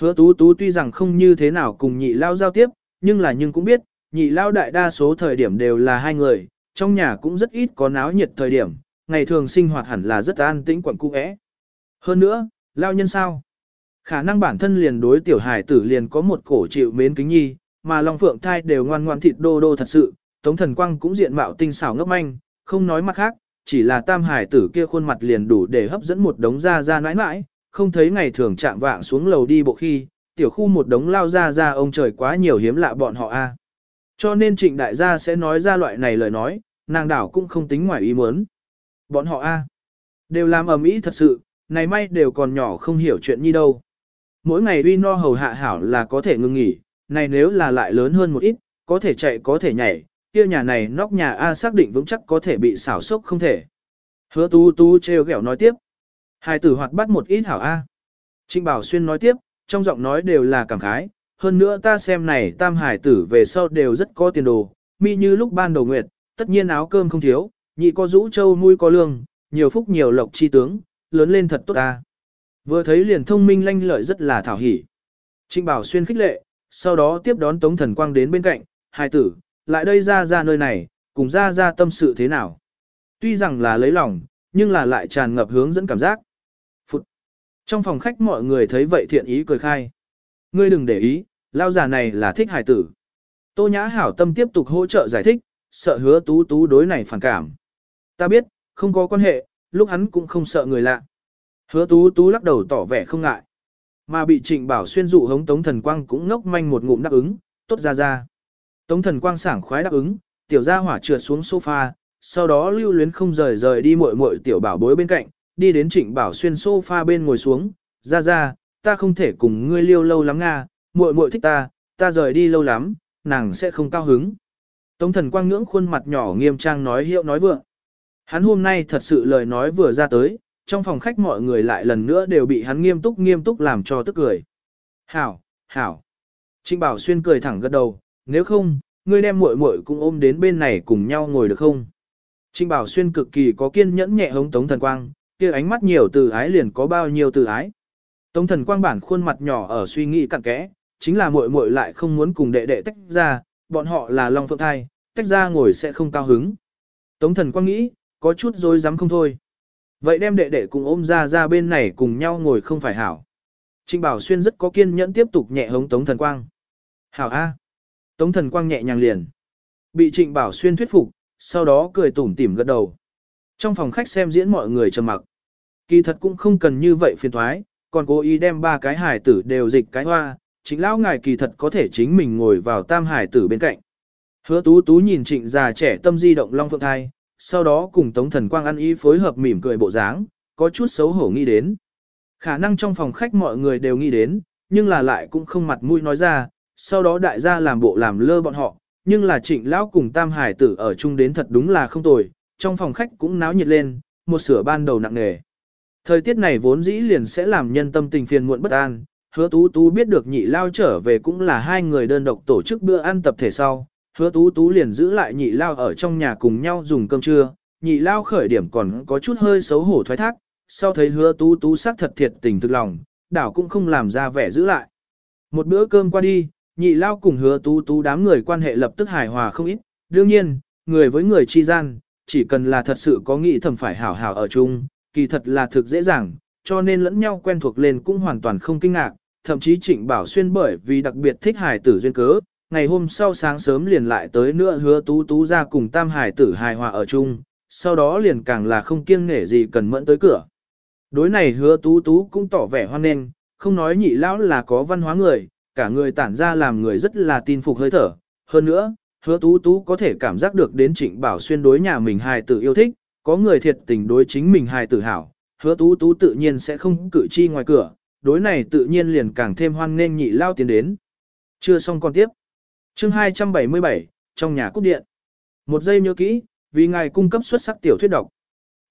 Hứa tú tú tuy rằng không như thế nào cùng nhị lao giao tiếp, nhưng là nhưng cũng biết, nhị lao đại đa số thời điểm đều là hai người, trong nhà cũng rất ít có náo nhiệt thời điểm, ngày thường sinh hoạt hẳn là rất an tĩnh quẩn cung ẽ. Hơn nữa, lao nhân sao? Khả năng bản thân liền đối tiểu hải tử liền có một cổ chịu mến kính nhi, mà Long Phượng thai đều ngoan ngoan thịt đô đô thật sự, Tống Thần Quang cũng diện mạo tinh xảo ngốc manh, không nói mặt khác, chỉ là tam hải tử kia khuôn mặt liền đủ để hấp dẫn một đống da ra nãi nãi, không thấy ngày thường chạm vạng xuống lầu đi bộ khi, tiểu khu một đống lao ra ra ông trời quá nhiều hiếm lạ bọn họ a. Cho nên trịnh đại gia sẽ nói ra loại này lời nói, nàng đảo cũng không tính ngoài ý muốn. Bọn họ a đều làm ầm ĩ thật sự, này may đều còn nhỏ không hiểu chuyện như đâu. Mỗi ngày uy no hầu hạ hảo là có thể ngừng nghỉ, này nếu là lại lớn hơn một ít, có thể chạy có thể nhảy, kia nhà này nóc nhà A xác định vững chắc có thể bị xảo sốc không thể. Hứa tu tu treo gẻo nói tiếp. Hai tử hoạt bắt một ít hảo A. Trịnh Bảo Xuyên nói tiếp, trong giọng nói đều là cảm khái, hơn nữa ta xem này tam hải tử về sau đều rất có tiền đồ, mi như lúc ban đầu nguyệt, tất nhiên áo cơm không thiếu, nhị có rũ châu nuôi có lương, nhiều phúc nhiều lộc chi tướng, lớn lên thật tốt ta. Vừa thấy liền thông minh lanh lợi rất là thảo hỉ. Trịnh Bảo Xuyên khích lệ, sau đó tiếp đón Tống Thần Quang đến bên cạnh, hai tử, lại đây ra ra nơi này, cùng ra ra tâm sự thế nào. Tuy rằng là lấy lòng, nhưng là lại tràn ngập hướng dẫn cảm giác. Trong phòng khách mọi người thấy vậy thiện ý cười khai. Ngươi đừng để ý, lao già này là thích hài tử. Tô Nhã hảo tâm tiếp tục hỗ trợ giải thích, sợ hứa tú tú đối này phản cảm. Ta biết, không có quan hệ, lúc hắn cũng không sợ người lạ. Hứa tú tú lắc đầu tỏ vẻ không ngại. Mà bị trịnh bảo xuyên dụ hống tống thần quang cũng ngốc manh một ngụm đáp ứng, tốt ra ra. Tống thần quang sảng khoái đáp ứng, tiểu gia hỏa trượt xuống sofa, sau đó lưu luyến không rời rời đi muội muội tiểu bảo bối bên cạnh, đi đến trịnh bảo xuyên sofa bên ngồi xuống, ra ra, ta không thể cùng ngươi liêu lâu lắm nga, muội muội thích ta, ta rời đi lâu lắm, nàng sẽ không cao hứng. Tống thần quang ngưỡng khuôn mặt nhỏ nghiêm trang nói hiệu nói vượng. Hắn hôm nay thật sự lời nói vừa ra tới, trong phòng khách mọi người lại lần nữa đều bị hắn nghiêm túc nghiêm túc làm cho tức cười. Hảo, hảo. Trịnh Bảo Xuyên cười thẳng gật đầu, nếu không, ngươi đem muội muội cũng ôm đến bên này cùng nhau ngồi được không? Trịnh Bảo Xuyên cực kỳ có kiên nhẫn nhẹ hống Tống Thần Quang, kia ánh mắt nhiều từ ái liền có bao nhiêu từ ái. Tống Thần Quang bản khuôn mặt nhỏ ở suy nghĩ cặn kẽ, chính là muội muội lại không muốn cùng đệ đệ tách ra, bọn họ là Long Phượng Thai, tách ra ngồi sẽ không cao hứng. Tống Thần Quang nghĩ, có chút dối dám không thôi. Vậy đem đệ đệ cùng ôm ra ra bên này cùng nhau ngồi không phải hảo. Trịnh Bảo Xuyên rất có kiên nhẫn tiếp tục nhẹ hống Tống Thần Quang. Hảo A. Tống Thần Quang nhẹ nhàng liền. Bị Trịnh Bảo Xuyên thuyết phục, sau đó cười tủm tỉm gật đầu. Trong phòng khách xem diễn mọi người trầm mặc. Kỳ thật cũng không cần như vậy phiền thoái, còn cố ý đem ba cái hải tử đều dịch cái hoa, chính lão ngài kỳ thật có thể chính mình ngồi vào tam hải tử bên cạnh. Hứa tú tú nhìn trịnh già trẻ tâm di động long phượng thai, sau đó cùng Tống Thần Quang ăn ý phối hợp mỉm cười bộ dáng, có chút xấu hổ nghĩ đến. Khả năng trong phòng khách mọi người đều nghĩ đến, nhưng là lại cũng không mặt mũi nói ra, sau đó đại gia làm bộ làm lơ bọn họ, nhưng là trịnh lão cùng tam hải tử ở chung đến thật đúng là không tồi, trong phòng khách cũng náo nhiệt lên, một sửa ban đầu nặng nề. Thời tiết này vốn dĩ liền sẽ làm nhân tâm tình phiền muộn bất an, hứa tú tú biết được nhị lao trở về cũng là hai người đơn độc tổ chức bữa ăn tập thể sau, hứa tú tú liền giữ lại nhị lao ở trong nhà cùng nhau dùng cơm trưa, nhị lao khởi điểm còn có chút hơi xấu hổ thoái thác, sau thấy hứa tú tú xác thật thiệt tình thực lòng, đảo cũng không làm ra vẻ giữ lại. Một bữa cơm qua đi, nhị lao cùng hứa tú tú đám người quan hệ lập tức hài hòa không ít, đương nhiên, người với người chi gian, chỉ cần là thật sự có nghĩ thầm phải hảo hảo ở chung, kỳ thật là thực dễ dàng, cho nên lẫn nhau quen thuộc lên cũng hoàn toàn không kinh ngạc, thậm chí Trịnh Bảo Xuyên bởi vì đặc biệt thích hài tử duyên cớ, ngày hôm sau sáng sớm liền lại tới nữa hứa tú tú ra cùng tam hài tử hài hòa ở chung, sau đó liền càng là không kiêng nể gì cần mẫn tới cửa. Đối này hứa tú tú cũng tỏ vẻ hoan nghênh, không nói nhị lão là có văn hóa người, cả người tản ra làm người rất là tin phục hơi thở. Hơn nữa, hứa tú tú có thể cảm giác được đến trịnh bảo xuyên đối nhà mình hài tử yêu thích, có người thiệt tình đối chính mình hài tử hảo, hứa tú tú tự nhiên sẽ không cử chi ngoài cửa, đối này tự nhiên liền càng thêm hoan nghênh nhị lao tiến đến. Chưa xong con tiếp. Chương 277, trong nhà cúp điện. Một giây nhớ kỹ, vì ngài cung cấp xuất sắc tiểu thuyết độc.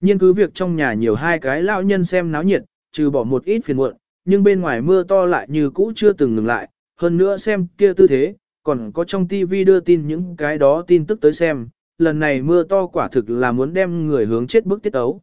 Nhiên cứ việc trong nhà nhiều hai cái lão nhân xem náo nhiệt, trừ bỏ một ít phiền muộn, nhưng bên ngoài mưa to lại như cũ chưa từng ngừng lại, hơn nữa xem kia tư thế, còn có trong tivi đưa tin những cái đó tin tức tới xem, lần này mưa to quả thực là muốn đem người hướng chết bước tiết ấu.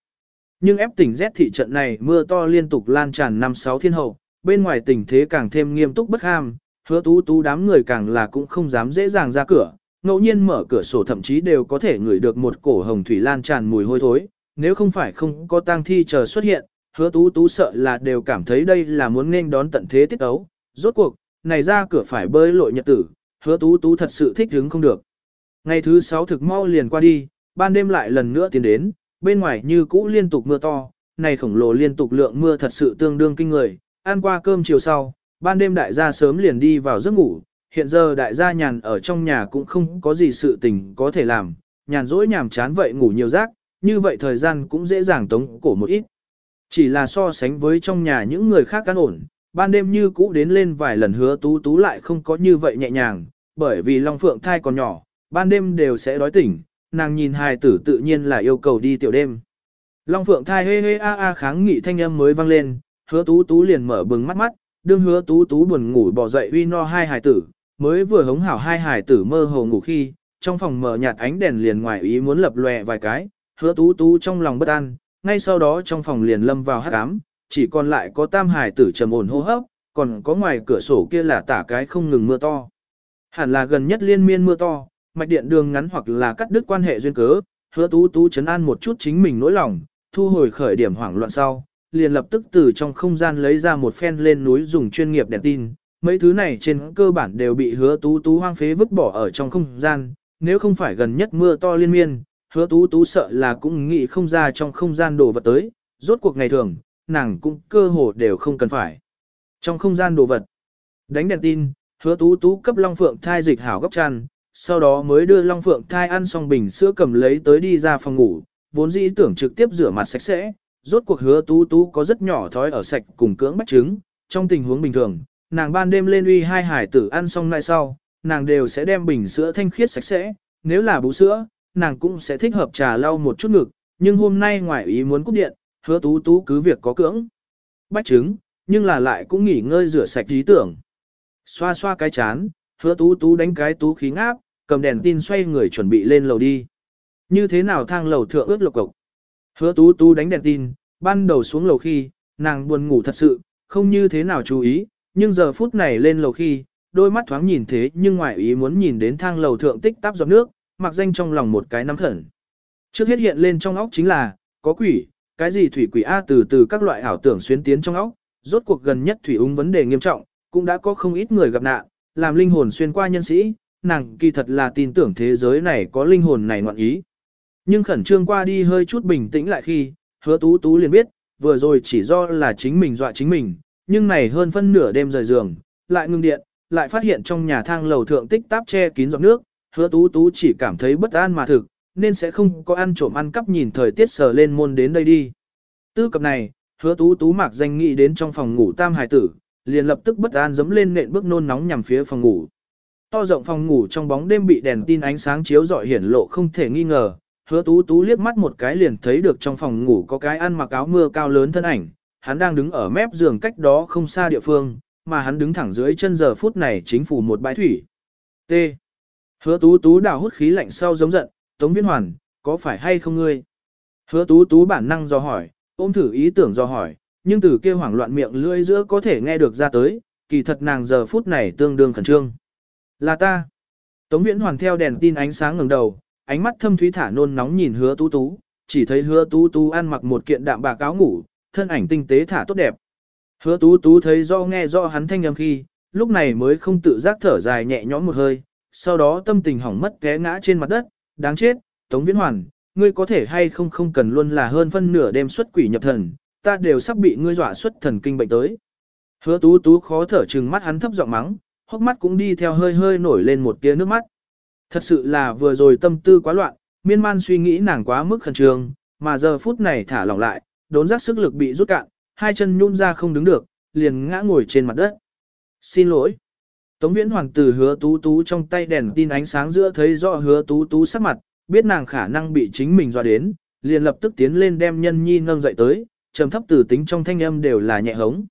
Nhưng ép tỉnh Z thị trận này mưa to liên tục lan tràn năm sáu thiên hậu, bên ngoài tình thế càng thêm nghiêm túc bất ham, hứa tú tú đám người càng là cũng không dám dễ dàng ra cửa, ngẫu nhiên mở cửa sổ thậm chí đều có thể ngửi được một cổ hồng thủy lan tràn mùi hôi thối, nếu không phải không có tang thi chờ xuất hiện, hứa tú tú sợ là đều cảm thấy đây là muốn nên đón tận thế tiết ấu, rốt cuộc, này ra cửa phải bơi lội nhật tử, hứa tú tú thật sự thích hứng không được. Ngày thứ sáu thực mau liền qua đi, ban đêm lại lần nữa tiến đến, bên ngoài như cũ liên tục mưa to, này khổng lồ liên tục lượng mưa thật sự tương đương kinh người, ăn qua cơm chiều sau, ban đêm đại gia sớm liền đi vào giấc ngủ, hiện giờ đại gia nhàn ở trong nhà cũng không có gì sự tình có thể làm, nhàn rỗi nhàm chán vậy ngủ nhiều giấc, như vậy thời gian cũng dễ dàng tống cổ một ít. Chỉ là so sánh với trong nhà những người khác căn ổn, ban đêm như cũ đến lên vài lần hứa tú tú lại không có như vậy nhẹ nhàng, bởi vì Long Phượng thai còn nhỏ, ban đêm đều sẽ đói tỉnh, nàng nhìn hài tử tự nhiên là yêu cầu đi tiểu đêm. Long Phượng thai hê hê a a kháng nghị thanh âm mới vang lên, hứa tú tú liền mở bừng mắt mắt, đương hứa tú tú buồn ngủ bỏ dậy uy no hai hài tử, mới vừa hống hảo hai hài tử mơ hồ ngủ khi, trong phòng mở nhạt ánh đèn liền ngoài ý muốn lập lòe vài cái, hứa tú tú trong lòng bất an, ngay sau đó trong phòng liền lâm vào hát ám, chỉ còn lại có tam hải tử trầm ổn hô hấp, còn có ngoài cửa sổ kia là tả cái không ngừng mưa to. Hẳn là gần nhất liên miên mưa to, mạch điện đường ngắn hoặc là cắt đứt quan hệ duyên cớ, hứa tú tú chấn an một chút chính mình nỗi lòng, thu hồi khởi điểm hoảng loạn sau, liền lập tức từ trong không gian lấy ra một phen lên núi dùng chuyên nghiệp đèn tin. Mấy thứ này trên cơ bản đều bị hứa tú tú hoang phế vứt bỏ ở trong không gian, nếu không phải gần nhất mưa to liên miên, hứa tú tú sợ là cũng nghĩ không ra trong không gian đồ vật tới, rốt cuộc ngày thường, nàng cũng cơ hồ đều không cần phải. Trong không gian đồ vật, đánh đèn tin, hứa tú tú cấp Long Phượng thai dịch hảo gấp chăn, sau đó mới đưa Long Phượng thai ăn xong bình sữa cầm lấy tới đi ra phòng ngủ, vốn dĩ tưởng trực tiếp rửa mặt sạch sẽ, rốt cuộc hứa tú tú có rất nhỏ thói ở sạch cùng cưỡng bách trứng, trong tình huống bình thường, nàng ban đêm lên uy hai hải tử ăn xong lại sau, nàng đều sẽ đem bình sữa thanh khiết sạch sẽ, nếu là bú sữa, nàng cũng sẽ thích hợp trà lau một chút ngực, nhưng hôm nay ngoài ý muốn cúp điện, hứa tú tú cứ việc có cưỡng. Bách chứng, nhưng là lại cũng nghỉ ngơi rửa sạch trí tưởng. Xoa xoa cái chán, hứa tú tú đánh cái tú khí ngáp, cầm đèn tin xoay người chuẩn bị lên lầu đi. Như thế nào thang lầu thượng ướt lục cộc. Hứa tú tú đánh đèn tin, ban đầu xuống lầu khi, nàng buồn ngủ thật sự, không như thế nào chú ý, nhưng giờ phút này lên lầu khi, đôi mắt thoáng nhìn thế nhưng ngoại ý muốn nhìn đến thang lầu thượng tích tắp giọt nước, mặc danh trong lòng một cái nắm khẩn. Trước hết hiện lên trong óc chính là, có quỷ, cái gì thủy quỷ A từ từ các loại ảo tưởng xuyến tiến trong óc, rốt cuộc gần nhất thủy ung vấn đề nghiêm trọng, cũng đã có không ít người gặp nạn, làm linh hồn xuyên qua nhân sĩ, nàng kỳ thật là tin tưởng thế giới này có linh hồn này ngoạn ý. Nhưng khẩn trương qua đi hơi chút bình tĩnh lại khi, hứa tú tú liền biết, vừa rồi chỉ do là chính mình dọa chính mình, nhưng này hơn phân nửa đêm rời giường, lại ngưng điện, lại phát hiện trong nhà thang lầu thượng tích táp che kín giọt nước, hứa tú tú chỉ cảm thấy bất an mà thực, nên sẽ không có ăn trộm ăn cắp nhìn thời tiết sờ lên môn đến đây đi. Tư cập này, hứa tú tú mạc danh nghĩ đến trong phòng ngủ tam hải tử, liền lập tức bất an dấm lên nện bước nôn nóng nhằm phía phòng ngủ. To rộng phòng ngủ trong bóng đêm bị đèn tin ánh sáng chiếu rọi hiển lộ không thể nghi ngờ, hứa tú tú liếc mắt một cái liền thấy được trong phòng ngủ có cái ăn mặc áo mưa cao lớn thân ảnh, hắn đang đứng ở mép giường cách đó không xa địa phương, mà hắn đứng thẳng dưới chân giờ phút này chính phủ một bãi thủy. T. Hứa tú tú đào hút khí lạnh sau giống giận, Tống Viễn Hoàn, có phải hay không ngươi? Hứa tú tú bản năng do hỏi, ôm thử ý tưởng do hỏi, nhưng từ kia hoảng loạn miệng lưỡi giữa có thể nghe được ra tới, kỳ thật nàng giờ phút này tương đương khẩn trương. Là ta. Tống Viễn Hoàn theo đèn tin ánh sáng ngẩng đầu, ánh mắt thâm thúy thả nôn nóng nhìn hứa tú tú, chỉ thấy hứa tú tú ăn mặc một kiện đạm bạc áo ngủ, thân ảnh tinh tế thả tốt đẹp. Hứa tú tú thấy do nghe do hắn thanh âm khi, lúc này mới không tự giác thở dài nhẹ nhõm một hơi, sau đó tâm tình hỏng mất té ngã trên mặt đất, đáng chết, Tống Viễn Hoàn, ngươi có thể hay không không cần luôn là hơn phân nửa đêm xuất quỷ nhập thần, ta đều sắp bị ngươi dọa xuất thần kinh bệnh tới. Hứa tú tú khó thở trừng mắt hắn thấp giọng mắng, hốc mắt cũng đi theo hơi hơi nổi lên một tia nước mắt. Thật sự là vừa rồi tâm tư quá loạn, miên man suy nghĩ nàng quá mức khẩn trương, mà giờ phút này thả lỏng lại, đốn giác sức lực bị rút cạn, hai chân nhún ra không đứng được, liền ngã ngồi trên mặt đất. Xin lỗi. Tống viễn hoàng tử hứa tú tú trong tay đèn tin ánh sáng giữa thấy rõ hứa tú tú sắc mặt, biết nàng khả năng bị chính mình dọa đến, liền lập tức tiến lên đem nhân nhi nâng dậy tới, trầm thấp từ tính trong thanh âm đều là nhẹ hống.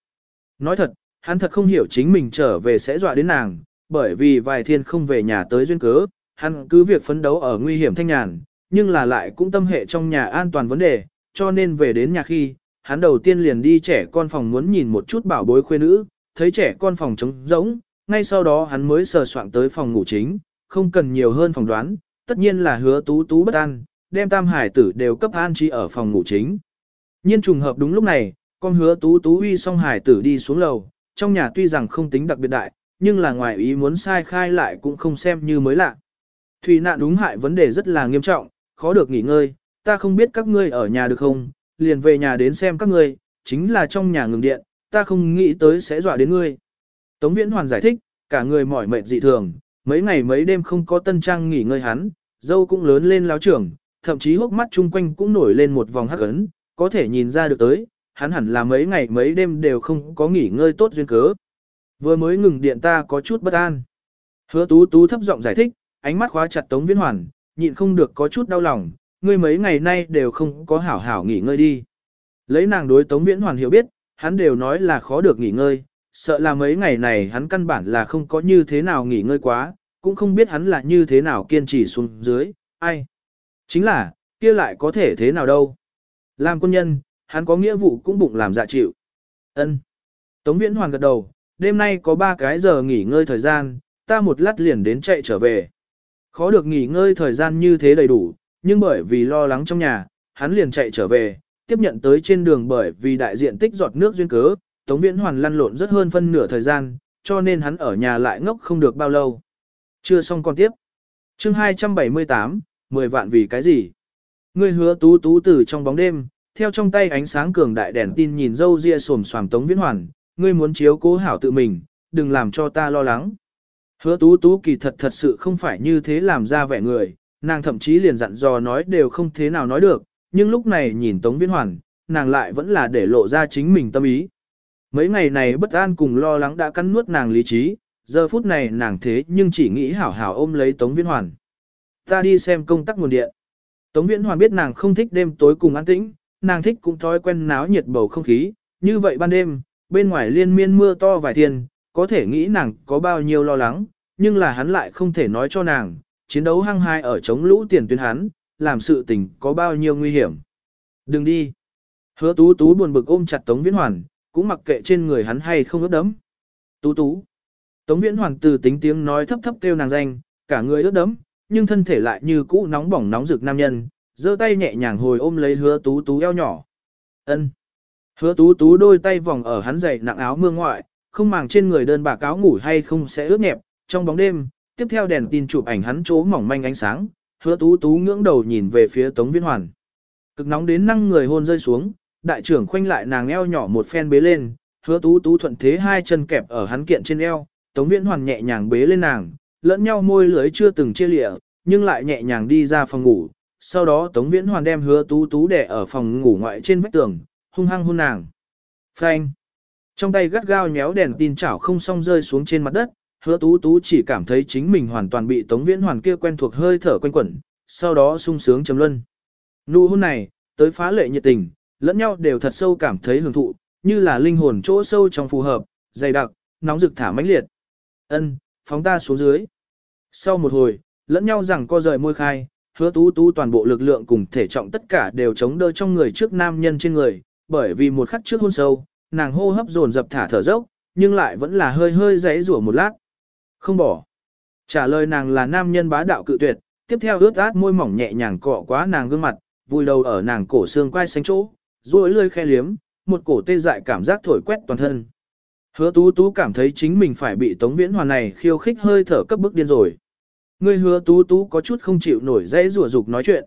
Nói thật, hắn thật không hiểu chính mình trở về sẽ dọa đến nàng, bởi vì vài thiên không về nhà tới duyên cớ, hắn cứ việc phấn đấu ở nguy hiểm thanh nhàn, nhưng là lại cũng tâm hệ trong nhà an toàn vấn đề, cho nên về đến nhà khi, hắn đầu tiên liền đi trẻ con phòng muốn nhìn một chút bảo bối khuê nữ, thấy trẻ con phòng trống rỗng, ngay sau đó hắn mới sờ soạn tới phòng ngủ chính, không cần nhiều hơn phòng đoán, tất nhiên là hứa tú tú bất an, đem tam hải tử đều cấp an trí ở phòng ngủ chính. Nhiên trùng hợp đúng lúc này, con hứa tú tú uy xong hải tử đi xuống lầu, trong nhà tuy rằng không tính đặc biệt đại, nhưng là ngoài ý muốn sai khai lại cũng không xem như mới lạ. Thủy nạn đúng hại vấn đề rất là nghiêm trọng, khó được nghỉ ngơi, ta không biết các ngươi ở nhà được không, liền về nhà đến xem các ngươi, chính là trong nhà ngừng điện, ta không nghĩ tới sẽ dọa đến ngươi. Tống Viễn Hoàn giải thích, cả người mỏi mệt dị thường, mấy ngày mấy đêm không có tân trang nghỉ ngơi hắn, dâu cũng lớn lên láo trưởng, thậm chí hốc mắt chung quanh cũng nổi lên một vòng hắc ấn, có thể nhìn ra được tới, hắn hẳn là mấy ngày mấy đêm đều không có nghỉ ngơi tốt duyên cớ. Vừa mới ngừng điện ta có chút bất an. Hứa tú tú thấp giọng giải thích, ánh mắt khóa chặt Tống Viễn Hoàn, nhịn không được có chút đau lòng, ngươi mấy ngày nay đều không có hảo hảo nghỉ ngơi đi. Lấy nàng đối Tống Viễn Hoàn hiểu biết, hắn đều nói là khó được nghỉ ngơi, sợ là mấy ngày này hắn căn bản là không có như thế nào nghỉ ngơi quá, cũng không biết hắn là như thế nào kiên trì xuống dưới, ai. Chính là, kia lại có thể thế nào đâu. Làm quân nhân, hắn có nghĩa vụ cũng bụng làm dạ chịu. ân Tống Viễn Hoàn gật đầu, đêm nay có 3 cái giờ nghỉ ngơi thời gian, ta một lát liền đến chạy trở về. Khó được nghỉ ngơi thời gian như thế đầy đủ, nhưng bởi vì lo lắng trong nhà, hắn liền chạy trở về, tiếp nhận tới trên đường bởi vì đại diện tích giọt nước duyên cớ, Tống Viễn Hoàn lăn lộn rất hơn phân nửa thời gian, cho nên hắn ở nhà lại ngốc không được bao lâu. Chưa xong còn tiếp. chương 278, 10 vạn vì cái gì? Người hứa tú tú từ trong bóng đêm, theo trong tay ánh sáng cường đại đèn tin nhìn dâu ria sồm xoàm Tống Viễn Hoàn, ngươi muốn chiếu cố hảo tự mình, đừng làm cho ta lo lắng. Hứa tú tú kỳ thật thật sự không phải như thế làm ra vẻ người, nàng thậm chí liền dặn dò nói đều không thế nào nói được, nhưng lúc này nhìn Tống Viễn Hoàn, nàng lại vẫn là để lộ ra chính mình tâm ý. Mấy ngày này bất an cùng lo lắng đã cắn nuốt nàng lý trí, giờ phút này nàng thế nhưng chỉ nghĩ hảo hảo ôm lấy Tống Viễn Hoàn. Ta đi xem công tắc nguồn điện. Tống Viễn Hoàn biết nàng không thích đêm tối cùng an tĩnh, nàng thích cũng thói quen náo nhiệt bầu không khí, như vậy ban đêm, bên ngoài liên miên mưa to vài thiên, có thể nghĩ nàng có bao nhiêu lo lắng, nhưng là hắn lại không thể nói cho nàng, chiến đấu hăng hai ở chống lũ tiền tuyến hắn, làm sự tình có bao nhiêu nguy hiểm. Đừng đi. Hứa tú tú buồn bực ôm chặt Tống Viễn Hoàn, cũng mặc kệ trên người hắn hay không ướt đấm. Tú tú. Tống Viễn hoàng từ tính tiếng nói thấp thấp kêu nàng danh, cả người ướt đấm, nhưng thân thể lại như cũ nóng bỏng nóng rực nam nhân, giơ tay nhẹ nhàng hồi ôm lấy hứa tú tú eo nhỏ. ân Hứa tú tú đôi tay vòng ở hắn dày nặng áo mưa ngoại, không màng trên người đơn bà cáo ngủ hay không sẽ ướt nhẹp, trong bóng đêm, tiếp theo đèn tin chụp ảnh hắn chỗ mỏng manh ánh sáng, hứa tú tú ngưỡng đầu nhìn về phía Tống Viễn Hoàn. Cực nóng đến năng người hôn rơi xuống, đại trưởng khoanh lại nàng eo nhỏ một phen bế lên, hứa tú tú thuận thế hai chân kẹp ở hắn kiện trên eo, Tống Viễn Hoàn nhẹ nhàng bế lên nàng, lẫn nhau môi lưới chưa từng chia lịa, nhưng lại nhẹ nhàng đi ra phòng ngủ. Sau đó Tống Viễn Hoàn đem hứa tú tú để ở phòng ngủ ngoại trên vách tường, hung hăng hôn nàng. Phanh! Trong tay gắt gao nhéo đèn tin chảo không xong rơi xuống trên mặt đất, hứa tú tú chỉ cảm thấy chính mình hoàn toàn bị Tống Viễn Hoàn kia quen thuộc hơi thở quanh quẩn, sau đó sung sướng chấm luân. Nụ hôn này, tới phá lệ nhiệt tình, lẫn nhau đều thật sâu cảm thấy hưởng thụ, như là linh hồn chỗ sâu trong phù hợp, dày đặc, nóng rực thả mãnh liệt. Ân, phóng ta xuống dưới. Sau một hồi, lẫn nhau rằng co rời môi khai, hứa tú tú toàn bộ lực lượng cùng thể trọng tất cả đều chống đỡ trong người trước nam nhân trên người, bởi vì một khắc trước hôn sâu, nàng hô hấp dồn dập thả thở dốc, nhưng lại vẫn là hơi hơi giãy rủa một lát. Không bỏ. Trả lời nàng là nam nhân bá đạo cự tuyệt, tiếp theo ướt át môi mỏng nhẹ nhàng cọ quá nàng gương mặt, vùi đầu ở nàng cổ xương quai xanh chỗ, rồi lơi khe liếm, một cổ tê dại cảm giác thổi quét toàn thân. Hứa tú tú cảm thấy chính mình phải bị tống viễn hoàn này khiêu khích hơi thở cấp bức điên rồi. Người hứa tú tú có chút không chịu nổi dãy rủa dục nói chuyện.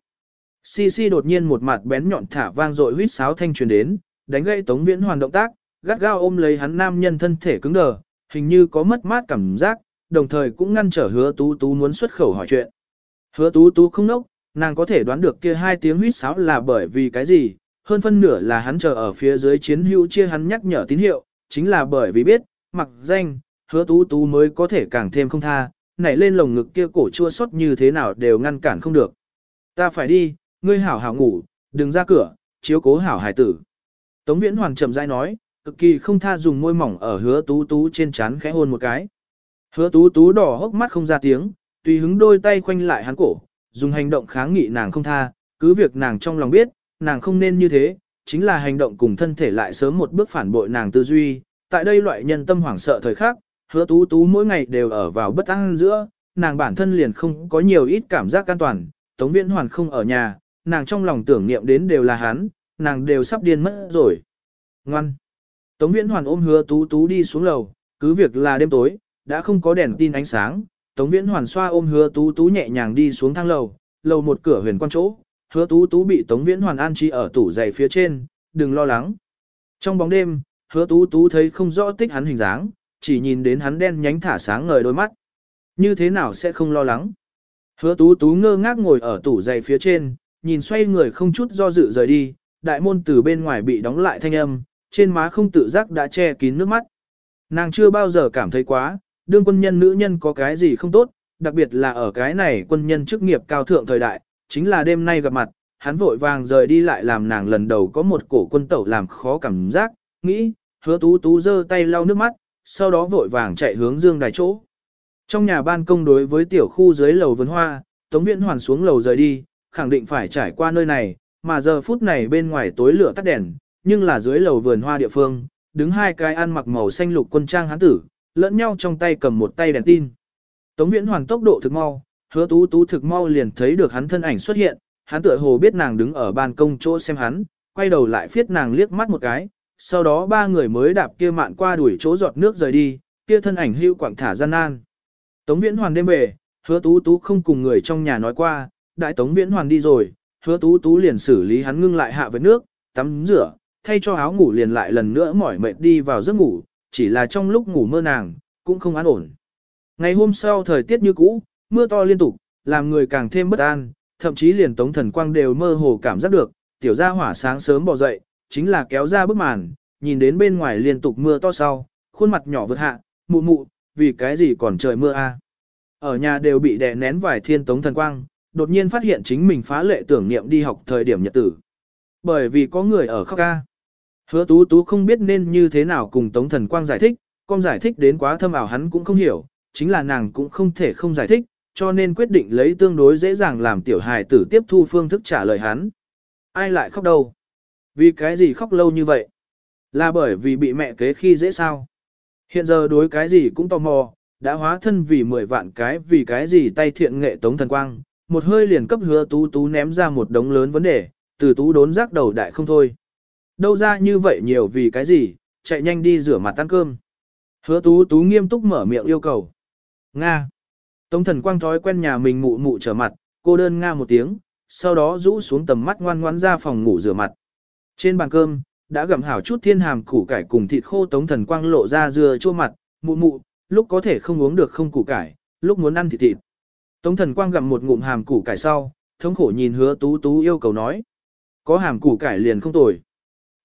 Si si đột nhiên một mặt bén nhọn thả vang dội huýt sáo thanh truyền đến, đánh gãy tống viễn hoàn động tác, gắt gao ôm lấy hắn nam nhân thân thể cứng đờ, hình như có mất mát cảm giác, đồng thời cũng ngăn trở hứa tú tú muốn xuất khẩu hỏi chuyện. Hứa tú tú không nốc, nàng có thể đoán được kia hai tiếng huýt sáo là bởi vì cái gì, hơn phân nửa là hắn chờ ở phía dưới chiến hữu chia hắn nhắc nhở tín hiệu, chính là bởi vì biết, mặc danh, hứa tú tú mới có thể càng thêm không tha, nảy lên lồng ngực kia cổ chua xót như thế nào đều ngăn cản không được. Ta phải đi, ngươi hảo hảo ngủ, đừng ra cửa, chiếu cố hảo hải tử. Tống Viễn Hoàng chậm rãi nói, cực kỳ không tha dùng môi mỏng ở hứa tú tú trên trán khẽ hôn một cái. Hứa tú tú đỏ hốc mắt không ra tiếng, tùy hứng đôi tay khoanh lại hắn cổ, dùng hành động kháng nghị nàng không tha, cứ việc nàng trong lòng biết, nàng không nên như thế, chính là hành động cùng thân thể lại sớm một bước phản bội nàng tư duy. Tại đây loại nhân tâm hoảng sợ thời khắc, hứa tú tú mỗi ngày đều ở vào bất an giữa, nàng bản thân liền không có nhiều ít cảm giác an toàn, Tống Viễn Hoàn không ở nhà, nàng trong lòng tưởng niệm đến đều là hắn, nàng đều sắp điên mất rồi. Ngoan! Tống Viễn Hoàn ôm hứa tú tú đi xuống lầu, cứ việc là đêm tối, đã không có đèn tin ánh sáng, Tống Viễn Hoàn xoa ôm hứa tú tú nhẹ nhàng đi xuống thang lầu, lầu một cửa huyền quan chỗ, hứa tú tú bị Tống Viễn Hoàn an trí ở tủ giày phía trên, đừng lo lắng. Trong bóng đêm, hứa tú tú thấy không rõ tích hắn hình dáng, chỉ nhìn đến hắn đen nhánh thả sáng ngời đôi mắt. Như thế nào sẽ không lo lắng? Hứa tú tú ngơ ngác ngồi ở tủ giày phía trên, nhìn xoay người không chút do dự rời đi, đại môn từ bên ngoài bị đóng lại thanh âm, trên má không tự giác đã che kín nước mắt. Nàng chưa bao giờ cảm thấy quá, đương quân nhân nữ nhân có cái gì không tốt, đặc biệt là ở cái này quân nhân chức nghiệp cao thượng thời đại, chính là đêm nay gặp mặt, hắn vội vàng rời đi lại làm nàng lần đầu có một cổ quân tẩu làm khó cảm giác, nghĩ, hứa tú tú giơ tay lau nước mắt, sau đó vội vàng chạy hướng dương đài chỗ. Trong nhà ban công đối với tiểu khu dưới lầu vườn hoa, Tống Viễn Hoàn xuống lầu rời đi, khẳng định phải trải qua nơi này, mà giờ phút này bên ngoài tối lửa tắt đèn, nhưng là dưới lầu vườn hoa địa phương, đứng hai cái ăn mặc màu xanh lục quân trang hán tử, lẫn nhau trong tay cầm một tay đèn tin. Tống Viễn Hoàn tốc độ thực mau, hứa tú tú thực mau liền thấy được hắn thân ảnh xuất hiện, hắn tựa hồ biết nàng đứng ở ban công chỗ xem hắn, quay đầu lại phiết nàng liếc mắt một cái, sau đó ba người mới đạp kia mạn qua đuổi chỗ giọt nước rời đi, kia thân ảnh hưu quảng thả gian nan. Tống Viễn Hoàn đêm về, hứa tú tú không cùng người trong nhà nói qua, đại Tống Viễn Hoàn đi rồi, hứa tú tú liền xử lý hắn ngưng lại hạ với nước, tắm rửa, thay cho áo ngủ liền lại lần nữa mỏi mệt đi vào giấc ngủ, chỉ là trong lúc ngủ mơ nàng, cũng không an ổn. Ngày hôm sau thời tiết như cũ, mưa to liên tục, làm người càng thêm bất an, thậm chí liền Tống Thần Quang đều mơ hồ cảm giác được, tiểu gia hỏa sáng sớm bỏ dậy, chính là kéo ra bức màn, nhìn đến bên ngoài liên tục mưa to sau, khuôn mặt nhỏ vượt hạ, mụ mụ, vì cái gì còn trời mưa a? Ở nhà đều bị đè nén vài thiên Tống Thần Quang, đột nhiên phát hiện chính mình phá lệ tưởng niệm đi học thời điểm nhật tử. Bởi vì có người ở khóc ca. Hứa tú tú không biết nên như thế nào cùng Tống Thần Quang giải thích, con giải thích đến quá thâm ảo hắn cũng không hiểu, chính là nàng cũng không thể không giải thích, cho nên quyết định lấy tương đối dễ dàng làm tiểu hài tử tiếp thu phương thức trả lời hắn. Ai lại khóc đâu? Vì cái gì khóc lâu như vậy? Là bởi vì bị mẹ kế khi dễ sao? Hiện giờ đối cái gì cũng tò mò, đã hóa thân vì 10 vạn cái vì cái gì tay thiện nghệ tống thần quang, một hơi liền cấp hứa tú tú ném ra một đống lớn vấn đề, từ tú đốn rác đầu đại không thôi. Đâu ra như vậy nhiều vì cái gì, chạy nhanh đi rửa mặt ăn cơm. Hứa tú tú nghiêm túc mở miệng yêu cầu. Nga. Tống thần quang thói quen nhà mình mụ mụ trở mặt, cô đơn Nga một tiếng, sau đó rũ xuống tầm mắt ngoan ngoãn ra phòng ngủ rửa mặt. Trên bàn cơm, đã gặm hảo chút thiên hàm củ cải cùng thịt khô tống thần quang lộ ra dưa chua mặt, mụ mụ, lúc có thể không uống được không củ cải, lúc muốn ăn thịt thịt. Tống thần quang gặm một ngụm hàm củ cải sau, thống khổ nhìn hứa tú tú yêu cầu nói. Có hàm củ cải liền không tồi.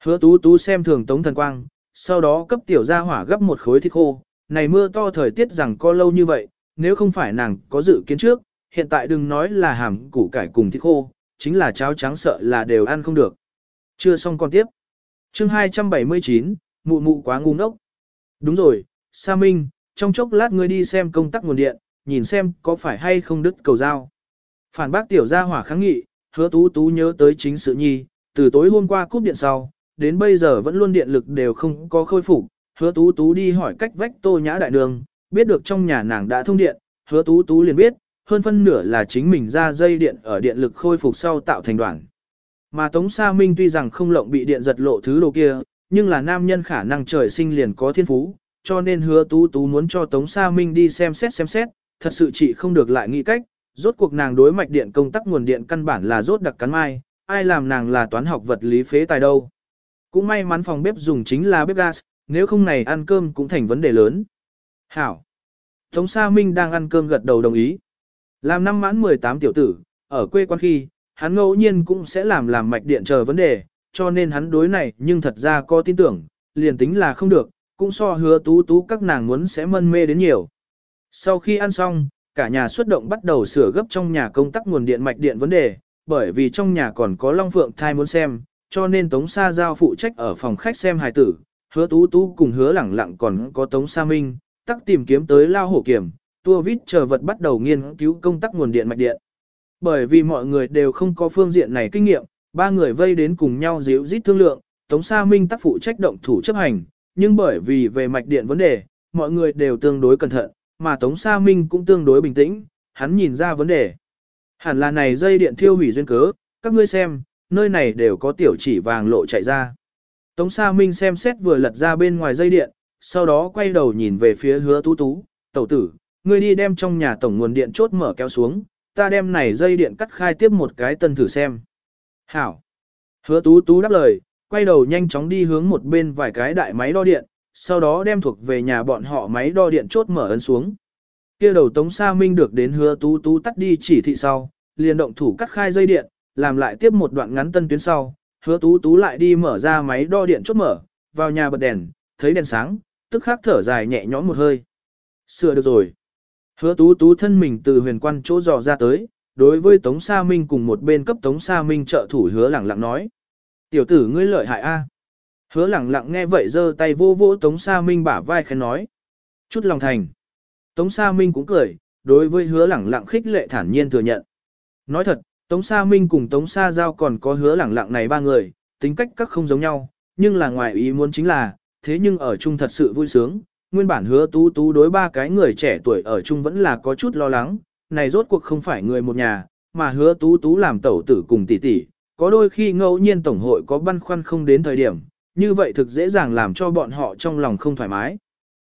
Hứa tú tú xem thường tống thần quang, sau đó cấp tiểu gia hỏa gấp một khối thịt khô, này mưa to thời tiết rằng có lâu như vậy, nếu không phải nàng có dự kiến trước, hiện tại đừng nói là hàm củ cải cùng thịt khô, chính là cháo trắng sợ là đều ăn không được. Chưa xong còn tiếp. Chương 279, mụ mụ quá ngu ngốc. Đúng rồi, Sa Minh, trong chốc lát ngươi đi xem công tắc nguồn điện, nhìn xem có phải hay không đứt cầu dao. Phản bác tiểu gia hỏa kháng nghị, hứa tú tú nhớ tới chính sự nhi, từ tối hôm qua cúp điện sau, đến bây giờ vẫn luôn điện lực đều không có khôi phục, hứa tú tú đi hỏi cách vách tô nhã đại đường, biết được trong nhà nàng đã thông điện, hứa tú tú liền biết, hơn phân nửa là chính mình ra dây điện ở điện lực khôi phục sau tạo thành đoạn. Mà Tống Sa Minh tuy rằng không lộng bị điện giật lộ thứ đồ kia, nhưng là nam nhân khả năng trời sinh liền có thiên phú, cho nên hứa tú tú muốn cho Tống Sa Minh đi xem xét xem xét, thật sự chị không được lại nghĩ cách, rốt cuộc nàng đối mạch điện công tắc nguồn điện căn bản là rốt đặc cắn mai, ai làm nàng là toán học vật lý phế tài đâu. Cũng may mắn phòng bếp dùng chính là bếp gas, nếu không này ăn cơm cũng thành vấn đề lớn. Hảo. Tống Sa Minh đang ăn cơm gật đầu đồng ý. Làm năm mãn 18 tiểu tử, ở quê quan khi, hắn ngẫu nhiên cũng sẽ làm làm mạch điện chờ vấn đề, cho nên hắn đối này nhưng thật ra có tin tưởng, liền tính là không được, cũng so hứa tú tú các nàng muốn sẽ mân mê đến nhiều. Sau khi ăn xong, cả nhà xuất động bắt đầu sửa gấp trong nhà công tắc nguồn điện mạch điện vấn đề, bởi vì trong nhà còn có Long Phượng thai muốn xem, cho nên Tống Sa Giao phụ trách ở phòng khách xem hài tử, hứa tú tú cùng hứa lẳng lặng còn có Tống Sa Minh, tắc tìm kiếm tới lao hổ kiểm, tua vít chờ vật bắt đầu nghiên cứu công tắc nguồn điện mạch điện. Bởi vì mọi người đều không có phương diện này kinh nghiệm, ba người vây đến cùng nhau díu dít thương lượng, Tống Sa Minh tác phụ trách động thủ chấp hành, nhưng bởi vì về mạch điện vấn đề, mọi người đều tương đối cẩn thận, mà Tống Sa Minh cũng tương đối bình tĩnh, hắn nhìn ra vấn đề. Hẳn là này dây điện thiêu hủy duyên cớ, các ngươi xem, nơi này đều có tiểu chỉ vàng lộ chạy ra. Tống Sa Minh xem xét vừa lật ra bên ngoài dây điện, sau đó quay đầu nhìn về phía hứa tú tú, tẩu tử, ngươi đi đem trong nhà tổng nguồn điện chốt mở kéo xuống, ta đem này dây điện cắt khai tiếp một cái tân thử xem. Hảo. Hứa tú tú đáp lời, quay đầu nhanh chóng đi hướng một bên vài cái đại máy đo điện, sau đó đem thuộc về nhà bọn họ máy đo điện chốt mở ấn xuống. Kia đầu Tống Sa Minh được đến hứa tú tú tắt đi chỉ thị sau, liền động thủ cắt khai dây điện, làm lại tiếp một đoạn ngắn tân tuyến sau, hứa tú tú lại đi mở ra máy đo điện chốt mở, vào nhà bật đèn, thấy đèn sáng, tức khắc thở dài nhẹ nhõm một hơi. Sửa được rồi. Hứa tú tú thân mình từ huyền quan chỗ dò ra tới, đối với Tống Sa Minh cùng một bên cấp Tống Sa Minh trợ thủ hứa lẳng lặng nói. Tiểu tử ngươi lợi hại a. Hứa lẳng lặng nghe vậy giơ tay vô vỗ Tống Sa Minh bả vai khen nói. Chút lòng thành. Tống Sa Minh cũng cười, đối với hứa lẳng lặng khích lệ thản nhiên thừa nhận. Nói thật, Tống Sa Minh cùng Tống Sa Giao còn có hứa lẳng lặng này ba người, tính cách các không giống nhau, nhưng là ngoài ý muốn chính là, thế nhưng ở chung thật sự vui sướng. Nguyên bản hứa tú tú đối ba cái người trẻ tuổi ở chung vẫn là có chút lo lắng, này rốt cuộc không phải người một nhà, mà hứa tú tú làm tẩu tử cùng tỷ tỷ, có đôi khi ngẫu nhiên tổng hội có băn khoăn không đến thời điểm, như vậy thực dễ dàng làm cho bọn họ trong lòng không thoải mái.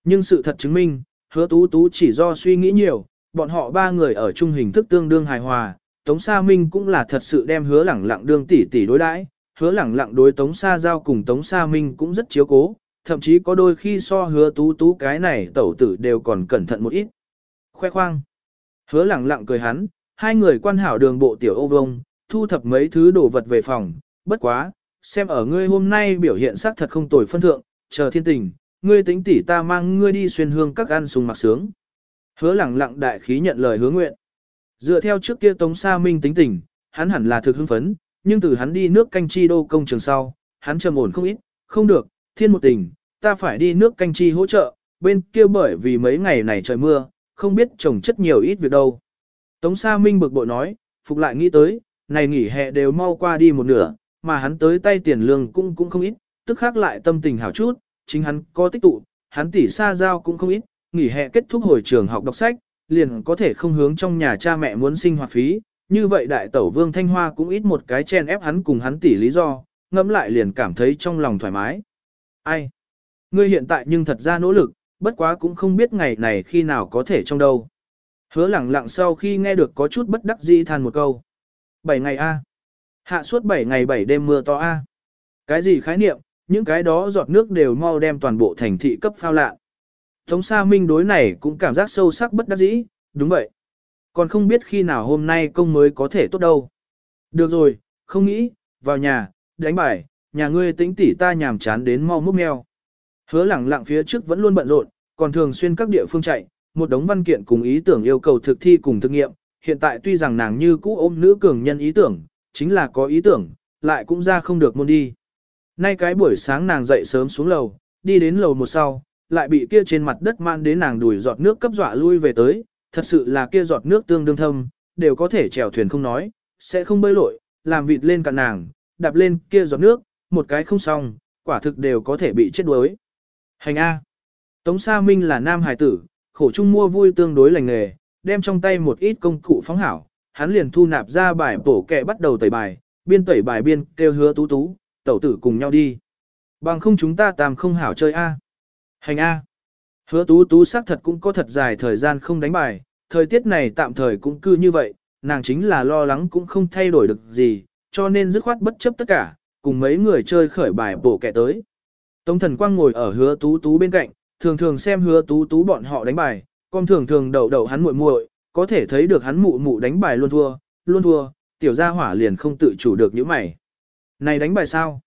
Nhưng sự thật chứng minh, hứa tú tú chỉ do suy nghĩ nhiều, bọn họ ba người ở chung hình thức tương đương hài hòa, Tống Sa Minh cũng là thật sự đem hứa lẳng lặng đương tỷ tỷ đối đãi, hứa lẳng lặng đối Tống Sa Giao cùng Tống Sa Minh cũng rất chiếu cố, thậm chí có đôi khi so hứa tú tú cái này tẩu tử đều còn cẩn thận một ít. Khoe khoang. Hứa lẳng lặng cười hắn, hai người quan hảo đường bộ tiểu ô vông, thu thập mấy thứ đồ vật về phòng, bất quá, xem ở ngươi hôm nay biểu hiện sắc thật không tồi phân thượng, chờ thiên tình, ngươi tính tỷ ta mang ngươi đi xuyên hương các ăn sùng mặc sướng. Hứa lẳng lặng đại khí nhận lời hứa nguyện. Dựa theo trước kia Tống Sa Minh tính tình, hắn hẳn là thực hưng phấn, nhưng từ hắn đi nước canh chi đô công trường sau, hắn trầm ổn không ít, không được, thiên một tình, ta phải đi nước canh chi hỗ trợ, bên kia bởi vì mấy ngày này trời mưa, không biết trồng chất nhiều ít việc đâu. Tống Sa Minh bực bội nói, phục lại nghĩ tới, này nghỉ hè đều mau qua đi một nửa, mà hắn tới tay tiền lương cũng cũng không ít, tức khác lại tâm tình hảo chút, chính hắn có tích tụ, hắn tỷ xa giao cũng không ít, nghỉ hè kết thúc hồi trường học đọc sách, liền có thể không hướng trong nhà cha mẹ muốn sinh hoạt phí, như vậy đại tẩu Vương Thanh Hoa cũng ít một cái chen ép hắn cùng hắn tỷ lý do, ngẫm lại liền cảm thấy trong lòng thoải mái. Ai? Ngươi hiện tại nhưng thật ra nỗ lực, bất quá cũng không biết ngày này khi nào có thể trong đâu. Hứa lẳng lặng sau khi nghe được có chút bất đắc dĩ than một câu. Bảy ngày A. Hạ suốt bảy ngày bảy đêm mưa to A. Cái gì khái niệm, những cái đó giọt nước đều mau đem toàn bộ thành thị cấp phao lạ. Tống Sa Minh đối này cũng cảm giác sâu sắc bất đắc dĩ, đúng vậy. Còn không biết khi nào hôm nay công mới có thể tốt đâu. Được rồi, không nghĩ, vào nhà, đánh bài, nhà ngươi tĩnh tỉ ta nhàm chán đến mau múc meo. Hứa lẳng lặng phía trước vẫn luôn bận rộn, còn thường xuyên các địa phương chạy, một đống văn kiện cùng ý tưởng yêu cầu thực thi cùng thực nghiệm. Hiện tại tuy rằng nàng như cũ ôm nữ cường nhân ý tưởng, chính là có ý tưởng, lại cũng ra không được môn đi. Nay cái buổi sáng nàng dậy sớm xuống lầu, đi đến lầu một sau, lại bị kia trên mặt đất man đến nàng đùi giọt nước cấp dọa lui về tới, thật sự là kia giọt nước tương đương thâm, đều có thể chèo thuyền không nói, sẽ không bơi lội, làm vịt lên cạn nàng, đạp lên kia giọt nước, một cái không xong, quả thực đều có thể bị chết đuối. Hành A. Tống Sa Minh là nam hải tử, khổ chung mua vui tương đối lành nghề, đem trong tay một ít công cụ phóng hảo, hắn liền thu nạp ra bài bổ kẹ bắt đầu tẩy bài, biên tẩy bài biên kêu hứa tú tú, tẩu tử cùng nhau đi. Bằng không chúng ta tàm không hảo chơi A. Hành A. Hứa tú tú xác thật cũng có thật dài thời gian không đánh bài, thời tiết này tạm thời cũng cư như vậy, nàng chính là lo lắng cũng không thay đổi được gì, cho nên dứt khoát bất chấp tất cả, cùng mấy người chơi khởi bài bổ kẻ tới. Tống thần quang ngồi ở hứa tú tú bên cạnh, thường thường xem hứa tú tú bọn họ đánh bài, con thường thường đầu đầu hắn muội muội, có thể thấy được hắn mụ mụ đánh bài luôn thua, luôn thua, tiểu gia hỏa liền không tự chủ được những mày. Này đánh bài sao?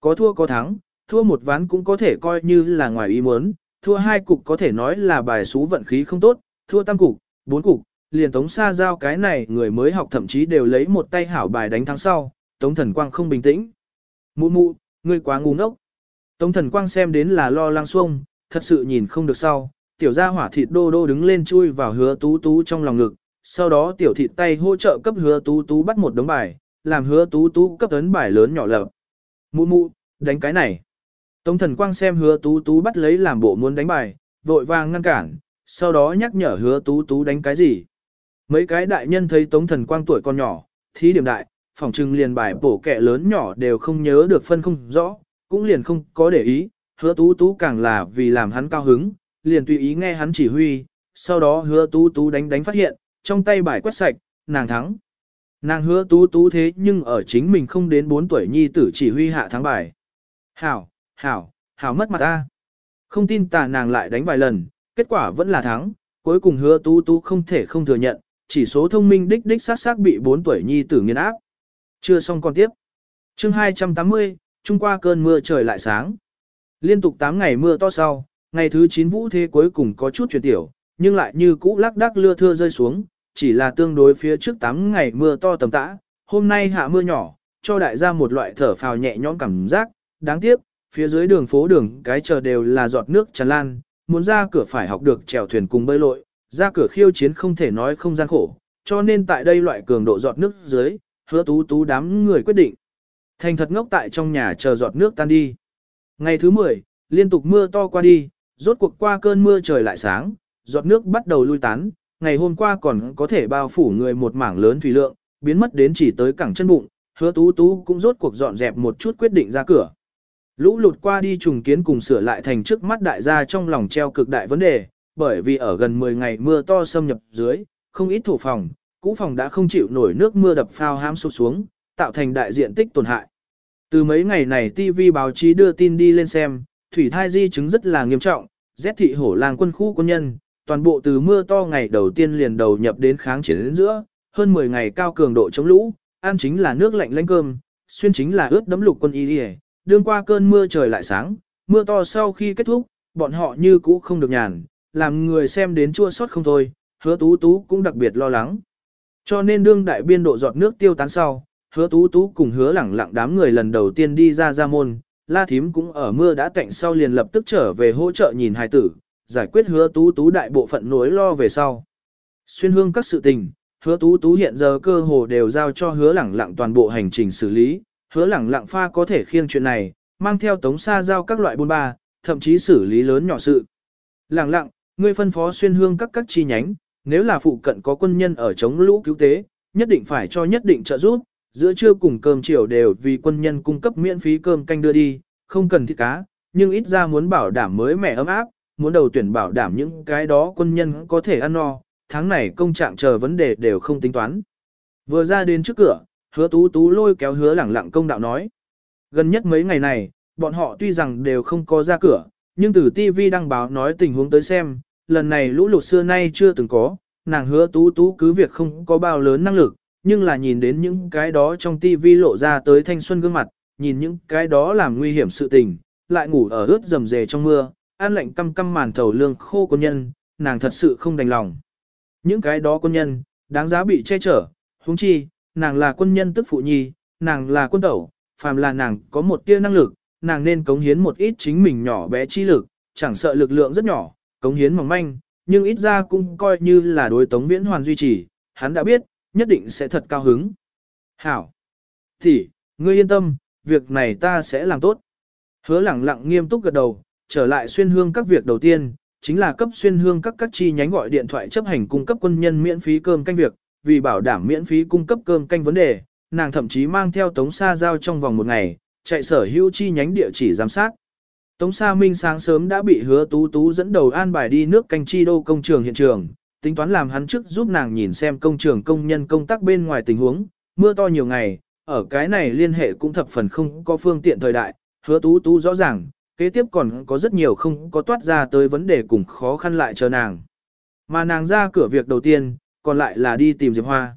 Có thua có thắng, thua một ván cũng có thể coi như là ngoài ý muốn, thua hai cục có thể nói là bài số vận khí không tốt, thua tam cục, bốn cục, liền tống xa giao cái này người mới học thậm chí đều lấy một tay hảo bài đánh thắng sau, tống thần quang không bình tĩnh. Mụ mụ, ngươi quá ngu ngốc. Tống thần quang xem đến là lo lắng xuông, thật sự nhìn không được sau, tiểu gia hỏa thịt đô đô đứng lên chui vào hứa tú tú trong lòng ngực, sau đó tiểu thịt tay hỗ trợ cấp hứa tú tú bắt một đống bài, làm hứa tú tú cấp ấn bài lớn nhỏ lợp. Mụ mụ, đánh cái này. Tống thần quang xem hứa tú tú bắt lấy làm bộ muốn đánh bài, vội vàng ngăn cản, sau đó nhắc nhở hứa tú tú đánh cái gì. Mấy cái đại nhân thấy tống thần quang tuổi còn nhỏ, thí điểm đại, phòng trừng liền bài bổ kẹ lớn nhỏ đều không nhớ được phân không rõ, cũng liền không có để ý, hứa tú tú càng là vì làm hắn cao hứng, liền tùy ý nghe hắn chỉ huy, sau đó hứa tú tú đánh đánh phát hiện, trong tay bài quét sạch, nàng thắng. Nàng hứa tú tú thế nhưng ở chính mình không đến 4 tuổi nhi tử chỉ huy hạ thắng bài. Hảo, hảo, hảo mất mặt ta. Không tin tà nàng lại đánh vài lần, kết quả vẫn là thắng, cuối cùng hứa tú tú không thể không thừa nhận, chỉ số thông minh đích đích sát sát bị 4 tuổi nhi tử nghiên áp. Chưa xong còn tiếp. chương 280, trung qua cơn mưa trời lại sáng. Liên tục 8 ngày mưa to sau, ngày thứ 9 vũ thế cuối cùng có chút chuyển tiểu, nhưng lại như cũ lắc đắc lưa thưa rơi xuống, chỉ là tương đối phía trước 8 ngày mưa to tầm tã, hôm nay hạ mưa nhỏ, cho đại gia một loại thở phào nhẹ nhõm cảm giác, đáng tiếc, phía dưới đường phố đường cái chờ đều là giọt nước tràn lan, muốn ra cửa phải học được chèo thuyền cùng bơi lội, ra cửa khiêu chiến không thể nói không gian khổ, cho nên tại đây loại cường độ giọt nước dưới, hứa tú tú đám người quyết định. Thành thật ngốc tại trong nhà chờ giọt nước tan đi. Ngày thứ 10, liên tục mưa to qua đi, rốt cuộc qua cơn mưa trời lại sáng, giọt nước bắt đầu lui tán, ngày hôm qua còn có thể bao phủ người một mảng lớn thủy lượng, biến mất đến chỉ tới cẳng chân bụng, hứa tú tú cũng rốt cuộc dọn dẹp một chút quyết định ra cửa. Lũ lụt qua đi trùng kiến cùng sửa lại thành trước mắt đại gia trong lòng treo cực đại vấn đề, bởi vì ở gần 10 ngày mưa to xâm nhập dưới, không ít thủ phòng, cũ phòng đã không chịu nổi nước mưa đập phao hãm sụp xuống, tạo thành đại diện tích tổn hại. Từ mấy ngày này TV báo chí đưa tin đi lên xem, thủy thai di chứng rất là nghiêm trọng, rét thị hổ làng quân khu quân nhân, toàn bộ từ mưa to ngày đầu tiên liền đầu nhập đến kháng chiến đến giữa, hơn 10 ngày cao cường độ chống lũ, ăn chính là nước lạnh lanh cơm, xuyên chính là ướt đấm lục quân y đi đương qua cơn mưa trời lại sáng, mưa to sau khi kết thúc, bọn họ như cũ không được nhàn, làm người xem đến chua xót không thôi, hứa tú tú cũng đặc biệt lo lắng. Cho nên đương đại biên độ giọt nước tiêu tán sau, hứa tú tú cùng hứa lẳng lặng đám người lần đầu tiên đi ra ra môn, la thím cũng ở mưa đã tạnh sau liền lập tức trở về hỗ trợ nhìn hài tử, giải quyết hứa tú tú đại bộ phận nỗi lo về sau. Xuyên hương các sự tình, hứa tú tú hiện giờ cơ hồ đều giao cho hứa lẳng lặng toàn bộ hành trình xử lý, hứa lẳng lặng pha có thể khiêng chuyện này, mang theo tống xa giao các loại buôn ba, thậm chí xử lý lớn nhỏ sự. Lẳng lặng, ngươi phân phó xuyên hương các các chi nhánh, nếu là phụ cận có quân nhân ở chống lũ cứu tế, nhất định phải cho nhất định trợ giúp, giữa trưa cùng cơm chiều đều vì quân nhân cung cấp miễn phí cơm canh đưa đi, không cần thịt cá, nhưng ít ra muốn bảo đảm mới mẻ ấm áp, muốn đầu tuyển bảo đảm những cái đó quân nhân có thể ăn no, tháng này công trạng chờ vấn đề đều không tính toán. Vừa ra đến trước cửa, hứa tú tú lôi kéo hứa lẳng lặng công đạo nói. Gần nhất mấy ngày này, bọn họ tuy rằng đều không có ra cửa, nhưng từ TV đăng báo nói tình huống tới xem, lần này lũ lụt xưa nay chưa từng có, nàng hứa tú tú cứ việc không có bao lớn năng lực, nhưng là nhìn đến những cái đó trong tivi lộ ra tới thanh xuân gương mặt, nhìn những cái đó làm nguy hiểm sự tình, lại ngủ ở ướt rầm rề trong mưa, ăn lạnh căm căm màn thầu lương khô quân nhân, nàng thật sự không đành lòng. Những cái đó quân nhân, đáng giá bị che chở, huống chi, nàng là quân nhân tức phụ nhi, nàng là quân tẩu, phàm là nàng có một tia năng lực, nàng nên cống hiến một ít chính mình nhỏ bé chi lực, chẳng sợ lực lượng rất nhỏ, cống hiến mỏng manh, nhưng ít ra cũng coi như là đối tống viễn hoàn duy trì, hắn đã biết, nhất định sẽ thật cao hứng. Hảo! Thì, ngươi yên tâm, việc này ta sẽ làm tốt. Hứa lẳng lặng nghiêm túc gật đầu, trở lại xuyên hương các việc đầu tiên, chính là cấp xuyên hương các các chi nhánh gọi điện thoại chấp hành cung cấp quân nhân miễn phí cơm canh việc, vì bảo đảm miễn phí cung cấp cơm canh vấn đề, nàng thậm chí mang theo Tống Sa Giao trong vòng một ngày, chạy sở hữu chi nhánh địa chỉ giám sát. Tống Sa Minh sáng sớm đã bị hứa tú tú dẫn đầu an bài đi nước canh chi đô công trường hiện trường, tính toán làm hắn trước giúp nàng nhìn xem công trường công nhân công tác bên ngoài tình huống, mưa to nhiều ngày, ở cái này liên hệ cũng thập phần không có phương tiện thời đại, hứa tú tú rõ ràng, kế tiếp còn có rất nhiều không có toát ra tới vấn đề cùng khó khăn lại chờ nàng. Mà nàng ra cửa việc đầu tiên, còn lại là đi tìm Diệp Hoa.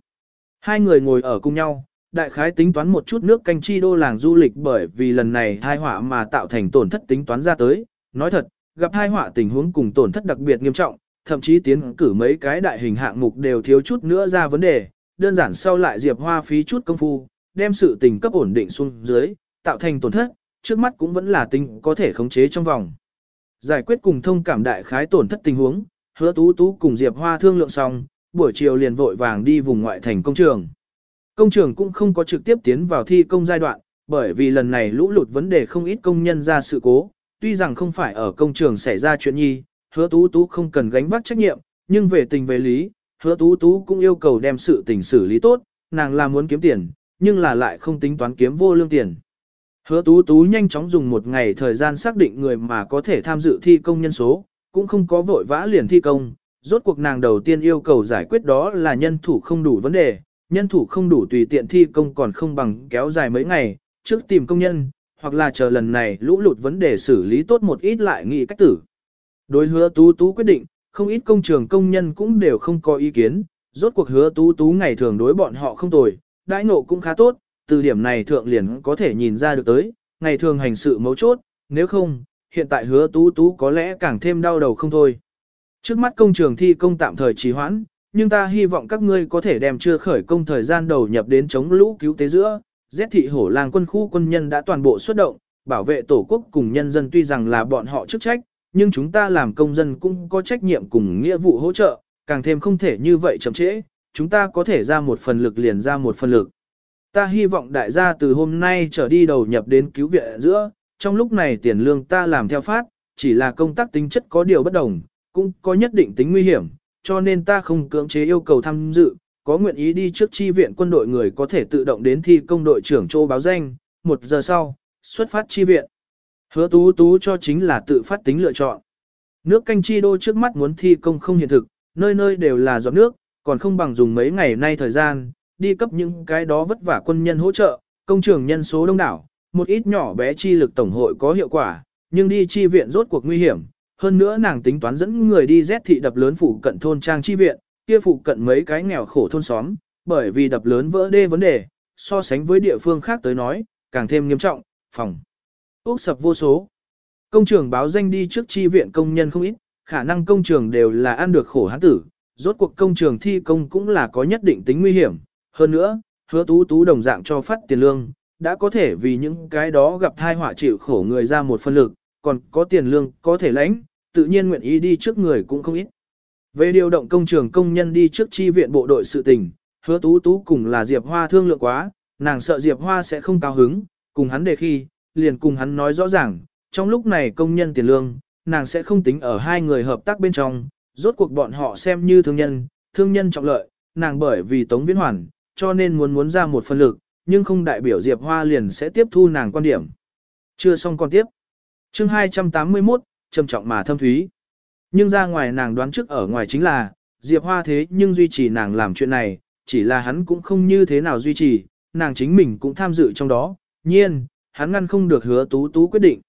Hai người ngồi ở cùng nhau, đại khái tính toán một chút nước canh chi đô làng du lịch bởi vì lần này hai họa mà tạo thành tổn thất tính toán ra tới. Nói thật, gặp hai họa tình huống cùng tổn thất đặc biệt nghiêm trọng, thậm chí tiến cử mấy cái đại hình hạng mục đều thiếu chút nữa ra vấn đề, đơn giản sau lại Diệp Hoa phí chút công phu, đem sự tình cấp ổn định xuống dưới, tạo thành tổn thất, trước mắt cũng vẫn là tính có thể khống chế trong vòng. Giải quyết cùng thông cảm đại khái tổn thất tình huống, hứa tú tú cùng Diệp Hoa thương lượng xong, buổi chiều liền vội vàng đi vùng ngoại thành công trường. Công trường cũng không có trực tiếp tiến vào thi công giai đoạn, bởi vì lần này lũ lụt vấn đề không ít công nhân ra sự cố, tuy rằng không phải ở công trường xảy ra chuyện nhi, hứa tú tú không cần gánh vác trách nhiệm, nhưng về tình về lý, hứa tú tú cũng yêu cầu đem sự tình xử lý tốt, nàng là muốn kiếm tiền, nhưng là lại không tính toán kiếm vô lương tiền. Hứa tú tú nhanh chóng dùng một ngày thời gian xác định người mà có thể tham dự thi công nhân số, cũng không có vội vã liền thi công, rốt cuộc nàng đầu tiên yêu cầu giải quyết đó là nhân thủ không đủ vấn đề, nhân thủ không đủ tùy tiện thi công còn không bằng kéo dài mấy ngày, trước tìm công nhân, hoặc là chờ lần này lũ lụt vấn đề xử lý tốt một ít lại nghĩ cách tử. Đối hứa tú tú quyết định, không ít công trường công nhân cũng đều không có ý kiến, rốt cuộc hứa tú tú ngày thường đối bọn họ không tồi, đãi nộ cũng khá tốt, từ điểm này thượng liền có thể nhìn ra được tới, ngày thường hành sự mấu chốt, nếu không, hiện tại hứa tú tú có lẽ càng thêm đau đầu không thôi. Trước mắt công trường thi công tạm thời trì hoãn, nhưng ta hy vọng các ngươi có thể đem chưa khởi công thời gian đầu nhập đến chống lũ cứu tế giữa. Giết thị hổ làng quân khu quân nhân đã toàn bộ xuất động, bảo vệ tổ quốc cùng nhân dân tuy rằng là bọn họ chức trách, nhưng chúng ta làm công dân cũng có trách nhiệm cùng nghĩa vụ hỗ trợ, càng thêm không thể như vậy chậm trễ, chúng ta có thể ra một phần lực liền ra một phần lực. Ta hy vọng đại gia từ hôm nay trở đi đầu nhập đến cứu viện giữa, trong lúc này tiền lương ta làm theo phát, chỉ là công tác tính chất có điều bất đồng, cũng có nhất định tính nguy hiểm, cho nên ta không cưỡng chế yêu cầu tham dự, có nguyện ý đi trước chi viện quân đội người có thể tự động đến thi công đội trưởng châu báo danh, một giờ sau, xuất phát chi viện. Hứa tú tú cho chính là tự phát tính lựa chọn. Nước canh chi đô trước mắt muốn thi công không hiện thực, nơi nơi đều là giọt nước, còn không bằng dùng mấy ngày nay thời gian, đi cấp những cái đó vất vả quân nhân hỗ trợ, công trường nhân số đông đảo, một ít nhỏ bé chi lực tổng hội có hiệu quả, nhưng đi chi viện rốt cuộc nguy hiểm. Hơn nữa nàng tính toán dẫn người đi rét thị đập lớn phụ cận thôn trang chi viện, kia phụ cận mấy cái nghèo khổ thôn xóm, bởi vì đập lớn vỡ đê vấn đề, so sánh với địa phương khác tới nói, càng thêm nghiêm trọng, phòng. Úc sập vô số. Công trường báo danh đi trước chi viện công nhân không ít, khả năng công trường đều là ăn được khổ hán tử, rốt cuộc công trường thi công cũng là có nhất định tính nguy hiểm. Hơn nữa, hứa tú tú đồng dạng cho phát tiền lương, đã có thể vì những cái đó gặp thai họa chịu khổ người ra một phân lực, còn có tiền lương có thể lãnh, tự nhiên nguyện ý đi trước người cũng không ít. Về điều động công trường công nhân đi trước chi viện bộ đội sự tình, hứa tú tú cùng là Diệp Hoa thương lượng quá, nàng sợ Diệp Hoa sẽ không cao hứng, cùng hắn đề khi, liền cùng hắn nói rõ ràng, trong lúc này công nhân tiền lương, nàng sẽ không tính ở hai người hợp tác bên trong, rốt cuộc bọn họ xem như thương nhân, thương nhân trọng lợi, nàng bởi vì Tống Viễn Hoàn, cho nên muốn muốn ra một phần lực, nhưng không đại biểu Diệp Hoa liền sẽ tiếp thu nàng quan điểm. Chưa xong còn tiếp. Chương 281, trầm trọng mà thâm thúy. Nhưng ra ngoài nàng đoán trước ở ngoài chính là, Diệp Hoa thế nhưng duy trì nàng làm chuyện này, chỉ là hắn cũng không như thế nào duy trì, nàng chính mình cũng tham dự trong đó, nhiên, hắn ngăn không được hứa tú tú quyết định.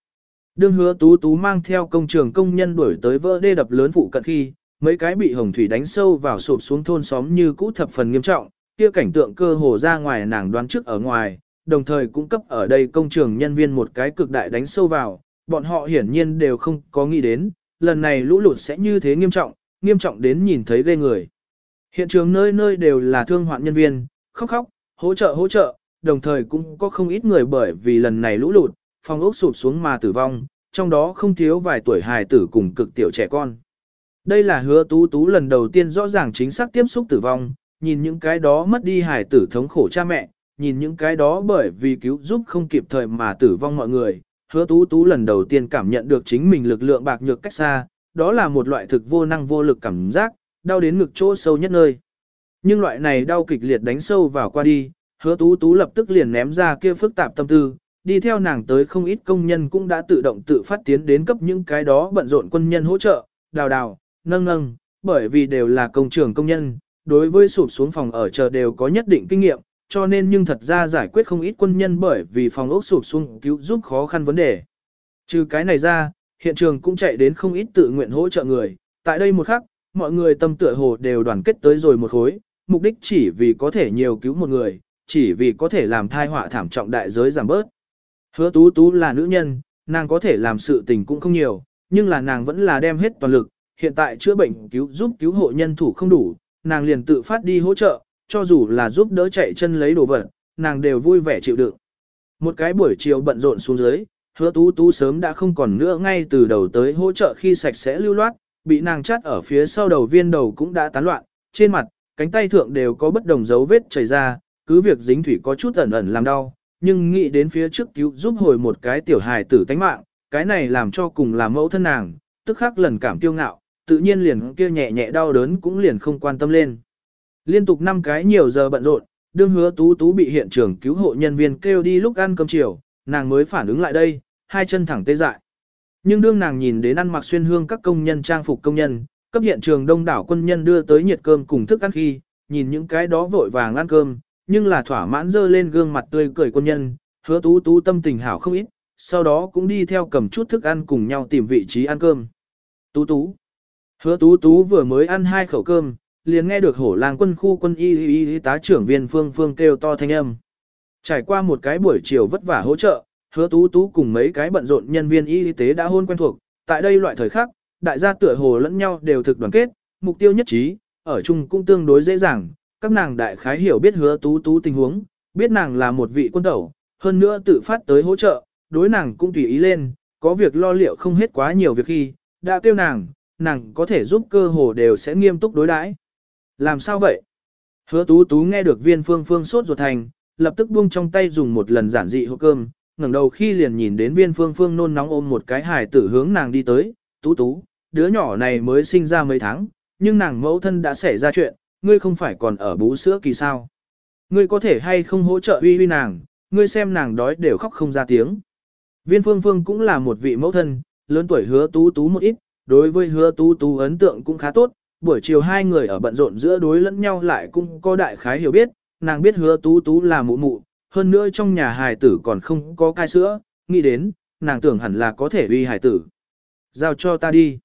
Đương hứa tú tú mang theo công trường công nhân đuổi tới vỡ đê đập lớn phụ cận khi, mấy cái bị hồng thủy đánh sâu vào sụp xuống thôn xóm như cũ thập phần nghiêm trọng, kia cảnh tượng cơ hồ ra ngoài nàng đoán trước ở ngoài, đồng thời cũng cấp ở đây công trường nhân viên một cái cực đại đánh sâu vào, bọn họ hiển nhiên đều không có nghĩ đến, lần này lũ lụt sẽ như thế nghiêm trọng, nghiêm trọng đến nhìn thấy ghê người. Hiện trường nơi nơi đều là thương hoạn nhân viên, khóc khóc, hỗ trợ hỗ trợ, đồng thời cũng có không ít người bởi vì lần này lũ lụt, phòng ốc sụp xuống mà tử vong, trong đó không thiếu vài tuổi hài tử cùng cực tiểu trẻ con. Đây là hứa tú tú lần đầu tiên rõ ràng chính xác tiếp xúc tử vong, nhìn những cái đó mất đi hài tử thống khổ cha mẹ, nhìn những cái đó bởi vì cứu giúp không kịp thời mà tử vong mọi người, hứa tú tú lần đầu tiên cảm nhận được chính mình lực lượng bạc nhược cách xa, đó là một loại thực vô năng vô lực cảm giác, đau đến ngực chỗ sâu nhất nơi. Nhưng loại này đau kịch liệt đánh sâu vào qua đi, hứa tú tú lập tức liền ném ra kia phức tạp tâm tư, đi theo nàng tới không ít công nhân cũng đã tự động tự phát tiến đến cấp những cái đó bận rộn quân nhân hỗ trợ, đào đào, nâng nâng, bởi vì đều là công trường công nhân, đối với sụp xuống phòng ở chờ đều có nhất định kinh nghiệm, cho nên nhưng thật ra giải quyết không ít quân nhân bởi vì phòng ốc sụp xuống cứu giúp khó khăn vấn đề. Trừ cái này ra, hiện trường cũng chạy đến không ít tự nguyện hỗ trợ người, tại đây một khắc, mọi người tâm tựa hồ đều đoàn kết tới rồi một khối, mục đích chỉ vì có thể nhiều cứu một người, chỉ vì có thể làm thai họa thảm trọng đại giới giảm bớt. Hứa tú tú là nữ nhân, nàng có thể làm sự tình cũng không nhiều, nhưng là nàng vẫn là đem hết toàn lực, hiện tại chữa bệnh cứu giúp cứu hộ nhân thủ không đủ, nàng liền tự phát đi hỗ trợ, cho dù là giúp đỡ chạy chân lấy đồ vật, nàng đều vui vẻ chịu đựng. Một cái buổi chiều bận rộn xuống dưới, hứa tú tú sớm đã không còn nữa ngay từ đầu tới hỗ trợ khi sạch sẽ lưu loát, bị nàng chắt ở phía sau đầu viên đầu cũng đã tán loạn, trên mặt, cánh tay thượng đều có bất đồng dấu vết chảy ra, cứ việc dính thủy có chút ẩn ẩn làm đau, nhưng nghĩ đến phía trước cứu giúp hồi một cái tiểu hài tử tánh mạng, cái này làm cho cùng là mẫu thân nàng, tức khắc lần cảm tiêu ngạo, tự nhiên liền kia nhẹ nhẹ đau đớn cũng liền không quan tâm lên. Liên tục 5 cái nhiều giờ bận rộn, đương hứa tú tú bị hiện trường cứu hộ nhân viên kêu đi lúc ăn cơm chiều, nàng mới phản ứng lại đây, hai chân thẳng tê dại. Nhưng đương nàng nhìn đến ăn mặc xuyên hương các công nhân trang phục công nhân, cấp hiện trường đông đảo quân nhân đưa tới nhiệt cơm cùng thức ăn khi, nhìn những cái đó vội vàng ăn cơm, nhưng là thỏa mãn dơ lên gương mặt tươi cười quân nhân, hứa tú tú tâm tình hảo không ít, sau đó cũng đi theo cầm chút thức ăn cùng nhau tìm vị trí ăn cơm. Tú tú. Hứa tú tú vừa mới ăn hai khẩu cơm, liền nghe được hổ lang quân khu quân y y y tá trưởng viên phương phương kêu to thanh âm. Trải qua một cái buổi chiều vất vả hỗ trợ, hứa tú tú cùng mấy cái bận rộn nhân viên y tế đã hôn quen thuộc, tại đây loại thời khắc, đại gia tựa hồ lẫn nhau đều thực đoàn kết, mục tiêu nhất trí, ở chung cũng tương đối dễ dàng, các nàng đại khái hiểu biết hứa tú tú tình huống, biết nàng là một vị quân tẩu, hơn nữa tự phát tới hỗ trợ, đối nàng cũng tùy ý lên, có việc lo liệu không hết quá nhiều việc khi, đã kêu nàng, nàng có thể giúp cơ hồ đều sẽ nghiêm túc đối đãi. Làm sao vậy? Hứa tú tú nghe được viên phương phương sốt ruột thành, lập tức buông trong tay dùng một lần giản dị hộp cơm, ngẩng đầu khi liền nhìn đến viên phương phương nôn nóng ôm một cái hài tử hướng nàng đi tới, tú tú, đứa nhỏ này mới sinh ra mấy tháng, nhưng nàng mẫu thân đã xảy ra chuyện, ngươi không phải còn ở bú sữa kỳ sao. Ngươi có thể hay không hỗ trợ uy uy nàng, ngươi xem nàng đói đều khóc không ra tiếng. Viên phương phương cũng là một vị mẫu thân, lớn tuổi hứa tú tú một ít, đối với hứa tú tú ấn tượng cũng khá tốt, buổi chiều hai người ở bận rộn giữa đối lẫn nhau lại cũng có đại khái hiểu biết, nàng biết hứa tú tú là mụ mụ, hơn nữa trong nhà hài tử còn không có cai sữa, nghĩ đến, nàng tưởng hẳn là có thể uy hài tử. Giao cho ta đi.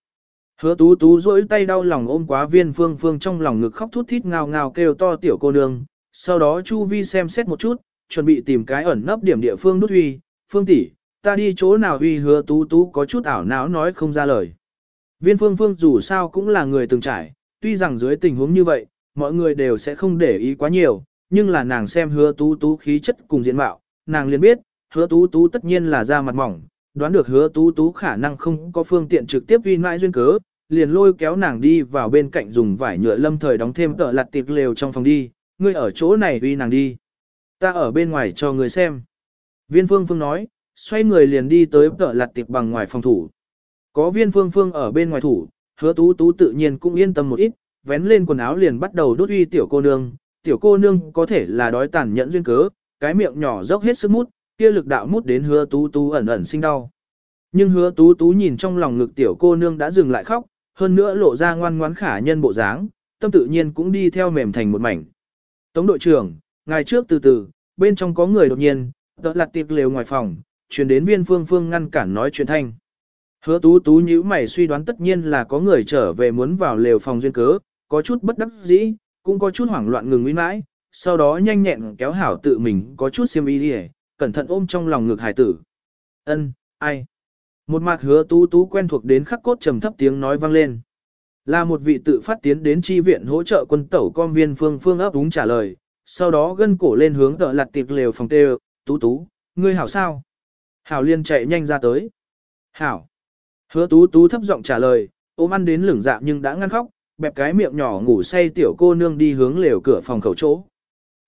Hứa tú tú rỗi tay đau lòng ôm quá viên phương phương trong lòng ngực khóc thút thít ngào ngào kêu to tiểu cô nương, sau đó chu vi xem xét một chút, chuẩn bị tìm cái ẩn nấp điểm địa phương đút huy, phương tỷ, ta đi chỗ nào huy hứa tú tú có chút ảo não nói không ra lời. Viên phương phương dù sao cũng là người từng trải, tuy rằng dưới tình huống như vậy, mọi người đều sẽ không để ý quá nhiều, nhưng là nàng xem hứa tú tú khí chất cùng diện mạo, nàng liền biết, hứa tú tú tất nhiên là da mặt mỏng, đoán được hứa tú tú khả năng không có phương tiện trực tiếp uy mãi duyên cớ, liền lôi kéo nàng đi vào bên cạnh dùng vải nhựa lâm thời đóng thêm tợ lặt tiệc lều trong phòng đi, ngươi ở chỗ này uy nàng đi. Ta ở bên ngoài cho người xem. Viên phương phương nói, xoay người liền đi tới tợ lặt tiệc bằng ngoài phòng thủ. Có viên phương phương ở bên ngoài thủ, hứa tú tú tự nhiên cũng yên tâm một ít, vén lên quần áo liền bắt đầu đốt uy tiểu cô nương, tiểu cô nương có thể là đói tàn nhẫn duyên cớ, cái miệng nhỏ dốc hết sức mút, kia lực đạo mút đến hứa tú tú ẩn ẩn sinh đau. Nhưng hứa tú tú nhìn trong lòng ngực tiểu cô nương đã dừng lại khóc, hơn nữa lộ ra ngoan ngoãn khả nhân bộ dáng, tâm tự nhiên cũng đi theo mềm thành một mảnh. Tống đội trưởng, ngày trước từ từ, bên trong có người đột nhiên, đó lặt tiệc lều ngoài phòng, truyền đến viên phương phương ngăn cản nói chuyện thanh. Hứa tú tú nhíu mày suy đoán tất nhiên là có người trở về muốn vào lều phòng duyên cớ, có chút bất đắc dĩ, cũng có chút hoảng loạn ngừng uy mãi, sau đó nhanh nhẹn kéo hảo tự mình có chút xiêm y đi cẩn thận ôm trong lòng ngực hải tử. Ân, ai? Một mặt hứa tú tú quen thuộc đến khắc cốt trầm thấp tiếng nói vang lên. Là một vị tự phát tiến đến chi viện hỗ trợ quân tẩu con viên phương phương ấp đúng trả lời, sau đó gân cổ lên hướng tợ lặt tiệp lều phòng tê tú tú, ngươi hảo sao? Hảo liên chạy nhanh ra tới. Hảo. Hứa tú tú thấp giọng trả lời, ôm ăn đến lửng dạ nhưng đã ngăn khóc, bẹp cái miệng nhỏ ngủ say tiểu cô nương đi hướng lều cửa phòng khẩu chỗ.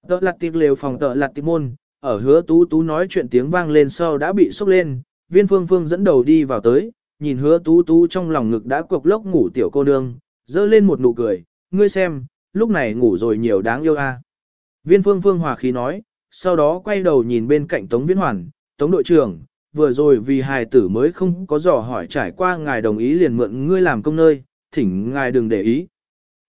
Tợ lặt tiệc lều phòng tợ lặt tiệc môn, ở hứa tú tú nói chuyện tiếng vang lên sau đã bị sốc lên, viên phương phương dẫn đầu đi vào tới, nhìn hứa tú tú trong lòng ngực đã cục lốc ngủ tiểu cô nương, dơ lên một nụ cười, ngươi xem, lúc này ngủ rồi nhiều đáng yêu a. Viên phương phương hòa khí nói, sau đó quay đầu nhìn bên cạnh Tống Viễn Hoàn, Tống đội trưởng, vừa rồi vì hài tử mới không có dò hỏi trải qua ngài đồng ý liền mượn ngươi làm công nơi, thỉnh ngài đừng để ý.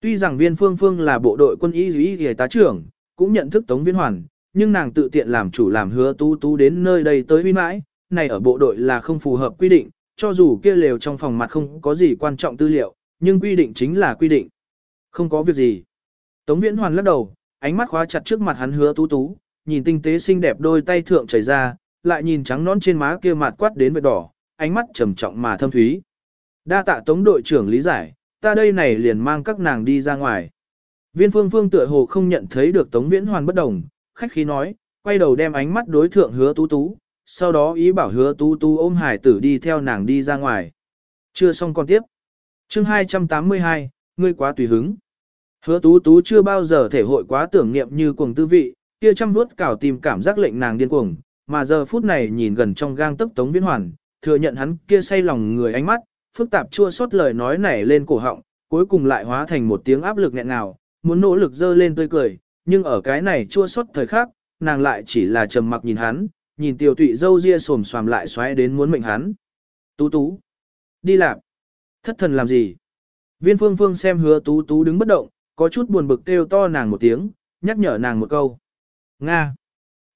Tuy rằng viên phương phương là bộ đội quân y dưới y tá trưởng, cũng nhận thức Tống Viễn Hoàn, nhưng nàng tự tiện làm chủ làm hứa tú tú đến nơi đây tới huy mãi, này ở bộ đội là không phù hợp quy định, cho dù kia lều trong phòng mặt không có gì quan trọng tư liệu, nhưng quy định chính là quy định. Không có việc gì. Tống Viễn Hoàn lắc đầu, ánh mắt khóa chặt trước mặt hắn hứa tú tú, nhìn tinh tế xinh đẹp đôi tay thượng chảy ra, lại nhìn trắng nón trên má kia mặt quát đến vệt đỏ, ánh mắt trầm trọng mà thâm thúy. Đa tạ Tống đội trưởng lý giải, ta đây này liền mang các nàng đi ra ngoài. Viên phương phương tựa hồ không nhận thấy được Tống Viễn Hoàn bất đồng, khách khí nói, quay đầu đem ánh mắt đối thượng hứa tú tú, sau đó ý bảo hứa tú tú ôm hải tử đi theo nàng đi ra ngoài. Chưa xong còn tiếp. chương 282, ngươi quá tùy hứng. Hứa tú tú chưa bao giờ thể hội quá tưởng niệm như cuồng tư vị, kia trăm vuốt cào tìm cảm giác lệnh nàng điên cuồng, mà giờ phút này nhìn gần trong gang tấc Tống Viễn Hoàn, thừa nhận hắn kia say lòng người ánh mắt, phức tạp chua xót lời nói nảy lên cổ họng, cuối cùng lại hóa thành một tiếng áp lực nghẹn ngào, muốn nỗ lực dơ lên tươi cười, nhưng ở cái này chua xót thời khắc, nàng lại chỉ là trầm mặc nhìn hắn, nhìn tiểu tụy dâu ria sồm xoàm lại xoáy đến muốn mệnh hắn. Tú tú. Đi làm. Thất thần làm gì? Viên phương phương xem hứa tú tú đứng bất động, có chút buồn bực kêu to nàng một tiếng, nhắc nhở nàng một câu. Nga.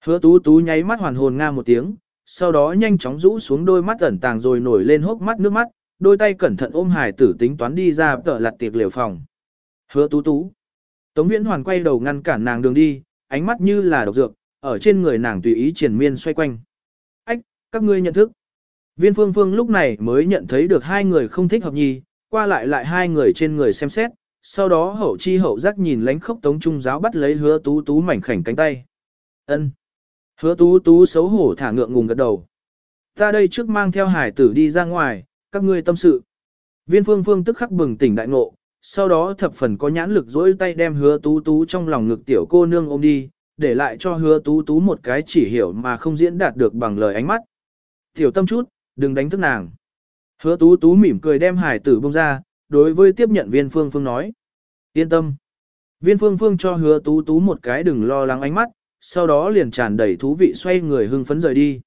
Hứa tú tú nháy mắt hoàn hồn Nga một tiếng, sau đó nhanh chóng rũ xuống đôi mắt ẩn tàng rồi nổi lên hốc mắt nước mắt, đôi tay cẩn thận ôm hải tử tính toán đi ra tở lặt tiệc liều phòng. Hứa tú tú. Tống viễn hoàn quay đầu ngăn cản nàng đường đi, ánh mắt như là độc dược, ở trên người nàng tùy ý triển miên xoay quanh. Ách, các ngươi nhận thức. Viên phương phương lúc này mới nhận thấy được hai người không thích hợp nhì, qua lại lại hai người trên người xem xét, sau đó hậu chi hậu giác nhìn lánh khốc tống trung giáo bắt lấy hứa tú tú mảnh khảnh cánh tay. ân Hứa tú tú xấu hổ thả ngượng ngùng gật đầu. Ta đây trước mang theo hải tử đi ra ngoài, các ngươi tâm sự. Viên phương phương tức khắc bừng tỉnh đại ngộ, sau đó thập phần có nhãn lực dỗi tay đem hứa tú tú trong lòng ngực tiểu cô nương ôm đi, để lại cho hứa tú tú một cái chỉ hiểu mà không diễn đạt được bằng lời ánh mắt. Tiểu tâm chút, đừng đánh thức nàng. Hứa tú tú mỉm cười đem hải tử bông ra, đối với tiếp nhận viên phương phương nói. Yên tâm. Viên phương phương cho hứa tú tú một cái đừng lo lắng ánh mắt, sau đó liền tràn đầy thú vị xoay người hưng phấn rời đi.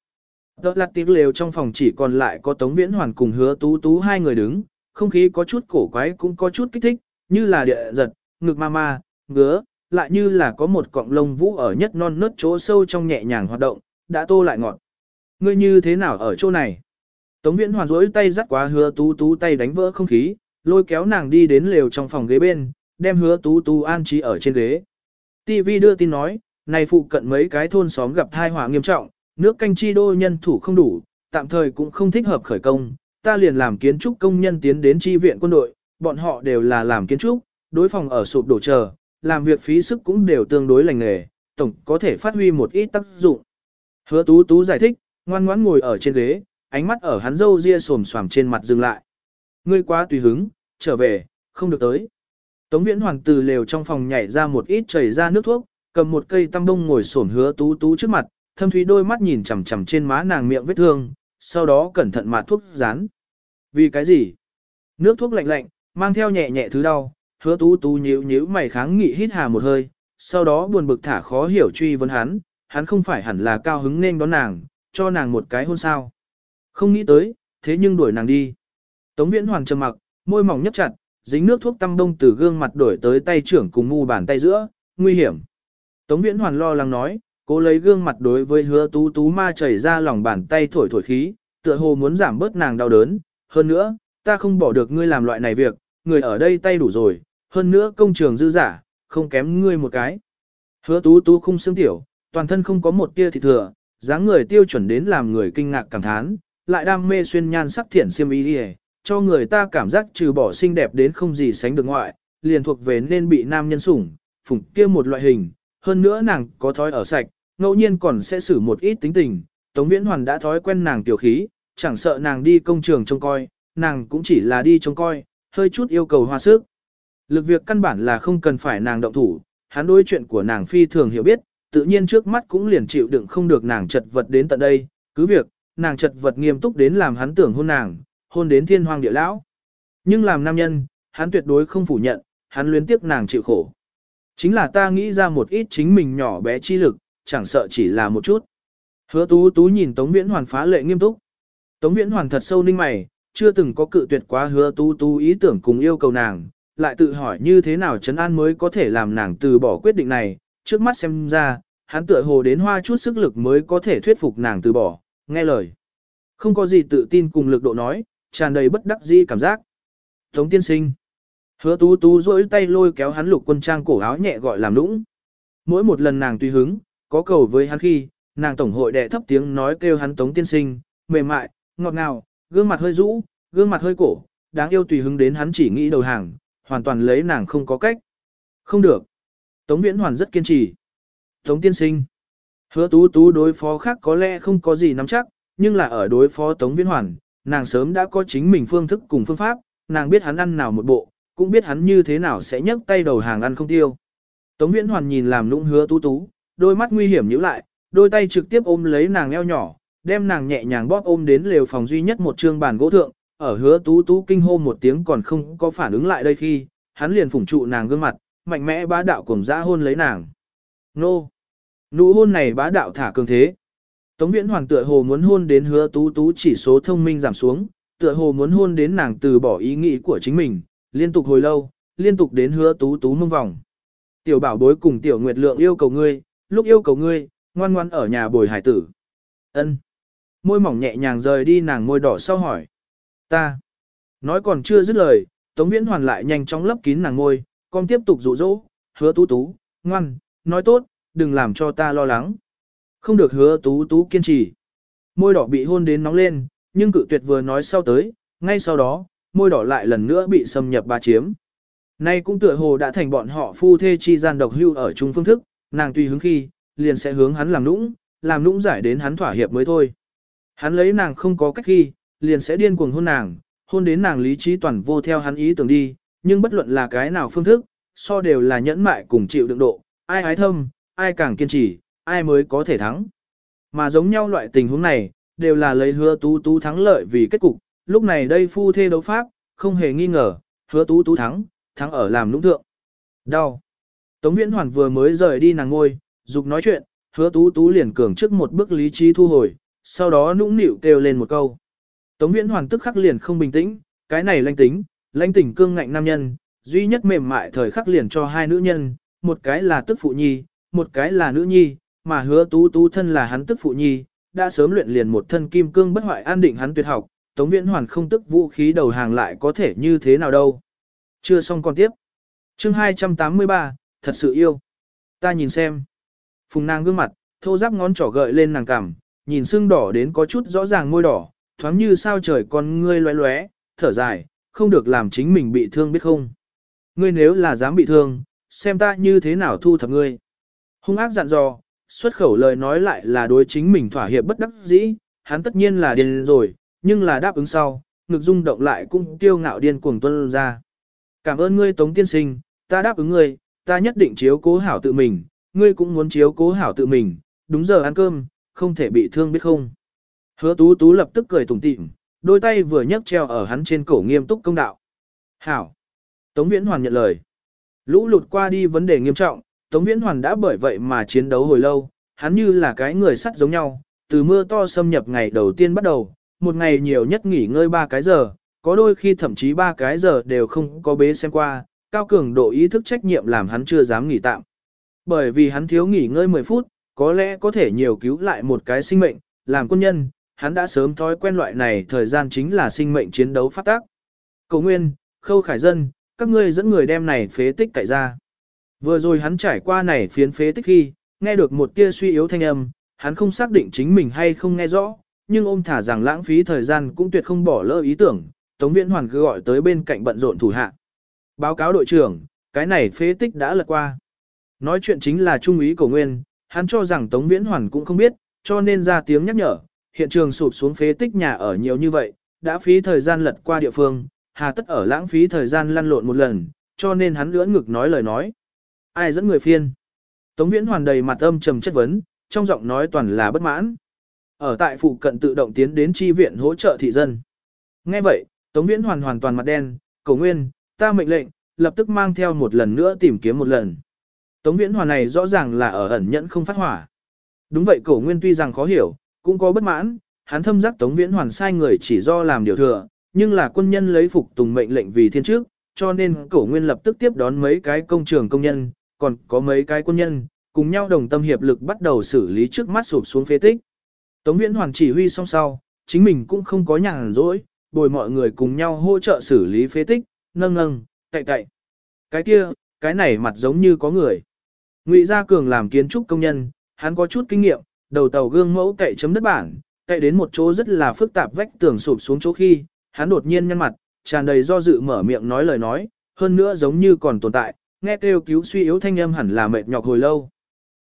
Đợt lặt tiếng lều trong phòng chỉ còn lại có Tống Viễn Hoàn cùng hứa tú tú hai người đứng, không khí có chút cổ quái cũng có chút kích thích, như là địa giật, ngực ma ma, ngứa, lại như là có một cọng lông vũ ở nhất non nớt chỗ sâu trong nhẹ nhàng hoạt động, đã tô lại ngọt. Ngươi như thế nào ở chỗ này? Tống Viễn Hoàn rỗi tay dắt quá hứa tú tú tay đánh vỡ không khí, lôi kéo nàng đi đến lều trong phòng ghế bên, đem hứa tú tú an trí ở trên ghế. TV đưa tin nói, này phụ cận mấy cái thôn xóm gặp thai họa nghiêm trọng, nước canh chi đô nhân thủ không đủ, tạm thời cũng không thích hợp khởi công, ta liền làm kiến trúc công nhân tiến đến chi viện quân đội, bọn họ đều là làm kiến trúc, đối phòng ở sụp đổ chờ, làm việc phí sức cũng đều tương đối lành nghề, tổng có thể phát huy một ít tác dụng. Hứa tú tú giải thích, ngoan ngoãn ngồi ở trên ghế, ánh mắt ở hắn dâu ria xồm xoàm trên mặt dừng lại. Ngươi quá tùy hứng, trở về, không được tới. Tống viễn hoàng từ lều trong phòng nhảy ra một ít chảy ra nước thuốc, cầm một cây tăm bông ngồi xổm hứa tú tú trước mặt, thâm thúy đôi mắt nhìn chằm chằm trên má nàng miệng vết thương, sau đó cẩn thận mà thuốc dán. Vì cái gì? Nước thuốc lạnh lạnh, mang theo nhẹ nhẹ thứ đau, hứa tú tú nhíu nhíu mày kháng nghị hít hà một hơi, sau đó buồn bực thả khó hiểu truy vấn hắn, hắn không phải hẳn là cao hứng nên đón nàng, cho nàng một cái hôn sao. Không nghĩ tới, thế nhưng đuổi nàng đi. Tống viễn hoàng trầm mặc, môi mỏng nhấp chặt, dính nước thuốc tăm đông từ gương mặt đổi tới tay trưởng cùng mu bàn tay giữa, nguy hiểm. Tống viễn hoàn lo lắng nói, cố lấy gương mặt đối với hứa tú tú ma chảy ra lòng bàn tay thổi thổi khí, tựa hồ muốn giảm bớt nàng đau đớn. Hơn nữa, ta không bỏ được ngươi làm loại này việc, người ở đây tay đủ rồi, hơn nữa công trường dư giả, không kém ngươi một cái. Hứa tú tú không xương tiểu, toàn thân không có một tia thịt thừa, dáng người tiêu chuẩn đến làm người kinh ngạc cảm thán, lại đam mê xuyên nhan sắc thiện xiêm y đi cho người ta cảm giác trừ bỏ xinh đẹp đến không gì sánh được ngoại, liền thuộc về nên bị nam nhân sủng, phụng kia một loại hình, hơn nữa nàng có thói ở sạch, ngẫu nhiên còn sẽ xử một ít tính tình, Tống Viễn Hoàn đã thói quen nàng tiểu khí, chẳng sợ nàng đi công trường trông coi, nàng cũng chỉ là đi trông coi, hơi chút yêu cầu hoa sức. Lực việc căn bản là không cần phải nàng động thủ, hắn đối chuyện của nàng phi thường hiểu biết, tự nhiên trước mắt cũng liền chịu đựng không được nàng chật vật đến tận đây, cứ việc, nàng chật vật nghiêm túc đến làm hắn tưởng hôn nàng, hôn đến thiên hoàng địa lão. Nhưng làm nam nhân, hắn tuyệt đối không phủ nhận, hắn luyến tiếc nàng chịu khổ. Chính là ta nghĩ ra một ít chính mình nhỏ bé chi lực, chẳng sợ chỉ là một chút. Hứa tú tú nhìn Tống Viễn Hoàn phá lệ nghiêm túc. Tống Viễn Hoàn thật sâu ninh mày, chưa từng có cự tuyệt quá hứa tú tú ý tưởng cùng yêu cầu nàng, lại tự hỏi như thế nào Trấn An mới có thể làm nàng từ bỏ quyết định này, trước mắt xem ra, hắn tựa hồ đến hoa chút sức lực mới có thể thuyết phục nàng từ bỏ, nghe lời. Không có gì tự tin cùng lực độ nói, tràn đầy bất đắc dĩ cảm giác. Tống tiên sinh. Hứa tú tú duỗi tay lôi kéo hắn lục quân trang cổ áo nhẹ gọi làm lũng. Mỗi một lần nàng tùy hứng, có cầu với hắn khi, nàng tổng hội đệ thấp tiếng nói kêu hắn tống tiên sinh, mềm mại, ngọt ngào, gương mặt hơi rũ, gương mặt hơi cổ, đáng yêu tùy hứng đến hắn chỉ nghĩ đầu hàng, hoàn toàn lấy nàng không có cách. Không được. Tống viễn hoàn rất kiên trì. Tống tiên sinh. Hứa tú tú đối phó khác có lẽ không có gì nắm chắc, nhưng là ở đối phó tống viễn hoàn, nàng sớm đã có chính mình phương thức cùng phương pháp, nàng biết hắn ăn nào một bộ, cũng biết hắn như thế nào sẽ nhấc tay đầu hàng ăn không tiêu. Tống Viễn Hoàn nhìn làm nũng hứa tú tú, đôi mắt nguy hiểm nhíu lại, đôi tay trực tiếp ôm lấy nàng eo nhỏ, đem nàng nhẹ nhàng bóp ôm đến lều phòng duy nhất một trương bàn gỗ thượng, ở hứa tú tú kinh hô một tiếng còn không có phản ứng lại đây khi, hắn liền phủng trụ nàng gương mặt, mạnh mẽ bá đạo cùng dã hôn lấy nàng. Nô! Nụ hôn này bá đạo thả cường thế. Tống viễn hoàng tựa hồ muốn hôn đến hứa tú tú chỉ số thông minh giảm xuống, tựa hồ muốn hôn đến nàng từ bỏ ý nghĩ của chính mình, liên tục hồi lâu, liên tục đến hứa tú tú mông vòng. Tiểu bảo bối cùng tiểu nguyệt lượng yêu cầu ngươi, lúc yêu cầu ngươi, ngoan ngoan ở nhà bồi hải tử. ân Môi mỏng nhẹ nhàng rời đi nàng môi đỏ sau hỏi. Ta. Nói còn chưa dứt lời, Tống Viễn Hoàn lại nhanh chóng lấp kín nàng ngôi, con tiếp tục dụ dỗ, hứa tú tú, ngoan, nói tốt, đừng làm cho ta lo lắng. Không được hứa tú tú kiên trì. Môi đỏ bị hôn đến nóng lên, nhưng cự tuyệt vừa nói sau tới, ngay sau đó, môi đỏ lại lần nữa bị xâm nhập ba chiếm. Nay cũng tựa hồ đã thành bọn họ phu thê chi gian độc hưu ở chung phương thức, nàng tùy hướng khi, liền sẽ hướng hắn làm nũng, làm nũng giải đến hắn thỏa hiệp mới thôi. Hắn lấy nàng không có cách khi, liền sẽ điên cuồng hôn nàng, hôn đến nàng lý trí toàn vô theo hắn ý tưởng đi, nhưng bất luận là cái nào phương thức, so đều là nhẫn mại cùng chịu đựng độ, ai ái thâm, ai càng kiên trì, ai mới có thể thắng. Mà giống nhau loại tình huống này, đều là lấy hứa tú tú thắng lợi vì kết cục, lúc này đây phu thê đấu pháp, không hề nghi ngờ, hứa tú tú thắng, thắng ở làm lũng thượng. Đau. Tống Viễn Hoàn vừa mới rời đi nàng ngôi, dục nói chuyện, hứa tú tú liền cường trước một bước lý trí thu hồi, sau đó nũng nịu kêu lên một câu. Tống Viễn Hoàn tức khắc liền không bình tĩnh, cái này lanh tính, lanh tỉnh cương ngạnh nam nhân, duy nhất mềm mại thời khắc liền cho hai nữ nhân, một cái là tức phụ nhi, một cái là nữ nhi, mà hứa tú tú thân là hắn tức phụ nhi, đã sớm luyện liền một thân kim cương bất hoại an định hắn tuyệt học, Tống Viễn Hoàn không tức vũ khí đầu hàng lại có thể như thế nào đâu. Chưa xong còn tiếp. Chương 283, thật sự yêu. Ta nhìn xem. Phùng nàng gương mặt, thô giáp ngón trỏ gợi lên nàng cằm, nhìn sưng đỏ đến có chút rõ ràng môi đỏ, thoáng như sao trời con ngươi loé loé, thở dài, không được làm chính mình bị thương biết không. Ngươi nếu là dám bị thương, xem ta như thế nào thu thập ngươi. Hung ác dặn dò, xuất khẩu lời nói lại là đối chính mình thỏa hiệp bất đắc dĩ, hắn tất nhiên là điên rồi, nhưng là đáp ứng sau, ngực rung động lại cũng tiêu ngạo điên cuồng tuân ra. Cảm ơn ngươi Tống Tiên Sinh, ta đáp ứng ngươi, ta nhất định chiếu cố hảo tự mình, ngươi cũng muốn chiếu cố hảo tự mình, đúng giờ ăn cơm, không thể bị thương biết không. Hứa tú tú lập tức cười tủm tỉm, đôi tay vừa nhấc treo ở hắn trên cổ nghiêm túc công đạo. Hảo. Tống Viễn Hoàn nhận lời. Lũ lụt qua đi vấn đề nghiêm trọng, Tống Viễn Hoàn đã bởi vậy mà chiến đấu hồi lâu, hắn như là cái người sắt giống nhau, từ mưa to xâm nhập ngày đầu tiên bắt đầu, một ngày nhiều nhất nghỉ ngơi ba cái giờ, có đôi khi thậm chí ba cái giờ đều không có bế xem qua, cao cường độ ý thức trách nhiệm làm hắn chưa dám nghỉ tạm. Bởi vì hắn thiếu nghỉ ngơi 10 phút, có lẽ có thể nhiều cứu lại một cái sinh mệnh, làm quân nhân, hắn đã sớm thói quen loại này thời gian chính là sinh mệnh chiến đấu phát tác. Cầu nguyên, khâu khải dân, các ngươi dẫn người đem này phế tích cải ra. Vừa rồi hắn trải qua này phiến phế tích khi, nghe được một tia suy yếu thanh âm, hắn không xác định chính mình hay không nghe rõ, nhưng ôm thả rằng lãng phí thời gian cũng tuyệt không bỏ lỡ ý tưởng, Tống Viễn Hoàn cứ gọi tới bên cạnh bận rộn thủ hạ. Báo cáo đội trưởng, cái này phế tích đã lật qua. Nói chuyện chính là Trung úy Cổ Nguyên, hắn cho rằng Tống Viễn Hoàn cũng không biết, cho nên ra tiếng nhắc nhở, hiện trường sụp xuống phế tích nhà ở nhiều như vậy, đã phí thời gian lật qua địa phương, hà tất ở lãng phí thời gian lăn lộn một lần, cho nên hắn lưỡn ngực nói lời nói. Ai dẫn người phiên? Tống Viễn Hoàn đầy mặt âm trầm chất vấn, trong giọng nói toàn là bất mãn. Ở tại phụ cận tự động tiến đến chi viện hỗ trợ thị dân. Nghe vậy, Tống Viễn Hoàn hoàn toàn mặt đen, cầu nguyên, ta mệnh lệnh, lập tức mang theo một lần nữa tìm kiếm một lần. Tống Viễn Hoàn này rõ ràng là ở ẩn nhẫn không phát hỏa. Đúng vậy cổ nguyên tuy rằng khó hiểu, cũng có bất mãn, hắn thâm giác Tống Viễn Hoàn sai người chỉ do làm điều thừa, nhưng là quân nhân lấy phục tùng mệnh lệnh vì thiên trước, cho nên cổ nguyên lập tức tiếp đón mấy cái công trường công nhân, còn có mấy cái quân nhân, cùng nhau đồng tâm hiệp lực bắt đầu xử lý trước mắt sụp xuống phế tích. Tống Viễn Hoàn chỉ huy xong sau, chính mình cũng không có nhàn rỗi, bồi mọi người cùng nhau hỗ trợ xử lý phế tích, nâng nâng, cậy cậy. Cái kia, cái này mặt giống như có người. Ngụy Gia Cường làm kiến trúc công nhân, hắn có chút kinh nghiệm, đầu tàu gương mẫu cậy chấm đất bản, cậy đến một chỗ rất là phức tạp vách tường sụp xuống chỗ khi, hắn đột nhiên nhăn mặt, tràn đầy do dự mở miệng nói lời nói, hơn nữa giống như còn tồn tại, nghe kêu cứu suy yếu thanh âm hẳn là mệt nhọc hồi lâu.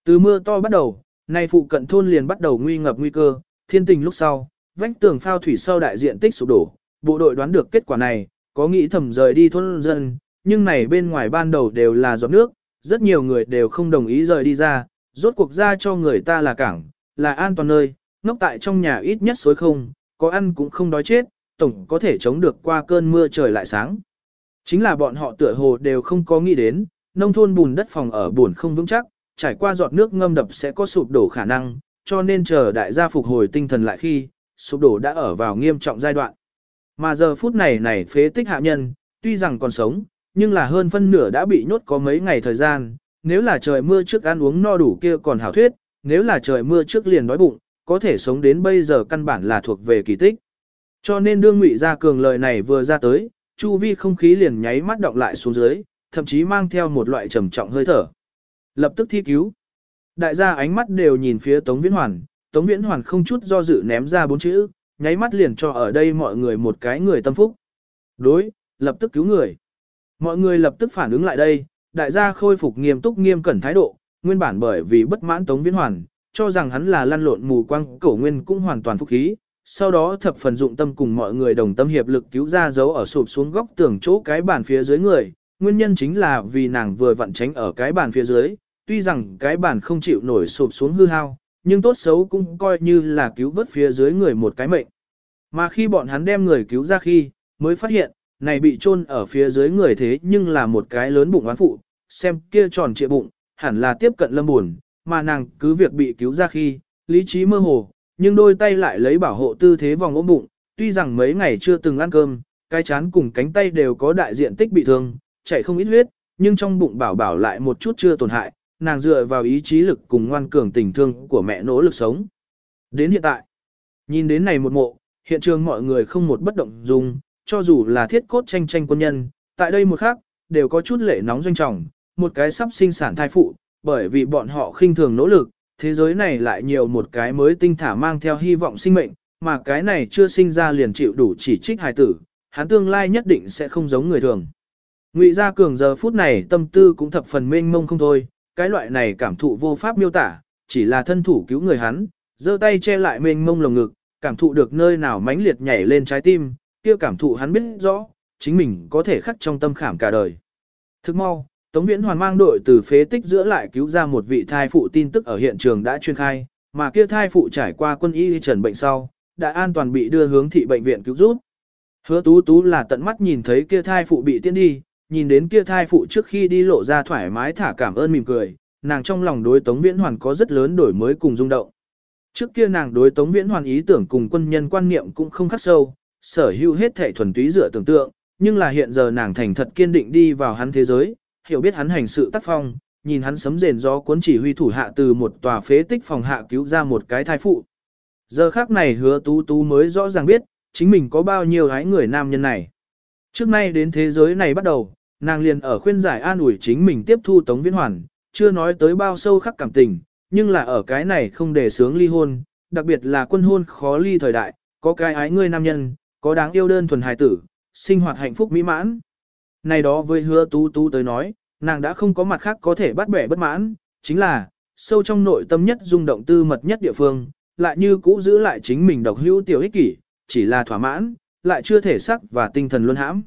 Từ mưa to bắt đầu, nay phụ cận thôn liền bắt đầu nguy ngập nguy cơ, thiên tình lúc sau, vách tường phao thủy sau đại diện tích sụp đổ, bộ đội đoán được kết quả này, có nghĩ thầm rời đi thôn dân, nhưng này bên ngoài ban đầu đều là giọt nước, rất nhiều người đều không đồng ý rời đi ra, rốt cuộc ra cho người ta là cảng, là an toàn nơi, ngốc tại trong nhà ít nhất xối không, có ăn cũng không đói chết, tổng có thể chống được qua cơn mưa trời lại sáng. Chính là bọn họ tựa hồ đều không có nghĩ đến, nông thôn bùn đất phòng ở buồn không vững chắc, trải qua giọt nước ngâm đập sẽ có sụp đổ khả năng, cho nên chờ đại gia phục hồi tinh thần lại khi, sụp đổ đã ở vào nghiêm trọng giai đoạn. Mà giờ phút này này phế tích hạ nhân, tuy rằng còn sống, nhưng là hơn phân nửa đã bị nhốt có mấy ngày thời gian, nếu là trời mưa trước ăn uống no đủ kia còn hảo thuyết, nếu là trời mưa trước liền đói bụng, có thể sống đến bây giờ căn bản là thuộc về kỳ tích. Cho nên đương ngụy gia cường lời này vừa ra tới, chu vi không khí liền nháy mắt động lại xuống dưới, thậm chí mang theo một loại trầm trọng hơi thở. Lập tức thi cứu. Đại gia ánh mắt đều nhìn phía Tống Viễn Hoàn, Tống Viễn Hoàn không chút do dự ném ra bốn chữ, nháy mắt liền cho ở đây mọi người một cái người tâm phúc. Đối, lập tức cứu người. Mọi người lập tức phản ứng lại đây, đại gia khôi phục nghiêm túc nghiêm cẩn thái độ, nguyên bản bởi vì bất mãn Tống Viễn Hoàn, cho rằng hắn là lăn lộn mù quang cổ nguyên cũng hoàn toàn phúc khí. Sau đó thập phần dụng tâm cùng mọi người đồng tâm hiệp lực cứu ra dấu ở sụp xuống góc tường chỗ cái bàn phía dưới người, nguyên nhân chính là vì nàng vừa vặn tránh ở cái bàn phía dưới, tuy rằng cái bàn không chịu nổi sụp xuống hư hao, nhưng tốt xấu cũng coi như là cứu vớt phía dưới người một cái mệnh. Mà khi bọn hắn đem người cứu ra khi, mới phát hiện, này bị chôn ở phía dưới người thế nhưng là một cái lớn bụng oán phụ, xem kia tròn trịa bụng, hẳn là tiếp cận lâm buồn, mà nàng cứ việc bị cứu ra khi, lý trí mơ hồ, nhưng đôi tay lại lấy bảo hộ tư thế vòng ôm bụng, tuy rằng mấy ngày chưa từng ăn cơm, cái chán cùng cánh tay đều có đại diện tích bị thương, chảy không ít huyết, nhưng trong bụng bảo bảo lại một chút chưa tổn hại, nàng dựa vào ý chí lực cùng ngoan cường tình thương của mẹ nỗ lực sống. Đến hiện tại, nhìn đến này một mộ, hiện trường mọi người không một bất động dung, cho dù là thiết cốt tranh tranh quân nhân, tại đây một khác đều có chút lệ nóng doanh trọng, một cái sắp sinh sản thai phụ, bởi vì bọn họ khinh thường nỗ lực, thế giới này lại nhiều một cái mới tinh thả mang theo hy vọng sinh mệnh, mà cái này chưa sinh ra liền chịu đủ chỉ trích hài tử, hắn tương lai nhất định sẽ không giống người thường. Ngụy Gia Cường giờ phút này tâm tư cũng thập phần mênh mông không thôi, cái loại này cảm thụ vô pháp miêu tả, chỉ là thân thủ cứu người hắn, giơ tay che lại mênh mông lồng ngực, cảm thụ được nơi nào mãnh liệt nhảy lên trái tim, kia cảm thụ hắn biết rõ, chính mình có thể khắc trong tâm khảm cả đời. Thức mau, Tống Viễn Hoàn mang đội từ phế tích giữa lại cứu ra một vị thai phụ tin tức ở hiện trường đã chuyên khai, mà kia thai phụ trải qua quân y trần bệnh sau, đã an toàn bị đưa hướng thị bệnh viện cứu giúp. Hứa tú tú là tận mắt nhìn thấy kia thai phụ bị tiễn đi, nhìn đến kia thai phụ trước khi đi lộ ra thoải mái thả cảm ơn mỉm cười, nàng trong lòng đối Tống Viễn Hoàn có rất lớn đổi mới cùng rung động. Trước kia nàng đối Tống Viễn Hoàn ý tưởng cùng quân nhân quan niệm cũng không khắc sâu, sở hữu hết thể thuần túy dựa tưởng tượng, nhưng là hiện giờ nàng thành thật kiên định đi vào hắn thế giới, hiểu biết hắn hành sự tác phong, nhìn hắn sấm rền gió cuốn chỉ huy thủ hạ từ một tòa phế tích phòng hạ cứu ra một cái thai phụ. Giờ khác này hứa tú tú mới rõ ràng biết, chính mình có bao nhiêu gái người nam nhân này. Trước nay đến thế giới này bắt đầu, nàng liền ở khuyên giải an ủi chính mình tiếp thu Tống Viễn Hoàn, chưa nói tới bao sâu khắc cảm tình, nhưng là ở cái này không để sướng ly hôn, đặc biệt là quân hôn khó ly thời đại, có cái ái ngươi nam nhân, có đáng yêu đơn thuần hài tử, sinh hoạt hạnh phúc mỹ mãn. Này đó với hứa tú tú tới nói, nàng đã không có mặt khác có thể bắt bẻ bất mãn, chính là, sâu trong nội tâm nhất rung động tư mật nhất địa phương, lại như cũ giữ lại chính mình độc hữu tiểu ích kỷ, chỉ là thỏa mãn, lại chưa thể sắc và tinh thần luân hãm.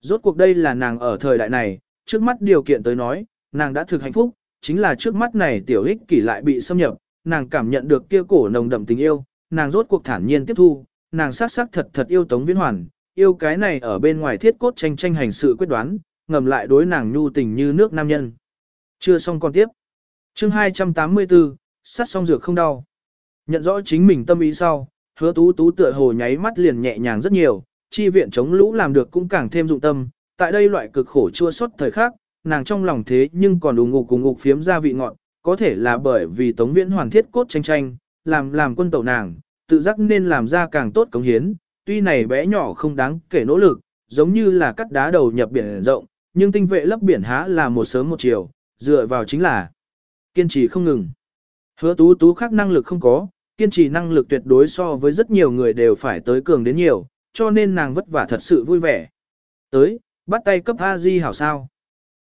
Rốt cuộc đây là nàng ở thời đại này, trước mắt điều kiện tới nói, nàng đã thực hạnh phúc, chính là trước mắt này tiểu ích kỷ lại bị xâm nhập, nàng cảm nhận được kia cổ nồng đậm tình yêu, nàng rốt cuộc thản nhiên tiếp thu, nàng sát sắc thật thật yêu Tống Viễn Hoàn, yêu cái này ở bên ngoài thiết cốt tranh tranh hành sự quyết đoán, ngầm lại đối nàng nhu tình như nước nam nhân. Chưa xong còn tiếp. Chương 284, sát xong dược không đau. Nhận rõ chính mình tâm ý sau, hứa tú tú tựa hồ nháy mắt liền nhẹ nhàng rất nhiều, chi viện chống lũ làm được cũng càng thêm dụng tâm, tại đây loại cực khổ chua xót thời khắc, nàng trong lòng thế nhưng còn đủ ngục cùng ngục phiếm ra vị ngọt, có thể là bởi vì Tống Viễn hoàn thiết cốt tranh tranh, làm làm quân tẩu nàng, tự giác nên làm ra càng tốt cống hiến, tuy này bé nhỏ không đáng kể nỗ lực, giống như là cắt đá đầu nhập biển rộng, nhưng tinh vệ lấp biển há là một sớm một chiều, dựa vào chính là kiên trì không ngừng. Hứa tú tú khác năng lực không có, kiên trì năng lực tuyệt đối so với rất nhiều người đều phải tới cường đến nhiều, cho nên nàng vất vả thật sự vui vẻ. Tới, bắt tay cấp A-di hảo sao.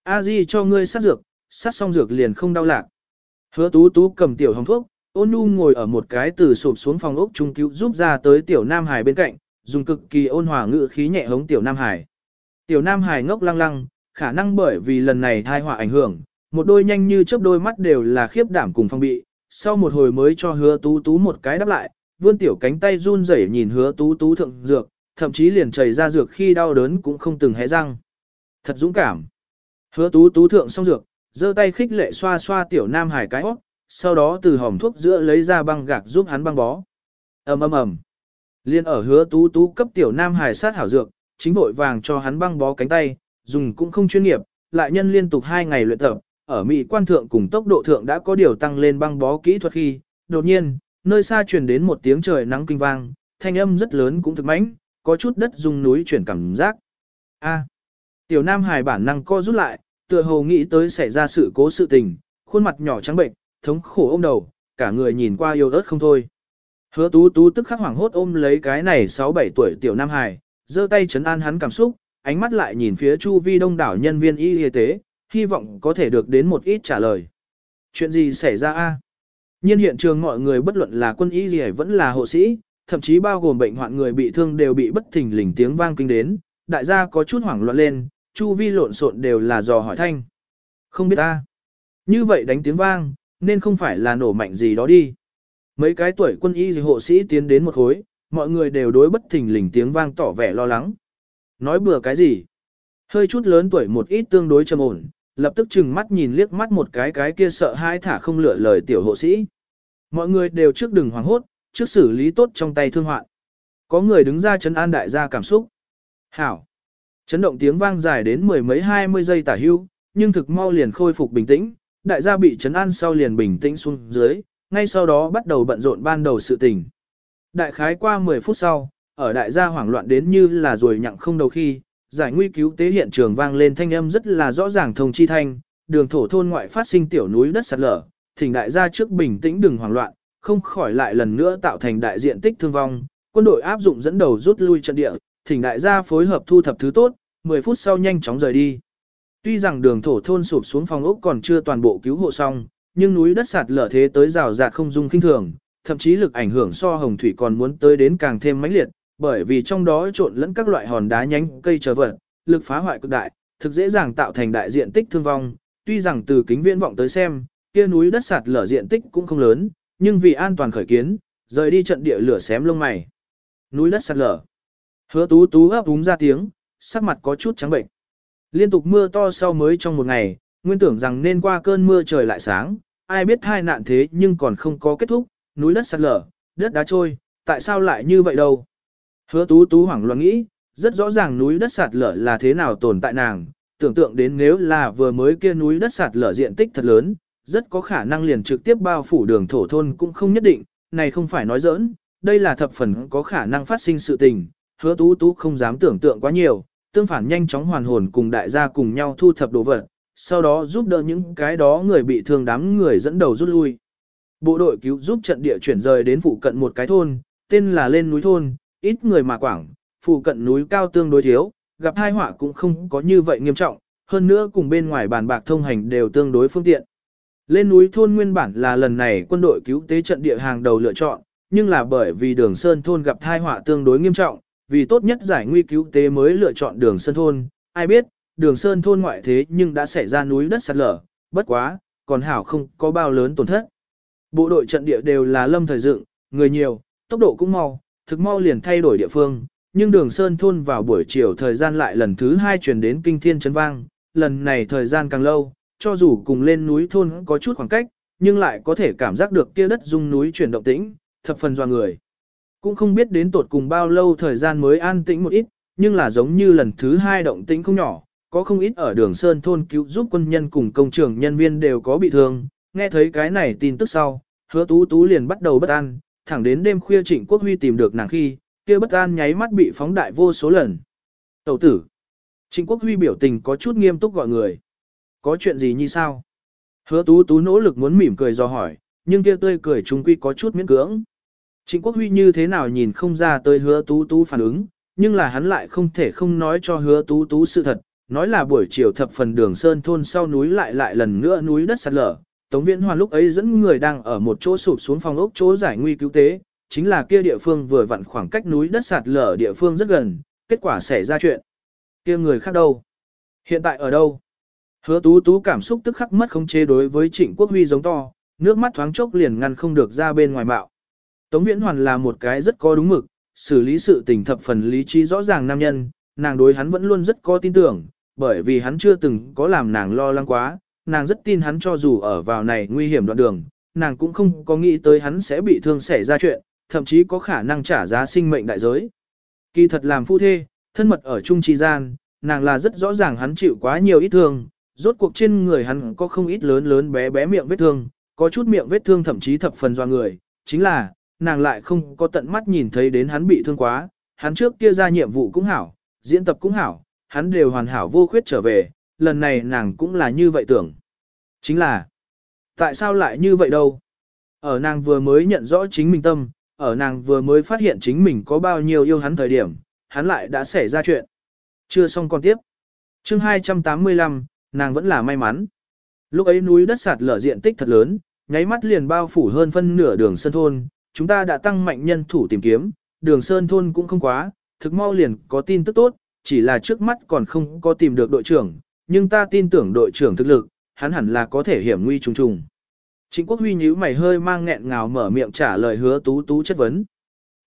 A-di cho ngươi sát dược, sát xong dược liền không đau lạc. Hứa tú tú cầm tiểu hồng thuốc, ôn nu ngồi ở một cái từ sụp xuống phòng ốc trung cứu giúp ra tới tiểu Nam Hải bên cạnh, dùng cực kỳ ôn hòa ngữ khí nhẹ hống tiểu Nam Hải. Tiểu Nam Hải ngốc lăng lăng, khả năng bởi vì lần này thai họa ảnh hưởng, Một đôi nhanh như chớp đôi mắt đều là khiếp đảm cùng phong bị, sau một hồi mới cho hứa tú tú một cái đáp lại, vươn tiểu cánh tay run rẩy nhìn hứa tú tú thượng dược, thậm chí liền chảy ra dược khi đau đớn cũng không từng hé răng. Thật dũng cảm. Hứa tú tú thượng xong dược, giơ tay khích lệ xoa xoa tiểu nam hải cái óc, sau đó từ hòm thuốc giữa lấy ra băng gạc giúp hắn băng bó. ầm ầm ầm. Liên ở hứa tú tú cấp tiểu nam hải sát hảo dược, chính vội vàng cho hắn băng bó cánh tay, dùng cũng không chuyên nghiệp, lại nhân liên tục hai ngày luyện tập, ở Mỹ quan thượng cùng tốc độ thượng đã có điều tăng lên băng bó kỹ thuật khi, đột nhiên, nơi xa truyền đến một tiếng trời nắng kinh vang, thanh âm rất lớn cũng thực mãnh, có chút đất dung núi chuyển cảm giác. A. tiểu Nam Hải bản năng co rút lại, tựa hồ nghĩ tới xảy ra sự cố sự tình, khuôn mặt nhỏ trắng bệnh, thống khổ ôm đầu, cả người nhìn qua yêu ớt không thôi. Hứa tú tú tức khắc hoảng hốt ôm lấy cái này 6-7 tuổi tiểu Nam Hải, giơ tay chấn an hắn cảm xúc, ánh mắt lại nhìn phía chu vi đông đảo nhân viên y y tế, hy vọng có thể được đến một ít trả lời. Chuyện gì xảy ra a? Nhiên hiện trường mọi người bất luận là quân y gì vẫn là hộ sĩ, thậm chí bao gồm bệnh hoạn người bị thương đều bị bất thình lình tiếng vang kinh đến, đại gia có chút hoảng loạn lên, chu vi lộn xộn đều là dò hỏi thanh. Không biết ta. Như vậy đánh tiếng vang, nên không phải là nổ mạnh gì đó đi. Mấy cái tuổi quân y hộ sĩ tiến đến một khối, mọi người đều đối bất thình lình tiếng vang tỏ vẻ lo lắng. Nói bừa cái gì? Hơi chút lớn tuổi một ít tương đối trầm ổn, lập tức chừng mắt nhìn liếc mắt một cái cái kia sợ hãi thả không lựa lời tiểu hộ sĩ. Mọi người đều trước đừng hoảng hốt, trước xử lý tốt trong tay thương hoạn. Có người đứng ra chấn an đại gia cảm xúc. Hảo. Chấn động tiếng vang dài đến mười mấy hai mươi giây tả hưu, nhưng thực mau liền khôi phục bình tĩnh, đại gia bị chấn an sau liền bình tĩnh xuống dưới, ngay sau đó bắt đầu bận rộn ban đầu sự tình. Đại khái qua 10 phút sau, ở đại gia hoảng loạn đến như là rồi nhặng không đầu khi, giải nguy cứu tế hiện trường vang lên thanh âm rất là rõ ràng thông chi thanh, đường thổ thôn ngoại phát sinh tiểu núi đất sạt lở, thỉnh đại gia trước bình tĩnh đừng hoảng loạn, không khỏi lại lần nữa tạo thành đại diện tích thương vong, quân đội áp dụng dẫn đầu rút lui trận địa, thỉnh đại gia phối hợp thu thập thứ tốt, 10 phút sau nhanh chóng rời đi. Tuy rằng đường thổ thôn sụp xuống phòng ốc còn chưa toàn bộ cứu hộ xong, nhưng núi đất sạt lở thế tới rào rạt không dung kinh thường, thậm chí lực ảnh hưởng so hồng thủy còn muốn tới đến càng thêm mãnh liệt, bởi vì trong đó trộn lẫn các loại hòn đá nhánh cây trở vật, lực phá hoại cực đại, thực dễ dàng tạo thành đại diện tích thương vong, tuy rằng từ kính viễn vọng tới xem, kia núi đất sạt lở diện tích cũng không lớn, nhưng vì an toàn khởi kiến, rời đi trận địa lửa xém lông mày. Núi đất sạt lở. Hứa tú tú ấp úng ra tiếng, sắc mặt có chút trắng bệnh. Liên tục mưa to sau mới trong một ngày, nguyên tưởng rằng nên qua cơn mưa trời lại sáng, ai biết hai nạn thế nhưng còn không có kết thúc, núi đất sạt lở, đất đá trôi, tại sao lại như vậy đâu? Hứa tú tú hoảng loạn nghĩ, rất rõ ràng núi đất sạt lở là thế nào tồn tại nàng, tưởng tượng đến nếu là vừa mới kia núi đất sạt lở diện tích thật lớn, rất có khả năng liền trực tiếp bao phủ đường thổ thôn cũng không nhất định, này không phải nói giỡn, đây là thập phần có khả năng phát sinh sự tình, hứa tú tú không dám tưởng tượng quá nhiều, tương phản nhanh chóng hoàn hồn cùng đại gia cùng nhau thu thập đồ vật, sau đó giúp đỡ những cái đó người bị thương đám người dẫn đầu rút lui. Bộ đội cứu giúp trận địa chuyển rời đến phụ cận một cái thôn, tên là lên núi thôn, ít người mà quảng, phụ cận núi cao tương đối thiếu, gặp hai họa cũng không có như vậy nghiêm trọng, hơn nữa cùng bên ngoài bàn bạc thông hành đều tương đối phương tiện. Lên núi thôn nguyên bản là lần này quân đội cứu tế trận địa hàng đầu lựa chọn, nhưng là bởi vì đường Sơn thôn gặp thai họa tương đối nghiêm trọng, vì tốt nhất giải nguy cứu tế mới lựa chọn đường Sơn thôn, ai biết, đường Sơn thôn ngoại thế nhưng đã xảy ra núi đất sạt lở, bất quá, còn hảo không có bao lớn tổn thất. Bộ đội trận địa đều là lâm thời dựng, người nhiều, tốc độ cũng mau, thực mau liền thay đổi địa phương, nhưng đường Sơn thôn vào buổi chiều thời gian lại lần thứ hai chuyển đến kinh thiên chấn vang, lần này thời gian càng lâu, cho dù cùng lên núi thôn có chút khoảng cách, nhưng lại có thể cảm giác được kia đất rung núi chuyển động tĩnh, thập phần doa người. Cũng không biết đến tột cùng bao lâu thời gian mới an tĩnh một ít, nhưng là giống như lần thứ hai động tĩnh không nhỏ, có không ít ở đường Sơn thôn cứu giúp quân nhân cùng công trường nhân viên đều có bị thương, nghe thấy cái này tin tức sau, hứa tú tú liền bắt đầu bất an, thẳng đến đêm khuya trịnh quốc huy tìm được nàng khi, kia bất an nháy mắt bị phóng đại vô số lần. Tẩu tử. Trịnh quốc huy biểu tình có chút nghiêm túc gọi người. Có chuyện gì như sao? Hứa tú tú nỗ lực muốn mỉm cười do hỏi, nhưng kia tươi cười trung quy có chút miễn cưỡng. Trịnh quốc huy như thế nào nhìn không ra tới hứa tú tú phản ứng, nhưng là hắn lại không thể không nói cho hứa tú tú sự thật, nói là buổi chiều thập phần đường sơn thôn sau núi lại lại lần nữa núi đất sạt lở. Tống Viễn Hoàn lúc ấy dẫn người đang ở một chỗ sụp xuống phòng ốc chỗ giải nguy cứu tế, chính là kia địa phương vừa vặn khoảng cách núi đất sạt lở địa phương rất gần, kết quả xảy ra chuyện. Kia người khác đâu? Hiện tại ở đâu? Hứa tú tú cảm xúc tức khắc mất không chế đối với trịnh quốc huy giống to, nước mắt thoáng chốc liền ngăn không được ra bên ngoài bạo. Tống Viễn Hoàn là một cái rất có đúng mực, xử lý sự tình thập phần lý trí rõ ràng nam nhân, nàng đối hắn vẫn luôn rất có tin tưởng, bởi vì hắn chưa từng có làm nàng lo lắng quá, nàng rất tin hắn cho dù ở vào này nguy hiểm đoạn đường, nàng cũng không có nghĩ tới hắn sẽ bị thương xảy ra chuyện, thậm chí có khả năng trả giá sinh mệnh đại giới. Kỳ thật làm phu thê, thân mật ở chung trì gian, nàng là rất rõ ràng hắn chịu quá nhiều ít thương, rốt cuộc trên người hắn có không ít lớn lớn bé bé miệng vết thương, có chút miệng vết thương thậm chí thập phần do người, chính là, nàng lại không có tận mắt nhìn thấy đến hắn bị thương quá, hắn trước kia ra nhiệm vụ cũng hảo, diễn tập cũng hảo, hắn đều hoàn hảo vô khuyết trở về, lần này nàng cũng là như vậy tưởng. Chính là, tại sao lại như vậy đâu? Ở nàng vừa mới nhận rõ chính mình tâm, ở nàng vừa mới phát hiện chính mình có bao nhiêu yêu hắn thời điểm, hắn lại đã xảy ra chuyện. Chưa xong còn tiếp. chương 285, nàng vẫn là may mắn. Lúc ấy núi đất sạt lở diện tích thật lớn, nháy mắt liền bao phủ hơn phân nửa đường sơn thôn, chúng ta đã tăng mạnh nhân thủ tìm kiếm, đường sơn thôn cũng không quá, thực mau liền có tin tức tốt, chỉ là trước mắt còn không có tìm được đội trưởng, nhưng ta tin tưởng đội trưởng thực lực, hắn hẳn là có thể hiểm nguy trùng trùng. Trịnh Quốc Huy nhíu mày hơi mang nghẹn ngào mở miệng trả lời hứa tú tú chất vấn.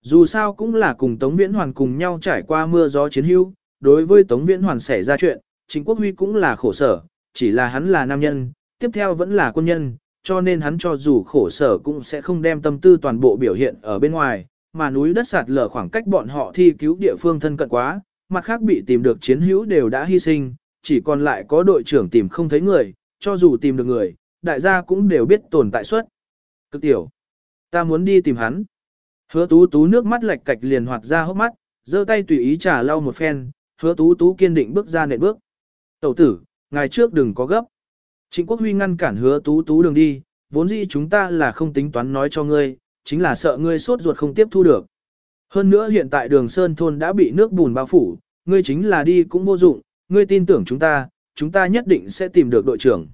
Dù sao cũng là cùng Tống Viễn Hoàn cùng nhau trải qua mưa gió chiến hữu, đối với Tống Viễn Hoàn xảy ra chuyện, Trịnh Quốc Huy cũng là khổ sở, chỉ là hắn là nam nhân, tiếp theo vẫn là quân nhân, cho nên hắn cho dù khổ sở cũng sẽ không đem tâm tư toàn bộ biểu hiện ở bên ngoài, mà núi đất sạt lở khoảng cách bọn họ thi cứu địa phương thân cận quá, mặt khác bị tìm được chiến hữu đều đã hy sinh, chỉ còn lại có đội trưởng tìm không thấy người, cho dù tìm được người, đại gia cũng đều biết tồn tại suất. Cực tiểu, ta muốn đi tìm hắn. Hứa tú tú nước mắt lệch cạch liền hoạt ra hốc mắt, giơ tay tùy ý trả lau một phen, hứa tú tú kiên định bước ra nệm bước. Tẩu tử, ngày trước đừng có gấp. Trịnh Quốc Huy ngăn cản hứa tú tú đường đi, vốn dĩ chúng ta là không tính toán nói cho ngươi, chính là sợ ngươi sốt ruột không tiếp thu được. Hơn nữa hiện tại đường Sơn Thôn đã bị nước bùn bao phủ, ngươi chính là đi cũng vô dụng, ngươi tin tưởng chúng ta, chúng ta nhất định sẽ tìm được đội trưởng.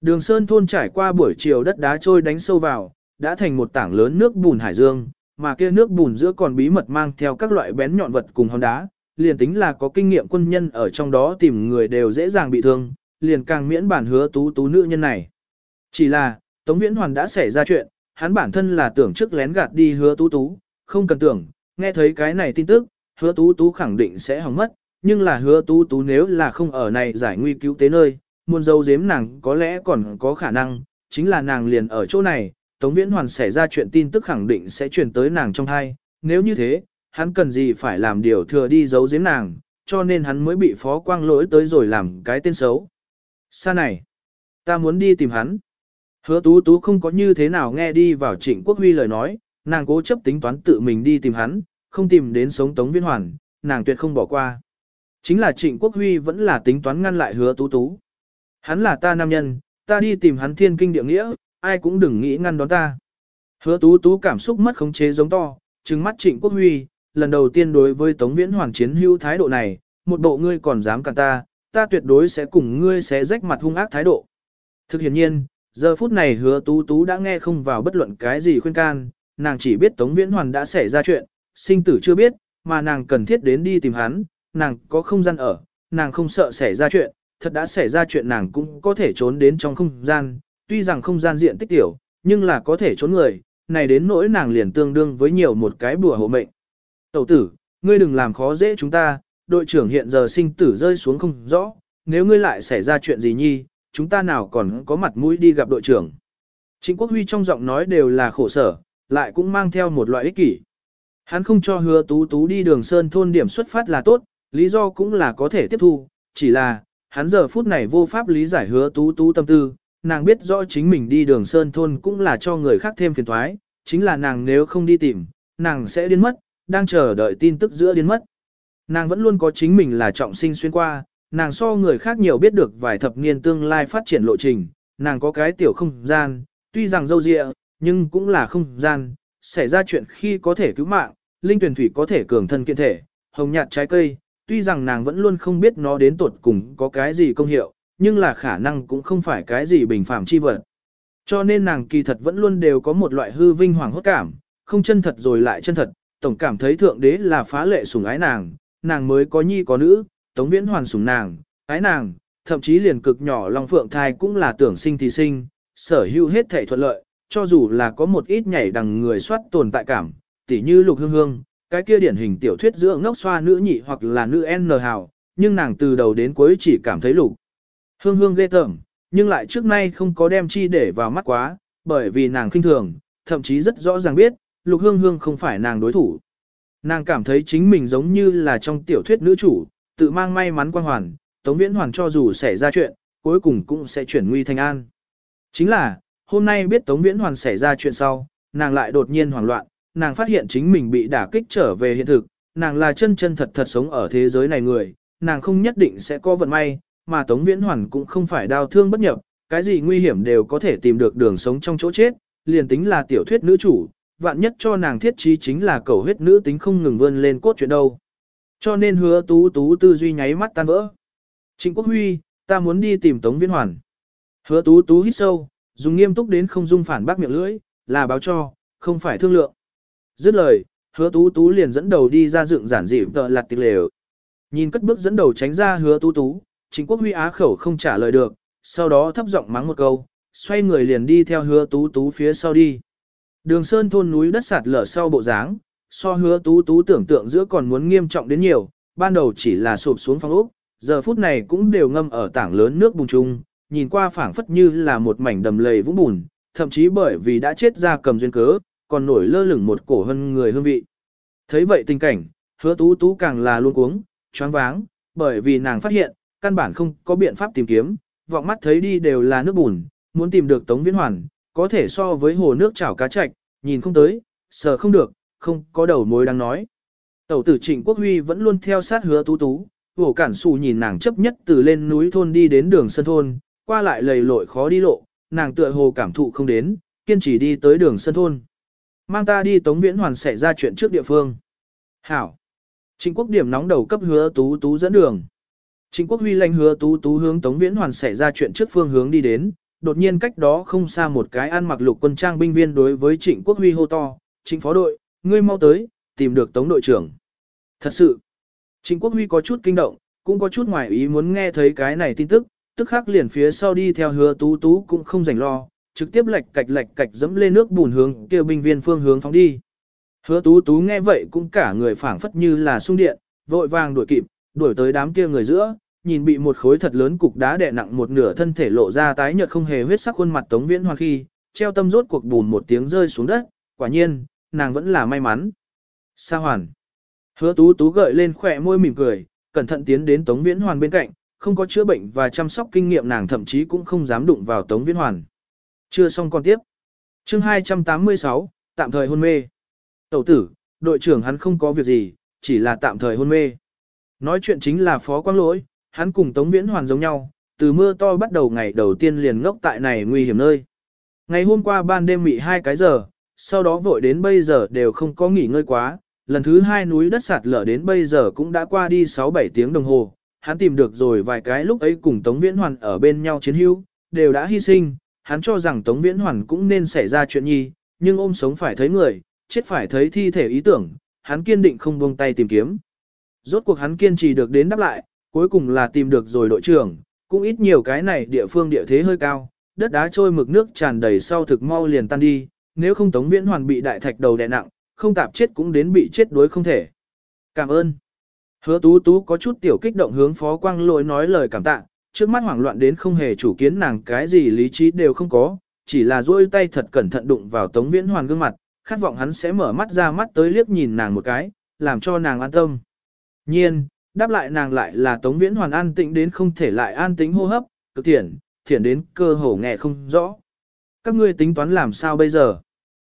Đường Sơn Thôn trải qua buổi chiều đất đá trôi đánh sâu vào, đã thành một tảng lớn nước bùn hải dương, mà kia nước bùn giữa còn bí mật mang theo các loại bén nhọn vật cùng hòn đá, liền tính là có kinh nghiệm quân nhân ở trong đó tìm người đều dễ dàng bị thương, liền càng miễn bản hứa tú tú nữ nhân này. Chỉ là, Tống Viễn Hoàn đã xảy ra chuyện, hắn bản thân là tưởng trước lén gạt đi hứa tú tú, không cần tưởng, nghe thấy cái này tin tức, hứa tú tú khẳng định sẽ hỏng mất, nhưng là hứa tú tú nếu là không ở này giải nguy cứu tế nơi, muôn dâu giếm nàng có lẽ còn có khả năng, chính là nàng liền ở chỗ này, Tống Viễn Hoàn xảy ra chuyện tin tức khẳng định sẽ truyền tới nàng trong thai, nếu như thế, hắn cần gì phải làm điều thừa đi giấu giếm nàng, cho nên hắn mới bị phó quang lỗi tới rồi làm cái tên xấu. Sa này, ta muốn đi tìm hắn. Hứa tú tú không có như thế nào nghe đi vào trịnh quốc huy lời nói, nàng cố chấp tính toán tự mình đi tìm hắn, không tìm đến sống tống viên hoàn, nàng tuyệt không bỏ qua. Chính là trịnh quốc huy vẫn là tính toán ngăn lại hứa tú tú. Hắn là ta nam nhân, ta đi tìm hắn thiên kinh địa nghĩa, ai cũng đừng nghĩ ngăn đón ta. Hứa tú tú cảm xúc mất khống chế giống to, trừng mắt trịnh quốc huy, lần đầu tiên đối với tống viễn hoàn chiến hưu thái độ này, một bộ ngươi còn dám cản ta, ta tuyệt đối sẽ cùng ngươi sẽ rách mặt hung ác thái độ. Thực hiện nhiên, giờ phút này hứa tú tú đã nghe không vào bất luận cái gì khuyên can, nàng chỉ biết Tống Viễn Hoàn đã xảy ra chuyện, sinh tử chưa biết, mà nàng cần thiết đến đi tìm hắn, nàng có không gian ở, nàng không sợ xảy ra chuyện, thật đã xảy ra chuyện nàng cũng có thể trốn đến trong không gian, tuy rằng không gian diện tích tiểu, nhưng là có thể trốn người, này đến nỗi nàng liền tương đương với nhiều một cái bùa hộ mệnh. Tẩu tử, ngươi đừng làm khó dễ chúng ta, đội trưởng hiện giờ sinh tử rơi xuống không rõ, nếu ngươi lại xảy ra chuyện gì nhi, chúng ta nào còn có mặt mũi đi gặp đội trưởng. Trịnh Quốc Huy trong giọng nói đều là khổ sở, lại cũng mang theo một loại ích kỷ. Hắn không cho hứa tú tú đi đường sơn thôn điểm xuất phát là tốt, lý do cũng là có thể tiếp thu, chỉ là, hắn giờ phút này vô pháp lý giải hứa tú tú tâm tư, nàng biết rõ chính mình đi đường sơn thôn cũng là cho người khác thêm phiền thoái, chính là nàng nếu không đi tìm, nàng sẽ điên mất, đang chờ đợi tin tức giữa điên mất. Nàng vẫn luôn có chính mình là trọng sinh xuyên qua, nàng so người khác nhiều biết được vài thập niên tương lai phát triển lộ trình, nàng có cái tiểu không gian, tuy rằng dâu dịa, nhưng cũng là không gian, xảy ra chuyện khi có thể cứu mạng, linh tuyển thủy có thể cường thân kiện thể, hồng nhạt trái cây, tuy rằng nàng vẫn luôn không biết nó đến tột cùng có cái gì công hiệu, nhưng là khả năng cũng không phải cái gì bình phạm chi vật. Cho nên nàng kỳ thật vẫn luôn đều có một loại hư vinh hoàng hốt cảm, không chân thật rồi lại chân thật, tổng cảm thấy thượng đế là phá lệ sủng ái nàng, nàng mới có nhi có nữ, Tống Viễn Hoàn sủng nàng, ái nàng, thậm chí liền cực nhỏ Long Phượng thai cũng là tưởng sinh thì sinh, sở hữu hết thể thuận lợi, cho dù là có một ít nhảy đằng người soát tồn tại cảm, tỉ như lục hương hương, cái kia điển hình tiểu thuyết giữa ngốc xoa nữ nhị hoặc là nữ N hào, nhưng nàng từ đầu đến cuối chỉ cảm thấy lục. Hương hương ghê tởm, nhưng lại trước nay không có đem chi để vào mắt quá, bởi vì nàng khinh thường, thậm chí rất rõ ràng biết, lục hương hương không phải nàng đối thủ. Nàng cảm thấy chính mình giống như là trong tiểu thuyết nữ chủ, tự mang may mắn quan hoàn, Tống Viễn Hoàn cho dù xảy ra chuyện, cuối cùng cũng sẽ chuyển nguy thành an. Chính là, hôm nay biết Tống Viễn Hoàn xảy ra chuyện sau, nàng lại đột nhiên hoảng loạn, nàng phát hiện chính mình bị đả kích trở về hiện thực, nàng là chân chân thật thật sống ở thế giới này người, nàng không nhất định sẽ có vận may, mà Tống Viễn Hoàn cũng không phải đau thương bất nhập, cái gì nguy hiểm đều có thể tìm được đường sống trong chỗ chết, liền tính là tiểu thuyết nữ chủ, vạn nhất cho nàng thiết trí chính là cầu huyết nữ tính không ngừng vươn lên cốt chuyện đâu. Cho nên hứa tú tú tư duy nháy mắt tan vỡ. Trịnh Quốc Huy, ta muốn đi tìm Tống Viễn Hoàn. Hứa tú tú hít sâu, dùng nghiêm túc đến không dung phản bác miệng lưỡi, là báo cho, không phải thương lượng. Dứt lời, hứa tú tú liền dẫn đầu đi ra dựng giản dị tợ lặt tịch lều. Nhìn cất bước dẫn đầu tránh ra hứa tú tú, Trịnh Quốc Huy á khẩu không trả lời được, sau đó thấp giọng mắng một câu, xoay người liền đi theo hứa tú tú phía sau đi. Đường sơn thôn núi đất sạt lở sau bộ dáng, so hứa tú tú tưởng tượng giữa còn muốn nghiêm trọng đến nhiều, ban đầu chỉ là sụp xuống phong ốc, giờ phút này cũng đều ngâm ở tảng lớn nước bùn chung, nhìn qua phảng phất như là một mảnh đầm lầy vũng bùn, thậm chí bởi vì đã chết ra cầm duyên cớ, còn nổi lơ lửng một cổ hơn người hương vị. Thấy vậy tình cảnh, hứa tú tú càng là luôn cuống, choáng váng, bởi vì nàng phát hiện, căn bản không có biện pháp tìm kiếm, vọng mắt thấy đi đều là nước bùn, muốn tìm được Tống Viễn Hoàn, có thể so với hồ nước chảo cá chạch, nhìn không tới, sờ không được, không có đầu mối đang nói. Tẩu tử Trịnh Quốc Huy vẫn luôn theo sát hứa tú tú, vổ cản xù nhìn nàng chấp nhất từ lên núi thôn đi đến đường sân thôn, qua lại lầy lội khó đi lộ, nàng tựa hồ cảm thụ không đến, kiên trì đi tới đường sân thôn. Mang ta đi Tống Viễn Hoàn xảy ra chuyện trước địa phương. Hảo. Trịnh Quốc điểm nóng đầu cấp hứa tú tú dẫn đường. Trịnh Quốc Huy lệnh hứa tú tú hướng Tống Viễn Hoàn xảy ra chuyện trước phương hướng đi đến, đột nhiên cách đó không xa một cái ăn mặc lục quân trang binh viên đối với Trịnh Quốc Huy hô to, Trịnh phó đội, ngươi mau tới, tìm được Tống đội trưởng. Thật sự, Trịnh Quốc Huy có chút kinh động, cũng có chút ngoài ý muốn nghe thấy cái này tin tức, tức khắc liền phía sau đi theo hứa tú tú cũng không rảnh lo, trực tiếp lệch cạch lệch cạch dẫm lên nước bùn hướng kêu binh viên phương hướng phóng đi. Hứa tú tú nghe vậy cũng cả người phảng phất như là sung điện, vội vàng đuổi kịp, đuổi tới đám kia người giữa, nhìn bị một khối thật lớn cục đá đè nặng một nửa thân thể lộ ra tái nhợt không hề huyết sắc khuôn mặt Tống Viễn hoan khi, treo tâm rốt cuộc bùn một tiếng rơi xuống đất, quả nhiên, nàng vẫn là may mắn. Sa hoàn. Hứa tú tú gợi lên khỏe môi mỉm cười, cẩn thận tiến đến Tống Viễn Hoàn bên cạnh, không có chữa bệnh và chăm sóc kinh nghiệm nàng thậm chí cũng không dám đụng vào Tống Viễn Hoàn. Chưa xong con tiếp. Chương 286, tạm thời hôn mê. Tẩu tử, đội trưởng hắn không có việc gì, chỉ là tạm thời hôn mê. Nói chuyện chính là phó quang lỗi, hắn cùng Tống Viễn Hoàn giống nhau, từ mưa to bắt đầu ngày đầu tiên liền ngốc tại này nguy hiểm nơi. Ngày hôm qua ban đêm mị hai cái giờ, sau đó vội đến bây giờ đều không có nghỉ ngơi quá, lần thứ hai núi đất sạt lở đến bây giờ cũng đã qua đi 6-7 tiếng đồng hồ, hắn tìm được rồi vài cái lúc ấy cùng Tống Viễn Hoàn ở bên nhau chiến hữu, đều đã hy sinh, hắn cho rằng Tống Viễn Hoàn cũng nên xảy ra chuyện nhi, nhưng ôm sống phải thấy người, chết phải thấy thi thể ý tưởng, hắn kiên định không buông tay tìm kiếm. Rốt cuộc hắn kiên trì được đến đáp lại, cuối cùng là tìm được rồi đội trưởng, cũng ít nhiều cái này địa phương địa thế hơi cao, đất đá trôi mực nước tràn đầy sau thực mau liền tan đi, nếu không Tống Viễn Hoàn bị đại thạch đầu đè nặng, không tạp chết cũng đến bị chết đuối không thể. Cảm ơn. Hứa tú tú có chút tiểu kích động hướng phó quang lỗi nói lời cảm tạ, trước mắt hoảng loạn đến không hề chủ kiến nàng cái gì lý trí đều không có, chỉ là duỗi tay thật cẩn thận đụng vào tống viễn hoàn gương mặt, khát vọng hắn sẽ mở mắt ra mắt tới liếc nhìn nàng một cái, làm cho nàng an tâm. Nhiên, đáp lại nàng lại là tống viễn hoàn an tĩnh đến không thể lại an tĩnh hô hấp, cực thiện, thiện đến cơ hồ nghe không rõ. Các ngươi tính toán làm sao bây giờ?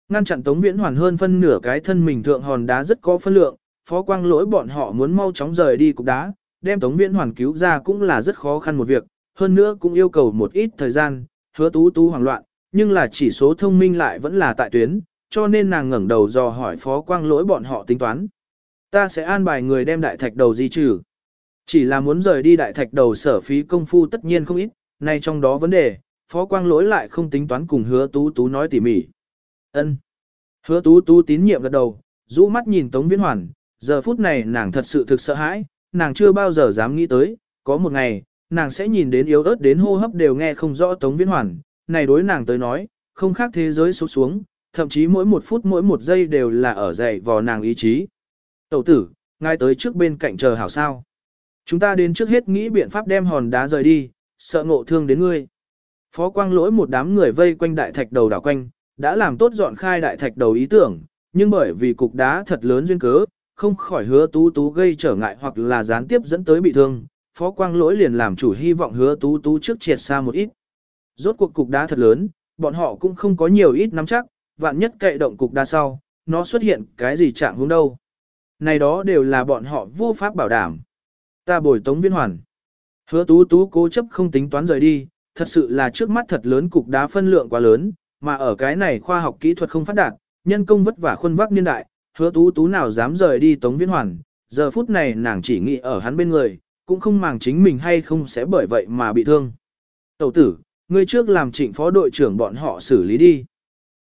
Ngăn chặn tống viễn hoàn hơn phân nửa cái thân mình thượng hòn đá rất có phân lượng, phó quang lỗi bọn họ muốn mau chóng rời đi cục đá, đem Tống Viễn Hoàn cứu ra cũng là rất khó khăn một việc, hơn nữa cũng yêu cầu một ít thời gian, hứa tú tú hoảng loạn, nhưng là chỉ số thông minh lại vẫn là tại tuyến, cho nên nàng ngẩng đầu dò hỏi phó quang lỗi bọn họ tính toán. Ta sẽ an bài người đem đại thạch đầu di trừ. Chỉ là muốn rời đi đại thạch đầu sở phí công phu tất nhiên không ít, nay trong đó vấn đề, phó quang lỗi lại không tính toán cùng hứa tú tú nói tỉ mỉ. ân Hứa tú tú tín nhiệm gật đầu, rũ mắt nhìn Tống Viễn Hoàn, giờ phút này nàng thật sự thực sợ hãi, nàng chưa bao giờ dám nghĩ tới, có một ngày, nàng sẽ nhìn đến yếu ớt đến hô hấp đều nghe không rõ Tống Viễn Hoàn, này đối nàng tới nói, không khác thế giới sụp xuống, thậm chí mỗi một phút mỗi một giây đều là ở dậy vò nàng ý chí. Tẩu tử, ngay tới trước bên cạnh chờ hảo sao. Chúng ta đến trước hết nghĩ biện pháp đem hòn đá rời đi, sợ ngộ thương đến ngươi. Phó quang lỗi một đám người vây quanh đại thạch đầu đảo quanh, đã làm tốt dọn khai đại thạch đầu ý tưởng, nhưng bởi vì cục đá thật lớn duyên cớ, không khỏi hứa tú tú gây trở ngại hoặc là gián tiếp dẫn tới bị thương, phó quang lỗi liền làm chủ hy vọng hứa tú tú trước triệt xa một ít. Rốt cuộc cục đá thật lớn, bọn họ cũng không có nhiều ít nắm chắc, vạn nhất cậy động cục đá sau, nó xuất hiện cái gì chạm hướng đâu. Này đó đều là bọn họ vô pháp bảo đảm. Ta bồi tống viên hoàn. Hứa tú tú cố chấp không tính toán rời đi, thật sự là trước mắt thật lớn cục đá phân lượng quá lớn, mà ở cái này khoa học kỹ thuật không phát đạt, nhân công vất vả khuôn vác niên đại, hứa tú tú nào dám rời đi tống viên hoàn, giờ phút này nàng chỉ nghĩ ở hắn bên người, cũng không màng chính mình hay không sẽ bởi vậy mà bị thương. Tẩu tử, ngươi trước làm trịnh phó đội trưởng bọn họ xử lý đi.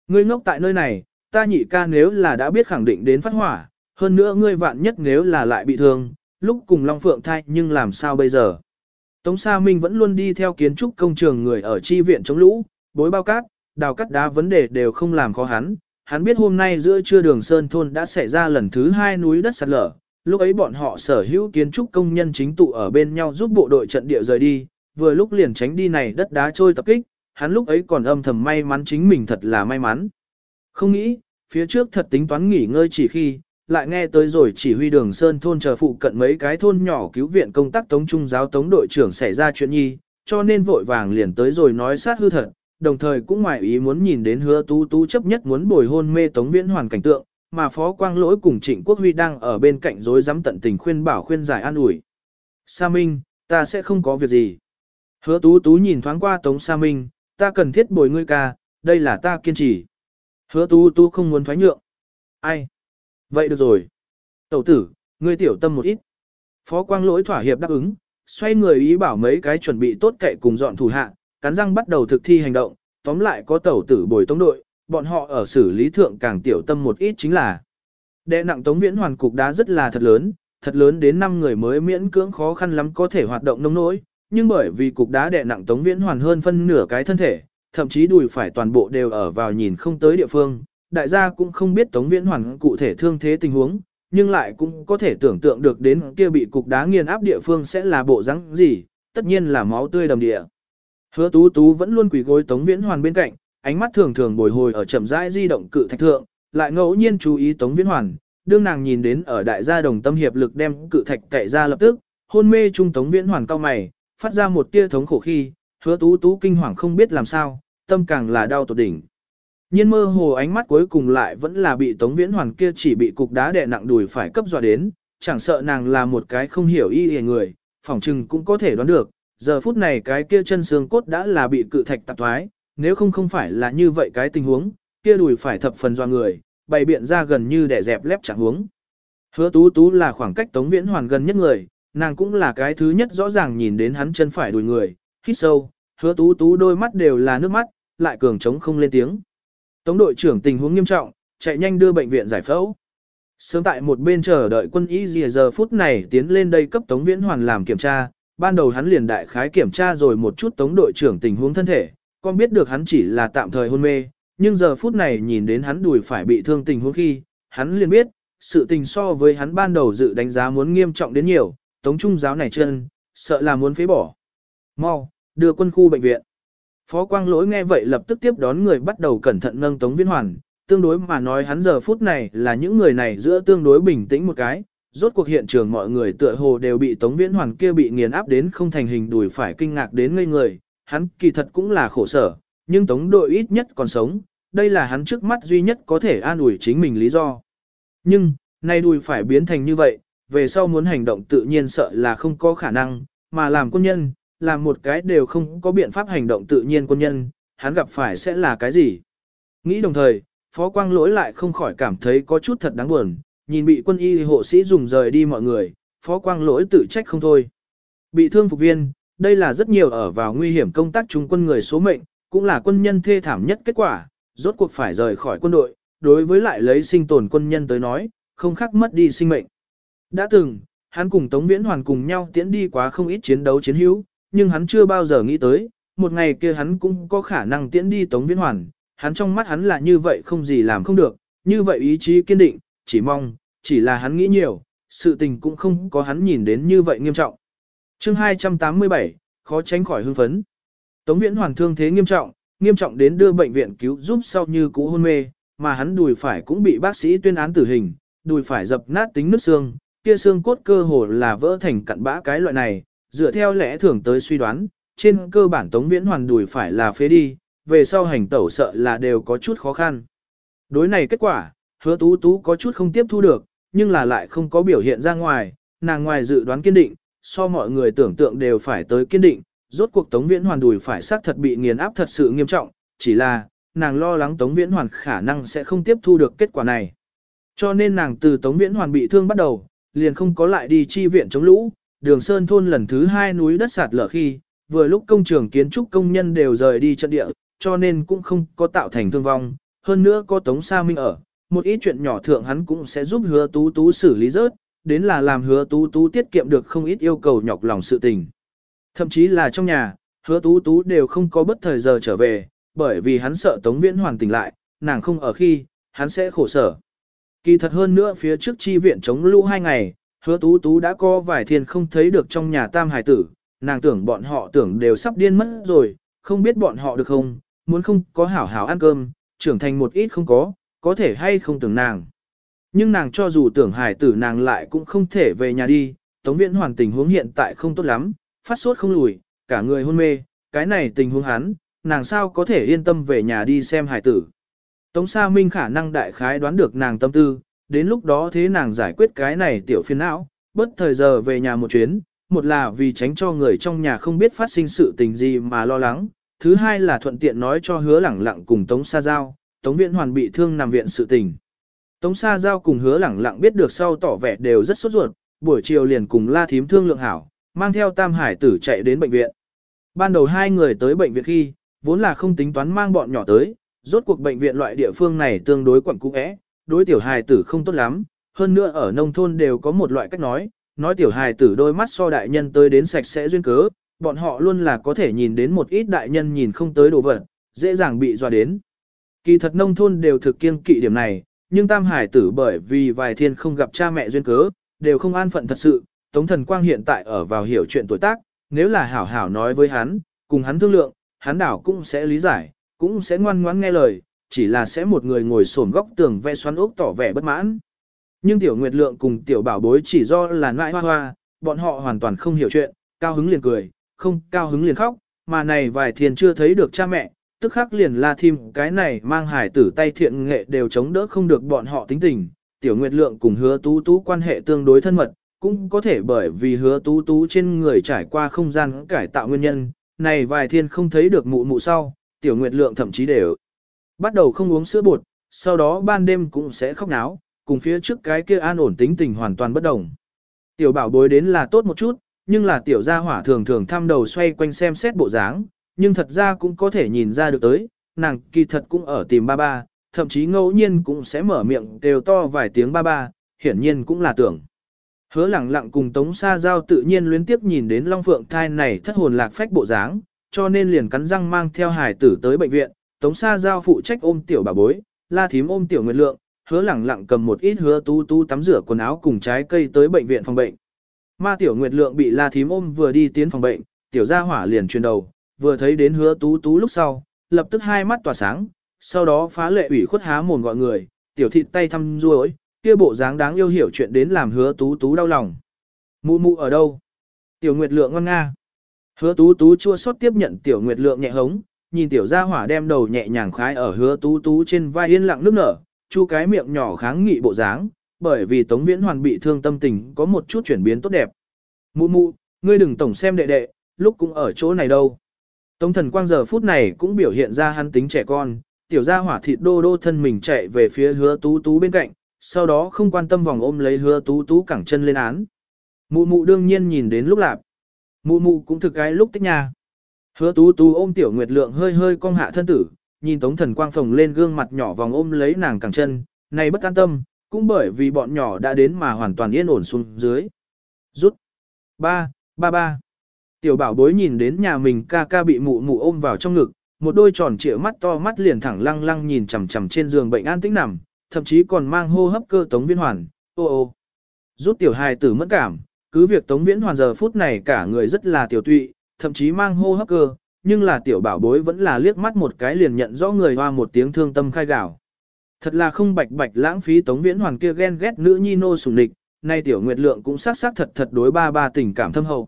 Ngươi ngốc tại nơi này, ta nhị ca nếu là đã biết khẳng định đến phát hỏa, hơn nữa ngươi vạn nhất nếu là lại bị thương, lúc cùng Long Phượng thai nhưng làm sao bây giờ. Tống Sa Minh vẫn luôn đi theo kiến trúc công trường người ở chi viện chống lũ, bối bao cát, đào cắt đá vấn đề đều không làm khó hắn. Hắn biết hôm nay giữa trưa đường Sơn Thôn đã xảy ra lần thứ hai núi đất sạt lở, lúc ấy bọn họ sở hữu kiến trúc công nhân chính tụ ở bên nhau giúp bộ đội trận địa rời đi, vừa lúc liền tránh đi này đất đá trôi tập kích, hắn lúc ấy còn âm thầm may mắn chính mình thật là may mắn. Không nghĩ, phía trước thật tính toán nghỉ ngơi chỉ khi, lại nghe tới rồi chỉ huy đường Sơn thôn chờ phụ cận mấy cái thôn nhỏ cứu viện công tác tống trung giáo tống đội trưởng xảy ra chuyện nhi, cho nên vội vàng liền tới rồi nói sát hư thật, đồng thời cũng ngoài ý muốn nhìn đến hứa tú tú chấp nhất muốn bồi hôn mê tống viễn hoàn cảnh tượng, mà phó quang lỗi cùng trịnh quốc huy đang ở bên cạnh rối rắm tận tình khuyên bảo khuyên giải an ủi. Sa Minh, ta sẽ không có việc gì. Hứa tú tú nhìn thoáng qua tống Sa Minh, ta cần thiết bồi ngươi ca, đây là ta kiên trì. Hứa tú tú không muốn thoái nhượng. Ai? Vậy được rồi. Tẩu tử, ngươi tiểu tâm một ít. Phó quang lỗi thỏa hiệp đáp ứng, xoay người ý bảo mấy cái chuẩn bị tốt cậy cùng dọn thủ hạ, cắn răng bắt đầu thực thi hành động, tóm lại có tẩu tử bồi tống đội, bọn họ ở xử lý thượng càng tiểu tâm một ít chính là. Đệ nặng tống viễn hoàn cục đá rất là thật lớn, thật lớn đến 5 người mới miễn cưỡng khó khăn lắm có thể hoạt động nông nỗi, nhưng bởi vì cục đá đệ nặng tống viễn hoàn hơn phân nửa cái thân thể, thậm chí đùi phải toàn bộ đều ở vào nhìn không tới địa phương, đại gia cũng không biết Tống Viễn Hoàn cụ thể thương thế tình huống, nhưng lại cũng có thể tưởng tượng được đến kia bị cục đá nghiền áp địa phương sẽ là bộ rắn gì, tất nhiên là máu tươi đầm địa. Hứa Tú Tú vẫn luôn quỳ gối Tống Viễn Hoàn bên cạnh, ánh mắt thường thường bồi hồi ở chậm rãi di động cự thạch thượng, lại ngẫu nhiên chú ý Tống Viễn Hoàn, đương nàng nhìn đến ở đại gia đồng tâm hiệp lực đem cự thạch cậy ra lập tức, hôn mê trung Tống Viễn Hoàn cao mày, phát ra một tia thống khổ khi, Hứa Tú Tú kinh hoàng không biết làm sao, tâm càng là đau tột đỉnh. Nhiên mơ hồ ánh mắt cuối cùng lại vẫn là bị Tống Viễn Hoàn kia chỉ bị cục đá đè nặng đùi phải cấp dọa đến, chẳng sợ nàng là một cái không hiểu y hề người, phỏng chừng cũng có thể đoán được, giờ phút này cái kia chân xương cốt đã là bị cự thạch tạp thoái, nếu không không phải là như vậy cái tình huống, kia đùi phải thập phần dọa người, bày biện ra gần như để dẹp lép chẳng huống. Hứa tú tú là khoảng cách Tống Viễn Hoàn gần nhất người, nàng cũng là cái thứ nhất rõ ràng nhìn đến hắn chân phải đùi người, hít sâu, hứa tú tú đôi mắt đều là nước mắt, lại cường trống không lên tiếng. Tống đội trưởng tình huống nghiêm trọng, chạy nhanh đưa bệnh viện giải phẫu. Sớm tại một bên chờ đợi quân y dìa giờ phút này tiến lên đây cấp Tống Viễn Hoàn làm kiểm tra, ban đầu hắn liền đại khái kiểm tra rồi một chút Tống đội trưởng tình huống thân thể, con biết được hắn chỉ là tạm thời hôn mê, nhưng giờ phút này nhìn đến hắn đùi phải bị thương tình huống khi, hắn liền biết, sự tình so với hắn ban đầu dự đánh giá muốn nghiêm trọng đến nhiều, Tống Trung giáo này chân, sợ là muốn phế bỏ. Mau, đưa quân khu bệnh viện. Phó Quang Lỗi nghe vậy lập tức tiếp đón người bắt đầu cẩn thận nâng Tống Viễn Hoàn, tương đối mà nói hắn giờ phút này là những người này giữa tương đối bình tĩnh một cái, rốt cuộc hiện trường mọi người tựa hồ đều bị Tống Viễn Hoàn kia bị nghiền áp đến không thành hình đùi phải kinh ngạc đến ngây người, hắn kỳ thật cũng là khổ sở, nhưng Tống đội ít nhất còn sống, đây là hắn trước mắt duy nhất có thể an ủi chính mình lý do. Nhưng, nay đùi phải biến thành như vậy, về sau muốn hành động tự nhiên sợ là không có khả năng, mà làm quân nhân, làm một cái đều không có biện pháp hành động tự nhiên quân nhân, hắn gặp phải sẽ là cái gì. Nghĩ đồng thời, Phó Quang lỗi lại không khỏi cảm thấy có chút thật đáng buồn, nhìn bị quân y hộ sĩ dùng rời đi mọi người, Phó Quang lỗi tự trách không thôi. Bị thương phục viên, đây là rất nhiều ở vào nguy hiểm công tác trung quân người số mệnh, cũng là quân nhân thê thảm nhất kết quả, rốt cuộc phải rời khỏi quân đội, đối với lại lấy sinh tồn quân nhân tới nói, không khác mất đi sinh mệnh. Đã từng, hắn cùng Tống Viễn Hoàn cùng nhau tiến đi quá không ít chiến đấu chiến hữu, nhưng hắn chưa bao giờ nghĩ tới, một ngày kia hắn cũng có khả năng tiễn đi Tống Viễn Hoàn, hắn trong mắt hắn là như vậy không gì làm không được, như vậy ý chí kiên định, chỉ mong, chỉ là hắn nghĩ nhiều, sự tình cũng không có hắn nhìn đến như vậy nghiêm trọng. chương 287, khó tránh khỏi hưng phấn. Tống Viễn Hoàn thương thế nghiêm trọng, nghiêm trọng đến đưa bệnh viện cứu giúp sau như cũ hôn mê, mà hắn đùi phải cũng bị bác sĩ tuyên án tử hình, đùi phải dập nát tính nứt xương, kia xương cốt cơ hồ là vỡ thành cặn bã cái loại này, dựa theo lẽ thường tới suy đoán, trên cơ bản Tống Viễn Hoàn đùi phải là phế đi, về sau hành tẩu sợ là đều có chút khó khăn. Đối này kết quả, hứa tú tú có chút không tiếp thu được, nhưng là lại không có biểu hiện ra ngoài, nàng ngoài dự đoán kiên định, so mọi người tưởng tượng đều phải tới kiên định, rốt cuộc Tống Viễn Hoàn đùi phải xác thật bị nghiền áp thật sự nghiêm trọng, chỉ là, nàng lo lắng Tống Viễn Hoàn khả năng sẽ không tiếp thu được kết quả này. Cho nên nàng từ Tống Viễn Hoàn bị thương bắt đầu, liền không có lại đi chi viện chống lũ, đường Sơn Thôn lần thứ hai núi đất sạt lở khi, vừa lúc công trường kiến trúc công nhân đều rời đi trận địa, cho nên cũng không có tạo thành thương vong, hơn nữa có Tống Sa Minh ở, một ít chuyện nhỏ thượng hắn cũng sẽ giúp hứa tú tú xử lý rớt, đến là làm hứa tú tú tiết kiệm được không ít yêu cầu nhọc lòng sự tình. Thậm chí là trong nhà, hứa tú tú đều không có bất thời giờ trở về, bởi vì hắn sợ Tống Viễn Hoàn tỉnh lại, nàng không ở khi, hắn sẽ khổ sở. Kỳ thật hơn nữa phía trước chi viện chống lũ hai ngày, hứa tú tú đã có vài thiên không thấy được trong nhà tam hải tử, nàng tưởng bọn họ tưởng đều sắp điên mất rồi, không biết bọn họ được không, muốn không có hảo hảo ăn cơm, trưởng thành một ít không có, có thể hay không tưởng nàng. Nhưng nàng cho dù tưởng hải tử nàng lại cũng không thể về nhà đi, Tống Viễn Hoàn tình huống hiện tại không tốt lắm, phát sốt không lùi, cả người hôn mê, cái này tình huống hắn, nàng sao có thể yên tâm về nhà đi xem hải tử. Tống Sa Minh khả năng đại khái đoán được nàng tâm tư, đến lúc đó thế nàng giải quyết cái này tiểu phiền não, bất thời giờ về nhà một chuyến, một là vì tránh cho người trong nhà không biết phát sinh sự tình gì mà lo lắng, thứ hai là thuận tiện nói cho hứa lẳng lặng cùng Tống Sa Giao, Tống Viễn Hoàn bị thương nằm viện sự tình. Tống Sa Giao cùng hứa lẳng lặng biết được sau tỏ vẻ đều rất sốt ruột, buổi chiều liền cùng la thím thương lượng hảo, mang theo tam hải tử chạy đến bệnh viện. Ban đầu hai người tới bệnh viện khi, vốn là không tính toán mang bọn nhỏ tới, rốt cuộc bệnh viện loại địa phương này tương đối quẩn cung ẽ, đối tiểu hài tử không tốt lắm, hơn nữa ở nông thôn đều có một loại cách nói, nói tiểu hài tử đôi mắt so đại nhân tới đến sạch sẽ duyên cớ, bọn họ luôn là có thể nhìn đến một ít đại nhân nhìn không tới đồ vật, dễ dàng bị dọa đến. Kỳ thật nông thôn đều thực kiên kỵ điểm này, nhưng tam hải tử bởi vì vài thiên không gặp cha mẹ duyên cớ, đều không an phận thật sự, Tống Thần Quang hiện tại ở vào hiểu chuyện tuổi tác, nếu là hảo hảo nói với hắn, cùng hắn thương lượng, hắn đảo cũng sẽ lý giải, cũng sẽ ngoan ngoãn nghe lời, chỉ là sẽ một người ngồi xổm góc tường vẽ xoắn ốc tỏ vẻ bất mãn. Nhưng Tiểu Nguyệt Lượng cùng Tiểu Bảo Bối chỉ do là ngại hoa hoa, bọn họ hoàn toàn không hiểu chuyện, cao hứng liền cười, không cao hứng liền khóc, mà này vài thiên chưa thấy được cha mẹ, tức khắc liền la thim cái này mang hải tử tay thiện nghệ đều chống đỡ không được bọn họ tính tình. Tiểu Nguyệt Lượng cùng hứa tú tú quan hệ tương đối thân mật, cũng có thể bởi vì hứa tú tú trên người trải qua không gian cải tạo nguyên nhân, này vài thiên không thấy được mụ mụ sau, Tiểu Nguyệt Lượng thậm chí đều bắt đầu không uống sữa bột, sau đó ban đêm cũng sẽ khóc náo, cùng phía trước cái kia an ổn tính tình hoàn toàn bất đồng. Tiểu bảo bối đến là tốt một chút, nhưng là tiểu gia hỏa thường thường thăm đầu xoay quanh xem xét bộ dáng, nhưng thật ra cũng có thể nhìn ra được tới, nàng kỳ thật cũng ở tìm ba ba, thậm chí ngẫu nhiên cũng sẽ mở miệng đều to vài tiếng ba ba, hiển nhiên cũng là tưởng. Hứa lẳng lặng cùng Tống Sa Giao tự nhiên luyến tiếp nhìn đến Long Phượng thai này thất hồn lạc phách bộ dáng, cho nên liền cắn răng mang theo hải tử tới bệnh viện, Tống Sa Giao phụ trách ôm tiểu bà bối, La Thím ôm tiểu Nguyệt Lượng, hứa lẳng lặng cầm một ít hứa tu tu tắm rửa quần áo cùng trái cây tới bệnh viện phòng bệnh. Ma tiểu Nguyệt Lượng bị La Thím ôm vừa đi tiến phòng bệnh, tiểu gia hỏa liền truyền đầu, vừa thấy đến hứa tú tú lúc sau, lập tức hai mắt tỏa sáng, sau đó phá lệ ủy khuất há mồm gọi người, tiểu thịt tay thăm ruồi, kia bộ dáng đáng yêu hiểu chuyện đến làm hứa tú tú đau lòng. Mụ mụ ở đâu? Tiểu Nguyệt Lượng ngon nga. Hứa tú tú chua xót tiếp nhận tiểu Nguyệt Lượng nhẹ hống, nhìn tiểu gia hỏa đem đầu nhẹ nhàng khái ở hứa tú tú trên vai yên lặng nước nở, chu cái miệng nhỏ kháng nghị bộ dáng, bởi vì Tống Viễn Hoàn bị thương tâm tình có một chút chuyển biến tốt đẹp. Mụ mụ, ngươi đừng tổng xem đệ đệ, lúc cũng ở chỗ này đâu. Tống thần quang giờ phút này cũng biểu hiện ra hắn tính trẻ con, tiểu gia hỏa thịt đô đô thân mình chạy về phía hứa tú tú bên cạnh, sau đó không quan tâm vòng ôm lấy hứa tú tú cẳng chân lên án. Mụ mụ đương nhiên nhìn đến lúc lạp. Mụ mụ cũng thực cái lúc tích nha. Hứa tú tú ôm tiểu nguyệt lượng hơi hơi cong hạ thân tử, nhìn tống thần quang phồng lên gương mặt nhỏ vòng ôm lấy nàng càng chân, này bất an tâm, cũng bởi vì bọn nhỏ đã đến mà hoàn toàn yên ổn xuống dưới. Rút. Ba, ba ba. Tiểu bảo bối nhìn đến nhà mình ca ca bị mụ mụ ôm vào trong ngực, một đôi tròn trịa mắt to mắt liền thẳng lăng lăng nhìn chằm chằm trên giường bệnh an tĩnh nằm, thậm chí còn mang hô hấp cơ tống viên hoàn, ô ô. Rút tiểu hài tử mất cảm, cứ việc tống viễn hoàn giờ phút này cả người rất là tiểu tụy, thậm chí mang hô hấp cơ, nhưng là tiểu bảo bối vẫn là liếc mắt một cái liền nhận rõ người hoa một tiếng thương tâm khai gào. Thật là không bạch bạch lãng phí tống viễn hoàn kia ghen ghét nữ nhi nô sủng địch, nay tiểu nguyệt lượng cũng sát sát thật thật đối ba ba tình cảm thâm hậu.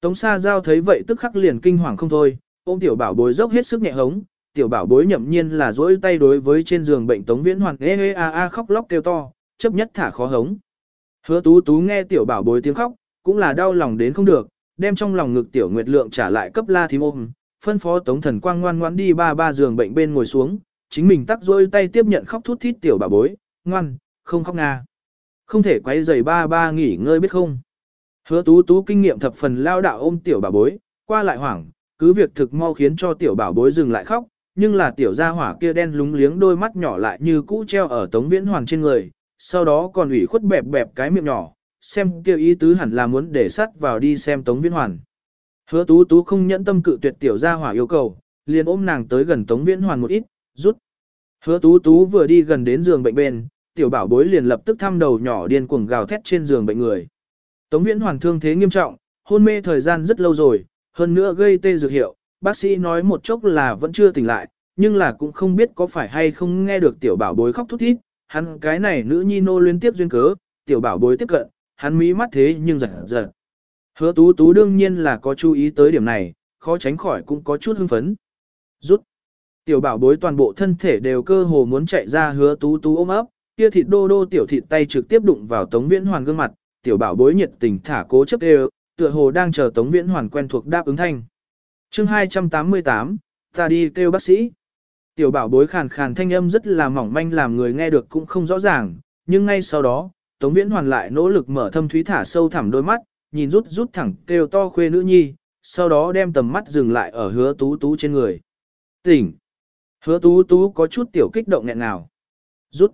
Tống Sa Giao thấy vậy tức khắc liền kinh hoàng không thôi, ôm tiểu bảo bối dốc hết sức nhẹ hống, tiểu bảo bối nhậm nhiên là duỗi tay đối với trên giường bệnh Tống Viễn Hoàn ê ê a a khóc lóc kêu to, chấp nhất thả khó hống. Hứa Tú Tú nghe tiểu bảo bối tiếng khóc, cũng là đau lòng đến không được, đem trong lòng ngực tiểu nguyệt lượng trả lại cấp La Thím ôm, phân phó Tống Thần Quang ngoan ngoãn đi ba ba giường bệnh bên ngồi xuống, chính mình tắt rôi tay tiếp nhận khóc thút thít tiểu bà bối, ngoan, không khóc nga. Không thể quay giày ba ba nghỉ ngơi biết không. Hứa tú tú kinh nghiệm thập phần lao đạo ôm tiểu bà bối, qua lại hoảng, cứ việc thực mau khiến cho tiểu bảo bối dừng lại khóc, nhưng là tiểu gia hỏa kia đen lúng liếng đôi mắt nhỏ lại như cũ treo ở tống viễn hoàng trên người, sau đó còn ủy khuất bẹp bẹp cái miệng nhỏ, xem kêu ý tứ hẳn là muốn để sắt vào đi xem tống viễn hoàn. Hứa tú tú không nhẫn tâm cự tuyệt tiểu gia hỏa yêu cầu, liền ôm nàng tới gần tống viễn hoàn một ít, rút. Hứa tú tú vừa đi gần đến giường bệnh bên, tiểu bảo bối liền lập tức thăm đầu nhỏ điên cuồng gào thét trên giường bệnh người. Tống viễn hoàn thương thế nghiêm trọng, hôn mê thời gian rất lâu rồi, hơn nữa gây tê dược hiệu, bác sĩ nói một chốc là vẫn chưa tỉnh lại, nhưng là cũng không biết có phải hay không nghe được tiểu bảo bối khóc thút thít, hắn cái này nữ nhi nô liên tiếp duyên cớ, tiểu bảo bối tiếp cận, hắn mí mắt thế nhưng giật giật. Hứa tú tú đương nhiên là có chú ý tới điểm này, khó tránh khỏi cũng có chút hưng phấn. Rút. Tiểu bảo bối toàn bộ thân thể đều cơ hồ muốn chạy ra hứa tú tú ôm ấp, kia thịt đô đô tiểu thịt tay trực tiếp đụng vào tống viễn hoàn gương mặt, tiểu bảo bối nhiệt tình thả cố chấp đều, tựa hồ đang chờ Tống Viễn Hoàn quen thuộc đáp ứng thanh. chương 288, ta đi kêu bác sĩ. Tiểu bảo bối khàn khàn thanh âm rất là mỏng manh làm người nghe được cũng không rõ ràng, nhưng ngay sau đó, Tống Viễn Hoàn lại nỗ lực mở thâm thúy thả sâu thẳm đôi mắt, nhìn rút rút thẳng kêu to khuê nữ nhi, sau đó đem tầm mắt dừng lại ở hứa tú tú trên người. Tỉnh! Hứa tú tú có chút tiểu kích động nghẹn nào. Rút!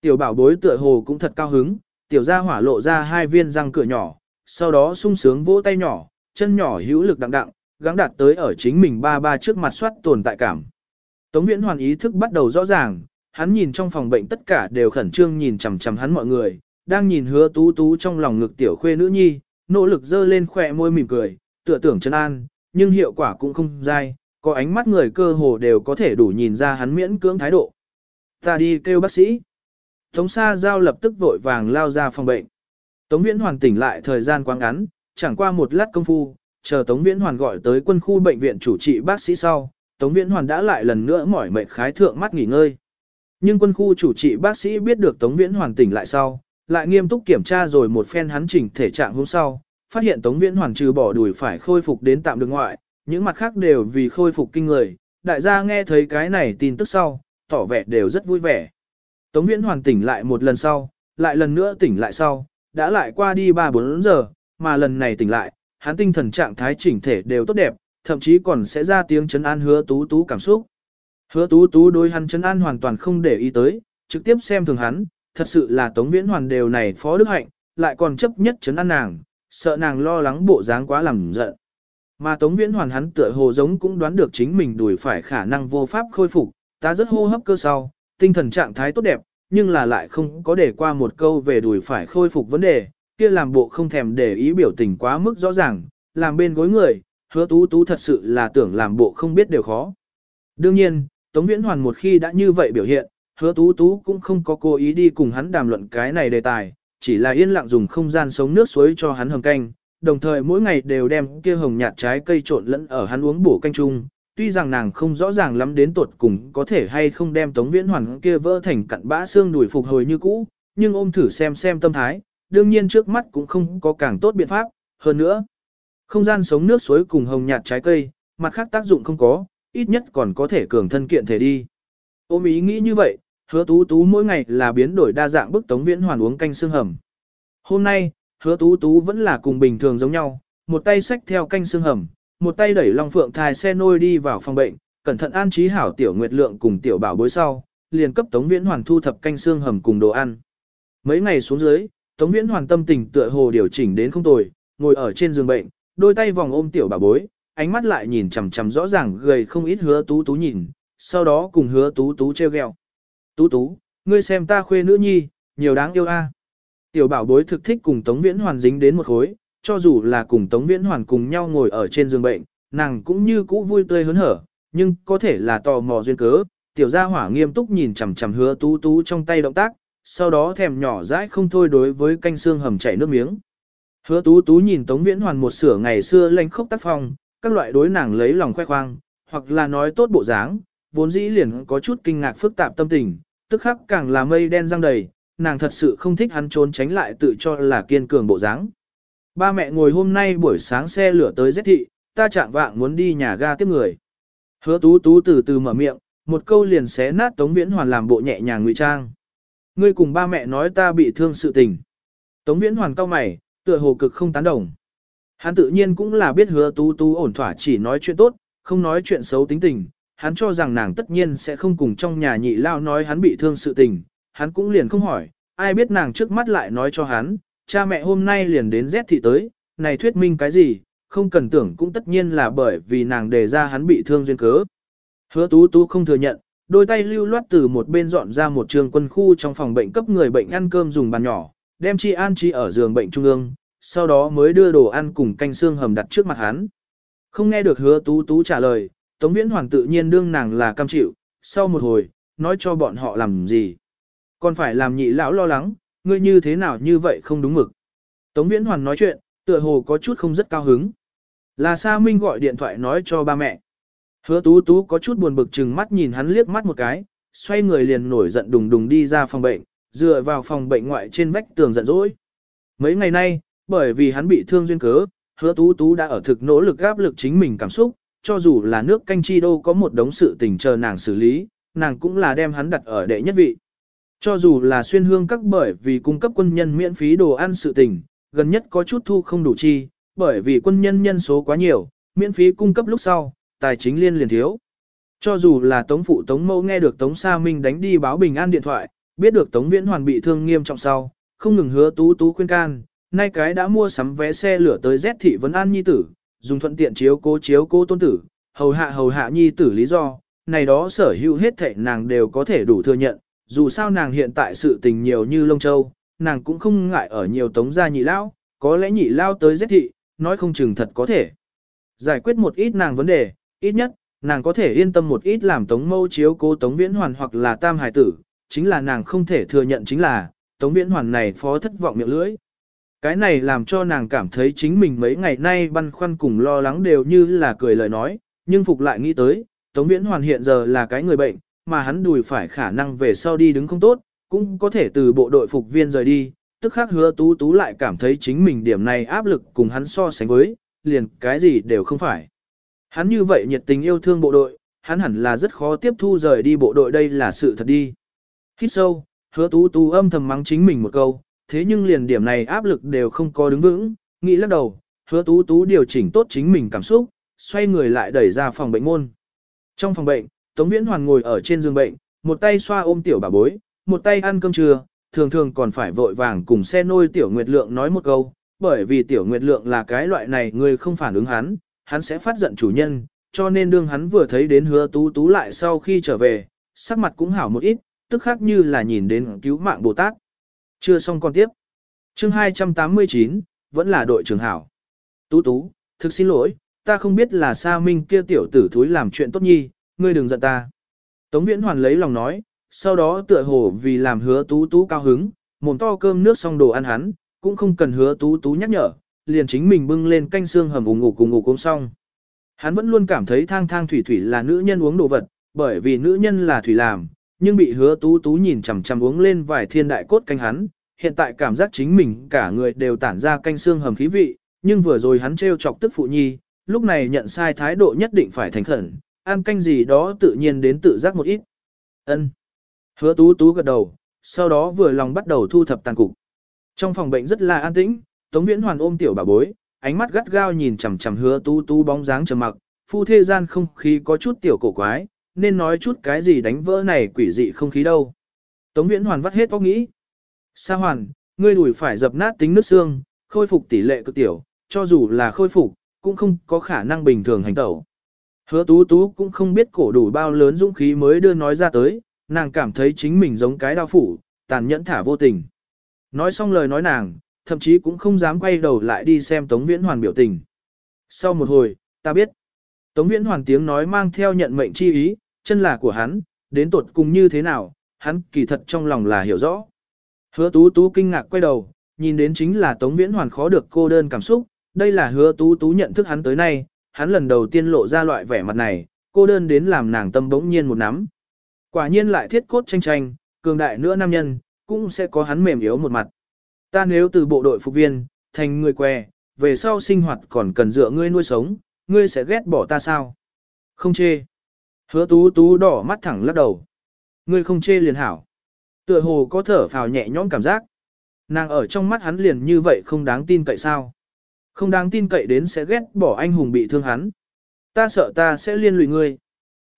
Tiểu bảo bối tựa hồ cũng thật cao hứng, tiểu gia hỏa lộ ra hai viên răng cửa nhỏ, sau đó sung sướng vỗ tay nhỏ, chân nhỏ hữu lực đặng đặng, gắng đạt tới ở chính mình ba ba trước mặt soát tồn tại cảm. Tống Viễn Hoàn ý thức bắt đầu rõ ràng, hắn nhìn trong phòng bệnh tất cả đều khẩn trương nhìn chằm chằm hắn mọi người, đang nhìn hứa tú tú trong lòng ngực tiểu khuê nữ nhi, nỗ lực dơ lên khỏe môi mỉm cười, tựa tưởng chân an, nhưng hiệu quả cũng không dai, có ánh mắt người cơ hồ đều có thể đủ nhìn ra hắn miễn cưỡng thái độ. Ta đi kêu bác sĩ. Tống Sa Giao lập tức vội vàng lao ra phòng bệnh. Tống Viễn Hoàn tỉnh lại thời gian quá ngắn, chẳng qua một lát công phu, chờ Tống Viễn Hoàn gọi tới quân khu bệnh viện chủ trị bác sĩ sau, Tống Viễn Hoàn đã lại lần nữa mỏi mệt khái thượng mắt nghỉ ngơi. Nhưng quân khu chủ trị bác sĩ biết được Tống Viễn Hoàn tỉnh lại sau, lại nghiêm túc kiểm tra rồi một phen hắn chỉnh thể trạng hôm sau, phát hiện Tống Viễn Hoàn trừ bỏ đùi phải khôi phục đến tạm được ngoại, những mặt khác đều vì khôi phục kinh người. Đại gia nghe thấy cái này tin tức sau, tỏ vẻ đều rất vui vẻ. Tống Viễn Hoàn tỉnh lại một lần sau, lại lần nữa tỉnh lại sau, đã lại qua đi 3-4 giờ, mà lần này tỉnh lại, hắn tinh thần trạng thái chỉnh thể đều tốt đẹp, thậm chí còn sẽ ra tiếng chấn an hứa tú tú cảm xúc. Hứa tú tú đối hắn chấn an hoàn toàn không để ý tới, trực tiếp xem thường hắn, thật sự là Tống Viễn Hoàn đều này phó đức hạnh, lại còn chấp nhất chấn an nàng, sợ nàng lo lắng bộ dáng quá làm giận. Mà Tống Viễn Hoàn hắn tựa hồ giống cũng đoán được chính mình đuổi phải khả năng vô pháp khôi phục, ta rất hô hấp cơ sau, tinh thần trạng thái tốt đẹp, nhưng là lại không có để qua một câu về đùi phải khôi phục vấn đề, kia làm bộ không thèm để ý biểu tình quá mức rõ ràng, làm bên gối người, hứa tú tú thật sự là tưởng làm bộ không biết đều khó. Đương nhiên, Tống Viễn Hoàn một khi đã như vậy biểu hiện, hứa tú tú cũng không có cố ý đi cùng hắn đàm luận cái này đề tài, chỉ là yên lặng dùng không gian sống nước suối cho hắn hầm canh, đồng thời mỗi ngày đều đem kia hồng nhạt trái cây trộn lẫn ở hắn uống bổ canh chung, tuy rằng nàng không rõ ràng lắm đến tuột cùng có thể hay không đem Tống Viễn Hoàn kia vỡ thành cặn bã xương đuổi phục hồi như cũ, nhưng ôm thử xem xem tâm thái, đương nhiên trước mắt cũng không có càng tốt biện pháp, hơn nữa. Không gian sống nước suối cùng hồng nhạt trái cây, mặt khác tác dụng không có, ít nhất còn có thể cường thân kiện thể đi. Ôm ý nghĩ như vậy, hứa tú tú mỗi ngày là biến đổi đa dạng bức Tống Viễn Hoàn uống canh xương hầm. Hôm nay, hứa tú tú vẫn là cùng bình thường giống nhau, một tay xách theo canh xương hầm, một tay đẩy Long Phượng thai xe nôi đi vào phòng bệnh, cẩn thận an trí hảo tiểu nguyệt lượng cùng tiểu bảo bối sau, liền cấp Tống Viễn Hoàn thu thập canh xương hầm cùng đồ ăn. Mấy ngày xuống dưới, Tống Viễn Hoàn tâm tình tựa hồ điều chỉnh đến không tồi, ngồi ở trên giường bệnh, đôi tay vòng ôm tiểu bảo bối, ánh mắt lại nhìn chằm chằm rõ ràng gầy không ít hứa tú tú nhìn, sau đó cùng hứa tú tú treo gheo. Tú tú, ngươi xem ta khuê nữ nhi, nhiều đáng yêu a. Tiểu bảo bối thực thích cùng Tống Viễn Hoàn dính đến một khối, cho dù là cùng Tống Viễn Hoàn cùng nhau ngồi ở trên giường bệnh, nàng cũng như cũ vui tươi hớn hở, nhưng có thể là tò mò duyên cớ, tiểu gia hỏa nghiêm túc nhìn chằm chằm hứa tú tú trong tay động tác, sau đó thèm nhỏ dãi không thôi đối với canh xương hầm chảy nước miếng. Hứa tú tú nhìn Tống Viễn Hoàn một sửa ngày xưa lanh khốc tác phong, các loại đối nàng lấy lòng khoe khoang, hoặc là nói tốt bộ dáng, vốn dĩ liền có chút kinh ngạc phức tạp tâm tình, tức khắc càng là mây đen răng đầy, nàng thật sự không thích hắn trốn tránh lại tự cho là kiên cường bộ dáng. Ba mẹ ngồi hôm nay buổi sáng xe lửa tới giết thị, ta chạm vạng muốn đi nhà ga tiếp người. Hứa tú tú từ từ mở miệng, một câu liền xé nát Tống Viễn Hoàn làm bộ nhẹ nhàng ngụy trang. Ngươi cùng ba mẹ nói ta bị thương sự tình. Tống Viễn Hoàn cau mày, tựa hồ cực không tán đồng. Hắn tự nhiên cũng là biết hứa tú tú ổn thỏa chỉ nói chuyện tốt, không nói chuyện xấu tính tình. Hắn cho rằng nàng tất nhiên sẽ không cùng trong nhà nhị lao nói hắn bị thương sự tình. Hắn cũng liền không hỏi, ai biết nàng trước mắt lại nói cho hắn, cha mẹ hôm nay liền đến Z thị tới, này thuyết minh cái gì, không cần tưởng cũng tất nhiên là bởi vì nàng đề ra hắn bị thương duyên cớ. Hứa tú tú không thừa nhận, đôi tay lưu loát từ một bên dọn ra một trường quân khu trong phòng bệnh cấp người bệnh ăn cơm dùng bàn nhỏ, đem chi an chi ở giường bệnh trung ương, sau đó mới đưa đồ ăn cùng canh xương hầm đặt trước mặt hắn. Không nghe được hứa tú tú trả lời, Tống Viễn Hoàng tự nhiên đương nàng là cam chịu, sau một hồi, nói cho bọn họ làm gì. Còn phải làm nhị lão lo lắng, ngươi như thế nào như vậy không đúng mực. Tống Viễn Hoàn nói chuyện, tựa hồ có chút không rất cao hứng. Là Sa Minh gọi điện thoại nói cho ba mẹ. Hứa tú tú có chút buồn bực chừng mắt nhìn hắn liếc mắt một cái, xoay người liền nổi giận đùng đùng đi ra phòng bệnh, dựa vào phòng bệnh ngoại trên vách tường giận dỗi. Mấy ngày nay, bởi vì hắn bị thương duyên cớ, hứa tú tú đã ở thực nỗ lực gáp lực chính mình cảm xúc, cho dù là nước canh chi đô có một đống sự tình chờ nàng xử lý, nàng cũng là đem hắn đặt ở đệ nhất vị. Cho dù là xuyên hương các bởi vì cung cấp quân nhân miễn phí đồ ăn sự tình, gần nhất có chút thu không đủ chi, bởi vì quân nhân nhân số quá nhiều, miễn phí cung cấp lúc sau, tài chính liên liền thiếu. Cho dù là Tống Phụ Tống Mẫu nghe được Tống Sa Minh đánh đi báo bình an điện thoại, biết được Tống Viễn Hoàn bị thương nghiêm trọng sau, không ngừng hứa tú tú khuyên can, nay cái đã mua sắm vé xe lửa tới Z thị vấn an nhi tử, dùng thuận tiện chiếu cố chiếu cố tôn tử, hầu hạ hầu hạ nhi tử lý do, này đó sở hữu hết thảy nàng đều có thể đủ thừa nhận, dù sao nàng hiện tại sự tình nhiều như lông châu, nàng cũng không ngại ở nhiều tống gia nhị lao, có lẽ nhị lao tới giết thị, nói không chừng thật có thể. Giải quyết một ít nàng vấn đề, ít nhất, nàng có thể yên tâm một ít làm tống mâu chiếu cố tống viễn hoàn hoặc là tam hải tử, chính là nàng không thể thừa nhận chính là, tống viễn hoàn này phó thất vọng miệng lưỡi. Cái này làm cho nàng cảm thấy chính mình mấy ngày nay băn khoăn cùng lo lắng đều như là cười lời nói, nhưng phục lại nghĩ tới, tống viễn hoàn hiện giờ là cái người bệnh, mà hắn đùi phải khả năng về sau đi đứng không tốt, cũng có thể từ bộ đội phục viên rời đi, tức khác hứa tú tú lại cảm thấy chính mình điểm này áp lực cùng hắn so sánh với, liền cái gì đều không phải. Hắn như vậy nhiệt tình yêu thương bộ đội, hắn hẳn là rất khó tiếp thu rời đi bộ đội đây là sự thật đi. Hít sâu, hứa tú tú âm thầm mắng chính mình một câu, thế nhưng liền điểm này áp lực đều không có đứng vững, nghĩ lắc đầu, hứa tú tú điều chỉnh tốt chính mình cảm xúc, xoay người lại đẩy ra phòng bệnh môn. Trong phòng bệnh, Tống Viễn Hoàn ngồi ở trên giường bệnh, một tay xoa ôm tiểu bà bối, một tay ăn cơm trưa, thường thường còn phải vội vàng cùng xe nôi tiểu Nguyệt Lượng nói một câu, bởi vì tiểu Nguyệt Lượng là cái loại này người không phản ứng hắn, hắn sẽ phát giận chủ nhân, cho nên đương hắn vừa thấy đến hứa tú tú lại sau khi trở về, sắc mặt cũng hảo một ít, tức khác như là nhìn đến cứu mạng Bồ Tát. Chưa xong con tiếp. chương 289, vẫn là đội trưởng hảo. Tú tú, thực xin lỗi, ta không biết là Sa Minh kia tiểu tử thúi làm chuyện tốt nhi, ngươi đừng giận ta. Tống Viễn Hoàn lấy lòng nói, sau đó tựa hồ vì làm hứa tú tú cao hứng, mồm to cơm nước xong đồ ăn hắn, cũng không cần hứa tú tú nhắc nhở, liền chính mình bưng lên canh xương hầm ủng ngủ cùng ngủ cũng xong. Hắn vẫn luôn cảm thấy thang thang thủy thủy là nữ nhân uống đồ vật, bởi vì nữ nhân là thủy làm, nhưng bị hứa tú tú nhìn chằm chằm uống lên vài thiên đại cốt canh hắn, hiện tại cảm giác chính mình cả người đều tản ra canh xương hầm khí vị, nhưng vừa rồi hắn trêu chọc tức phụ nhi, lúc này nhận sai thái độ nhất định phải thành khẩn, ăn canh gì đó tự nhiên đến tự giác một ít. Ân. Hứa tú tú gật đầu, sau đó vừa lòng bắt đầu thu thập tàn cục. Trong phòng bệnh rất là an tĩnh, Tống Viễn Hoàn ôm tiểu bà bối, ánh mắt gắt gao nhìn chằm chằm hứa tú tú bóng dáng trầm mặc, phu thế gian không khí có chút tiểu cổ quái, nên nói chút cái gì đánh vỡ này quỷ dị không khí đâu. Tống Viễn Hoàn vắt hết óc nghĩ. Sa Hoàn, ngươi đùi phải dập nát tính nước xương, khôi phục tỷ lệ cực tiểu, cho dù là khôi phục, cũng không có khả năng bình thường hành tẩu. Hứa tú tú cũng không biết cổ đủ bao lớn dũng khí mới đưa nói ra tới, nàng cảm thấy chính mình giống cái đao phủ, tàn nhẫn thả vô tình. Nói xong lời nói nàng, thậm chí cũng không dám quay đầu lại đi xem Tống Viễn Hoàn biểu tình. Sau một hồi, ta biết. Tống Viễn Hoàn tiếng nói mang theo nhận mệnh chi ý, chân là của hắn, đến tuột cùng như thế nào, hắn kỳ thật trong lòng là hiểu rõ. Hứa tú tú kinh ngạc quay đầu, nhìn đến chính là Tống Viễn Hoàn khó được cô đơn cảm xúc, đây là hứa tú tú nhận thức hắn tới nay, hắn lần đầu tiên lộ ra loại vẻ mặt này, cô đơn đến làm nàng tâm bỗng nhiên một nắm. Quả nhiên lại thiết cốt tranh tranh, cường đại nữa nam nhân, cũng sẽ có hắn mềm yếu một mặt. Ta nếu từ bộ đội phục viên, thành người què, về sau sinh hoạt còn cần dựa ngươi nuôi sống, ngươi sẽ ghét bỏ ta sao? Không chê. Hứa tú tú đỏ mắt thẳng lắc đầu. Ngươi không chê liền hảo. Tựa hồ có thở phào nhẹ nhõm cảm giác. Nàng ở trong mắt hắn liền như vậy không đáng tin cậy sao. Không đáng tin cậy đến sẽ ghét bỏ anh hùng bị thương hắn. Ta sợ ta sẽ liên lụy ngươi.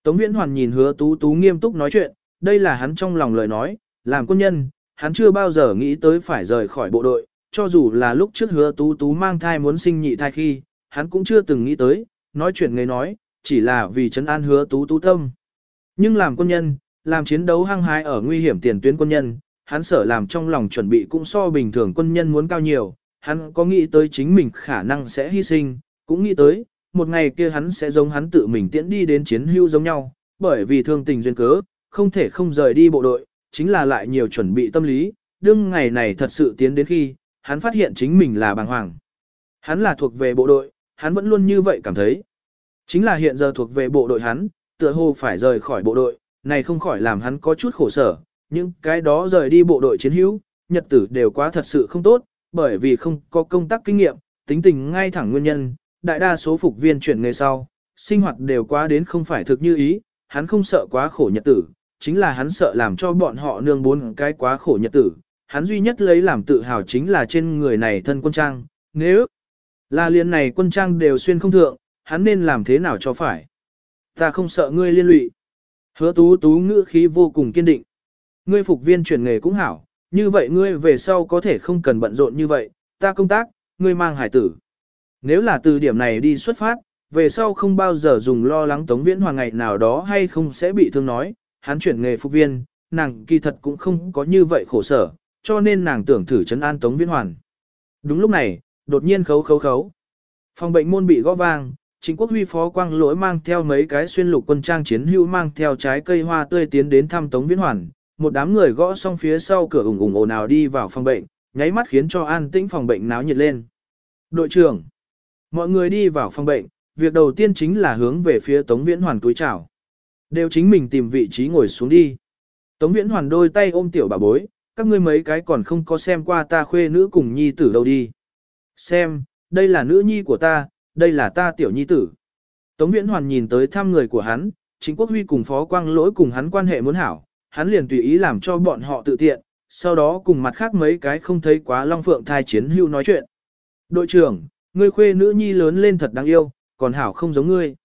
Tống Viễn Hoàn nhìn hứa tú tú nghiêm túc nói chuyện, đây là hắn trong lòng lời nói, làm quân nhân, hắn chưa bao giờ nghĩ tới phải rời khỏi bộ đội, cho dù là lúc trước hứa tú tú mang thai muốn sinh nhị thai khi, hắn cũng chưa từng nghĩ tới, nói chuyện người nói, chỉ là vì trấn an hứa tú tú tâm. Nhưng làm quân nhân, làm chiến đấu hăng hái ở nguy hiểm tiền tuyến quân nhân, hắn sợ làm trong lòng chuẩn bị cũng so bình thường quân nhân muốn cao nhiều, hắn có nghĩ tới chính mình khả năng sẽ hy sinh, cũng nghĩ tới, một ngày kia hắn sẽ giống hắn tự mình tiễn đi đến chiến hưu giống nhau, bởi vì thương tình duyên cớ, không thể không rời đi bộ đội, chính là lại nhiều chuẩn bị tâm lý, đương ngày này thật sự tiến đến khi, hắn phát hiện chính mình là bàng hoàng. Hắn là thuộc về bộ đội, hắn vẫn luôn như vậy cảm thấy. Chính là hiện giờ thuộc về bộ đội hắn, tựa hồ phải rời khỏi bộ đội, này không khỏi làm hắn có chút khổ sở, nhưng cái đó rời đi bộ đội chiến hữu, nhật tử đều quá thật sự không tốt, bởi vì không có công tác kinh nghiệm, tính tình ngay thẳng nguyên nhân, đại đa số phục viên chuyển nghề sau, sinh hoạt đều quá đến không phải thực như ý, hắn không sợ quá khổ nhật tử, chính là hắn sợ làm cho bọn họ nương bốn cái quá khổ nhật tử. Hắn duy nhất lấy làm tự hào chính là trên người này thân quân trang, nếu là liền này quân trang đều xuyên không thượng, hắn nên làm thế nào cho phải. Ta không sợ ngươi liên lụy. Hứa tú tú ngữ khí vô cùng kiên định. Ngươi phục viên chuyển nghề cũng hảo, như vậy ngươi về sau có thể không cần bận rộn như vậy, ta công tác, ngươi mang hải tử. Nếu là từ điểm này đi xuất phát, về sau không bao giờ dùng lo lắng Tống Viễn Hoàng ngày nào đó hay không sẽ bị thương nói, hắn chuyển nghề phục viên, nàng kỳ thật cũng không có như vậy khổ sở, cho nên nàng tưởng thử chấn an Tống Viễn Hoàn. Đúng lúc này, đột nhiên khấu khấu khấu. Phòng bệnh môn bị gõ vang, chính quốc huy phó quang lỗi mang theo mấy cái xuyên lục quân trang chiến hữu mang theo trái cây hoa tươi tiến đến thăm Tống Viễn Hoàn. Một đám người gõ xong phía sau cửa ủng ủng ồn ào đi vào phòng bệnh, nháy mắt khiến cho an tĩnh phòng bệnh náo nhiệt lên. Đội trưởng, mọi người đi vào phòng bệnh, việc đầu tiên chính là hướng về phía Tống Viễn Hoàn túi chào. Đều chính mình tìm vị trí ngồi xuống đi. Tống Viễn Hoàn đôi tay ôm tiểu bà bối, các ngươi mấy cái còn không có xem qua ta khuê nữ cùng nhi tử đâu đi. Xem, đây là nữ nhi của ta, đây là ta tiểu nhi tử. Tống Viễn Hoàn nhìn tới thăm người của hắn, chính quốc huy cùng phó quang lỗi cùng hắn quan hệ muốn hảo, hắn liền tùy ý làm cho bọn họ tự tiện, sau đó cùng mặt khác mấy cái không thấy quá long phượng thai chiến hưu nói chuyện. Đội trưởng, ngươi khuê nữ nhi lớn lên thật đáng yêu, còn hảo không giống ngươi.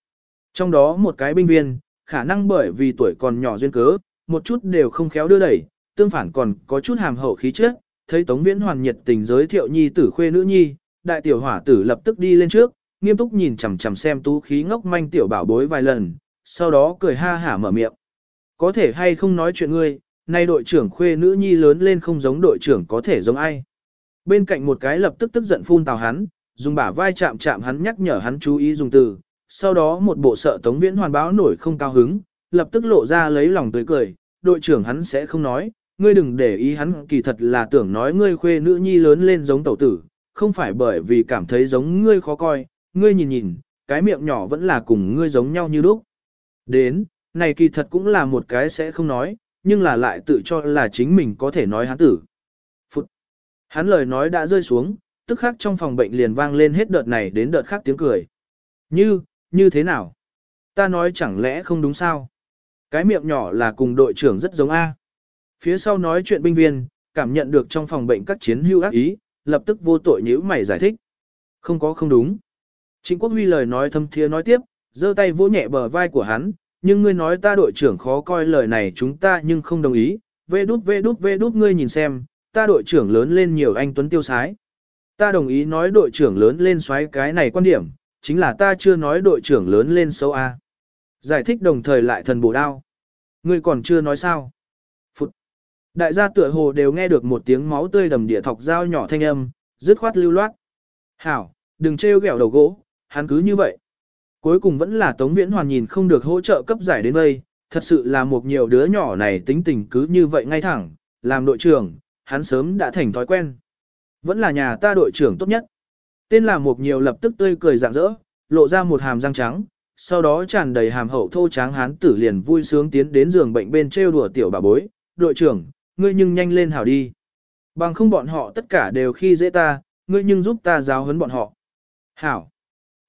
Trong đó một cái binh viên, khả năng bởi vì tuổi còn nhỏ duyên cớ, một chút đều không khéo đưa đẩy, tương phản còn có chút hàm hậu khí chất, thấy Tống Viễn Hoàn nhiệt tình giới thiệu nhi tử khuê nữ nhi, đại tiểu hỏa tử lập tức đi lên trước, nghiêm túc nhìn chằm chằm xem tú khí ngốc manh tiểu bảo bối vài lần, sau đó cười ha hả mở miệng. Có thể hay không nói chuyện ngươi, nay đội trưởng khuê nữ nhi lớn lên không giống đội trưởng có thể giống ai. Bên cạnh một cái lập tức tức giận phun tào hắn, dùng bả vai chạm chạm hắn nhắc nhở hắn chú ý dùng từ, sau đó một bộ sợ Tống Viễn Hoàn báo nổi không cao hứng, lập tức lộ ra lấy lòng tươi cười, đội trưởng hắn sẽ không nói, ngươi đừng để ý hắn kỳ thật là tưởng nói ngươi khuê nữ nhi lớn lên giống tẩu tử, không phải bởi vì cảm thấy giống ngươi khó coi, ngươi nhìn nhìn, cái miệng nhỏ vẫn là cùng ngươi giống nhau như lúc. Đến, này kỳ thật cũng là một cái sẽ không nói, nhưng là lại tự cho là chính mình có thể nói hắn tử. Phụt. Hắn lời nói đã rơi xuống, tức khắc trong phòng bệnh liền vang lên hết đợt này đến đợt khác tiếng cười. Như, như thế nào? Ta nói chẳng lẽ không đúng sao? Cái miệng nhỏ là cùng đội trưởng rất giống A. Phía sau nói chuyện binh viên, cảm nhận được trong phòng bệnh các chiến hưu ác ý, lập tức vô tội nhíu mày giải thích. Không có không đúng. Trịnh Quốc Huy lời nói thâm thiế nói tiếp, giơ tay vỗ nhẹ bờ vai của hắn, nhưng ngươi nói ta đội trưởng khó coi lời này chúng ta nhưng không đồng ý, vê đút vê đút vê đút ngươi nhìn xem, ta đội trưởng lớn lên nhiều anh tuấn tiêu sái. Ta đồng ý nói đội trưởng lớn lên xoáy cái này quan điểm, chính là ta chưa nói đội trưởng lớn lên xấu A. Giải thích đồng thời lại thần bổ đao. Ngươi còn chưa nói sao. Phụt. Đại gia tựa hồ đều nghe được một tiếng máu tươi đầm địa thọc dao nhỏ thanh âm, dứt khoát lưu loát. Hảo, đừng trêu ghẹo đầu gỗ, hắn cứ như vậy. Cuối cùng vẫn là Tống Viễn Hoàn nhìn không được hỗ trợ cấp giải đến đây, thật sự là một nhiều đứa nhỏ này tính tình cứ như vậy ngay thẳng, làm đội trưởng, hắn sớm đã thành thói quen. Vẫn là nhà ta đội trưởng tốt nhất. Tên là một nhiều lập tức tươi cười rạng rỡ, lộ ra một hàm răng trắng, sau đó tràn đầy hàm hậu thô tráng hán tử liền vui sướng tiến đến giường bệnh bên trêu đùa tiểu bà bối, đội trưởng, ngươi nhưng nhanh lên hảo đi. Bằng không bọn họ tất cả đều khi dễ ta, ngươi nhưng giúp ta giáo huấn bọn họ. Hảo.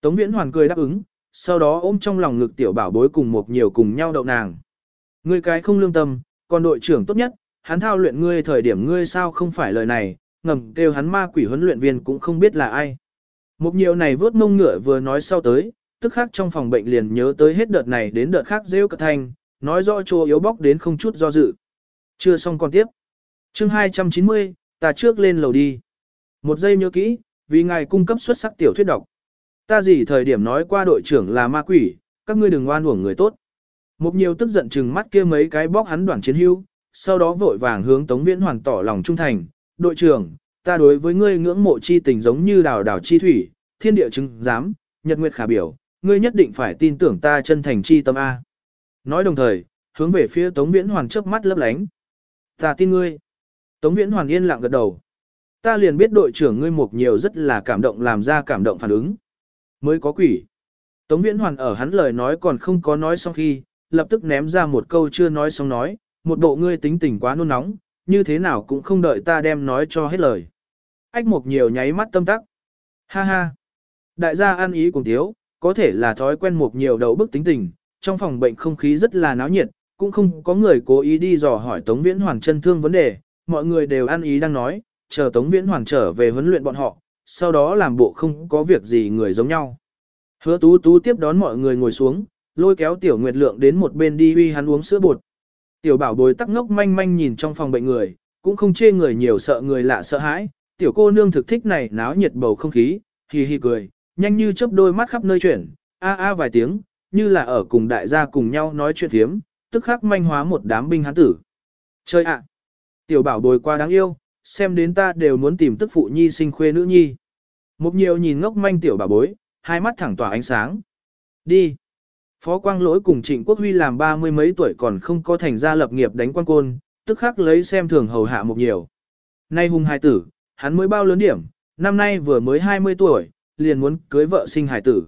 Tống Viễn Hoàn cười đáp ứng, sau đó ôm trong lòng ngực tiểu bảo bối cùng một nhiều cùng nhau đậu nàng. Ngươi cái không lương tâm, còn đội trưởng tốt nhất, hắn thao luyện ngươi thời điểm ngươi sao không phải lời này, ngầm kêu hắn ma quỷ huấn luyện viên cũng không biết là ai. Một nhiều này vớt mông ngựa vừa nói sau tới, tức khác trong phòng bệnh liền nhớ tới hết đợt này đến đợt khác rêu cật thanh, nói rõ chỗ yếu bóc đến không chút do dự. Chưa xong còn tiếp. chương 290, ta trước lên lầu đi. Một giây nhớ kỹ, vì ngài cung cấp xuất sắc tiểu thuyết độc. Ta gì thời điểm nói qua đội trưởng là ma quỷ, các ngươi đừng oan uổng người tốt. Một nhiều tức giận chừng mắt kia mấy cái bóc hắn đoạn chiến hưu, sau đó vội vàng hướng Tống Viễn Hoàn tỏ lòng trung thành. Đội trưởng, ta đối với ngươi ngưỡng mộ chi tình giống như đào đào chi thủy, thiên địa chứng giám, nhật nguyệt khả biểu, ngươi nhất định phải tin tưởng ta chân thành chi tâm A. Nói đồng thời, hướng về phía Tống Viễn Hoàn chớp mắt lấp lánh. Ta tin ngươi. Tống Viễn Hoàn yên lặng gật đầu. Ta liền biết đội trưởng ngươi một nhiều rất là cảm động làm ra cảm động phản ứng. Mới có quỷ. Tống Viễn Hoàn ở hắn lời nói còn không có nói xong khi, lập tức ném ra một câu chưa nói xong nói, một bộ ngươi tính tình quá nôn nóng, như thế nào cũng không đợi ta đem nói cho hết lời. Ách một nhiều nháy mắt tâm tắc. Ha ha. Đại gia ăn ý cùng thiếu, có thể là thói quen một nhiều đầu bức tính tình, trong phòng bệnh không khí rất là náo nhiệt, cũng không có người cố ý đi dò hỏi Tống Viễn Hoàn chân thương vấn đề, mọi người đều ăn ý đang nói, chờ Tống Viễn Hoàn trở về huấn luyện bọn họ, sau đó làm bộ không có việc gì người giống nhau. Hứa tú tú tiếp đón mọi người ngồi xuống, lôi kéo tiểu nguyệt lượng đến một bên đi uy hắn uống sữa bột. Tiểu bảo bối tắc ngốc manh manh nhìn trong phòng bệnh người, cũng không chê người nhiều sợ người lạ sợ hãi, tiểu cô nương thực thích này náo nhiệt bầu không khí, hì hì cười, nhanh như chớp đôi mắt khắp nơi chuyển, a a vài tiếng, như là ở cùng đại gia cùng nhau nói chuyện thiếm, tức khắc manh hóa một đám binh hán tử. Chơi ạ! Tiểu bảo bồi qua đáng yêu, xem đến ta đều muốn tìm tức phụ nhi sinh khuê nữ nhi. Một nhiều nhìn ngốc manh tiểu bà bối, hai mắt thẳng tỏa ánh sáng. Đi! Phó Quang Lỗi cùng Trịnh Quốc Huy làm ba mươi mấy tuổi còn không có thành gia lập nghiệp đánh quan côn, tức khắc lấy xem thường hầu hạ một nhiều. Nay hung hài tử, hắn mới bao lớn điểm, năm nay vừa mới 20 tuổi, liền muốn cưới vợ sinh hải tử.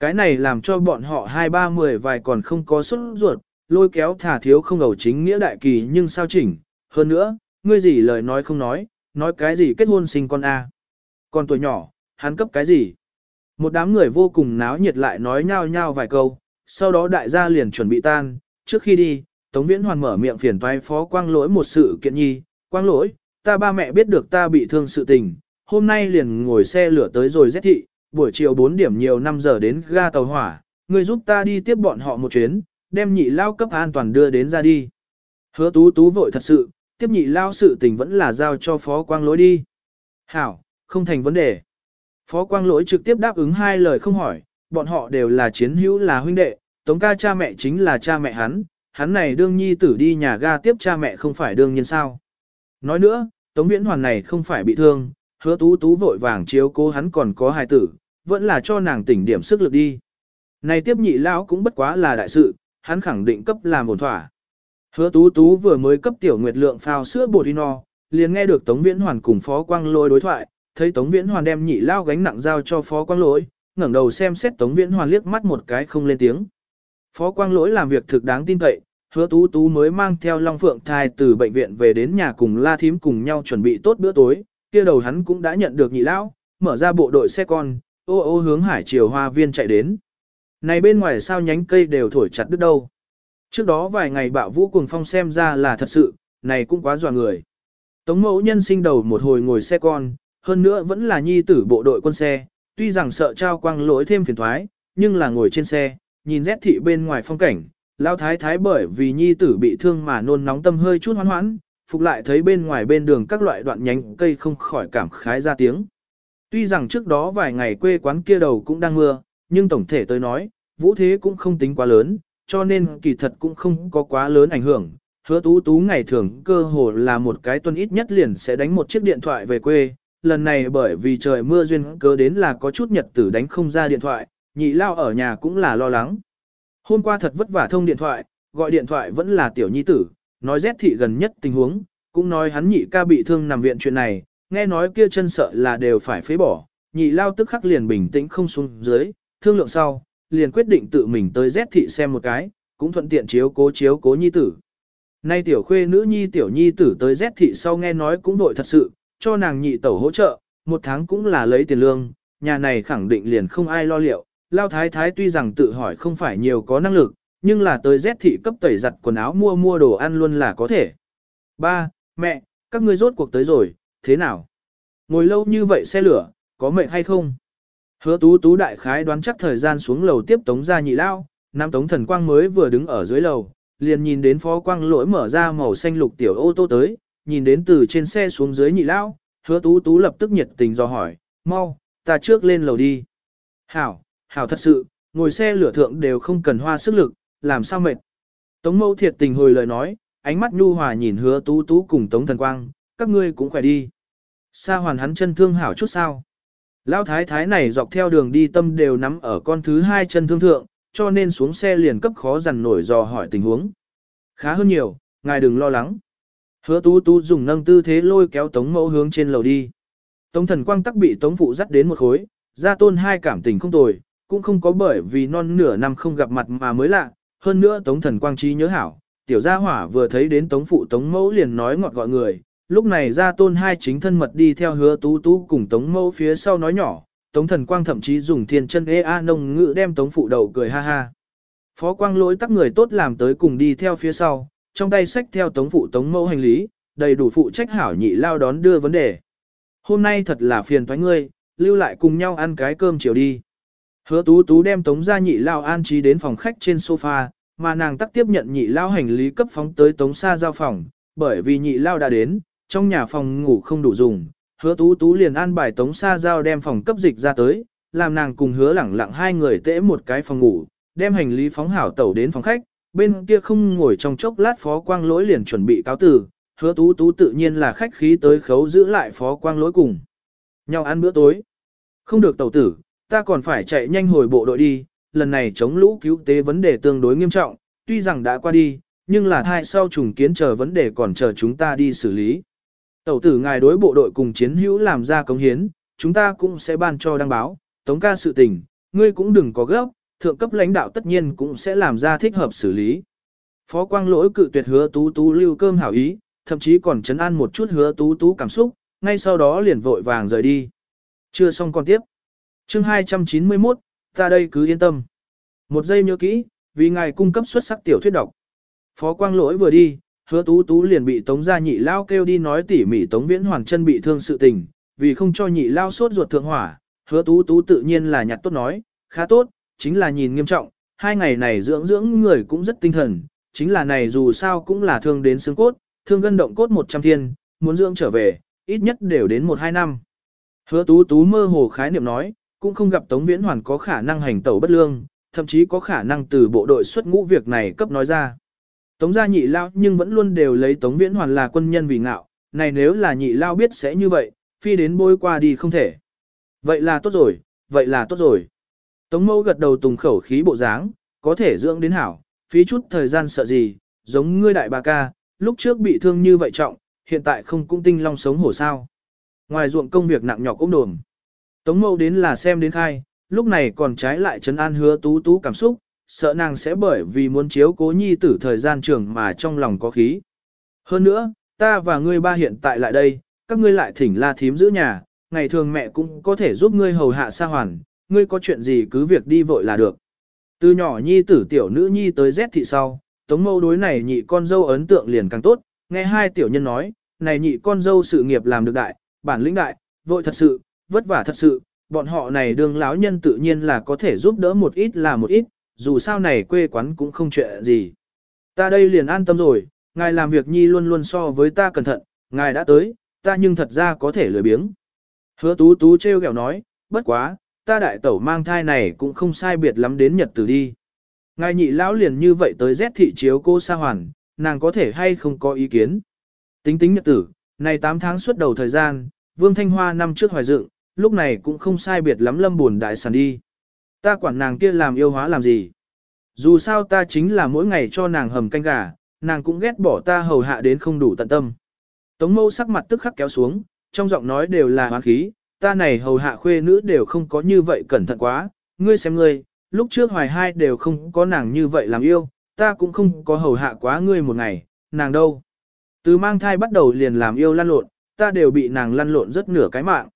Cái này làm cho bọn họ hai ba mười vài còn không có xuất ruột, lôi kéo thả thiếu không ẩu chính nghĩa đại kỳ nhưng sao chỉnh. Hơn nữa, ngươi gì lời nói không nói, nói cái gì kết hôn sinh con A. Còn tuổi nhỏ, hắn cấp cái gì? Một đám người vô cùng náo nhiệt lại nói nhao nhao vài câu, sau đó đại gia liền chuẩn bị tan, trước khi đi, Tống Viễn Hoàn mở miệng phiền toái phó quang lỗi một sự kiện nhi, quang lỗi, ta ba mẹ biết được ta bị thương sự tình, hôm nay liền ngồi xe lửa tới rồi rét thị, buổi chiều 4 điểm nhiều 5 giờ đến ga tàu hỏa, người giúp ta đi tiếp bọn họ một chuyến, đem nhị lao cấp an toàn đưa đến ra đi. Hứa tú tú vội thật sự, tiếp nhị lao sự tình vẫn là giao cho phó quang lỗi đi. Hảo, không thành vấn đề. Phó quang lỗi trực tiếp đáp ứng hai lời không hỏi, bọn họ đều là chiến hữu là huynh đệ, tống ca cha mẹ chính là cha mẹ hắn, hắn này đương nhi tử đi nhà ga tiếp cha mẹ không phải đương nhiên sao. Nói nữa, tống viễn hoàn này không phải bị thương, hứa tú tú vội vàng chiếu cố hắn còn có hài tử, vẫn là cho nàng tỉnh điểm sức lực đi. Này tiếp nhị lão cũng bất quá là đại sự, hắn khẳng định cấp làm ổn thỏa. Hứa tú tú vừa mới cấp tiểu nguyệt lượng phao sữa bột đi no, liền nghe được Tống Viễn Hoàn cùng Phó Quang Lôi đối thoại, thấy Tống Viễn Hoàn đem nhị lao gánh nặng giao cho Phó Quang Lỗi, ngẩng đầu xem xét Tống Viễn Hoàn liếc mắt một cái không lên tiếng. Phó Quang Lỗi làm việc thực đáng tin cậy, hứa tú tú mới mang theo Long Phượng thai từ bệnh viện về đến nhà cùng La Thím cùng nhau chuẩn bị tốt bữa tối, kia đầu hắn cũng đã nhận được nhị lão, mở ra bộ đội xe con, ô ô hướng hải triều hoa viên chạy đến. Này bên ngoài sao nhánh cây đều thổi chặt đứt đâu. Trước đó vài ngày bạo vũ cùng phong xem ra là thật sự, này cũng quá dọa người. Tống mẫu nhân sinh đầu một hồi ngồi xe con, hơn nữa vẫn là nhi tử bộ đội quân xe, tuy rằng sợ trao quang lỗi thêm phiền thoái, nhưng là ngồi trên xe, nhìn rét thị bên ngoài phong cảnh, lao thái thái bởi vì nhi tử bị thương mà nôn nóng tâm hơi chút hoán hoãn, phục lại thấy bên ngoài bên đường các loại đoạn nhánh cây không khỏi cảm khái ra tiếng. Tuy rằng trước đó vài ngày quê quán kia đầu cũng đang mưa, nhưng tổng thể tới nói, vũ thế cũng không tính quá lớn, cho nên kỳ thật cũng không có quá lớn ảnh hưởng. Hứa tú tú ngày thường cơ hồ là một cái tuần ít nhất liền sẽ đánh một chiếc điện thoại về quê, lần này bởi vì trời mưa duyên cớ đến là có chút nhật tử đánh không ra điện thoại, nhị lao ở nhà cũng là lo lắng. Hôm qua thật vất vả thông điện thoại, gọi điện thoại vẫn là tiểu nhi tử, nói rét thị gần nhất tình huống, cũng nói hắn nhị ca bị thương nằm viện chuyện này, nghe nói kia chân sợ là đều phải phế bỏ, nhị lao tức khắc liền bình tĩnh không xuống dưới, thương lượng sau, liền quyết định tự mình tới rét thị xem một cái, cũng thuận tiện chiếu cố chiếu cố nhi tử. Nay tiểu khuê nữ nhi tiểu nhi tử tới rét thị sau nghe nói cũng vội thật sự, cho nàng nhị tẩu hỗ trợ, một tháng cũng là lấy tiền lương, nhà này khẳng định liền không ai lo liệu. Lao thái thái tuy rằng tự hỏi không phải nhiều có năng lực, nhưng là tới rét thị cấp tẩy giặt quần áo mua mua đồ ăn luôn là có thể. Ba, mẹ, các ngươi rốt cuộc tới rồi, thế nào? Ngồi lâu như vậy xe lửa, có mệt hay không? Hứa tú tú đại khái đoán chắc thời gian xuống lầu tiếp tống ra nhị lao, nam tống thần quang mới vừa đứng ở dưới lầu, liền nhìn đến phó quang lỗi mở ra màu xanh lục tiểu ô tô tới, nhìn đến từ trên xe xuống dưới nhị lao, hứa tú tú lập tức nhiệt tình do hỏi, mau, ta trước lên lầu đi. Hảo, hảo thật sự, ngồi xe lửa thượng đều không cần hoa sức lực, làm sao mệt. Tống mâu thiệt tình hồi lời nói, ánh mắt nhu hòa nhìn hứa tú tú cùng tống thần quang, các ngươi cũng khỏe đi. Sa hoàn hắn chân thương hảo chút sao. Lão thái thái này dọc theo đường đi tâm đều nắm ở con thứ hai chân thương thượng, cho nên xuống xe liền cấp khó dằn nổi dò hỏi tình huống. Khá hơn nhiều, ngài đừng lo lắng. Hứa tú tú dùng nâng tư thế lôi kéo tống mẫu hướng trên lầu đi. Tống thần quang tắc bị tống phụ dắt đến một khối, gia tôn hai cảm tình không tồi, cũng không có bởi vì non nửa năm không gặp mặt mà mới lạ. Hơn nữa tống thần quang trí nhớ hảo, tiểu gia hỏa vừa thấy đến tống phụ tống mẫu liền nói ngọt gọi người, lúc này gia tôn hai chính thân mật đi theo hứa tú tú cùng tống mẫu phía sau nói nhỏ, tống thần quang thậm chí dùng thiên chân ê a nông ngữ đem tống phụ đầu cười ha ha. Phó quang lỗi tắc người tốt làm tới cùng đi theo phía sau, trong tay sách theo tống phụ tống mẫu hành lý, đầy đủ phụ trách hảo nhị lao đón đưa vấn đề. Hôm nay thật là phiền thoái ngươi, lưu lại cùng nhau ăn cái cơm chiều đi. Hứa tú tú đem tống ra nhị lao an trí đến phòng khách trên sofa, mà nàng tắc tiếp nhận nhị lao hành lý cấp phóng tới tống xa giao phòng, bởi vì nhị lao đã đến, trong nhà phòng ngủ không đủ dùng, hứa tú tú liền an bài tống xa giao đem phòng cấp dịch ra tới, làm nàng cùng hứa lẳng lặng hai người tễ một cái phòng ngủ, đem hành lý phóng hảo tẩu đến phòng khách, bên kia không ngồi trong chốc lát phó quang lỗi liền chuẩn bị cáo tử, hứa tú tú tự nhiên là khách khí tới khấu giữ lại phó quang lỗi cùng. Nhau ăn bữa tối. Không được tẩu tử, ta còn phải chạy nhanh hồi bộ đội đi, lần này chống lũ cứu tế vấn đề tương đối nghiêm trọng, tuy rằng đã qua đi, nhưng là thai sau trùng kiến chờ vấn đề còn chờ chúng ta đi xử lý. Tẩu tử ngài đối bộ đội cùng chiến hữu làm ra công hiến, chúng ta cũng sẽ ban cho đăng báo, tống ca sự tình, ngươi cũng đừng có gấp, thượng cấp lãnh đạo tất nhiên cũng sẽ làm ra thích hợp xử lý. Phó quang lỗi cự tuyệt hứa tú tú lưu cơm hảo ý, thậm chí còn chấn an một chút hứa tú tú cảm xúc, ngay sau đó liền vội vàng rời đi. Chưa xong còn tiếp. chương 291, ta đây cứ yên tâm. Một giây nhớ kỹ, vì ngài cung cấp xuất sắc tiểu thuyết độc. Phó quang lỗi vừa đi, hứa tú tú liền bị tống gia nhị lao kêu đi nói tỉ mỉ tống viễn hoàn chân bị thương sự tình, vì không cho nhị lao sốt ruột thượng hỏa, hứa tú tú tự nhiên là nhặt tốt nói, khá tốt, chính là nhìn nghiêm trọng, hai ngày này dưỡng dưỡng người cũng rất tinh thần, chính là này dù sao cũng là thương đến xương cốt, thương gân động cốt 100 thiên, muốn dưỡng trở về, ít nhất đều đến 1-2 năm. Hứa tú tú mơ hồ khái niệm nói, cũng không gặp Tống Viễn Hoàn có khả năng hành tẩu bất lương, thậm chí có khả năng từ bộ đội xuất ngũ việc này cấp nói ra. Tống gia nhị lao nhưng vẫn luôn đều lấy Tống Viễn Hoàn là quân nhân vì ngạo, này nếu là nhị lao biết sẽ như vậy, phi đến bôi qua đi không thể. Vậy là tốt rồi, vậy là tốt rồi. Tống mẫu gật đầu tùng khẩu khí bộ dáng, có thể dưỡng đến hảo, phí chút thời gian sợ gì, giống ngươi đại bà ca, lúc trước bị thương như vậy trọng, hiện tại không cũng tinh long sống hổ sao. Ngoài ruộng công việc nặng nhọc ôm đồm. Tống mẫu đến là xem đến khai, lúc này còn trái lại trấn an hứa tú tú cảm xúc, sợ nàng sẽ bởi vì muốn chiếu cố nhi tử thời gian trường mà trong lòng có khí. Hơn nữa, ta và ngươi ba hiện tại lại đây, các ngươi lại thỉnh la thím giữ nhà, ngày thường mẹ cũng có thể giúp ngươi hầu hạ sa hoàn, ngươi có chuyện gì cứ việc đi vội là được. Từ nhỏ nhi tử tiểu nữ nhi tới Z thị sau, tống mâu đối này nhị con dâu ấn tượng liền càng tốt, nghe hai tiểu nhân nói, này nhị con dâu sự nghiệp làm được đại, bản lĩnh đại, vội thật sự, vất vả thật sự, bọn họ này đương láo nhân tự nhiên là có thể giúp đỡ một ít là một ít, dù sao này quê quán cũng không chuyện gì. Ta đây liền an tâm rồi, ngài làm việc nhi luôn luôn so với ta cẩn thận, ngài đã tới, ta nhưng thật ra có thể lười biếng. Hứa tú tú treo kẹo nói, bất quá, ta đại tẩu mang thai này cũng không sai biệt lắm đến nhật tử đi. Ngài nhị lão liền như vậy tới rét thị chiếu cô sa hoàn, nàng có thể hay không có ý kiến. Tính tính nhật tử, này 8 tháng suốt đầu thời gian, Vương Thanh Hoa năm trước hoài dựng, lúc này cũng không sai biệt lắm lâm buồn đại sản đi. Ta quản nàng kia làm yêu hóa làm gì? Dù sao ta chính là mỗi ngày cho nàng hầm canh gà, nàng cũng ghét bỏ ta hầu hạ đến không đủ tận tâm. Tống mâu sắc mặt tức khắc kéo xuống, trong giọng nói đều là hoán khí, ta này hầu hạ khuê nữ đều không có như vậy cẩn thận quá, ngươi xem ngươi, lúc trước hoài hai đều không có nàng như vậy làm yêu, ta cũng không có hầu hạ quá ngươi một ngày, nàng đâu. Từ mang thai bắt đầu liền làm yêu lăn lộn, ta đều bị nàng lăn lộn rất nửa cái mạng.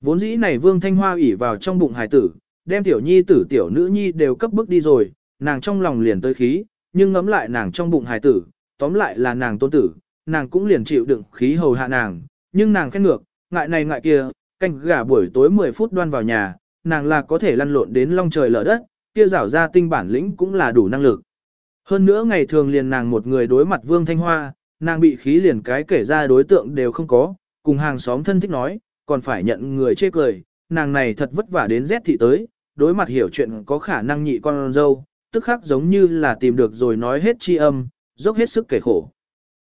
Vốn dĩ này Vương Thanh Hoa ủy vào trong bụng hải tử, đem tiểu nhi tử tiểu nữ nhi đều cấp bức đi rồi, nàng trong lòng liền tới khí, nhưng ngấm lại nàng trong bụng hài tử, tóm lại là nàng tôn tử, nàng cũng liền chịu đựng khí hầu hạ nàng, nhưng nàng khen ngược, ngại này ngại kia, canh gà buổi tối 10 phút đoan vào nhà, nàng là có thể lăn lộn đến long trời lở đất, kia rảo ra tinh bản lĩnh cũng là đủ năng lực. Hơn nữa ngày thường liền nàng một người đối mặt Vương Thanh Hoa, nàng bị khí liền cái kể ra đối tượng đều không có, cùng hàng xóm thân thích nói, còn phải nhận người chê cười, nàng này thật vất vả đến rét thị tới, đối mặt hiểu chuyện có khả năng nhị con dâu, tức khắc giống như là tìm được rồi nói hết chi âm, dốc hết sức kể khổ.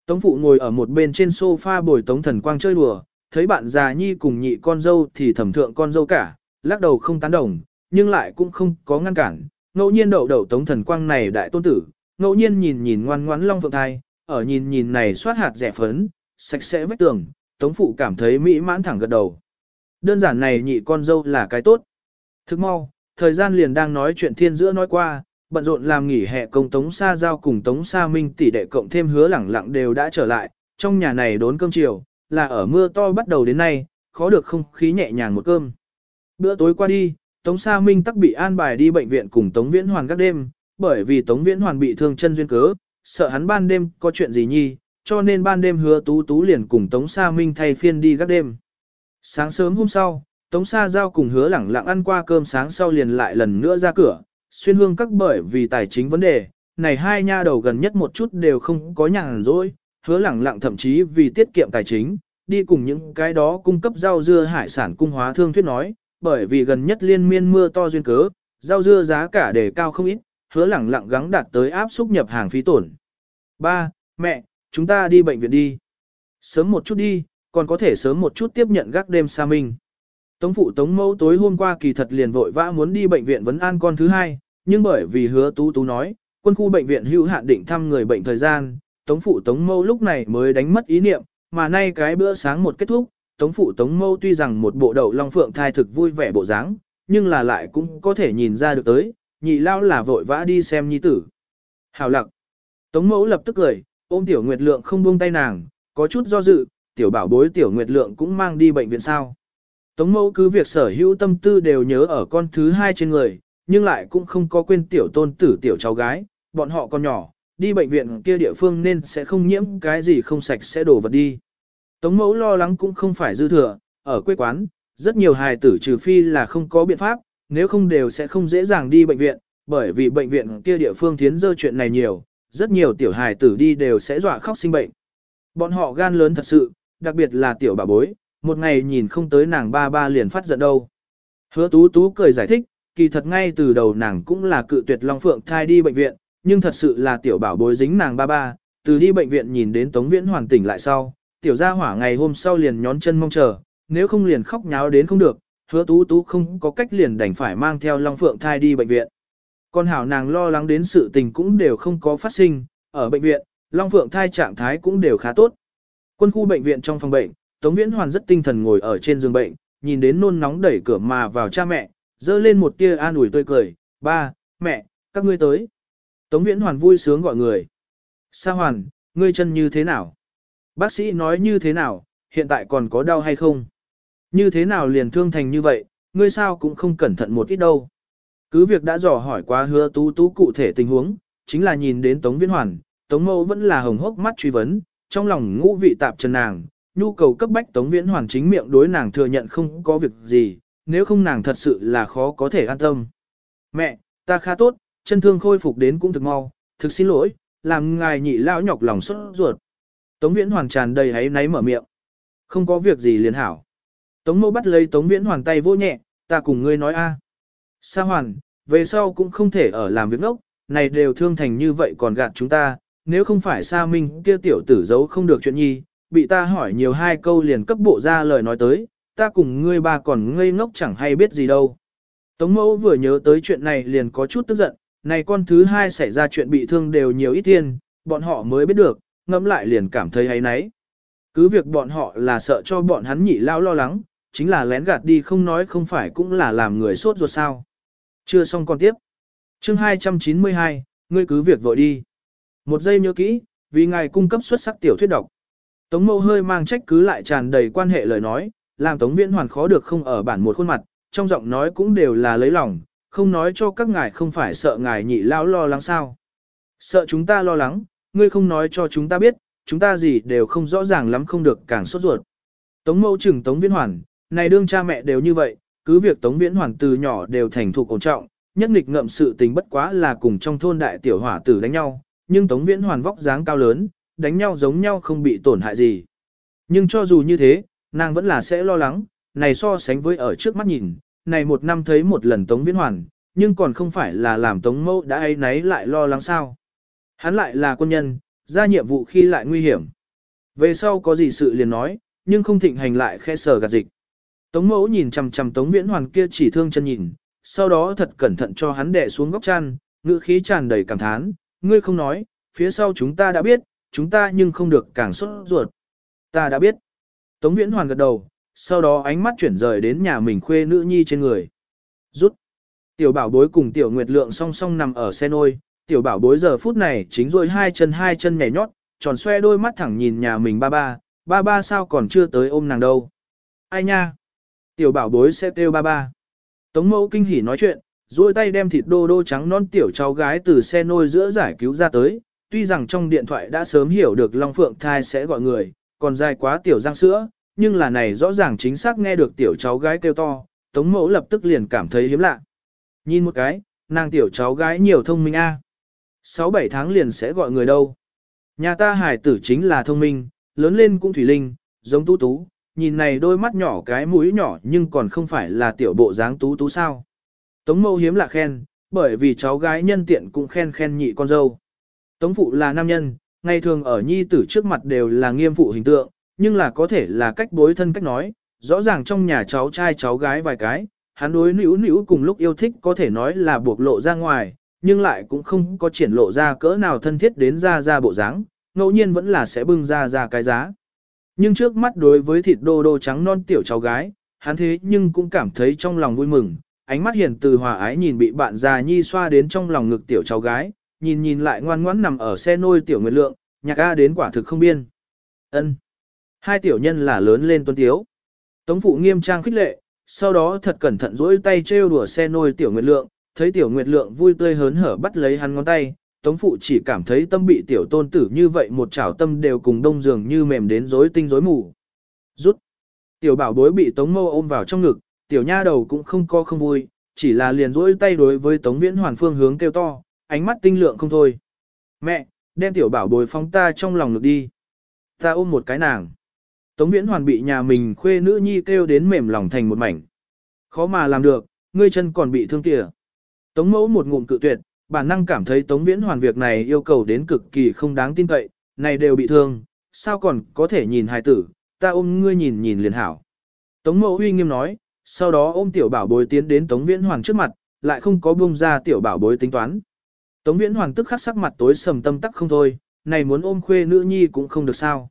Tống phụ ngồi ở một bên trên sofa bồi tống thần quang chơi đùa, thấy bạn già nhi cùng nhị con dâu thì thẩm thượng con dâu cả, lắc đầu không tán đồng, nhưng lại cũng không có ngăn cản, ngẫu nhiên đậu đậu tống thần quang này đại tôn tử, ngẫu nhiên nhìn nhìn ngoan ngoãn long phượng thai, ở nhìn nhìn này xoát hạt rẻ phấn, sạch sẽ vách tường, tống phụ cảm thấy mỹ mãn thẳng gật đầu. Đơn giản này nhị con dâu là cái tốt. Thức mau, thời gian liền đang nói chuyện thiên giữa nói qua, bận rộn làm nghỉ hè công tống xa giao cùng tống xa minh tỷ đệ cộng thêm hứa lẳng lặng đều đã trở lại, trong nhà này đốn cơm chiều, là ở mưa to bắt đầu đến nay, khó được không khí nhẹ nhàng một cơm. Bữa tối qua đi, Tống Sa Minh tắc bị an bài đi bệnh viện cùng Tống Viễn Hoàn các đêm, bởi vì Tống Viễn Hoàn bị thương chân duyên cớ, sợ hắn ban đêm có chuyện gì nhi, cho nên ban đêm hứa tú tú liền cùng Tống Sa Minh thay phiên đi các đêm. Sáng sớm hôm sau, Tống Sa Giao cùng hứa lẳng lặng ăn qua cơm sáng sau liền lại lần nữa ra cửa, xuyên hương các bởi vì tài chính vấn đề, này hai nha đầu gần nhất một chút đều không có nhàn rỗi, hứa lẳng lặng thậm chí vì tiết kiệm tài chính, đi cùng những cái đó cung cấp rau dưa hải sản cung hóa thương thuyết nói, bởi vì gần nhất liên miên mưa to duyên cớ, rau dưa giá cả đề cao không ít, hứa lẳng lặng gắng đạt tới áp xúc nhập hàng phí tổn. Ba, mẹ, chúng ta đi bệnh viện đi. Sớm một chút đi, còn có thể sớm một chút tiếp nhận gác đêm xa minh. Tống phụ tống mẫu tối hôm qua kỳ thật liền vội vã muốn đi bệnh viện vấn an con thứ hai, nhưng bởi vì hứa tú tú nói, quân khu bệnh viện hữu hạn định thăm người bệnh thời gian, tống phụ tống mẫu lúc này mới đánh mất ý niệm, mà nay cái bữa sáng một kết thúc, tống phụ tống mẫu tuy rằng một bộ đậu long phượng thai thực vui vẻ bộ dáng, nhưng là lại cũng có thể nhìn ra được tới, nhị lao là vội vã đi xem nhi tử. Hào lặc. Tống mẫu lập tức cười, ôm tiểu nguyệt lượng không buông tay nàng, có chút do dự, tiểu bảo bối tiểu nguyệt lượng cũng mang đi bệnh viện sao. Tống mẫu cứ việc sở hữu tâm tư đều nhớ ở con thứ hai trên người, nhưng lại cũng không có quên tiểu tôn tử tiểu cháu gái, bọn họ còn nhỏ, đi bệnh viện kia địa phương nên sẽ không nhiễm cái gì không sạch sẽ đổ vật đi. Tống mẫu lo lắng cũng không phải dư thừa, ở quê quán, rất nhiều hài tử trừ phi là không có biện pháp, nếu không đều sẽ không dễ dàng đi bệnh viện, bởi vì bệnh viện kia địa phương thiến dơ chuyện này nhiều, rất nhiều tiểu hài tử đi đều sẽ dọa khóc sinh bệnh. Bọn họ gan lớn thật sự, đặc biệt là tiểu bà bối, một ngày nhìn không tới nàng ba ba liền phát giận đâu. Hứa tú tú cười giải thích, kỳ thật ngay từ đầu nàng cũng là cự tuyệt Long Phượng thai đi bệnh viện, nhưng thật sự là tiểu bảo bối dính nàng ba ba, từ đi bệnh viện nhìn đến Tống Viễn hoàn tỉnh lại sau, tiểu gia hỏa ngày hôm sau liền nhón chân mong chờ, nếu không liền khóc nháo đến không được, hứa tú tú không có cách liền đành phải mang theo Long Phượng thai đi bệnh viện. Con hảo nàng lo lắng đến sự tình cũng đều không có phát sinh, ở bệnh viện, Long Phượng thai trạng thái cũng đều khá tốt. Quân khu bệnh viện trong phòng bệnh, Tống Viễn Hoàn rất tinh thần ngồi ở trên giường bệnh, nhìn đến nôn nóng đẩy cửa mà vào cha mẹ, dơ lên một tia an ủi tươi cười, ba, mẹ, các ngươi tới. Tống Viễn Hoàn vui sướng gọi người. Sa Hoàn, ngươi chân như thế nào? Bác sĩ nói như thế nào, hiện tại còn có đau hay không? Như thế nào liền thương thành như vậy, ngươi sao cũng không cẩn thận một ít đâu. Cứ việc đã dò hỏi qua hứa tú tú cụ thể tình huống, chính là nhìn đến Tống Viễn Hoàn, Tống Mâu vẫn là hồng hốc mắt truy vấn, trong lòng ngũ vị tạp trần nàng, nhu cầu cấp bách Tống Viễn Hoàn chính miệng đối nàng thừa nhận không có việc gì, nếu không nàng thật sự là khó có thể an tâm. Mẹ, ta khá tốt, chân thương khôi phục đến cũng thực mau, thực xin lỗi, làm ngài nhị lão nhọc lòng sốt ruột. Tống Viễn Hoàn tràn đầy háy náy mở miệng. Không có việc gì liền hảo. Tống Mâu bắt lấy Tống Viễn Hoàn tay vô nhẹ, Ta cùng ngươi nói a. Sa hoàn, về sau cũng không thể ở làm việc ngốc, này đều thương thành như vậy còn gạt chúng ta, nếu không phải Sa Minh kia tiểu tử giấu không được chuyện nhi, bị ta hỏi nhiều hai câu liền cấp bộ ra lời nói tới, ta cùng ngươi ba còn ngây ngốc chẳng hay biết gì đâu. Tống mẫu vừa nhớ tới chuyện này liền có chút tức giận, này con thứ hai xảy ra chuyện bị thương đều nhiều ít tiền, bọn họ mới biết được, ngẫm lại liền cảm thấy hay nấy. Cứ việc bọn họ là sợ cho bọn hắn nhị lao lo lắng, chính là lén gạt đi không nói không phải cũng là làm người sốt ruột sao. Chưa xong con tiếp. Chương 292, ngươi cứ việc vội đi. Một giây nhớ kỹ, vì ngài cung cấp xuất sắc tiểu thuyết độc. Tống mâu hơi mang trách cứ lại tràn đầy quan hệ lời nói, làm Tống Viễn Hoàn khó được không ở bản một khuôn mặt, trong giọng nói cũng đều là lấy lòng, không nói cho các ngài không phải sợ ngài nhị lão lo lắng sao. Sợ chúng ta lo lắng, ngươi không nói cho chúng ta biết, chúng ta gì đều không rõ ràng lắm không được càng sốt ruột. Tống mâu chừng Tống Viễn Hoàn, này đương cha mẹ đều như vậy, cứ việc Tống Viễn Hoàn từ nhỏ đều thành thục ổn trọng, nhất nghịch ngậm sự tình bất quá là cùng trong thôn đại tiểu hỏa tử đánh nhau, nhưng Tống Viễn Hoàn vóc dáng cao lớn, đánh nhau giống nhau không bị tổn hại gì. Nhưng cho dù như thế, nàng vẫn là sẽ lo lắng, này so sánh với ở trước mắt nhìn, này một năm thấy một lần Tống Viễn Hoàn, nhưng còn không phải là làm Tống Mâu đã ấy nấy lại lo lắng sao. Hắn lại là quân nhân, ra nhiệm vụ khi lại nguy hiểm. Về sau có gì sự liền nói, nhưng không thịnh hành lại khe sờ gạt dịch. Tống mẫu nhìn chằm chằm Tống Viễn Hoàn kia chỉ thương chân nhìn, sau đó thật cẩn thận cho hắn đè xuống góc chăn, ngữ khí tràn đầy cảm thán, ngươi không nói, phía sau chúng ta đã biết, chúng ta nhưng không được càng sốt ruột. Ta đã biết. Tống Viễn Hoàn gật đầu, sau đó ánh mắt chuyển rời đến nhà mình khuê nữ nhi trên người. Rút. Tiểu bảo bối cùng tiểu nguyệt lượng song song nằm ở xe nôi, tiểu bảo bối giờ phút này chính rồi hai chân hai chân nhảy nhót, tròn xoe đôi mắt thẳng nhìn nhà mình ba ba, ba ba sao còn chưa tới ôm nàng đâu. Ai nha? Tiểu bảo bối sẽ kêu ba ba. Tống mẫu kinh hỉ nói chuyện, duỗi tay đem thịt đô đô trắng non tiểu cháu gái từ xe nôi giữa giải cứu ra tới, tuy rằng trong điện thoại đã sớm hiểu được Long Phượng thai sẽ gọi người, còn dài quá tiểu Giang sữa, nhưng là này rõ ràng chính xác nghe được tiểu cháu gái kêu to, Tống mẫu lập tức liền cảm thấy hiếm lạ. Nhìn một cái, nàng tiểu cháu gái nhiều thông minh a. sáu bảy tháng liền sẽ gọi người đâu. Nhà ta hải tử chính là thông minh, lớn lên cũng thủy linh, giống tú tú, nhìn này đôi mắt nhỏ cái mũi nhỏ nhưng còn không phải là tiểu bộ dáng tú tú sao. Tống mâu hiếm là khen, bởi vì cháu gái nhân tiện cũng khen khen nhị con dâu. Tống phụ là nam nhân, ngày thường ở nhi tử trước mặt đều là nghiêm phụ hình tượng, nhưng là có thể là cách đối thân cách nói, rõ ràng trong nhà cháu trai cháu gái vài cái, hắn đối nữ nữ cùng lúc yêu thích có thể nói là buộc lộ ra ngoài, nhưng lại cũng không có triển lộ ra cỡ nào thân thiết đến ra ra bộ dáng, ngẫu nhiên vẫn là sẽ bưng ra ra cái giá. Nhưng trước mắt đối với thịt đô đô trắng non tiểu cháu gái, hắn thế nhưng cũng cảm thấy trong lòng vui mừng, ánh mắt hiền từ hòa ái nhìn bị bạn già nhi xoa đến trong lòng ngực tiểu cháu gái, nhìn nhìn lại ngoan ngoãn nằm ở xe nôi tiểu nguyệt lượng, nhạc A đến quả thực không biên. ân Hai tiểu nhân là lớn lên tuân tiếu. Tống phụ nghiêm trang khích lệ, sau đó thật cẩn thận duỗi tay trêu đùa xe nôi tiểu nguyệt lượng, thấy tiểu nguyệt lượng vui tươi hớn hở bắt lấy hắn ngón tay, Tống phụ chỉ cảm thấy tâm bị tiểu tôn tử như vậy một chảo tâm đều cùng đông dường như mềm đến rối tinh rối mù. Rút. Tiểu bảo bối bị Tống mâu ôm vào trong ngực, tiểu nha đầu cũng không co không vui, chỉ là liền rỗi tay đối với Tống viễn hoàn phương hướng kêu to, ánh mắt tinh lượng không thôi. Mẹ, đem tiểu bảo bối phóng ta trong lòng ngực đi. Ta ôm một cái nàng. Tống viễn hoàn bị nhà mình khuê nữ nhi kêu đến mềm lòng thành một mảnh. Khó mà làm được, ngươi chân còn bị thương kìa. Tống mẫu một ngụm cự tuyệt, bản năng cảm thấy Tống Viễn Hoàn việc này yêu cầu đến cực kỳ không đáng tin cậy, này đều bị thương, sao còn có thể nhìn hài tử, ta ôm ngươi nhìn nhìn liền hảo. Tống Mẫu uy nghiêm nói, sau đó ôm tiểu bảo bối tiến đến Tống Viễn Hoàn trước mặt, lại không có buông ra tiểu bảo bối tính toán. Tống Viễn Hoàng tức khắc sắc mặt tối sầm tâm tắc không thôi, này muốn ôm khuê nữ nhi cũng không được sao.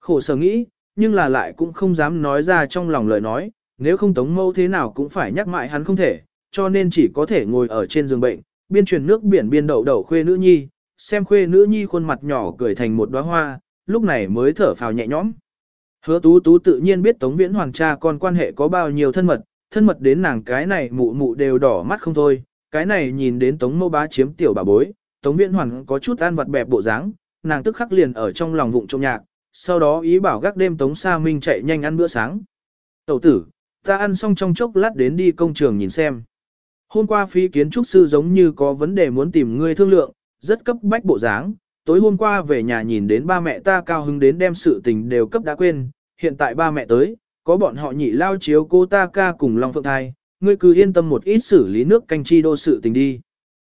Khổ sở nghĩ, nhưng là lại cũng không dám nói ra trong lòng lời nói, nếu không Tống mâu thế nào cũng phải nhắc mãi hắn không thể, cho nên chỉ có thể ngồi ở trên giường bệnh, biên truyền nước biển biên đậu đậu khuê nữ nhi, xem khuê nữ nhi khuôn mặt nhỏ cười thành một đóa hoa, lúc này mới thở phào nhẹ nhõm. Hứa tú tú tự nhiên biết Tống Viễn Hoàng cha con quan hệ có bao nhiêu thân mật, thân mật đến nàng cái này mụ mụ đều đỏ mắt không thôi, cái này nhìn đến Tống mâu bá chiếm tiểu bà bối, Tống Viễn hoàn có chút an vật bẹp bộ dáng, nàng tức khắc liền ở trong lòng vụng trộm nhạc, sau đó ý bảo gác đêm Tống Sa Minh chạy nhanh ăn bữa sáng. Tẩu tử, ta ăn xong trong chốc lát đến đi công trường nhìn xem. Hôm qua phí kiến trúc sư giống như có vấn đề muốn tìm ngươi thương lượng, rất cấp bách bộ dáng. Tối hôm qua về nhà nhìn đến ba mẹ ta cao hứng đến đem sự tình đều cấp đã quên, hiện tại ba mẹ tới, có bọn họ nhị lao chiếu cô ta ca cùng Long Phượng Thai, ngươi cứ yên tâm một ít xử lý nước canh chi đô sự tình đi.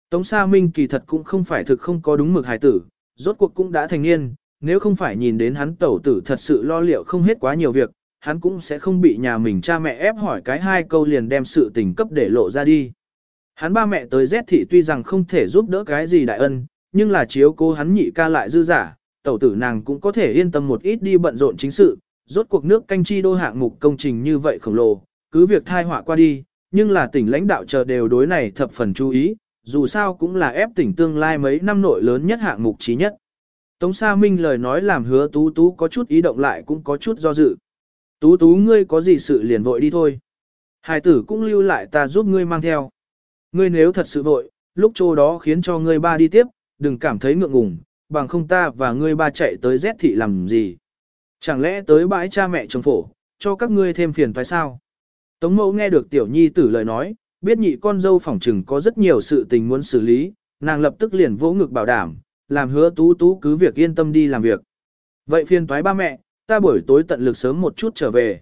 Tống Sa Minh kỳ thật cũng không phải thực không có đúng mực hài tử, rốt cuộc cũng đã thành niên, nếu không phải nhìn đến hắn tẩu tử thật sự lo liệu không hết quá nhiều việc, hắn cũng sẽ không bị nhà mình cha mẹ ép hỏi cái hai câu liền đem sự tình cấp để lộ ra đi. Hắn ba mẹ tới Z thị tuy rằng không thể giúp đỡ cái gì đại ân, nhưng là chiếu cố hắn nhị ca lại dư giả, tẩu tử nàng cũng có thể yên tâm một ít đi bận rộn chính sự, rốt cuộc nước canh chi đô hạng mục công trình như vậy khổng lồ, cứ việc thai họa qua đi, nhưng là tỉnh lãnh đạo chờ đều đối này thập phần chú ý, dù sao cũng là ép tỉnh tương lai mấy năm nội lớn nhất hạng mục trí nhất. Tống Sa Minh lời nói làm hứa tú tú có chút ý động lại cũng có chút do dự. Tú tú ngươi có gì sự liền vội đi thôi. Hải tử cũng lưu lại ta giúp ngươi mang theo. Ngươi nếu thật sự vội, lúc chỗ đó khiến cho ngươi ba đi tiếp, đừng cảm thấy ngượng ngùng, bằng không ta và ngươi ba chạy tới Z thị làm gì. Chẳng lẽ tới bãi cha mẹ chồng phổ, cho các ngươi thêm phiền phải sao? Tống mẫu nghe được tiểu nhi tử lời nói, biết nhị con dâu phỏng trừng có rất nhiều sự tình muốn xử lý, nàng lập tức liền vỗ ngực bảo đảm, làm hứa tú tú cứ việc yên tâm đi làm việc. Vậy phiền toái ba mẹ, ta buổi tối tận lực sớm một chút trở về.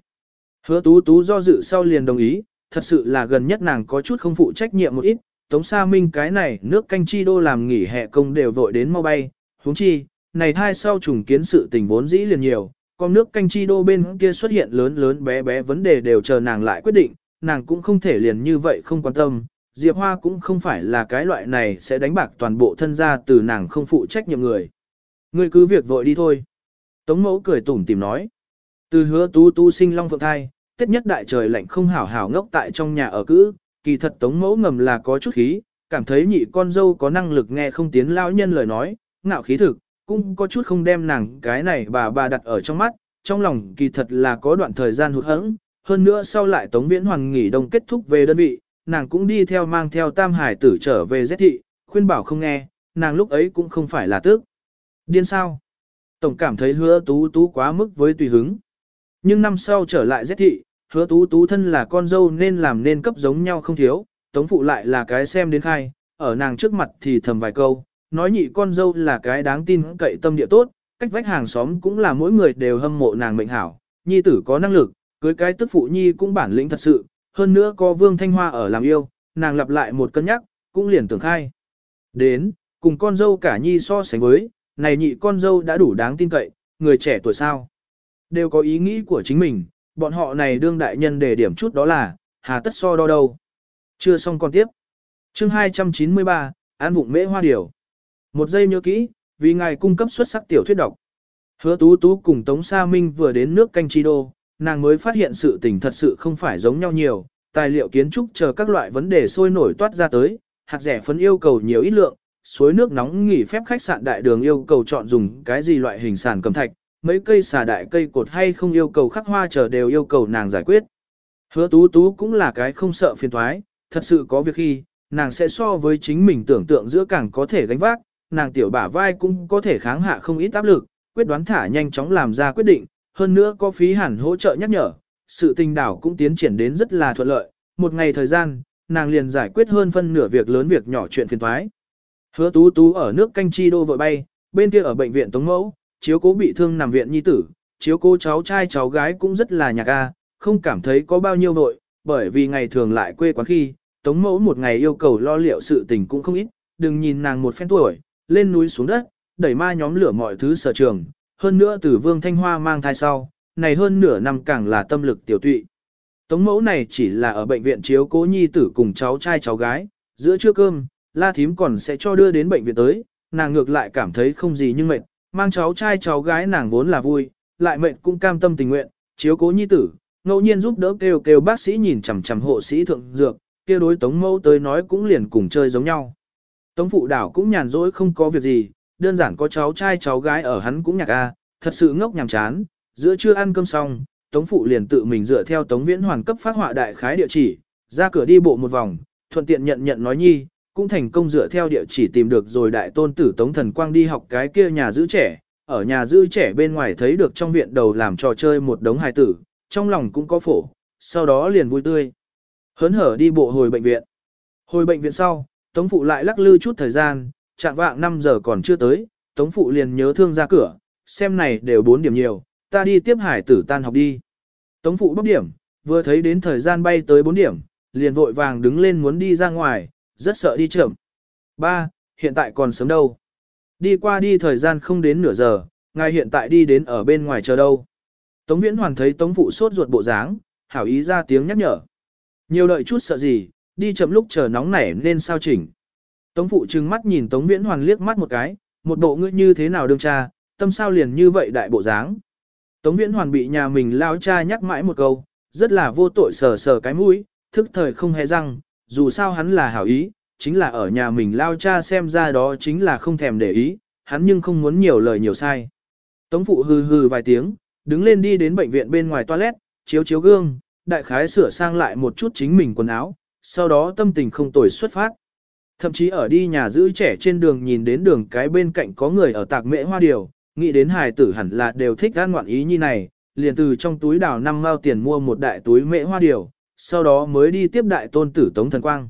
Hứa tú tú do dự sau liền đồng ý, thật sự là gần nhất nàng có chút không phụ trách nhiệm một ít, Tống Sa Minh cái này nước canh chi đô làm nghỉ hè công đều vội đến mau bay, huống chi, này thai sau trùng kiến sự tình vốn dĩ liền nhiều, con nước canh chi đô bên kia xuất hiện lớn lớn bé bé vấn đề đều chờ nàng lại quyết định, nàng cũng không thể liền như vậy không quan tâm, Diệp Hoa cũng không phải là cái loại này sẽ đánh bạc toàn bộ thân gia từ nàng không phụ trách nhiệm người. Ngươi cứ việc vội đi thôi. Tống mẫu cười tủm tìm nói. Từ hứa tú tu sinh long phượng thai, tết nhất đại trời lạnh không hảo hảo ngốc tại trong nhà ở cữ, kỳ thật tống mẫu ngầm là có chút khí, cảm thấy nhị con dâu có năng lực nghe không tiến lão nhân lời nói, ngạo khí thực, cũng có chút không đem nàng cái này bà bà đặt ở trong mắt, trong lòng kỳ thật là có đoạn thời gian hụt hẫng, hơn nữa sau lại tống viễn hoàng nghỉ đông kết thúc về đơn vị, nàng cũng đi theo mang theo tam hải tử trở về giết thị, khuyên bảo không nghe, nàng lúc ấy cũng không phải là tức. Điên sao? Tổng cảm thấy hứa tú tú quá mức với tùy hứng. Nhưng năm sau trở lại giết thị, hứa tú tú thân là con dâu nên làm nên cấp giống nhau không thiếu, tống phụ lại là cái xem đến khai, ở nàng trước mặt thì thầm vài câu, nói nhị con dâu là cái đáng tin cậy tâm địa tốt, cách vách hàng xóm cũng là mỗi người đều hâm mộ nàng mệnh hảo, nhi tử có năng lực, cưới cái tức phụ nhi cũng bản lĩnh thật sự, hơn nữa có Vương Thanh Hoa ở làm yêu, nàng lặp lại một cân nhắc, cũng liền tưởng khai. Đến, cùng con dâu cả nhi so sánh với, này nhị con dâu đã đủ đáng tin cậy, người trẻ tuổi sao. Đều có ý nghĩ của chính mình, bọn họ này đương đại nhân để điểm chút đó là, hà tất so đo đâu. Chưa xong con tiếp. chương 293, An Vụng Mễ Hoa Điều. Một giây nhớ kỹ, vì ngài cung cấp xuất sắc tiểu thuyết độc. Hứa Tú Tú cùng Tống Sa Minh vừa đến nước canh chi đô, nàng mới phát hiện sự tình thật sự không phải giống nhau nhiều, tài liệu kiến trúc chờ các loại vấn đề sôi nổi toát ra tới, hạt rẻ phấn yêu cầu nhiều ít lượng, suối nước nóng nghỉ phép khách sạn đại đường yêu cầu chọn dùng cái gì loại hình sản cầm thạch, mấy cây xà đại cây cột hay không yêu cầu khắc hoa chờ đều yêu cầu nàng giải quyết. Hứa tú tú cũng là cái không sợ phiền thoái, thật sự có việc khi, nàng sẽ so với chính mình tưởng tượng giữa càng có thể gánh vác, nàng tiểu bả vai cũng có thể kháng hạ không ít áp lực, quyết đoán thả nhanh chóng làm ra quyết định, hơn nữa có phí hẳn hỗ trợ nhắc nhở, sự tình đảo cũng tiến triển đến rất là thuận lợi, một ngày thời gian, nàng liền giải quyết hơn phân nửa việc lớn việc nhỏ chuyện phiền toái. Hứa tú tú ở nước canh chi đô vội bay, bên kia ở bệnh viện Tống Mẫu, chiếu cố bị thương nằm viện nhi tử, chiếu cố cháu trai cháu gái cũng rất là nhạc a, không cảm thấy có bao nhiêu vội, bởi vì ngày thường lại quê quán khi, Tống Mẫu một ngày yêu cầu lo liệu sự tình cũng không ít, đừng nhìn nàng một phen tuổi, lên núi xuống đất, đẩy ma nhóm lửa mọi thứ sở trường, hơn nữa từ Vương Thanh Hoa mang thai sau, này hơn nửa năm càng là tâm lực tiểu tụy. Tống mẫu này chỉ là ở bệnh viện chiếu cố nhi tử cùng cháu trai cháu gái, giữa trưa cơm, la thím còn sẽ cho đưa đến bệnh viện tới, nàng ngược lại cảm thấy không gì nhưng mệt, mang cháu trai cháu gái nàng vốn là vui, lại mệt cũng cam tâm tình nguyện, chiếu cố nhi tử, ngẫu nhiên giúp đỡ kêu kêu bác sĩ nhìn chằm chằm hộ sĩ thượng dược, kia đối tống mẫu tới nói cũng liền cùng chơi giống nhau. Tống phụ đảo cũng nhàn rỗi không có việc gì, đơn giản có cháu trai cháu gái ở hắn cũng nhạc a, thật sự ngốc nhàm chán, giữa trưa ăn cơm xong, Tống phụ liền tự mình dựa theo Tống Viễn Hoàn cấp phát họa đại khái địa chỉ, ra cửa đi bộ một vòng, thuận tiện nhận nhận nói nhi, cũng thành công dựa theo địa chỉ tìm được rồi đại tôn tử Tống Thần Quang đi học cái kia nhà giữ trẻ, ở nhà giữ trẻ bên ngoài thấy được trong viện đầu làm trò chơi một đống hài tử, trong lòng cũng có phổ, sau đó liền vui tươi. Hớn hở đi bộ hồi bệnh viện. Hồi bệnh viện sau, Tống phụ lại lắc lư chút thời gian, chạm vạng 5 giờ còn chưa tới, Tống Phụ liền nhớ thương ra cửa, xem này đều 4 điểm nhiều, ta đi tiếp hải tử tan học đi. Tống Phụ bốc điểm, vừa thấy đến thời gian bay tới 4 điểm, liền vội vàng đứng lên muốn đi ra ngoài, rất sợ đi chậm. Ba, hiện tại còn sớm đâu. Đi qua đi thời gian không đến nửa giờ, ngài hiện tại đi đến ở bên ngoài chờ đâu. Tống Viễn Hoàn thấy Tống Phụ sốt ruột bộ dáng, hảo ý ra tiếng nhắc nhở. Nhiều đợi chút sợ gì, đi chậm lúc chờ nóng nảy nên sao chỉnh. Tống Phụ trừng mắt nhìn Tống Viễn Hoàn liếc mắt một cái, một bộ ngươi như thế nào đương cha, tâm sao liền như vậy đại bộ dáng. Tống Viễn Hoàn bị nhà mình lao cha nhắc mãi một câu, rất là vô tội sờ sờ cái mũi, thức thời không hề răng, dù sao hắn là hảo ý, chính là ở nhà mình lao cha xem ra đó chính là không thèm để ý, hắn nhưng không muốn nhiều lời nhiều sai. Tống phụ hừ hừ vài tiếng, đứng lên đi đến bệnh viện bên ngoài toilet, chiếu chiếu gương, đại khái sửa sang lại một chút chính mình quần áo, sau đó tâm tình không tồi xuất phát. Thậm chí ở đi nhà giữ trẻ trên đường nhìn đến đường cái bên cạnh có người ở tạc mễ hoa điều, nghĩ đến hài tử hẳn là đều thích gan ngoạn ý như này, liền từ trong túi đào năm mao tiền mua một đại túi mễ hoa điều, sau đó mới đi tiếp đại tôn tử Tống Thần Quang.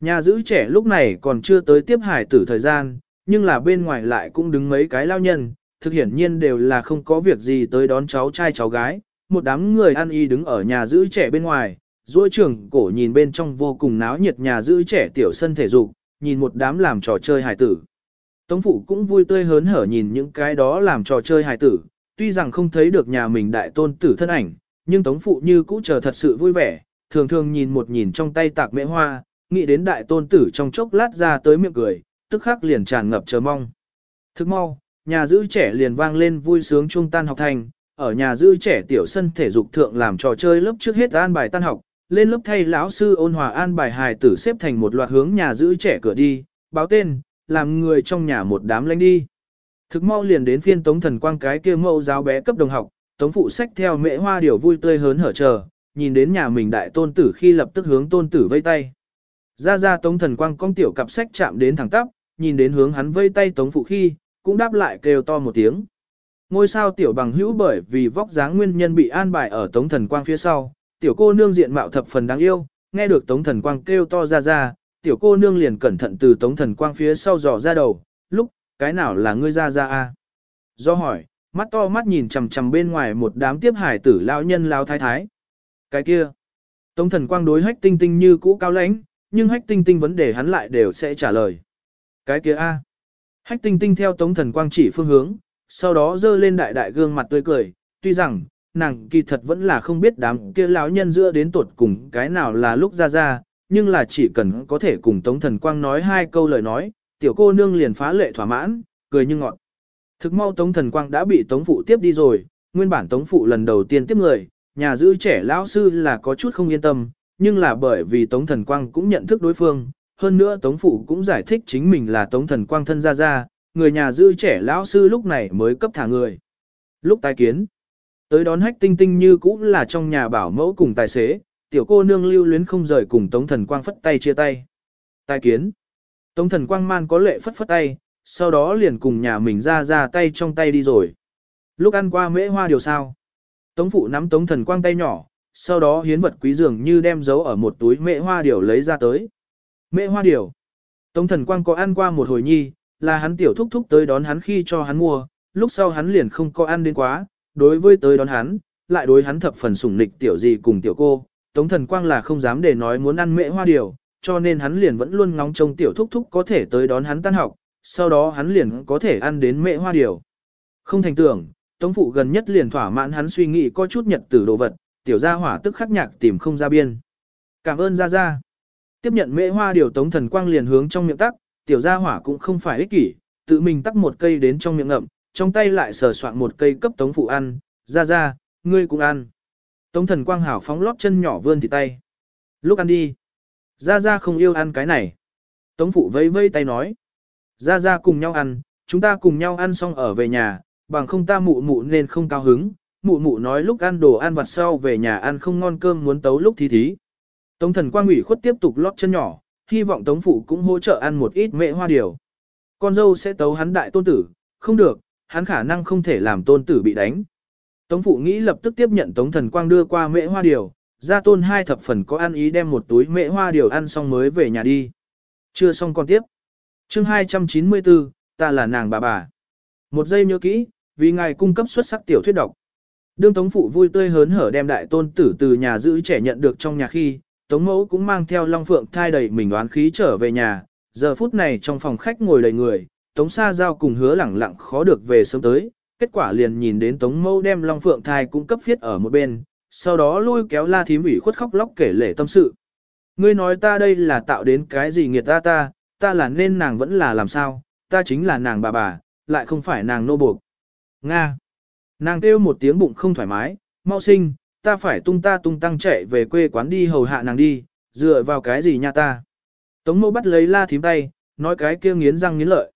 Nhà giữ trẻ lúc này còn chưa tới tiếp hài tử thời gian, nhưng là bên ngoài lại cũng đứng mấy cái lao nhân, thực hiển nhiên đều là không có việc gì tới đón cháu trai cháu gái. Một đám người ăn y đứng ở nhà giữ trẻ bên ngoài, duỗi trưởng cổ nhìn bên trong vô cùng náo nhiệt nhà giữ trẻ tiểu sân thể dục, nhìn một đám làm trò chơi hài tử. Tống phụ cũng vui tươi hớn hở nhìn những cái đó làm trò chơi hài tử, tuy rằng không thấy được nhà mình đại tôn tử thân ảnh, nhưng tống phụ như cũ chờ thật sự vui vẻ, thường thường nhìn một nhìn trong tay tạc mễ hoa, nghĩ đến đại tôn tử trong chốc lát ra tới miệng cười, tức khắc liền tràn ngập chờ mong. Thức mau, nhà giữ trẻ liền vang lên vui sướng trung tan học thành, ở nhà giữ trẻ tiểu sân thể dục thượng làm trò chơi lớp trước hết an bài tan học, lên lớp thay lão sư ôn hòa an bài hài tử xếp thành một loạt hướng nhà giữ trẻ cửa đi, báo tên, làm người trong nhà một đám lánh đi. Thực mau liền đến phiên tống thần quang cái kia mẫu giáo bé cấp đồng học, tống phụ sách theo mẹ hoa điều vui tươi hớn hở chờ, nhìn đến nhà mình đại tôn tử khi lập tức hướng tôn tử vây tay. Ra ra tống thần quang con tiểu cặp sách chạm đến thẳng tắp, nhìn đến hướng hắn vây tay tống phụ khi, cũng đáp lại kêu to một tiếng. Ngôi sao tiểu bằng hữu bởi vì vóc dáng nguyên nhân bị an bài ở tống thần quang phía sau, tiểu cô nương diện mạo thập phần đáng yêu, nghe được tống thần quang kêu to ra ra, tiểu cô nương liền cẩn thận từ tống thần quang phía sau dò ra đầu, lúc, cái nào là ngươi ra ra a? Do hỏi, mắt to mắt nhìn chằm chằm bên ngoài một đám tiếp hải tử lão nhân lão thái thái. Cái kia, tống thần quang đối hách tinh tinh như cũ cao lãnh, nhưng hách tinh tinh vấn đề hắn lại đều sẽ trả lời. Cái kia a. Hách tinh tinh theo tống thần quang chỉ phương hướng, sau đó dơ lên đại đại gương mặt tươi cười, tuy rằng, nàng kỳ thật vẫn là không biết đám kia lão nhân giữa đến tột cùng cái nào là lúc ra ra, nhưng là chỉ cần có thể cùng Tống Thần Quang nói hai câu lời nói, tiểu cô nương liền phá lệ thỏa mãn, cười như ngọn Thực mau Tống Thần Quang đã bị Tống Phụ tiếp đi rồi, nguyên bản Tống Phụ lần đầu tiên tiếp người, nhà giữ trẻ lão sư là có chút không yên tâm, nhưng là bởi vì Tống Thần Quang cũng nhận thức đối phương, hơn nữa Tống Phụ cũng giải thích chính mình là Tống Thần Quang thân ra ra, người nhà giữ trẻ lão sư lúc này mới cấp thả người. Lúc tái kiến, tới đón hách tinh tinh như cũng là trong nhà bảo mẫu cùng tài xế, tiểu cô nương lưu luyến không rời cùng Tống Thần Quang phất tay chia tay. Tài kiến. Tống Thần Quang man có lệ phất phất tay, sau đó liền cùng nhà mình ra ra tay trong tay đi rồi. Lúc ăn qua mễ hoa điều sao. Tống Phụ nắm Tống Thần Quang tay nhỏ, sau đó hiến vật quý dường như đem giấu ở một túi mễ hoa điều lấy ra tới. Mễ hoa điều. Tống Thần Quang có ăn qua một hồi nhi, là hắn tiểu thúc thúc tới đón hắn khi cho hắn mua, lúc sau hắn liền không có ăn đến quá, đối với tới đón hắn, lại đối hắn thập phần sủng nịch tiểu gì cùng tiểu cô, Tống thần quang là không dám để nói muốn ăn mễ hoa điều, cho nên hắn liền vẫn luôn ngóng trông tiểu thúc thúc có thể tới đón hắn tan học, sau đó hắn liền có thể ăn đến mễ hoa điều. Không thành tưởng, Tống phụ gần nhất liền thỏa mãn hắn suy nghĩ có chút nhật tử đồ vật, tiểu gia hỏa tức khắc nhạc tìm không ra biên. Cảm ơn gia gia. Tiếp nhận mễ hoa điều Tống thần quang liền hướng trong miệng tắc, tiểu gia hỏa cũng không phải ích kỷ, tự mình tắc một cây đến trong miệng ngậm, trong tay lại sờ soạn một cây cấp Tống phụ ăn, gia gia, ngươi cũng ăn. Tống thần quang hảo phóng lót chân nhỏ vươn thì tay. Lúc ăn đi. Gia Gia không yêu ăn cái này. Tống phụ vây vây tay nói. Gia Gia cùng nhau ăn, chúng ta cùng nhau ăn xong ở về nhà, bằng không ta mụ mụ nên không cao hứng. Mụ mụ nói lúc ăn đồ ăn vặt sau về nhà ăn không ngon cơm muốn tấu lúc thí thí. Tống thần quang ủy khuất tiếp tục lót chân nhỏ, hy vọng tống phụ cũng hỗ trợ ăn một ít mệ hoa điều. Con dâu sẽ tấu hắn đại tôn tử, không được, hắn khả năng không thể làm tôn tử bị đánh, Tống phụ nghĩ lập tức tiếp nhận Tống thần quang đưa qua mễ hoa điều, gia tôn hai thập phần có ăn ý đem một túi mễ hoa điều ăn xong mới về nhà đi. Chưa xong còn tiếp. chương 294, ta là nàng bà bà. Một giây nhớ kỹ, vì ngài cung cấp xuất sắc tiểu thuyết độc. Đương Tống phụ vui tươi hớn hở đem đại tôn tử từ nhà giữ trẻ nhận được trong nhà khi, Tống mẫu cũng mang theo Long Phượng thai đầy mình đoán khí trở về nhà, giờ phút này trong phòng khách ngồi đầy người, Tống Sa Giao cùng hứa lẳng lặng khó được về sớm tới, kết quả liền nhìn đến Tống mẫu đem Long Phượng thai cũng cấp viết ở một bên, sau đó lôi kéo la thím ủy khuất khóc lóc kể lể tâm sự. Ngươi nói ta đây là tạo đến cái gì nghiệt ta ta, ta là nên nàng vẫn là làm sao, ta chính là nàng bà bà, lại không phải nàng nô buộc. Nga. Nàng kêu một tiếng bụng không thoải mái, mau sinh, ta phải tung ta tung tăng chạy về quê quán đi hầu hạ nàng đi, dựa vào cái gì nha ta. Tống mẫu bắt lấy la thím tay, nói cái kia nghiến răng nghiến lợi.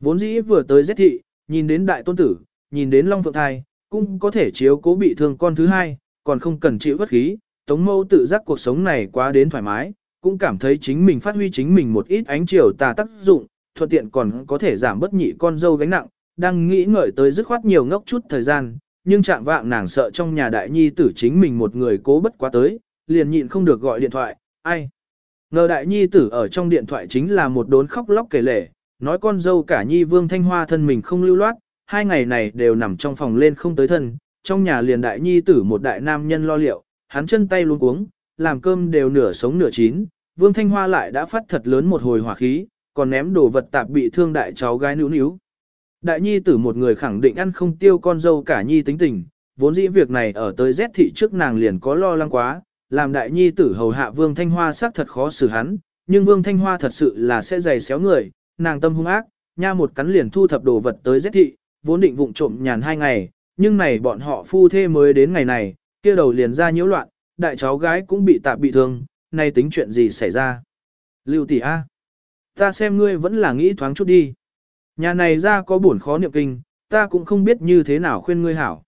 Vốn dĩ vừa tới giết thị, nhìn đến đại tôn tử, nhìn đến long phượng thai, cũng có thể chiếu cố bị thương con thứ hai, còn không cần chịu bất khí. Tống mâu tự giác cuộc sống này quá đến thoải mái, cũng cảm thấy chính mình phát huy chính mình một ít ánh chiều tà tác dụng, thuận tiện còn có thể giảm bất nhị con dâu gánh nặng, đang nghĩ ngợi tới dứt khoát nhiều ngốc chút thời gian, nhưng chạm vạng nàng sợ trong nhà đại nhi tử chính mình một người cố bất quá tới, liền nhịn không được gọi điện thoại, ai. Ngờ đại nhi tử ở trong điện thoại chính là một đốn khóc lóc kể lể, nói con dâu cả nhi vương thanh hoa thân mình không lưu loát, hai ngày này đều nằm trong phòng lên không tới thân, trong nhà liền đại nhi tử một đại nam nhân lo liệu, hắn chân tay luôn cuống, làm cơm đều nửa sống nửa chín, vương thanh hoa lại đã phát thật lớn một hồi hỏa khí, còn ném đồ vật tạp bị thương đại cháu gái níu níu. Đại nhi tử một người khẳng định ăn không tiêu con dâu cả nhi tính tình, vốn dĩ việc này ở tới rét thị trước nàng liền có lo lắng quá, làm đại nhi tử hầu hạ Vương Thanh Hoa xác thật khó xử hắn, nhưng Vương Thanh Hoa thật sự là sẽ dày xéo người, nàng tâm hung ác, nha một cắn liền thu thập đồ vật tới giết thị, vốn định vụng trộm nhàn hai ngày, nhưng này bọn họ phu thê mới đến ngày này, kia đầu liền ra nhiễu loạn, đại cháu gái cũng bị tạp bị thương, nay tính chuyện gì xảy ra. Lưu tỷ A. Ta xem ngươi vẫn là nghĩ thoáng chút đi. Nhà này ra có buồn khó niệm kinh, ta cũng không biết như thế nào khuyên ngươi hảo.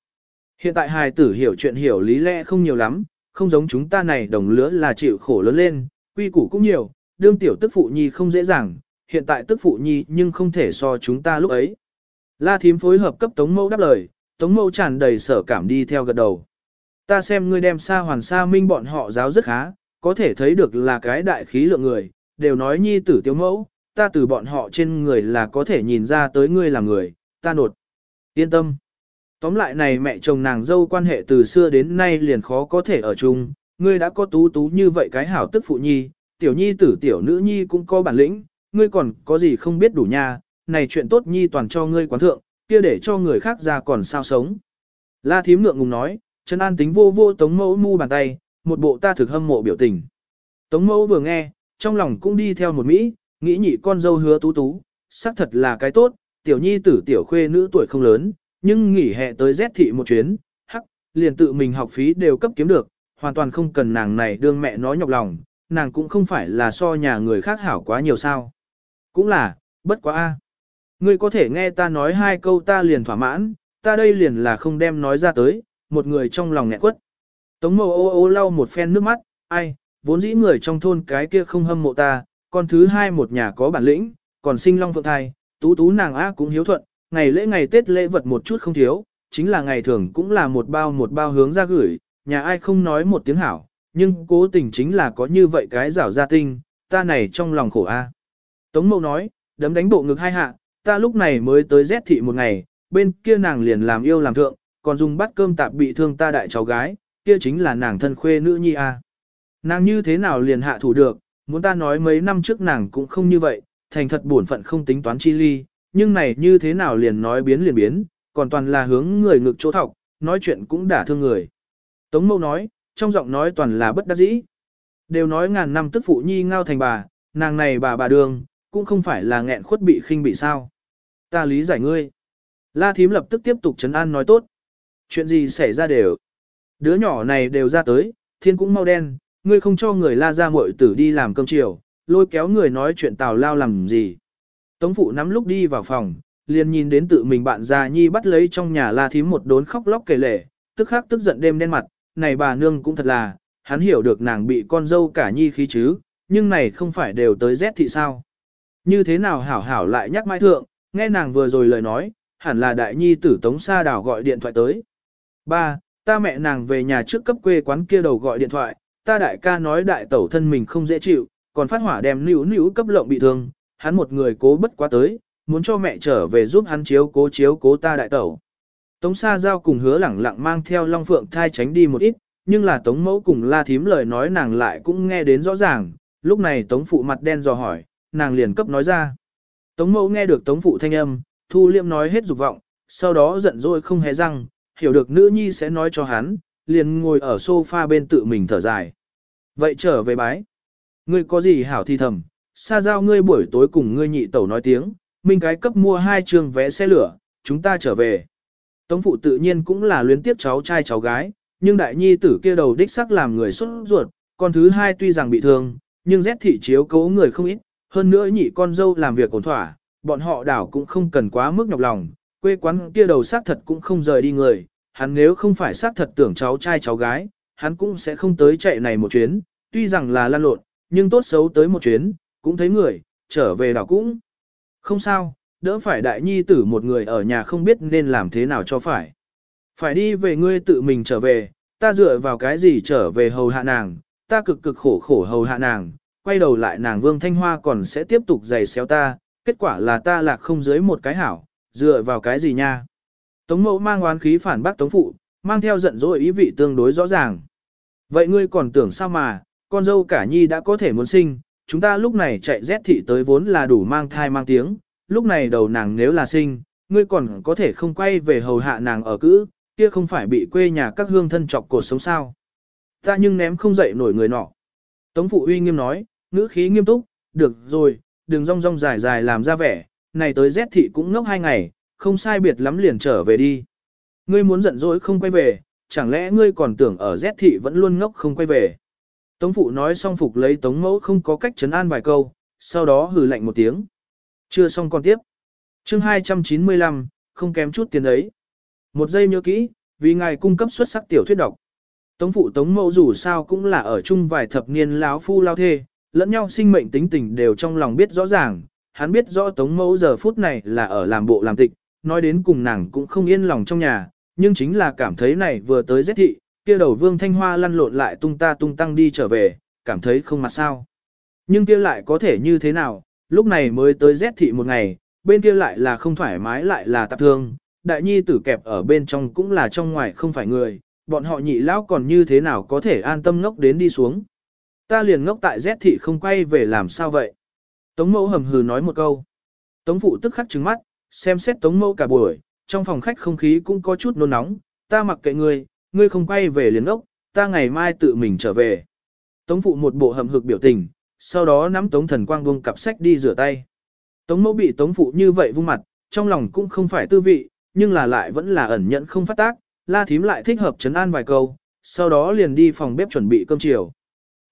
Hiện tại hài tử hiểu chuyện hiểu lý lẽ không nhiều lắm, không giống chúng ta này đồng lứa là chịu khổ lớn lên, quy củ cũng nhiều, đương tiểu tức phụ nhi không dễ dàng, hiện tại tức phụ nhi nhưng không thể so chúng ta lúc ấy. La thím phối hợp cấp tống mẫu đáp lời, tống mẫu tràn đầy sở cảm đi theo gật đầu. Ta xem ngươi đem xa hoàn xa minh bọn họ giáo rất khá, có thể thấy được là cái đại khí lượng người, đều nói nhi tử tiêu mẫu, ta từ bọn họ trên người là có thể nhìn ra tới ngươi là người, ta nột. Yên tâm. Tóm lại này mẹ chồng nàng dâu quan hệ từ xưa đến nay liền khó có thể ở chung, ngươi đã có tú tú như vậy cái hảo tức phụ nhi, tiểu nhi tử tiểu nữ nhi cũng có bản lĩnh, ngươi còn có gì không biết đủ nha, này chuyện tốt nhi toàn cho ngươi quán thượng, kia để cho người khác ra còn sao sống. La thím ngượng ngùng nói, Trần An tính vô vô tống mẫu mu bàn tay, một bộ ta thực hâm mộ biểu tình. Tống mẫu vừa nghe, trong lòng cũng đi theo một Mỹ, nghĩ nhị con dâu hứa tú tú, xác thật là cái tốt, tiểu nhi tử tiểu khuê nữ tuổi không lớn, nhưng nghỉ hè tới rét thị một chuyến, hắc, liền tự mình học phí đều cấp kiếm được, hoàn toàn không cần nàng này đương mẹ nói nhọc lòng, nàng cũng không phải là so nhà người khác hảo quá nhiều sao. Cũng là, bất quá a. Ngươi có thể nghe ta nói hai câu ta liền thỏa mãn, ta đây liền là không đem nói ra tới, một người trong lòng nghẹn quất. Tống mâu ô ô lau một phen nước mắt, ai, vốn dĩ người trong thôn cái kia không hâm mộ ta, con thứ hai một nhà có bản lĩnh, còn sinh long phượng thai, tú tú nàng á cũng hiếu thuận, ngày lễ ngày Tết lễ vật một chút không thiếu, chính là ngày thường cũng là một bao một bao hướng ra gửi, nhà ai không nói một tiếng hảo, nhưng cố tình chính là có như vậy cái rảo gia tinh, ta này trong lòng khổ a. Tống mẫu nói, đấm đánh bộ ngực hai hạ, ta lúc này mới tới rét thị một ngày, bên kia nàng liền làm yêu làm thượng, còn dùng bát cơm tạp bị thương ta đại cháu gái, kia chính là nàng thân khuê nữ nhi a. Nàng như thế nào liền hạ thủ được, muốn ta nói mấy năm trước nàng cũng không như vậy, thành thật buồn phận không tính toán chi ly, nhưng này như thế nào liền nói biến liền biến, còn toàn là hướng người ngực chỗ thọc, nói chuyện cũng đả thương người. Tống mâu nói, trong giọng nói toàn là bất đắc dĩ. Đều nói ngàn năm tức phụ nhi ngao thành bà, nàng này bà bà đường, cũng không phải là nghẹn khuất bị khinh bị sao. Ta lý giải ngươi. La thím lập tức tiếp tục chấn an nói tốt. Chuyện gì xảy ra đều. Đứa nhỏ này đều ra tới, thiên cũng mau đen, ngươi không cho người la ra muội tử đi làm cơm chiều, lôi kéo người nói chuyện tào lao làm gì. Tống phụ nắm lúc đi vào phòng, liền nhìn đến tự mình bạn già nhi bắt lấy trong nhà la thím một đốn khóc lóc kể lể, tức khắc tức giận đêm đen mặt, này bà nương cũng thật là, hắn hiểu được nàng bị con dâu cả nhi khí chứ, nhưng này không phải đều tới rét thị sao. Như thế nào hảo hảo lại nhắc mai thượng, nghe nàng vừa rồi lời nói, hẳn là đại nhi tử tống sa đảo gọi điện thoại tới. Ba, ta mẹ nàng về nhà trước cấp quê quán kia đầu gọi điện thoại, ta đại ca nói đại tẩu thân mình không dễ chịu, còn phát hỏa đem níu níu cấp lộng bị thương, hắn một người cố bất quá tới, muốn cho mẹ trở về giúp hắn chiếu cố chiếu cố ta đại tẩu. Tống Sa Giao cùng hứa lẳng lặng mang theo Long Phượng thai tránh đi một ít, nhưng là tống mẫu cùng la thím lời nói nàng lại cũng nghe đến rõ ràng, lúc này tống phụ mặt đen dò hỏi, nàng liền cấp nói ra. Tống mẫu nghe được tống phụ thanh âm, thu liêm nói hết dục vọng, sau đó giận dỗi không hề răng, hiểu được nữ nhi sẽ nói cho hắn, liền ngồi ở sofa bên tự mình thở dài. Vậy trở về bái. Ngươi có gì hảo thi thầm, xa giao ngươi buổi tối cùng ngươi nhị tẩu nói tiếng, minh cái cấp mua hai trường vé xe lửa, chúng ta trở về. Tống phụ tự nhiên cũng là luyến tiếp cháu trai cháu gái, nhưng đại nhi tử kia đầu đích sắc làm người xuất ruột, con thứ hai tuy rằng bị thương, nhưng rét thị chiếu cố người không ít, hơn nữa nhị con dâu làm việc ổn thỏa, bọn họ đảo cũng không cần quá mức nhọc lòng, quê quán kia đầu xác thật cũng không rời đi người, hắn nếu không phải xác thật tưởng cháu trai cháu gái, hắn cũng sẽ không tới chạy này một chuyến, tuy rằng là lan lộn, nhưng tốt xấu tới một chuyến, cũng thấy người, trở về đảo cũng. Không sao, đỡ phải đại nhi tử một người ở nhà không biết nên làm thế nào cho phải. Phải đi về ngươi tự mình trở về, ta dựa vào cái gì trở về hầu hạ nàng, ta cực cực khổ khổ hầu hạ nàng, quay đầu lại nàng vương thanh hoa còn sẽ tiếp tục giày xéo ta, kết quả là ta lạc không dưới một cái hảo, dựa vào cái gì nha. Tống mẫu mang oán khí phản bác tống phụ, mang theo giận dỗi ý vị tương đối rõ ràng. Vậy ngươi còn tưởng sao mà, con dâu cả nhi đã có thể muốn sinh, chúng ta lúc này chạy rét thị tới vốn là đủ mang thai mang tiếng, lúc này đầu nàng nếu là sinh, ngươi còn có thể không quay về hầu hạ nàng ở cữ, kia không phải bị quê nhà các hương thân chọc cột sống sao. Ta nhưng ném không dậy nổi người nọ. Tống phụ uy nghiêm nói, ngữ khí nghiêm túc, được rồi, đừng rong rong dài dài làm ra vẻ, này tới rét thị cũng ngốc hai ngày, không sai biệt lắm liền trở về đi. Ngươi muốn giận dỗi không quay về, chẳng lẽ ngươi còn tưởng ở rét thị vẫn luôn ngốc không quay về. Tống phụ nói xong phục lấy tống mẫu không có cách chấn an vài câu, sau đó hừ lạnh một tiếng. Chưa xong còn tiếp. chương 295, không kém chút tiền ấy. Một giây nhớ kỹ, vì ngài cung cấp xuất sắc tiểu thuyết độc. Tống phụ tống mẫu dù sao cũng là ở chung vài thập niên láo phu lao thê, lẫn nhau sinh mệnh tính tình đều trong lòng biết rõ ràng, hắn biết rõ tống mẫu giờ phút này là ở làm bộ làm tịch, nói đến cùng nàng cũng không yên lòng trong nhà, nhưng chính là cảm thấy này vừa tới giết thị, kia đầu vương thanh hoa lăn lộn lại tung ta tung tăng đi trở về, cảm thấy không mặt sao. Nhưng kia lại có thể như thế nào, lúc này mới tới rét thị một ngày, bên kia lại là không thoải mái lại là tạp thương, đại nhi tử kẹp ở bên trong cũng là trong ngoài không phải người, bọn họ nhị lão còn như thế nào có thể an tâm ngốc đến đi xuống. Ta liền ngốc tại rét thị không quay về làm sao vậy? Tống mẫu hầm hừ nói một câu. Tống phụ tức khắc trừng mắt, xem xét tống mẫu cả buổi, trong phòng khách không khí cũng có chút nôn nóng, ta mặc kệ ngươi, ngươi không quay về liền ốc, ta ngày mai tự mình trở về. Tống phụ một bộ hầm hực biểu tình, sau đó nắm tống thần quang buông cặp sách đi rửa tay. Tống mẫu bị tống phụ như vậy vung mặt, trong lòng cũng không phải tư vị, nhưng là lại vẫn là ẩn nhận không phát tác, la thím lại thích hợp chấn an vài câu, sau đó liền đi phòng bếp chuẩn bị cơm chiều.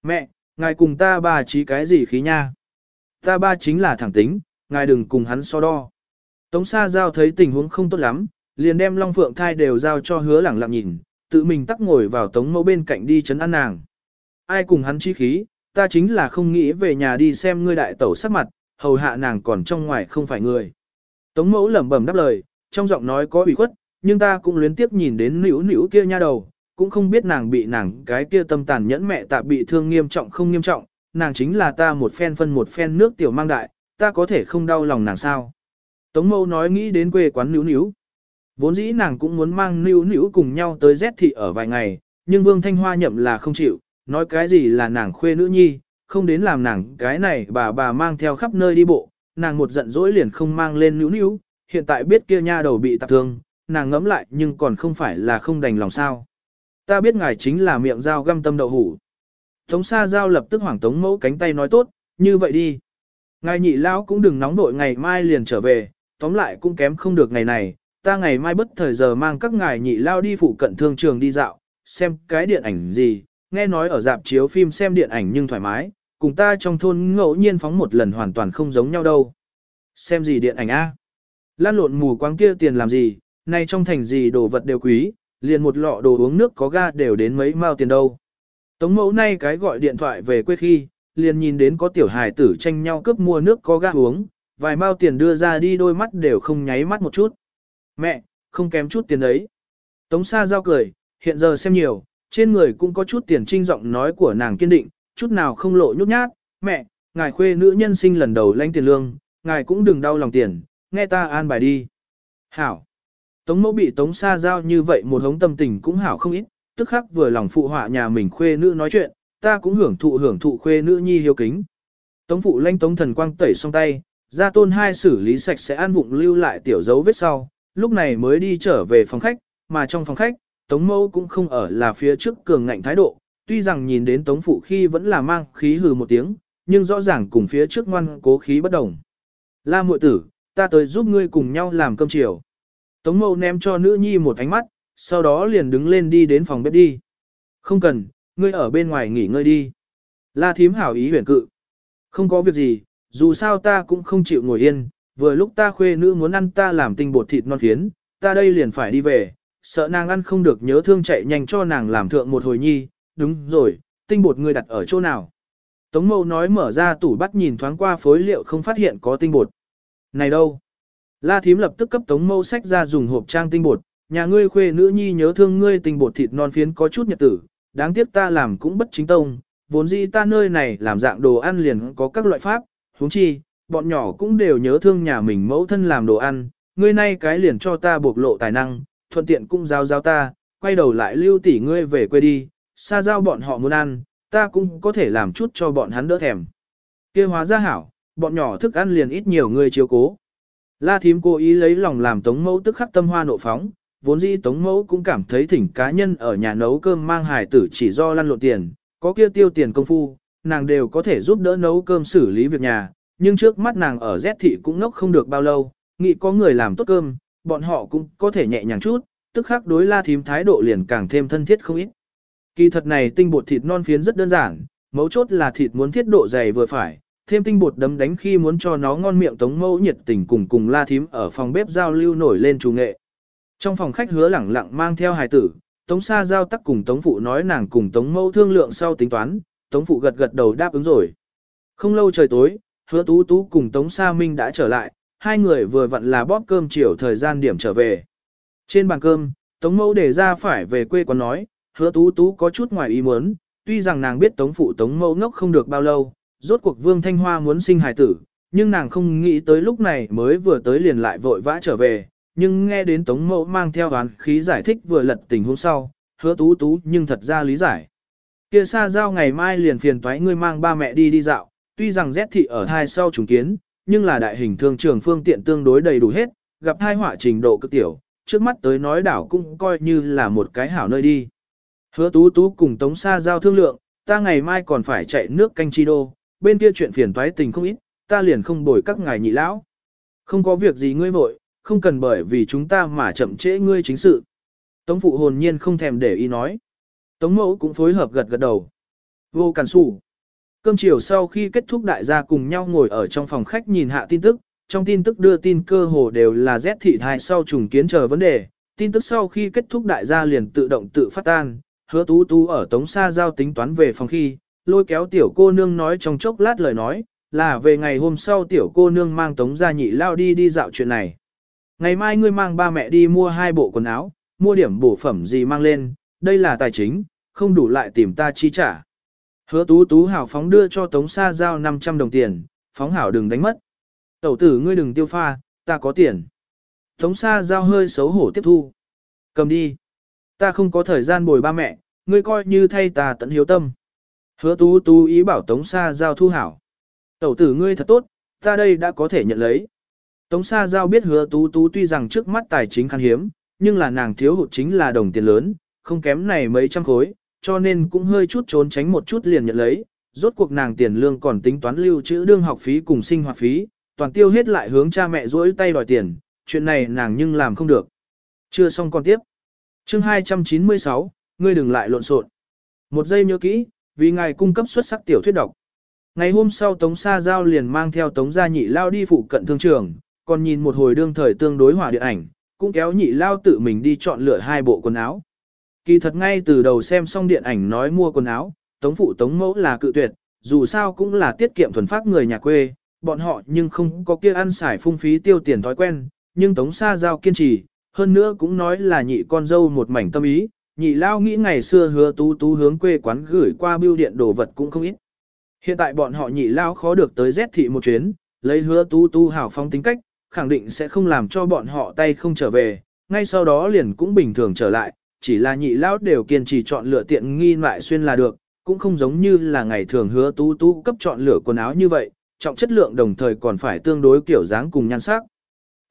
Mẹ, ngài cùng ta ba trí cái gì khí nha? Ta ba chính là thẳng tính, ngài đừng cùng hắn so đo. Tống Sa Giao thấy tình huống không tốt lắm, liền đem Long Phượng thai đều giao cho hứa lẳng lặng nhìn, tự mình tắc ngồi vào tống mẫu bên cạnh đi chấn an nàng. Ai cùng hắn chi khí, ta chính là không nghĩ về nhà đi xem ngươi đại tẩu sắc mặt, hầu hạ nàng còn trong ngoài không phải người. Tống mẫu lẩm bẩm đáp lời, trong giọng nói có ủy khuất, nhưng ta cũng luyến tiếp nhìn đến nữ nữ kia nha đầu, cũng không biết nàng bị nàng cái kia tâm tàn nhẫn mẹ tạ bị thương nghiêm trọng không nghiêm trọng, nàng chính là ta một phen phân một phen nước tiểu mang đại, ta có thể không đau lòng nàng sao. Tống mâu nói nghĩ đến quê quán níu níu. Vốn dĩ nàng cũng muốn mang níu níu cùng nhau tới rét thị ở vài ngày, nhưng Vương Thanh Hoa nhậm là không chịu, nói cái gì là nàng khuê nữ nhi, không đến làm nàng cái này bà bà mang theo khắp nơi đi bộ, nàng một giận dỗi liền không mang lên níu níu, hiện tại biết kia nha đầu bị tạp thương, nàng ngẫm lại nhưng còn không phải là không đành lòng sao. Ta biết ngài chính là miệng dao găm tâm đậu hủ. Tống Sa Giao lập tức hoảng tống mẫu cánh tay nói tốt, như vậy đi. Ngài nhị lão cũng đừng nóng vội ngày mai liền trở về, tóm lại cũng kém không được ngày này, ta ngày mai bất thời giờ mang các ngài nhị lao đi phụ cận thương trường đi dạo, xem cái điện ảnh gì, nghe nói ở dạp chiếu phim xem điện ảnh nhưng thoải mái, cùng ta trong thôn ngẫu nhiên phóng một lần hoàn toàn không giống nhau đâu. Xem gì điện ảnh a? Lan lộn mù quáng kia tiền làm gì, nay trong thành gì đồ vật đều quý, liền một lọ đồ uống nước có ga đều đến mấy mao tiền đâu. Tống mẫu nay cái gọi điện thoại về quê khi, liền nhìn đến có tiểu hài tử tranh nhau cướp mua nước có ga uống, vài mao tiền đưa ra đi đôi mắt đều không nháy mắt một chút. Mẹ, không kém chút tiền đấy. Tống xa giao cười, hiện giờ xem nhiều, trên người cũng có chút tiền trinh giọng nói của nàng kiên định, chút nào không lộ nhút nhát. Mẹ, ngài khuê nữ nhân sinh lần đầu lãnh tiền lương, ngài cũng đừng đau lòng tiền, nghe ta an bài đi. Hảo. Tống mẫu bị tống xa giao như vậy một hống tâm tình cũng hảo không ít, tức khắc vừa lòng phụ họa nhà mình khuê nữ nói chuyện, ta cũng hưởng thụ hưởng thụ khuê nữ nhi hiếu kính. Tống phụ lanh tống thần quang tẩy xong tay, ra tôn hai xử lý sạch sẽ an vụng lưu lại tiểu dấu vết sau, lúc này mới đi trở về phòng khách, mà trong phòng khách, tống mẫu cũng không ở là phía trước cường ngạnh thái độ, tuy rằng nhìn đến tống phụ khi vẫn là mang khí hừ một tiếng, nhưng rõ ràng cùng phía trước ngoan cố khí bất đồng. La muội tử, ta tới giúp ngươi cùng nhau làm cơm chiều. Tống mâu ném cho nữ nhi một ánh mắt, sau đó liền đứng lên đi đến phòng bếp đi. Không cần, ngươi ở bên ngoài nghỉ ngơi đi. La thím hảo ý huyền cự. Không có việc gì, dù sao ta cũng không chịu ngồi yên, vừa lúc ta khuê nữ muốn ăn ta làm tinh bột thịt non phiến, ta đây liền phải đi về, sợ nàng ăn không được nhớ thương chạy nhanh cho nàng làm thượng một hồi nhi, đúng rồi, tinh bột ngươi đặt ở chỗ nào. Tống mâu nói mở ra tủ bắt nhìn thoáng qua phối liệu không phát hiện có tinh bột. Này đâu? La thím lập tức cấp tống mâu sách ra dùng hộp trang tinh bột, nhà ngươi khuê nữ nhi nhớ thương ngươi tinh bột thịt non phiến có chút nhật tử, đáng tiếc ta làm cũng bất chính tông, vốn dĩ ta nơi này làm dạng đồ ăn liền có các loại pháp, huống chi, bọn nhỏ cũng đều nhớ thương nhà mình mẫu thân làm đồ ăn, ngươi nay cái liền cho ta bộc lộ tài năng, thuận tiện cũng giao giao ta, quay đầu lại lưu tỷ ngươi về quê đi, xa giao bọn họ muốn ăn, ta cũng có thể làm chút cho bọn hắn đỡ thèm. kia hóa ra hảo, bọn nhỏ thức ăn liền ít nhiều ngươi chiếu cố. La thím cố ý lấy lòng làm tống mẫu tức khắc tâm hoa nộ phóng, vốn dĩ tống mẫu cũng cảm thấy thỉnh cá nhân ở nhà nấu cơm mang hài tử chỉ do lăn lộn tiền, có kia tiêu tiền công phu, nàng đều có thể giúp đỡ nấu cơm xử lý việc nhà, nhưng trước mắt nàng ở Z thị cũng ngốc không được bao lâu, nghĩ có người làm tốt cơm, bọn họ cũng có thể nhẹ nhàng chút, tức khắc đối la thím thái độ liền càng thêm thân thiết không ít. Kỳ thật này tinh bột thịt non phiến rất đơn giản, mấu chốt là thịt muốn thiết độ dày vừa phải, thêm tinh bột đấm đánh khi muốn cho nó ngon miệng tống mẫu nhiệt tình cùng cùng la thím ở phòng bếp giao lưu nổi lên chủ nghệ. Trong phòng khách hứa lẳng lặng mang theo hài tử, tống sa giao tắc cùng tống phụ nói nàng cùng tống mẫu thương lượng sau tính toán, tống phụ gật gật đầu đáp ứng rồi. Không lâu trời tối, hứa tú tú cùng tống sa minh đã trở lại, hai người vừa vặn là bóp cơm chiều thời gian điểm trở về. Trên bàn cơm, tống mẫu để ra phải về quê còn nói, hứa tú tú có chút ngoài ý muốn, tuy rằng nàng biết tống phụ tống mẫu ngốc không được bao lâu, rốt cuộc vương thanh hoa muốn sinh hài tử, nhưng nàng không nghĩ tới lúc này mới vừa tới liền lại vội vã trở về, nhưng nghe đến tống mẫu mang theo đoán khí giải thích vừa lật tình hôm sau, hứa tú tú nhưng thật ra lý giải. Kia xa giao ngày mai liền phiền toái ngươi mang ba mẹ đi đi dạo, tuy rằng rét thị ở hai sau trùng kiến, nhưng là đại hình thương trường phương tiện tương đối đầy đủ hết, gặp thai họa trình độ cực tiểu, trước mắt tới nói đảo cũng coi như là một cái hảo nơi đi. Hứa tú tú cùng tống Sa giao thương lượng, ta ngày mai còn phải chạy nước canh chi đô, bên kia chuyện phiền toái tình không ít, ta liền không bồi các ngài nhị lão. Không có việc gì ngươi vội, không cần bởi vì chúng ta mà chậm trễ ngươi chính sự. Tống phụ hồn nhiên không thèm để ý nói. Tống mẫu cũng phối hợp gật gật đầu. Vô cản sủ. Cơm chiều sau khi kết thúc đại gia cùng nhau ngồi ở trong phòng khách nhìn hạ tin tức, trong tin tức đưa tin cơ hồ đều là Z thị thai sau trùng kiến chờ vấn đề, tin tức sau khi kết thúc đại gia liền tự động tự phát tan, hứa tú tú ở tống xa giao tính toán về phòng khi, lôi kéo tiểu cô nương nói trong chốc lát lời nói, là về ngày hôm sau tiểu cô nương mang tống gia nhị lao đi đi dạo chuyện này. Ngày mai ngươi mang ba mẹ đi mua hai bộ quần áo, mua điểm bổ phẩm gì mang lên, đây là tài chính, không đủ lại tìm ta chi trả. Hứa tú tú hảo phóng đưa cho Tống Sa Giao 500 đồng tiền, phóng hảo đừng đánh mất. Tẩu tử ngươi đừng tiêu pha, ta có tiền. Tống Sa Giao hơi xấu hổ tiếp thu. Cầm đi. Ta không có thời gian bồi ba mẹ, ngươi coi như thay ta tận hiếu tâm. Hứa tú tú ý bảo Tống Sa Giao thu hảo. Tẩu tử ngươi thật tốt, ta đây đã có thể nhận lấy. Tống Sa Giao biết hứa tú tú tuy rằng trước mắt tài chính khan hiếm, nhưng là nàng thiếu hụt chính là đồng tiền lớn, không kém này mấy trăm khối, cho nên cũng hơi chút trốn tránh một chút liền nhận lấy. Rốt cuộc nàng tiền lương còn tính toán lưu trữ đương học phí cùng sinh hoạt phí, toàn tiêu hết lại hướng cha mẹ rỗi tay đòi tiền, chuyện này nàng nhưng làm không được. Chưa xong còn tiếp. Chương 296, ngươi đừng lại lộn xộn. Một giây nhớ kỹ, vì ngài cung cấp xuất sắc tiểu thuyết độc. Ngày hôm sau Tống Sa Giao liền mang theo Tống Gia Nhị Lao đi phụ cận thương trường, còn nhìn một hồi đương thời tương đối hỏa điện ảnh, cũng kéo Nhị Lao tự mình đi chọn lựa hai bộ quần áo. Kỳ thật ngay từ đầu xem xong điện ảnh nói mua quần áo, Tống Phụ Tống Mẫu là cự tuyệt, dù sao cũng là tiết kiệm thuần phát người nhà quê, bọn họ nhưng không có kia ăn xài phung phí tiêu tiền thói quen, nhưng Tống Sa Giao kiên trì, hơn nữa cũng nói là nhị con dâu một mảnh tâm ý, nhị lao nghĩ ngày xưa hứa tú tú hướng quê quán gửi qua bưu điện đồ vật cũng không ít. Hiện tại bọn họ nhị lao khó được tới Z thị một chuyến, lấy hứa tú tú hảo phong tính cách, khẳng định sẽ không làm cho bọn họ tay không trở về, ngay sau đó liền cũng bình thường trở lại, chỉ là nhị lão đều kiên trì chọn lựa tiện nghi loại xuyên là được, cũng không giống như là ngày thường hứa tú tú cấp chọn lựa quần áo như vậy, trọng chất lượng đồng thời còn phải tương đối kiểu dáng cùng nhan sắc.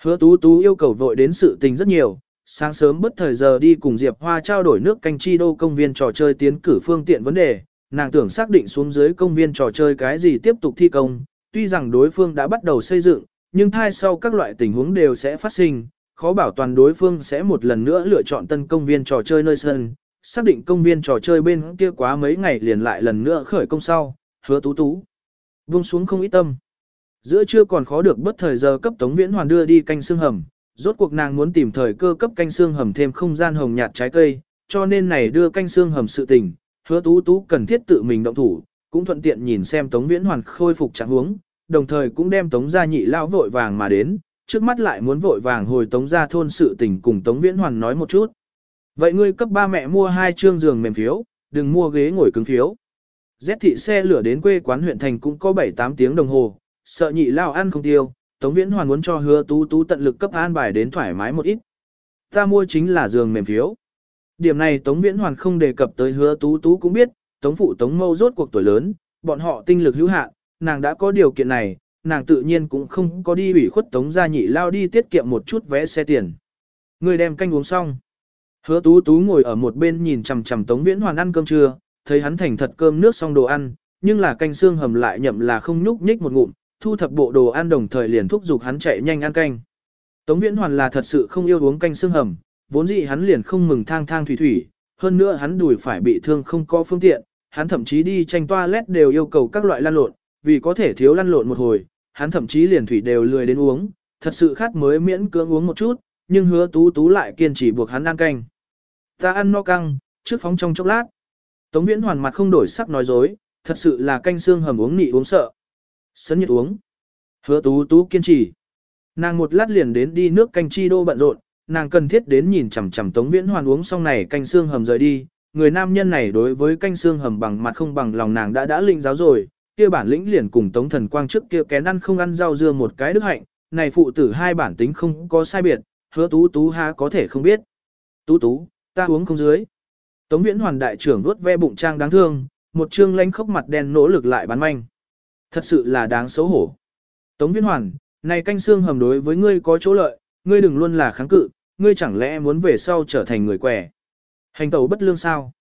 Hứa tú tú yêu cầu vội đến sự tình rất nhiều, sáng sớm bất thời giờ đi cùng Diệp Hoa trao đổi nước canh chi đô công viên trò chơi tiến cử phương tiện vấn đề, nàng tưởng xác định xuống dưới công viên trò chơi cái gì tiếp tục thi công, tuy rằng đối phương đã bắt đầu xây dựng, nhưng thai sau các loại tình huống đều sẽ phát sinh, khó bảo toàn đối phương sẽ một lần nữa lựa chọn tân công viên trò chơi nơi sân, xác định công viên trò chơi bên kia quá mấy ngày liền lại lần nữa khởi công sau, hứa tú tú. Vung xuống không ít tâm. Giữa trưa còn khó được bất thời giờ cấp Tống Viễn Hoàn đưa đi canh xương hầm, rốt cuộc nàng muốn tìm thời cơ cấp canh xương hầm thêm không gian hồng nhạt trái cây, cho nên này đưa canh xương hầm sự tình, hứa tú tú cần thiết tự mình động thủ, cũng thuận tiện nhìn xem Tống Viễn Hoàn khôi phục trạng huống, đồng thời cũng đem Tống gia nhị lao vội vàng mà đến, trước mắt lại muốn vội vàng hồi Tống gia thôn sự tình cùng Tống Viễn Hoàn nói một chút. Vậy ngươi cấp ba mẹ mua hai trương giường mềm phiếu, đừng mua ghế ngồi cứng phiếu. Z thị xe lửa đến quê quán huyện thành cũng có 7-8 tiếng đồng hồ, sợ nhị lao ăn không tiêu, Tống Viễn Hoàn muốn cho hứa tú tú tận lực cấp an bài đến thoải mái một ít. Ta mua chính là giường mềm phiếu. Điểm này Tống Viễn Hoàn không đề cập tới hứa tú tú cũng biết, Tống Phụ Tống Mâu rốt cuộc tuổi lớn, bọn họ tinh lực hữu hạn, nàng đã có điều kiện này, nàng tự nhiên cũng không có đi ủy khuất Tống gia nhị lao đi tiết kiệm một chút vé xe tiền. Người đem canh uống xong. Hứa tú tú ngồi ở một bên nhìn chằm chằm Tống Viễn Hoàn ăn cơm trưa, thấy hắn thành thật cơm nước xong đồ ăn, nhưng là canh xương hầm lại nhậm là không nhúc nhích một ngụm, thu thập bộ đồ ăn đồng thời liền thúc giục hắn chạy nhanh ăn canh. Tống Viễn Hoàn là thật sự không yêu uống canh xương hầm, vốn dĩ hắn liền không mừng thang thang thủy thủy, hơn nữa hắn đùi phải bị thương không có phương tiện, hắn thậm chí đi tranh toilet đều yêu cầu các loại lăn lộn, vì có thể thiếu lăn lộn một hồi, hắn thậm chí liền thủy đều lười đến uống, thật sự khát mới miễn cưỡng uống một chút, nhưng hứa tú tú lại kiên trì buộc hắn ăn canh. Ta ăn no căng, trước phóng trong chốc lát. Tống Viễn Hoàn mặt không đổi sắc nói dối, thật sự là canh xương hầm uống nị uống sợ. Sấn nhiệt uống. Hứa tú tú kiên trì. Nàng một lát liền đến đi nước canh chi đô bận rộn, nàng cần thiết đến nhìn chằm chằm Tống Viễn Hoàn uống xong này canh xương hầm rời đi. Người nam nhân này đối với canh xương hầm bằng mặt không bằng lòng nàng đã đã linh giáo rồi, kia bản lĩnh liền cùng Tống Thần Quang trước kia kén ăn không ăn rau dưa một cái đức hạnh, này phụ tử hai bản tính không có sai biệt, hứa tú tú ha có thể không biết. Tú tú, ta uống không dưới. Tống Viễn Hoàn đại trưởng vuốt ve bụng trang đáng thương, một trương lánh khốc mặt đen nỗ lực lại bán manh. Thật sự là đáng xấu hổ. Tống Viễn Hoàn, này canh xương hầm đối với ngươi có chỗ lợi, ngươi đừng luôn là kháng cự, ngươi chẳng lẽ muốn về sau trở thành người quẻ. Hành tẩu bất lương sao?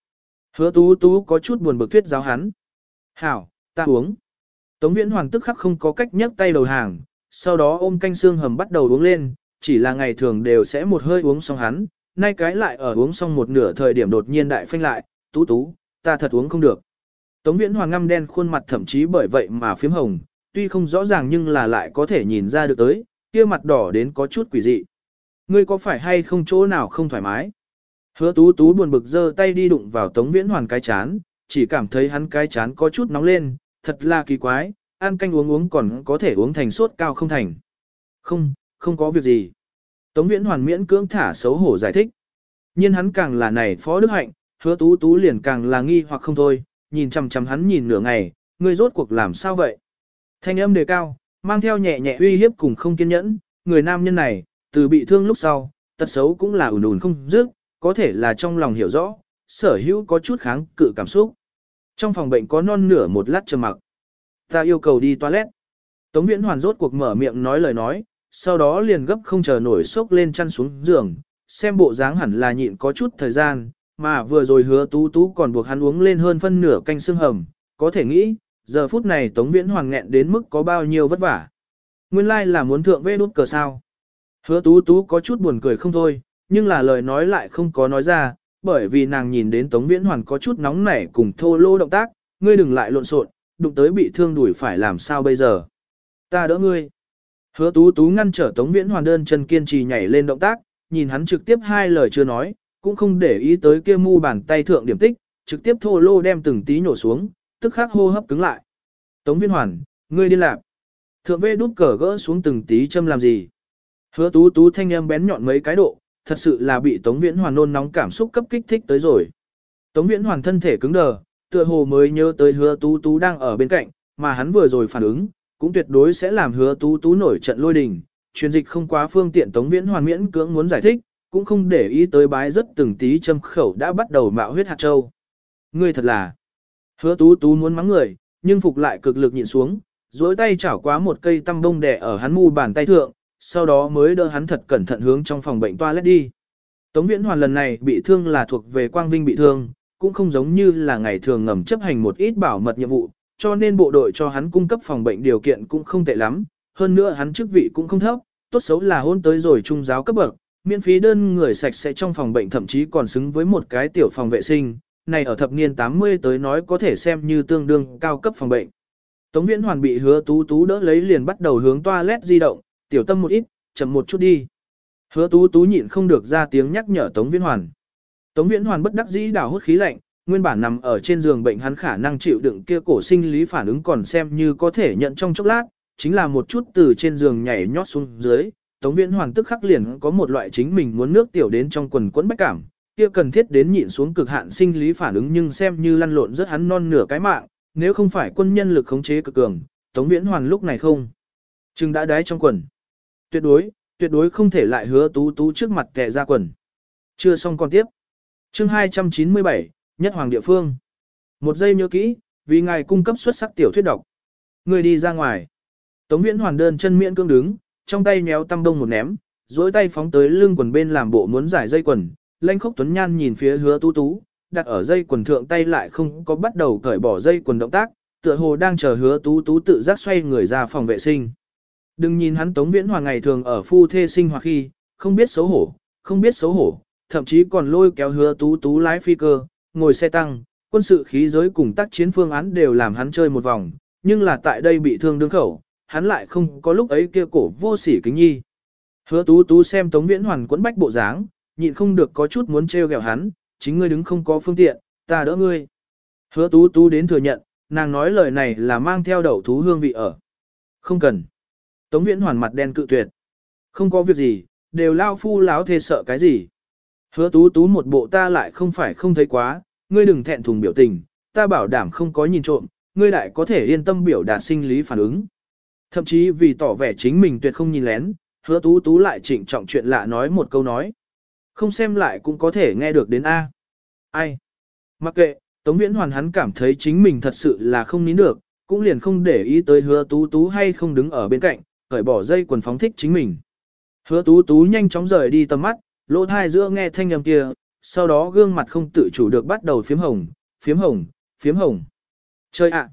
Hứa tú tú có chút buồn bực thuyết giáo hắn. Hảo, ta uống. Tống Viễn Hoàn tức khắc không có cách nhấc tay đầu hàng, sau đó ôm canh xương hầm bắt đầu uống lên, chỉ là ngày thường đều sẽ một hơi uống xong hắn, nay cái lại ở uống xong một nửa thời điểm đột nhiên đại phanh lại, tú tú, ta thật uống không được. Tống Viễn Hoàng ngăm đen khuôn mặt thậm chí bởi vậy mà phím hồng, tuy không rõ ràng nhưng là lại có thể nhìn ra được tới, kia mặt đỏ đến có chút quỷ dị. Ngươi có phải hay không chỗ nào không thoải mái? Hứa tú tú buồn bực giơ tay đi đụng vào Tống Viễn Hoàn cái chán, chỉ cảm thấy hắn cái chán có chút nóng lên, thật là kỳ quái, ăn canh uống uống còn có thể uống thành sốt cao không thành. Không, không có việc gì. Tống Viễn Hoàn miễn cưỡng thả xấu hổ giải thích. Nhưng hắn càng là này phó đức hạnh, hứa tú tú liền càng là nghi hoặc không thôi, nhìn chằm chằm hắn nhìn nửa ngày, ngươi rốt cuộc làm sao vậy? Thanh âm đề cao, mang theo nhẹ nhẹ uy hiếp cùng không kiên nhẫn, người nam nhân này, từ bị thương lúc sau, tật xấu cũng là ủn ủn không dứt, có thể là trong lòng hiểu rõ, sở hữu có chút kháng cự cảm xúc. Trong phòng bệnh có non nửa một lát trầm mặc. Ta yêu cầu đi toilet. Tống Viễn Hoàn rốt cuộc mở miệng nói lời nói, sau đó liền gấp không chờ nổi sốc lên chăn xuống giường, xem bộ dáng hẳn là nhịn có chút thời gian, mà vừa rồi hứa tú tú còn buộc hắn uống lên hơn phân nửa canh xương hầm, có thể nghĩ, giờ phút này Tống Viễn Hoàng nghẹn đến mức có bao nhiêu vất vả. Nguyên lai like là muốn thượng vê đút cờ sao. Hứa tú tú có chút buồn cười không thôi, nhưng là lời nói lại không có nói ra, bởi vì nàng nhìn đến Tống Viễn Hoàng có chút nóng nảy cùng thô lô động tác, ngươi đừng lại lộn xộn, đụng tới bị thương đuổi phải làm sao bây giờ. Ta đỡ ngươi. Hứa tú tú ngăn trở Tống Viễn Hoàn đơn chân kiên trì nhảy lên động tác, nhìn hắn trực tiếp hai lời chưa nói, cũng không để ý tới kia mu bàn tay thượng điểm tích, trực tiếp thô lô đem từng tí nhổ xuống, tức khắc hô hấp cứng lại. Tống Viễn Hoàn, ngươi đi làm. Thượng vê đút cờ gỡ xuống từng tí châm làm gì. Hứa tú tú thanh âm bén nhọn mấy cái độ, thật sự là bị Tống Viễn Hoàn nôn nóng cảm xúc cấp kích thích tới rồi. Tống Viễn Hoàn thân thể cứng đờ, tựa hồ mới nhớ tới hứa tú tú đang ở bên cạnh, mà hắn vừa rồi phản ứng, cũng tuyệt đối sẽ làm hứa tú tú nổi trận lôi đình. Truyền dịch không quá phương tiện Tống Viễn Hoàn miễn cưỡng muốn giải thích, cũng không để ý tới bái rất từng tí châm khẩu đã bắt đầu mạo huyết hạt châu. Ngươi thật là, hứa tú tú muốn mắng người, nhưng phục lại cực lực nhịn xuống, duỗi tay chảo quá một cây tăm bông đè ở hắn mu bàn tay thượng, sau đó mới đỡ hắn thật cẩn thận hướng trong phòng bệnh toilet đi. Tống Viễn Hoàn lần này bị thương là thuộc về Quang Vinh bị thương, cũng không giống như là ngày thường ngầm chấp hành một ít bảo mật nhiệm vụ, cho nên bộ đội cho hắn cung cấp phòng bệnh điều kiện cũng không tệ lắm, hơn nữa hắn chức vị cũng không thấp, tốt xấu là hôn tới rồi trung giáo cấp bậc, miễn phí đơn người sạch sẽ trong phòng bệnh thậm chí còn xứng với một cái tiểu phòng vệ sinh, này ở thập niên 80 tới nói có thể xem như tương đương cao cấp phòng bệnh. Tống Viễn Hoàn bị hứa tú tú đỡ lấy liền bắt đầu hướng toilet di động, tiểu tâm một ít, chậm một chút đi. Hứa tú tú nhịn không được ra tiếng nhắc nhở Tống Viễn Hoàn. Tống Viễn Hoàn bất đắc dĩ đảo hút khí lạnh, nguyên bản nằm ở trên giường bệnh hắn khả năng chịu đựng kia cổ sinh lý phản ứng còn xem như có thể nhận trong chốc lát, chính là một chút từ trên giường nhảy nhót xuống dưới, Tống Viễn Hoàn tức khắc liền có một loại chính mình muốn nước tiểu đến trong quần quẫn bách cảm, kia cần thiết đến nhịn xuống cực hạn sinh lý phản ứng nhưng xem như lăn lộn rất hắn non nửa cái mạng, nếu không phải quân nhân lực khống chế cực cường, Tống Viễn Hoàn lúc này không. Trừng đã đái trong quần. Tuyệt đối, tuyệt đối không thể lại hứa tú tú trước mặt kẻ ra quần. Chưa xong còn tiếp. Chương 297, Nhất Hoàng địa phương. Một giây nhớ kỹ, vì ngài cung cấp xuất sắc tiểu thuyết độc. Người đi ra ngoài. Tống Viễn Hoàn đơn chân miễn cương đứng, trong tay nhéo tăm đông một ném, dối tay phóng tới lưng quần bên làm bộ muốn giải dây quần. Lanh khốc tuấn nhan nhìn phía hứa tú tú, đặt ở dây quần thượng tay lại không có bắt đầu cởi bỏ dây quần động tác, tựa hồ đang chờ hứa tú tú tự giác xoay người ra phòng vệ sinh. Đừng nhìn hắn Tống Viễn Hoàng ngày thường ở phu thê sinh hoạt khi, không biết xấu hổ, không biết xấu hổ, thậm chí còn lôi kéo hứa tú tú lái phi cơ, ngồi xe tăng, quân sự khí giới cùng tác chiến phương án đều làm hắn chơi một vòng, nhưng là tại đây bị thương đương khẩu, hắn lại không có lúc ấy kia cổ vô sỉ kính nhi. Hứa tú tú xem Tống Viễn Hoàn quấn bách bộ dáng, nhịn không được có chút muốn trêu ghẹo hắn, chính ngươi đứng không có phương tiện, ta đỡ ngươi. Hứa tú tú đến thừa nhận, nàng nói lời này là mang theo đậu thú hương vị ở. Không cần. Tống Viễn Hoàn mặt đen cự tuyệt. Không có việc gì, đều lao phu láo thê sợ cái gì. Hứa tú tú một bộ ta lại không phải không thấy quá, ngươi đừng thẹn thùng biểu tình, ta bảo đảm không có nhìn trộm, ngươi lại có thể yên tâm biểu đạt sinh lý phản ứng. Thậm chí vì tỏ vẻ chính mình tuyệt không nhìn lén, hứa tú tú lại trịnh trọng chuyện lạ nói một câu nói. Không xem lại cũng có thể nghe được đến A. Ai? Mặc kệ, Tống Viễn Hoàn hắn cảm thấy chính mình thật sự là không nín được, cũng liền không để ý tới hứa tú tú hay không đứng ở bên cạnh, cởi bỏ dây quần phóng thích chính mình. Hứa tú tú nhanh chóng rời đi tầm mắt, lỗ thai giữa nghe thanh âm kia, sau đó gương mặt không tự chủ được bắt đầu phiếm hồng, phiếm hồng, phiếm hồng. Chơi ạ!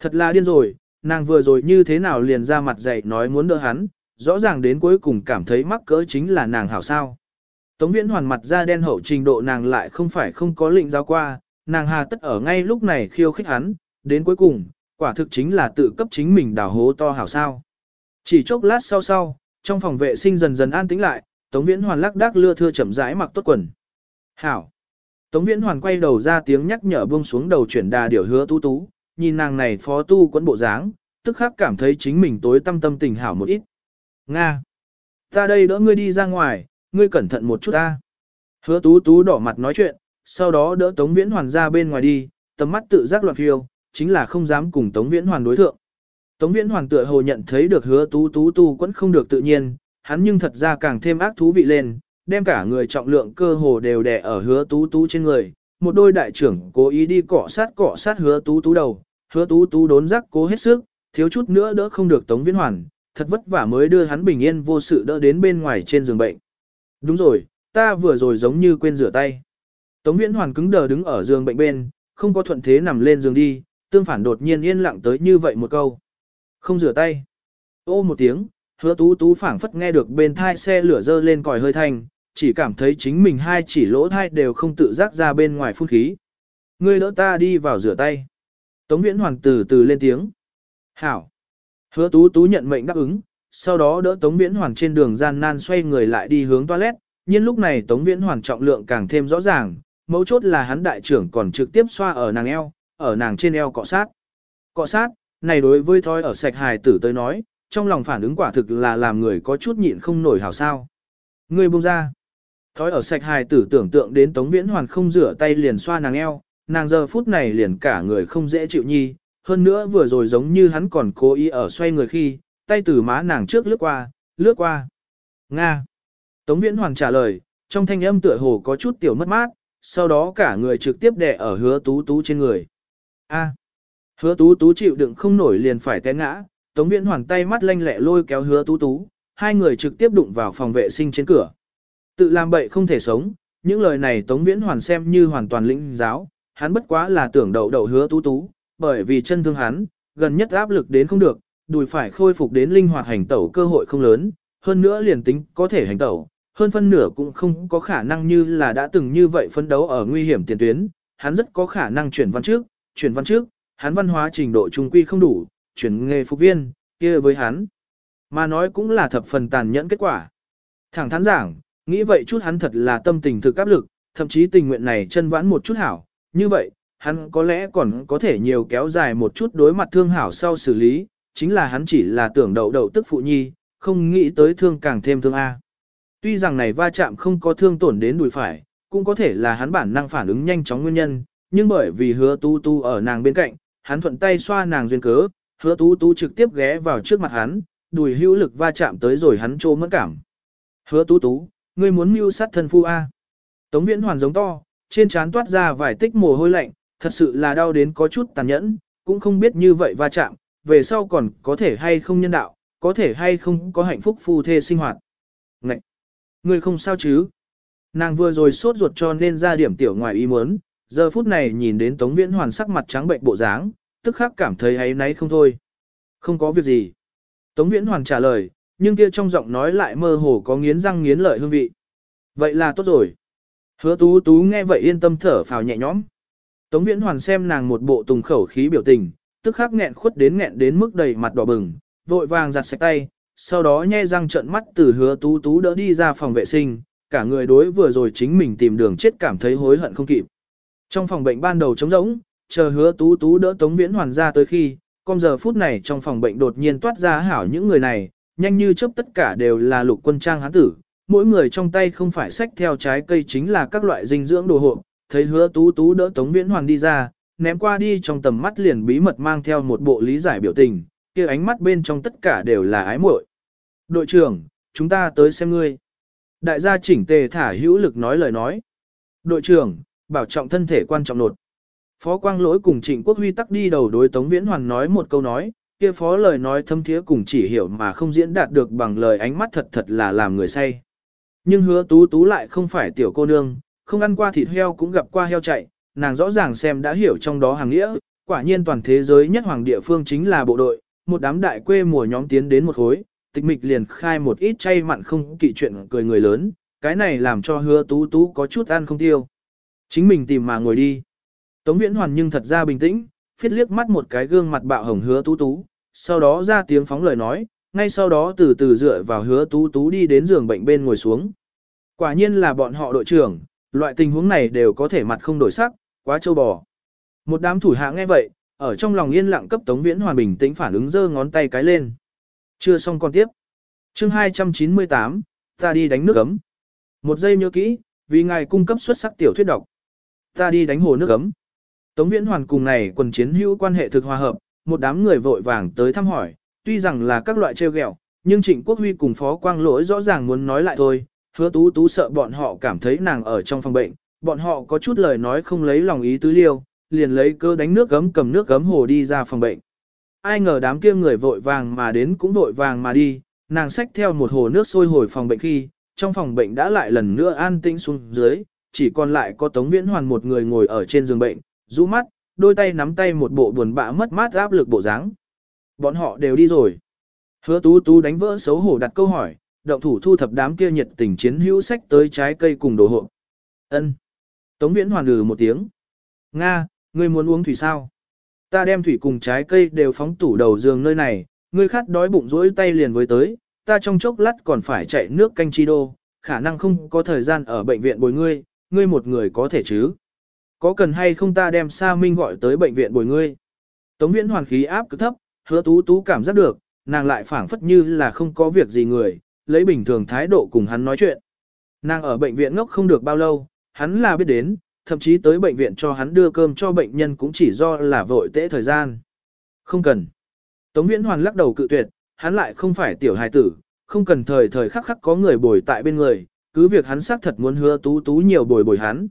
thật là điên rồi, nàng vừa rồi như thế nào liền ra mặt dậy nói muốn đỡ hắn, rõ ràng đến cuối cùng cảm thấy mắc cỡ chính là nàng hảo sao. Tống viễn hoàn mặt ra đen hậu trình độ nàng lại không phải không có lệnh giao qua, nàng hà tất ở ngay lúc này khiêu khích hắn, đến cuối cùng, quả thực chính là tự cấp chính mình đào hố to hảo sao. Chỉ chốc lát sau sau, trong phòng vệ sinh dần dần an tĩnh lại, Tống Viễn Hoàn lắc đắc lưa thưa chậm rãi mặc tốt quần. Hảo. Tống Viễn Hoàn quay đầu ra tiếng nhắc nhở buông xuống đầu chuyển đà điều hứa tú tú, nhìn nàng này phó tu quấn bộ dáng, tức khắc cảm thấy chính mình tối tâm tâm tình hảo một ít. Nga. Ta đây đỡ ngươi đi ra ngoài, ngươi cẩn thận một chút ta. Hứa tú tú đỏ mặt nói chuyện, sau đó đỡ Tống Viễn Hoàn ra bên ngoài đi, tầm mắt tự giác loạn phiêu, chính là không dám cùng Tống Viễn Hoàn đối thượng. Tống Viễn Hoàn tựa hồ nhận thấy được hứa tú tú tu quẫn không được tự nhiên, hắn nhưng thật ra càng thêm ác thú vị lên, đem cả người trọng lượng cơ hồ đều đè ở hứa tú tú trên người. Một đôi đại trưởng cố ý đi cọ sát cọ sát hứa tú tú đầu, hứa tú tú đốn giác cố hết sức, thiếu chút nữa đỡ không được Tống Viễn Hoàn, thật vất vả mới đưa hắn bình yên vô sự đỡ đến bên ngoài trên giường bệnh. Đúng rồi, ta vừa rồi giống như quên rửa tay. Tống Viễn Hoàn cứng đờ đứng ở giường bệnh bên, không có thuận thế nằm lên giường đi, tương phản đột nhiên yên lặng tới như vậy một câu. Không rửa tay. Ô một tiếng, hứa tú tú phảng phất nghe được bên thai xe lửa dơ lên còi hơi thanh, chỉ cảm thấy chính mình hai chỉ lỗ thai đều không tự giác ra bên ngoài phun khí. Ngươi đỡ ta đi vào rửa tay. Tống viễn hoàng từ từ lên tiếng. Hảo. Hứa tú tú nhận mệnh đáp ứng, sau đó đỡ Tống Viễn Hoàn trên đường gian nan xoay người lại đi hướng toilet, nhưng lúc này Tống Viễn Hoàn trọng lượng càng thêm rõ ràng, mấu chốt là hắn đại trưởng còn trực tiếp xoa ở nàng eo, ở nàng trên eo cọ sát. Cọ sát, này đối với thói ở sạch hài tử tới nói, trong lòng phản ứng quả thực là làm người có chút nhịn không nổi hảo sao. Người buông ra. Thói ở sạch hài tử tưởng tượng đến Tống Viễn Hoàn không rửa tay liền xoa nàng eo, nàng giờ phút này liền cả người không dễ chịu nhi, hơn nữa vừa rồi giống như hắn còn cố ý ở xoay người khi, tay từ má nàng trước lướt qua, lướt qua. Nga. Tống Viễn hoàng trả lời, trong thanh âm tựa hồ có chút tiểu mất mát, sau đó cả người trực tiếp đè ở hứa tú tú trên người. A. hứa tú tú chịu đựng không nổi liền phải té ngã, Tống Viễn hoàng tay mắt lanh lẹ lôi kéo hứa tú tú, hai người trực tiếp đụng vào phòng vệ sinh trên cửa. Tự làm bậy không thể sống, những lời này Tống Viễn Hoàn xem như hoàn toàn lĩnh giáo, hắn bất quá là tưởng đậu đậu hứa tú tú, bởi vì chân thương hắn, gần nhất áp lực đến không được, đùi phải khôi phục đến linh hoạt hành tẩu cơ hội không lớn, hơn nữa liền tính có thể hành tẩu, hơn phân nửa cũng không có khả năng như là đã từng như vậy phấn đấu ở nguy hiểm tiền tuyến, hắn rất có khả năng chuyển văn trước, chuyển văn trước, hắn văn hóa trình độ trung quy không đủ, chuyển nghề phục viên, kia với hắn. Mà nói cũng là thập phần tàn nhẫn kết quả. Thẳng thắn giảng, nghĩ vậy chút hắn thật là tâm tình thực áp lực, thậm chí tình nguyện này chân vãn một chút hảo, như vậy, hắn có lẽ còn có thể nhiều kéo dài một chút đối mặt thương hảo sau xử lý, chính là hắn chỉ là tưởng đậu đậu tức phụ nhi, không nghĩ tới thương càng thêm thương A. Tuy rằng này va chạm không có thương tổn đến đùi phải, cũng có thể là hắn bản năng phản ứng nhanh chóng nguyên nhân, nhưng bởi vì hứa tu tu ở nàng bên cạnh, hắn thuận tay xoa nàng duyên cớ, hứa tu tu trực tiếp ghé vào trước mặt hắn, đùi hữu lực va chạm tới rồi hắn trô mất cảm. Hứa tu tu, ngươi muốn mưu sát thân phu A. Tống viễn hoàn giống to, trên trán toát ra vài tích mồ hôi lạnh, thật sự là đau đến có chút tàn nhẫn, cũng không biết như vậy va chạm, về sau còn có thể hay không nhân đạo, có thể hay không có hạnh phúc phu thê sinh hoạt. Ngậy! người không sao chứ? Nàng vừa rồi sốt ruột cho nên ra điểm tiểu ngoài ý muốn, giờ phút này nhìn đến Tống Viễn Hoàn sắc mặt trắng bệnh bộ dáng, tức khắc cảm thấy ấy náy không thôi. Không có việc gì. Tống Viễn Hoàn trả lời, nhưng kia trong giọng nói lại mơ hồ có nghiến răng nghiến lợi hương vị. Vậy là tốt rồi. Hứa tú tú nghe vậy yên tâm thở phào nhẹ nhõm. Tống Viễn Hoàn xem nàng một bộ tùng khẩu khí biểu tình, tức khắc nghẹn khuất đến nghẹn đến mức đầy mặt đỏ bừng, vội vàng giặt sạch tay, sau đó nhe răng trợn mắt từ hứa tú tú đỡ đi ra phòng vệ sinh, cả người đối vừa rồi chính mình tìm đường chết cảm thấy hối hận không kịp. Trong phòng bệnh ban đầu trống rỗng, chờ hứa tú tú đỡ Tống Viễn Hoàn ra tới khi, con giờ phút này trong phòng bệnh đột nhiên toát ra hảo những người này, nhanh như chớp tất cả đều là lục quân trang hán tử, mỗi người trong tay không phải sách theo trái cây chính là các loại dinh dưỡng đồ hộp thấy hứa tú tú đỡ Tống Viễn Hoàn đi ra, ném qua đi trong tầm mắt liền bí mật mang theo một bộ lý giải biểu tình, kia ánh mắt bên trong tất cả đều là ái muội. Đội trưởng, chúng ta tới xem ngươi. Đại gia chỉnh tề thả hữu lực nói lời nói. Đội trưởng, bảo trọng thân thể quan trọng nột. Phó Quang Lỗi cùng Trịnh Quốc Huy tắc đi đầu đối Tống Viễn Hoàn nói một câu nói, kia phó lời nói thâm thiế cùng chỉ hiểu mà không diễn đạt được bằng lời ánh mắt thật thật là làm người say. Nhưng hứa tú tú lại không phải tiểu cô nương, không ăn qua thịt heo cũng gặp qua heo chạy, nàng rõ ràng xem đã hiểu trong đó hàng nghĩa, quả nhiên toàn thế giới nhất hoàng địa phương chính là bộ đội, một đám đại quê mùa nhóm tiến đến một khối, tịch mịch liền khai một ít chay mặn không kỵ chuyện cười người lớn, cái này làm cho hứa tú tú có chút ăn không tiêu. Chính mình tìm mà ngồi đi. Tống viễn hoàn nhưng thật ra bình tĩnh, phiết liếc mắt một cái gương mặt bạo hồng hứa tú tú, sau đó ra tiếng phóng lời nói, ngay sau đó từ từ dựa vào hứa tú tú đi đến giường bệnh bên ngồi xuống. Quả nhiên là bọn họ đội trưởng, loại tình huống này đều có thể mặt không đổi sắc, quá châu bò. Một đám thủ hạ nghe vậy, ở trong lòng yên lặng cấp Tống Viễn Hoàn bình tĩnh phản ứng giơ ngón tay cái lên. Chưa xong còn tiếp. Chương 298, ta đi đánh nước ấm. Một giây nhớ kỹ, vì ngài cung cấp xuất sắc tiểu thuyết độc. Ta đi đánh hồ nước ấm. Tống Viễn Hoàn cùng này quần chiến hữu quan hệ thực hòa hợp, một đám người vội vàng tới thăm hỏi, tuy rằng là các loại treo ghẹo, nhưng Trịnh Quốc Huy cùng Phó Quang Lỗi rõ ràng muốn nói lại thôi, hứa tú tú sợ bọn họ cảm thấy nàng ở trong phòng bệnh, bọn họ có chút lời nói không lấy lòng ý tứ liêu, liền lấy cơ đánh nước gấm cầm nước gấm hồ đi ra phòng bệnh. Ai ngờ đám kia người vội vàng mà đến cũng vội vàng mà đi, nàng xách theo một hồ nước sôi hồi phòng bệnh khi, trong phòng bệnh đã lại lần nữa an tĩnh xuống dưới, chỉ còn lại có Tống Viễn Hoàn một người ngồi ở trên giường bệnh, rũ mắt, đôi tay nắm tay một bộ buồn bã mất mát áp lực bộ dáng. Bọn họ đều đi rồi. Hứa tú tú đánh vỡ xấu hổ đặt câu hỏi, động thủ thu thập đám kia nhiệt tình chiến hữu sách tới trái cây cùng đồ hộ. Ân. Tống Viễn hoàn lừ một tiếng. Nga, ngươi muốn uống thủy sao? Ta đem thủy cùng trái cây đều phóng tủ đầu giường nơi này, ngươi khát đói bụng rỗi tay liền với tới, ta trong chốc lát còn phải chạy nước canh chi đô, khả năng không có thời gian ở bệnh viện bồi ngươi, ngươi một người có thể chứ? Có cần hay không ta đem Sa Minh gọi tới bệnh viện bồi ngươi? Tống Viễn hoàn khí áp cực thấp, hứa tú tú cảm giác được, nàng lại phảng phất như là không có việc gì người, lấy bình thường thái độ cùng hắn nói chuyện. Nàng ở bệnh viện ngốc không được bao lâu, hắn là biết đến, thậm chí tới bệnh viện cho hắn đưa cơm cho bệnh nhân cũng chỉ do là vội tễ thời gian. Không cần. Tống Viễn Hoàn lắc đầu cự tuyệt, hắn lại không phải tiểu hài tử, không cần thời thời khắc khắc có người bồi tại bên người, cứ việc hắn xác thật muốn hứa tú tú nhiều bồi bồi hắn.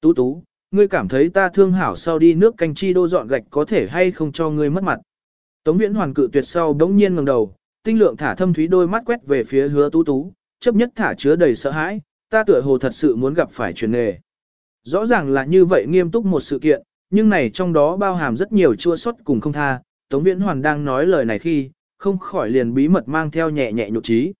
Tú tú, ngươi cảm thấy ta thương hảo sau đi nước canh chi đô dọn gạch có thể hay không cho ngươi mất mặt. Tống viễn hoàn cự tuyệt sau đống nhiên ngẩng đầu, tinh lượng thả thâm thúy đôi mắt quét về phía hứa tú tú, chấp nhất thả chứa đầy sợ hãi, ta tựa hồ thật sự muốn gặp phải truyền nghề. Rõ ràng là như vậy nghiêm túc một sự kiện, nhưng này trong đó bao hàm rất nhiều chua xót cùng không tha, Tống Viễn Hoàn đang nói lời này khi, không khỏi liền bí mật mang theo nhẹ nhẹ nhục trí.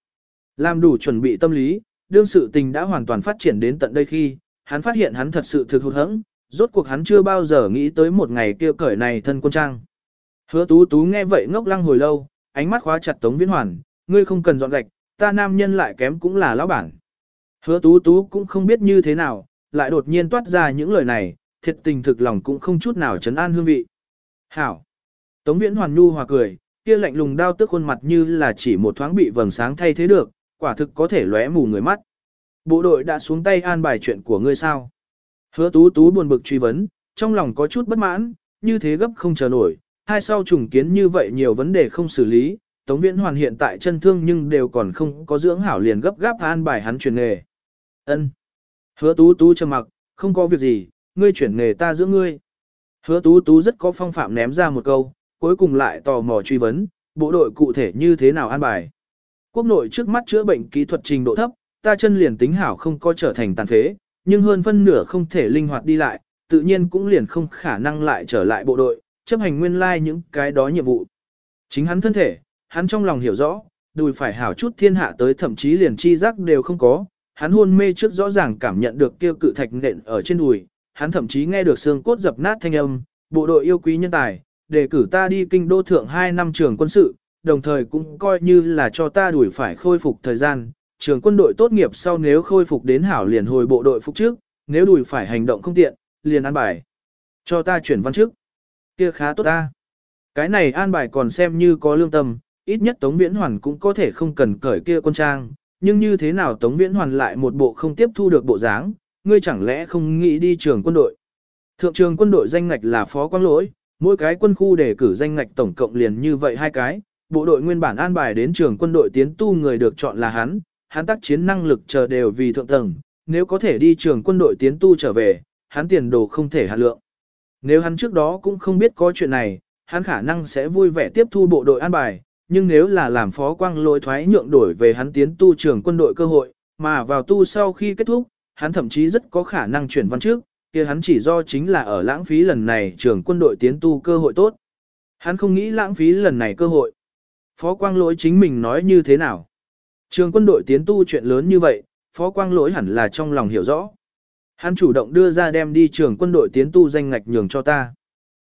Làm đủ chuẩn bị tâm lý, đương sự tình đã hoàn toàn phát triển đến tận đây khi, hắn phát hiện hắn thật sự thực hụt hẫng, rốt cuộc hắn chưa bao giờ nghĩ tới một ngày kia cởi này thân quân trang. Hứa tú tú nghe vậy ngốc lăng hồi lâu, ánh mắt khóa chặt Tống Viễn Hoàn, ngươi không cần dọn gạch, ta nam nhân lại kém cũng là lão bản. Hứa tú tú cũng không biết như thế nào, lại đột nhiên toát ra những lời này, thiệt tình thực lòng cũng không chút nào chấn an hương vị. Hảo! Tống Viễn Hoàn nhu hòa cười, kia lạnh lùng đao tức khuôn mặt như là chỉ một thoáng bị vầng sáng thay thế được, quả thực có thể lóe mù người mắt. Bộ đội đã xuống tay an bài chuyện của ngươi sao? Hứa tú tú buồn bực truy vấn, trong lòng có chút bất mãn, như thế gấp không chờ nổi, hai sau trùng kiến như vậy nhiều vấn đề không xử lý, Tống Viễn Hoàn hiện tại chân thương nhưng đều còn không có dưỡng hảo liền gấp gáp an bài hắn chuyển nghề. Ân. Hứa tú tú trầm mặc, không có việc gì, ngươi chuyển nghề ta giữ ngươi. Hứa tú tú rất có phong phạm ném ra một câu, cuối cùng lại tò mò truy vấn, bộ đội cụ thể như thế nào an bài. Quốc nội trước mắt chữa bệnh kỹ thuật trình độ thấp, ta chân liền tính hảo không có trở thành tàn phế, nhưng hơn phân nửa không thể linh hoạt đi lại, tự nhiên cũng liền không khả năng lại trở lại bộ đội, chấp hành nguyên lai like những cái đó nhiệm vụ. Chính hắn thân thể, hắn trong lòng hiểu rõ, đùi phải hảo chút thiên hạ tới thậm chí liền chi giác đều không có, hắn hôn mê trước rõ ràng cảm nhận được kia cự thạch nện ở trên đùi, hắn thậm chí nghe được xương cốt dập nát thanh âm, bộ đội yêu quý nhân tài, đề cử ta đi kinh đô thượng 2 năm trường quân sự, đồng thời cũng coi như là cho ta đuổi phải khôi phục thời gian, trường quân đội tốt nghiệp sau nếu khôi phục đến hảo liền hồi bộ đội phục trước, nếu đuổi phải hành động không tiện, liền ăn bài. Cho ta chuyển văn trước. Kia khá tốt ta. Cái này an bài còn xem như có lương tâm, ít nhất Tống Viễn Hoàn cũng có thể không cần cởi kia quân trang, nhưng như thế nào Tống Viễn Hoàn lại một bộ không tiếp thu được bộ dáng, ngươi chẳng lẽ không nghĩ đi trường quân đội. Thượng trường quân đội danh ngạch là phó quang lỗi, mỗi cái quân khu để cử danh ngạch tổng cộng liền như vậy hai cái, bộ đội nguyên bản an bài đến trường quân đội tiến tu người được chọn là hắn, hắn tác chiến năng lực chờ đều vì thượng tầng, nếu có thể đi trường quân đội tiến tu trở về, hắn tiền đồ không thể hạt lượng. Nếu hắn trước đó cũng không biết có chuyện này, hắn khả năng sẽ vui vẻ tiếp thu bộ đội an bài, nhưng nếu là làm phó quang lỗi thoái nhượng đổi về hắn tiến tu trường quân đội cơ hội, mà vào tu sau khi kết thúc, hắn thậm chí rất có khả năng chuyển văn trước, kia hắn chỉ do chính là ở lãng phí lần này trường quân đội tiến tu cơ hội tốt. Hắn không nghĩ lãng phí lần này cơ hội. Phó quang lỗi chính mình nói như thế nào? Trường quân đội tiến tu chuyện lớn như vậy, phó quang lỗi hẳn là trong lòng hiểu rõ. Hắn chủ động đưa ra đem đi trường quân đội tiến tu danh ngạch nhường cho ta.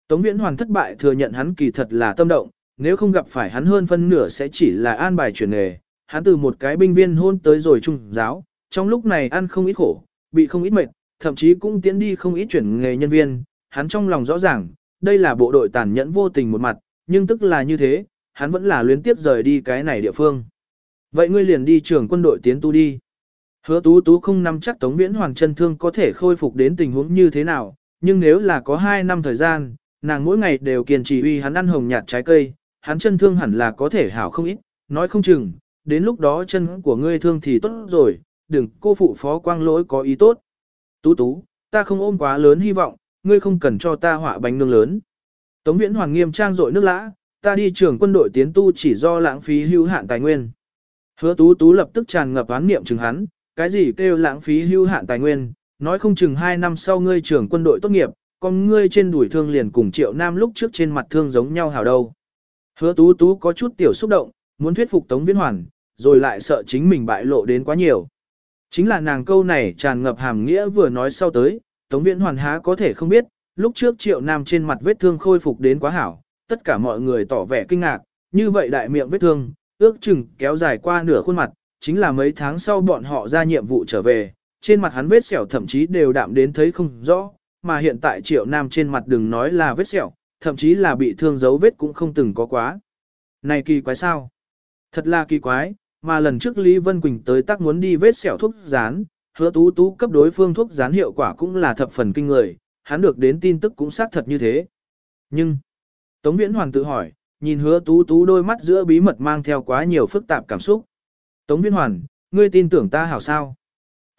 Tống Viễn Hoàn thất bại thừa nhận hắn kỳ thật là tâm động, nếu không gặp phải hắn hơn phân nửa sẽ chỉ là an bài chuyển nghề. Hắn từ một cái binh viên hôn tới rồi trung giáo, trong lúc này ăn không ít khổ, bị không ít mệt, thậm chí cũng tiến đi không ít chuyển nghề nhân viên. Hắn trong lòng rõ ràng, đây là bộ đội tàn nhẫn vô tình một mặt, nhưng tức là như thế, hắn vẫn là luyến tiếp rời đi cái này địa phương. Vậy ngươi liền đi trường quân đội tiến tu đi. Hứa tú tú không nắm chắc Tống Viễn Hoàng chân thương có thể khôi phục đến tình huống như thế nào, nhưng nếu là có 2 năm thời gian, nàng mỗi ngày đều kiên trì uy hắn ăn hồng nhạt trái cây, hắn chân thương hẳn là có thể hảo không ít, nói không chừng, đến lúc đó chân của ngươi thương thì tốt rồi, đừng cô phụ phó quang lỗi có ý tốt. Tú tú, ta không ôm quá lớn hy vọng, ngươi không cần cho ta họa bánh nương lớn. Tống Viễn Hoàng nghiêm trang dội nước lã, ta đi trường quân đội tiến tu chỉ do lãng phí hữu hạn tài nguyên. Hứa tú tú lập tức tràn ngập án niệm chừng hắn, cái gì kêu lãng phí hưu hạn tài nguyên, nói không chừng 2 năm sau ngươi trưởng quân đội tốt nghiệp, còn ngươi trên đuổi thương liền cùng triệu nam lúc trước trên mặt thương giống nhau hảo đâu. Hứa tú tú có chút tiểu xúc động, muốn thuyết phục Tống Viễn Hoàn, rồi lại sợ chính mình bại lộ đến quá nhiều. Chính là nàng câu này tràn ngập hàm nghĩa vừa nói sau tới, Tống Viễn Hoàn há có thể không biết, lúc trước triệu nam trên mặt vết thương khôi phục đến quá hảo, tất cả mọi người tỏ vẻ kinh ngạc, như vậy đại miệng vết thương, ước chừng kéo dài qua nửa khuôn mặt, chính là mấy tháng sau bọn họ ra nhiệm vụ trở về, trên mặt hắn vết sẹo thậm chí đều đạm đến thấy không rõ, mà hiện tại triệu nam trên mặt đừng nói là vết sẹo, thậm chí là bị thương dấu vết cũng không từng có quá. Này kỳ quái sao? Thật là kỳ quái, mà lần trước Lý Vân Quỳnh tới tác muốn đi vết sẹo thuốc dán, hứa tú tú cấp đối phương thuốc dán hiệu quả cũng là thập phần kinh người, hắn được đến tin tức cũng xác thật như thế. Nhưng, Tống Viễn Hoàng tự hỏi, nhìn hứa tú tú đôi mắt giữa bí mật mang theo quá nhiều phức tạp cảm xúc. Tống Viên Hoàn, ngươi tin tưởng ta hảo sao?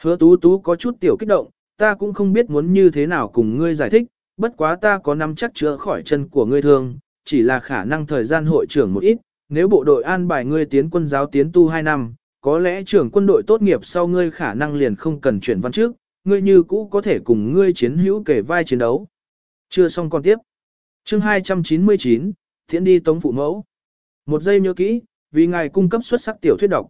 Hứa tú tú có chút tiểu kích động, ta cũng không biết muốn như thế nào cùng ngươi giải thích, bất quá ta có nắm chắc chữa khỏi chân của ngươi thương, chỉ là khả năng thời gian hội trưởng một ít, nếu bộ đội an bài ngươi tiến quân giáo tiến tu 2 năm, có lẽ trưởng quân đội tốt nghiệp sau ngươi khả năng liền không cần chuyển văn trước, ngươi như cũ có thể cùng ngươi chiến hữu kể vai chiến đấu. Chưa xong con tiếp. Chương 299, Thiện đi tống phụ mẫu. Một giây nhớ kỹ, vì ngài cung cấp xuất sắc tiểu thuyết độc.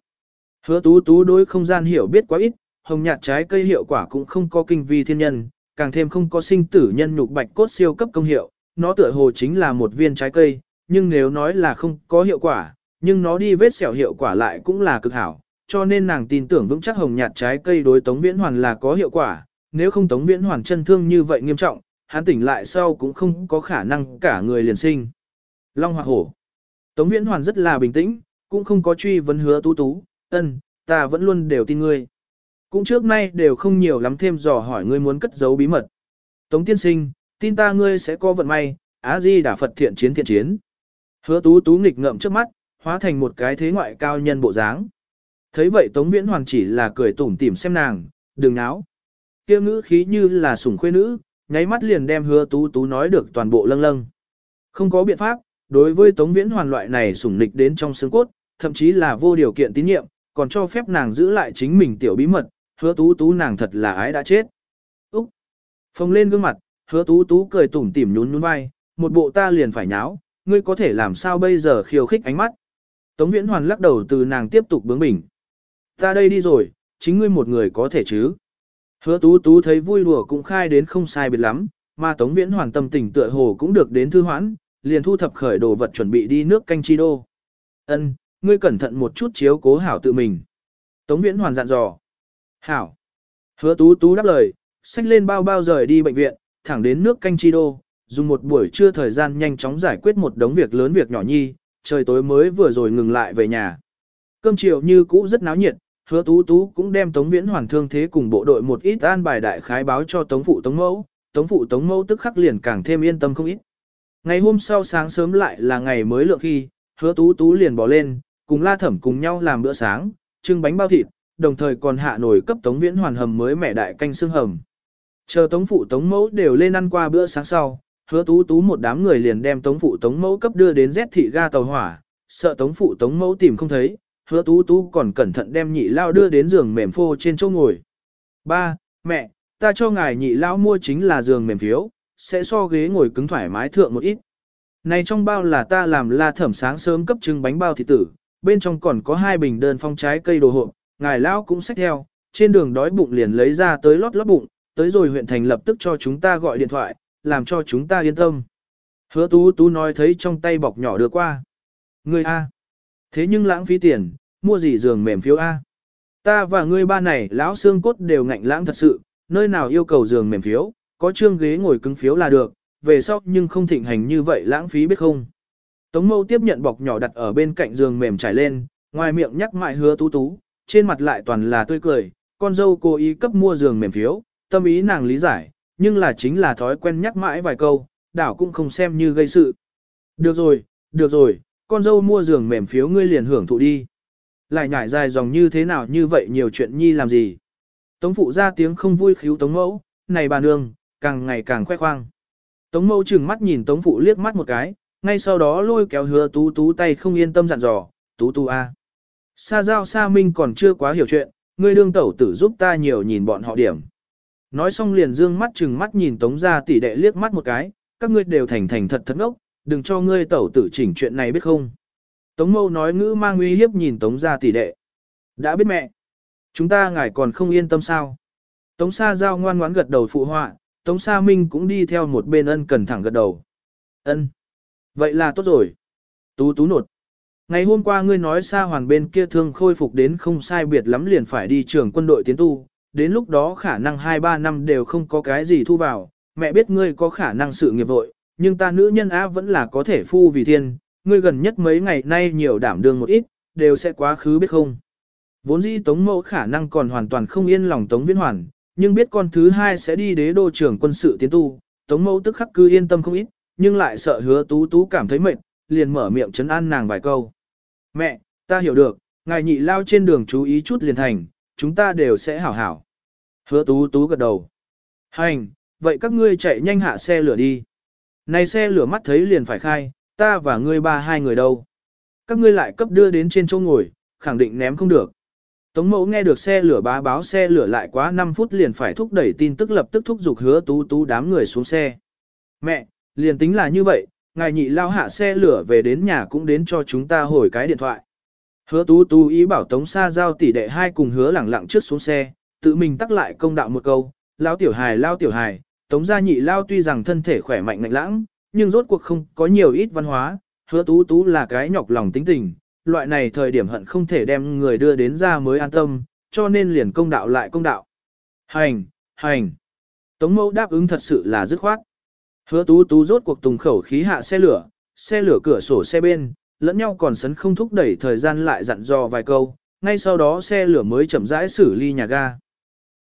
Hứa tú tú đối không gian hiểu biết quá ít, hồng nhạt trái cây hiệu quả cũng không có kinh vi thiên nhân, càng thêm không có sinh tử nhân nhục bạch cốt siêu cấp công hiệu, nó tựa hồ chính là một viên trái cây, nhưng nếu nói là không có hiệu quả, nhưng nó đi vết sẹo hiệu quả lại cũng là cực hảo, cho nên nàng tin tưởng vững chắc hồng nhạt trái cây đối Tống Viễn Hoàn là có hiệu quả, nếu không Tống Viễn Hoàn chân thương như vậy nghiêm trọng, hắn tỉnh lại sau cũng không có khả năng cả người liền sinh. Long hoặc hổ. Tống Viễn Hoàn rất là bình tĩnh, cũng không có truy vấn hứa tú tú, ân, ta vẫn luôn đều tin ngươi. Cũng trước nay đều không nhiều lắm thêm dò hỏi ngươi muốn cất giấu bí mật. Tống tiên sinh, tin ta ngươi sẽ có vận may, á di đả Phật thiện chiến thiện chiến. Hứa tú tú nghịch ngợm trước mắt, hóa thành một cái thế ngoại cao nhân bộ dáng. Thấy vậy Tống Viễn Hoàng chỉ là cười tủm tỉm xem nàng, đừng náo. Kia ngữ khí như là sủng khuê nữ, nháy mắt liền đem hứa tú tú nói được toàn bộ lâng lâng. Không có biện pháp, đối với Tống Viễn Hoàn loại này sủng nịch đến trong xương cốt, thậm chí là vô điều kiện tín nhiệm, còn cho phép nàng giữ lại chính mình tiểu bí mật, hứa tú tú nàng thật là ái đã chết. Úc! Phồng lên gương mặt, hứa tú tú cười tủm tỉm nhún nhún vai, một bộ ta liền phải nháo, ngươi có thể làm sao bây giờ khiêu khích ánh mắt. Tống Viễn Hoàn lắc đầu từ nàng tiếp tục bướng bỉnh. Ta đây đi rồi, chính ngươi một người có thể chứ. Hứa tú tú thấy vui đùa cũng khai đến không sai biệt lắm, mà Tống Viễn Hoàn tâm tình tựa hồ cũng được đến thư hoãn, liền thu thập khởi đồ vật chuẩn bị đi nước canh chi đô. Ân, ngươi cẩn thận một chút chiếu cố hảo tự mình. Tống Viễn Hoàn dặn dò. Hảo. Hứa tú tú đáp lời, xách lên bao bao rời đi bệnh viện, thẳng đến nước canh chi đô, dùng một buổi trưa thời gian nhanh chóng giải quyết một đống việc lớn việc nhỏ nhi, trời tối mới vừa rồi ngừng lại về nhà. Cơm chiều như cũ rất náo nhiệt, hứa tú tú cũng đem Tống Viễn Hoàn thương thế cùng bộ đội một ít an bài đại khái báo cho Tống Phụ Tống Mẫu, Tống Phụ Tống Mẫu tức khắc liền càng thêm yên tâm không ít. Ngày hôm sau sáng sớm lại là ngày mới lượng khi, hứa tú tú liền bỏ lên, cùng la thẩm cùng nhau làm bữa sáng, trưng bánh bao thịt, đồng thời còn hạ nồi cấp Tống Viễn Hoàn hầm mới mẻ đại canh xương hầm. Chờ Tống Phụ Tống Mẫu đều lên ăn qua bữa sáng sau, hứa tú tú một đám người liền đem Tống Phụ Tống Mẫu cấp đưa đến Z thị ga tàu hỏa, sợ Tống Phụ Tống Mẫu tìm không thấy, hứa tú tú còn cẩn thận đem nhị lao đưa đến giường mềm phô trên chỗ ngồi. Ba, mẹ, ta cho ngài nhị lao mua chính là giường mềm phiếu, sẽ so ghế ngồi cứng thoải mái thượng một ít. Này trong bao là ta làm la thẩm sáng sớm cấp trưng bánh bao thịt tử, bên trong còn có hai bình đơn phong trái cây đồ hộp, ngài lão cũng xách theo, trên đường đói bụng liền lấy ra tới lót lót bụng, tới rồi huyện thành lập tức cho chúng ta gọi điện thoại, làm cho chúng ta yên tâm. Hứa tú tú nói thấy trong tay bọc nhỏ đưa qua. Ngươi A. Thế nhưng lãng phí tiền, mua gì giường mềm phiếu A. Ta và ngươi ba này lão xương cốt đều ngạnh lãng thật sự, nơi nào yêu cầu giường mềm phiếu, có trương ghế ngồi cứng phiếu là được, về sau nhưng không thịnh hành như vậy lãng phí biết không. Tống mâu tiếp nhận bọc nhỏ đặt ở bên cạnh giường mềm trải lên, ngoài miệng nhắc mãi hứa tú tú, trên mặt lại toàn là tươi cười, con dâu cố ý cấp mua giường mềm phiếu, tâm ý nàng lý giải, nhưng là chính là thói quen nhắc mãi vài câu, đảo cũng không xem như gây sự. Được rồi, được rồi, con dâu mua giường mềm phiếu ngươi liền hưởng thụ đi. Lại nhảy dài dòng như thế nào như vậy nhiều chuyện nhi làm gì. Tống phụ ra tiếng không vui khíu tống mẫu, này bà nương, càng ngày càng khoe khoang. Tống mẫu chừng mắt nhìn tống phụ liếc mắt một cái, ngay sau đó lôi kéo hứa tú tú tay không yên tâm dặn dò, tú tú a. Sa giao sa minh còn chưa quá hiểu chuyện, ngươi đương tẩu tử giúp ta nhiều nhìn bọn họ điểm. Nói xong liền dương mắt chừng mắt nhìn tống ra tỷ đệ liếc mắt một cái, các ngươi đều thành thành thật thật ngốc, đừng cho ngươi tẩu tử chỉnh chuyện này biết không. Tống mâu nói ngữ mang uy hiếp nhìn tống ra tỷ đệ. Đã biết mẹ. Chúng ta ngài còn không yên tâm sao. Tống sa giao ngoan ngoãn gật đầu phụ họa, tống sa minh cũng đi theo một bên ân cần thẳng gật đầu. Ân. Vậy là tốt rồi. Tú tú nột. Ngày hôm qua ngươi nói xa hoàn bên kia thương khôi phục đến không sai biệt lắm liền phải đi trường quân đội tiến tu, đến lúc đó khả năng 2-3 năm đều không có cái gì thu vào, mẹ biết ngươi có khả năng sự nghiệp vội, nhưng ta nữ nhân á vẫn là có thể phu vì thiên, ngươi gần nhất mấy ngày nay nhiều đảm đương một ít, đều sẽ quá khứ biết không. Vốn dĩ Tống Mẫu khả năng còn hoàn toàn không yên lòng Tống Viễn Hoàn, nhưng biết con thứ hai sẽ đi đế đô trưởng quân sự tiến tu, Tống Mẫu tức khắc cư yên tâm không ít, nhưng lại sợ hứa tú tú cảm thấy mệt, liền mở miệng chấn an nàng vài câu. Mẹ, ta hiểu được, ngài nhị lao trên đường chú ý chút liền thành, chúng ta đều sẽ hảo hảo. Hứa tú tú gật đầu. Hành, vậy các ngươi chạy nhanh hạ xe lửa đi. Này xe lửa mắt thấy liền phải khai, ta và ngươi ba hai người đâu. Các ngươi lại cấp đưa đến trên chỗ ngồi, khẳng định ném không được. Tống mẫu nghe được xe lửa bá báo xe lửa lại quá 5 phút liền phải thúc đẩy tin tức lập tức thúc giục hứa tú tú đám người xuống xe. Mẹ, liền tính là như vậy, ngài nhị lao hạ xe lửa về đến nhà cũng đến cho chúng ta hồi cái điện thoại. Hứa tú tú ý bảo tống xa giao tỷ đệ hai cùng hứa lẳng lặng trước xuống xe, tự mình tắc lại công đạo một câu, lao tiểu hài lao tiểu hài, tống gia nhị lao tuy rằng thân thể khỏe mạnh ngạnh lãng, nhưng rốt cuộc không có nhiều ít văn hóa, hứa tú tú là cái nhọc lòng tính tình, loại này thời điểm hận không thể đem người đưa đến ra mới an tâm, cho nên liền công đạo lại công đạo. Hành, hành. Tống mẫu đáp ứng thật sự là dứt khoát. Hứa tú tú rốt cuộc tùng khẩu khí hạ xe lửa, xe lửa cửa sổ xe bên, lẫn nhau còn sấn không thúc đẩy thời gian lại dặn dò vài câu, ngay sau đó xe lửa mới chậm rãi xử ly nhà ga.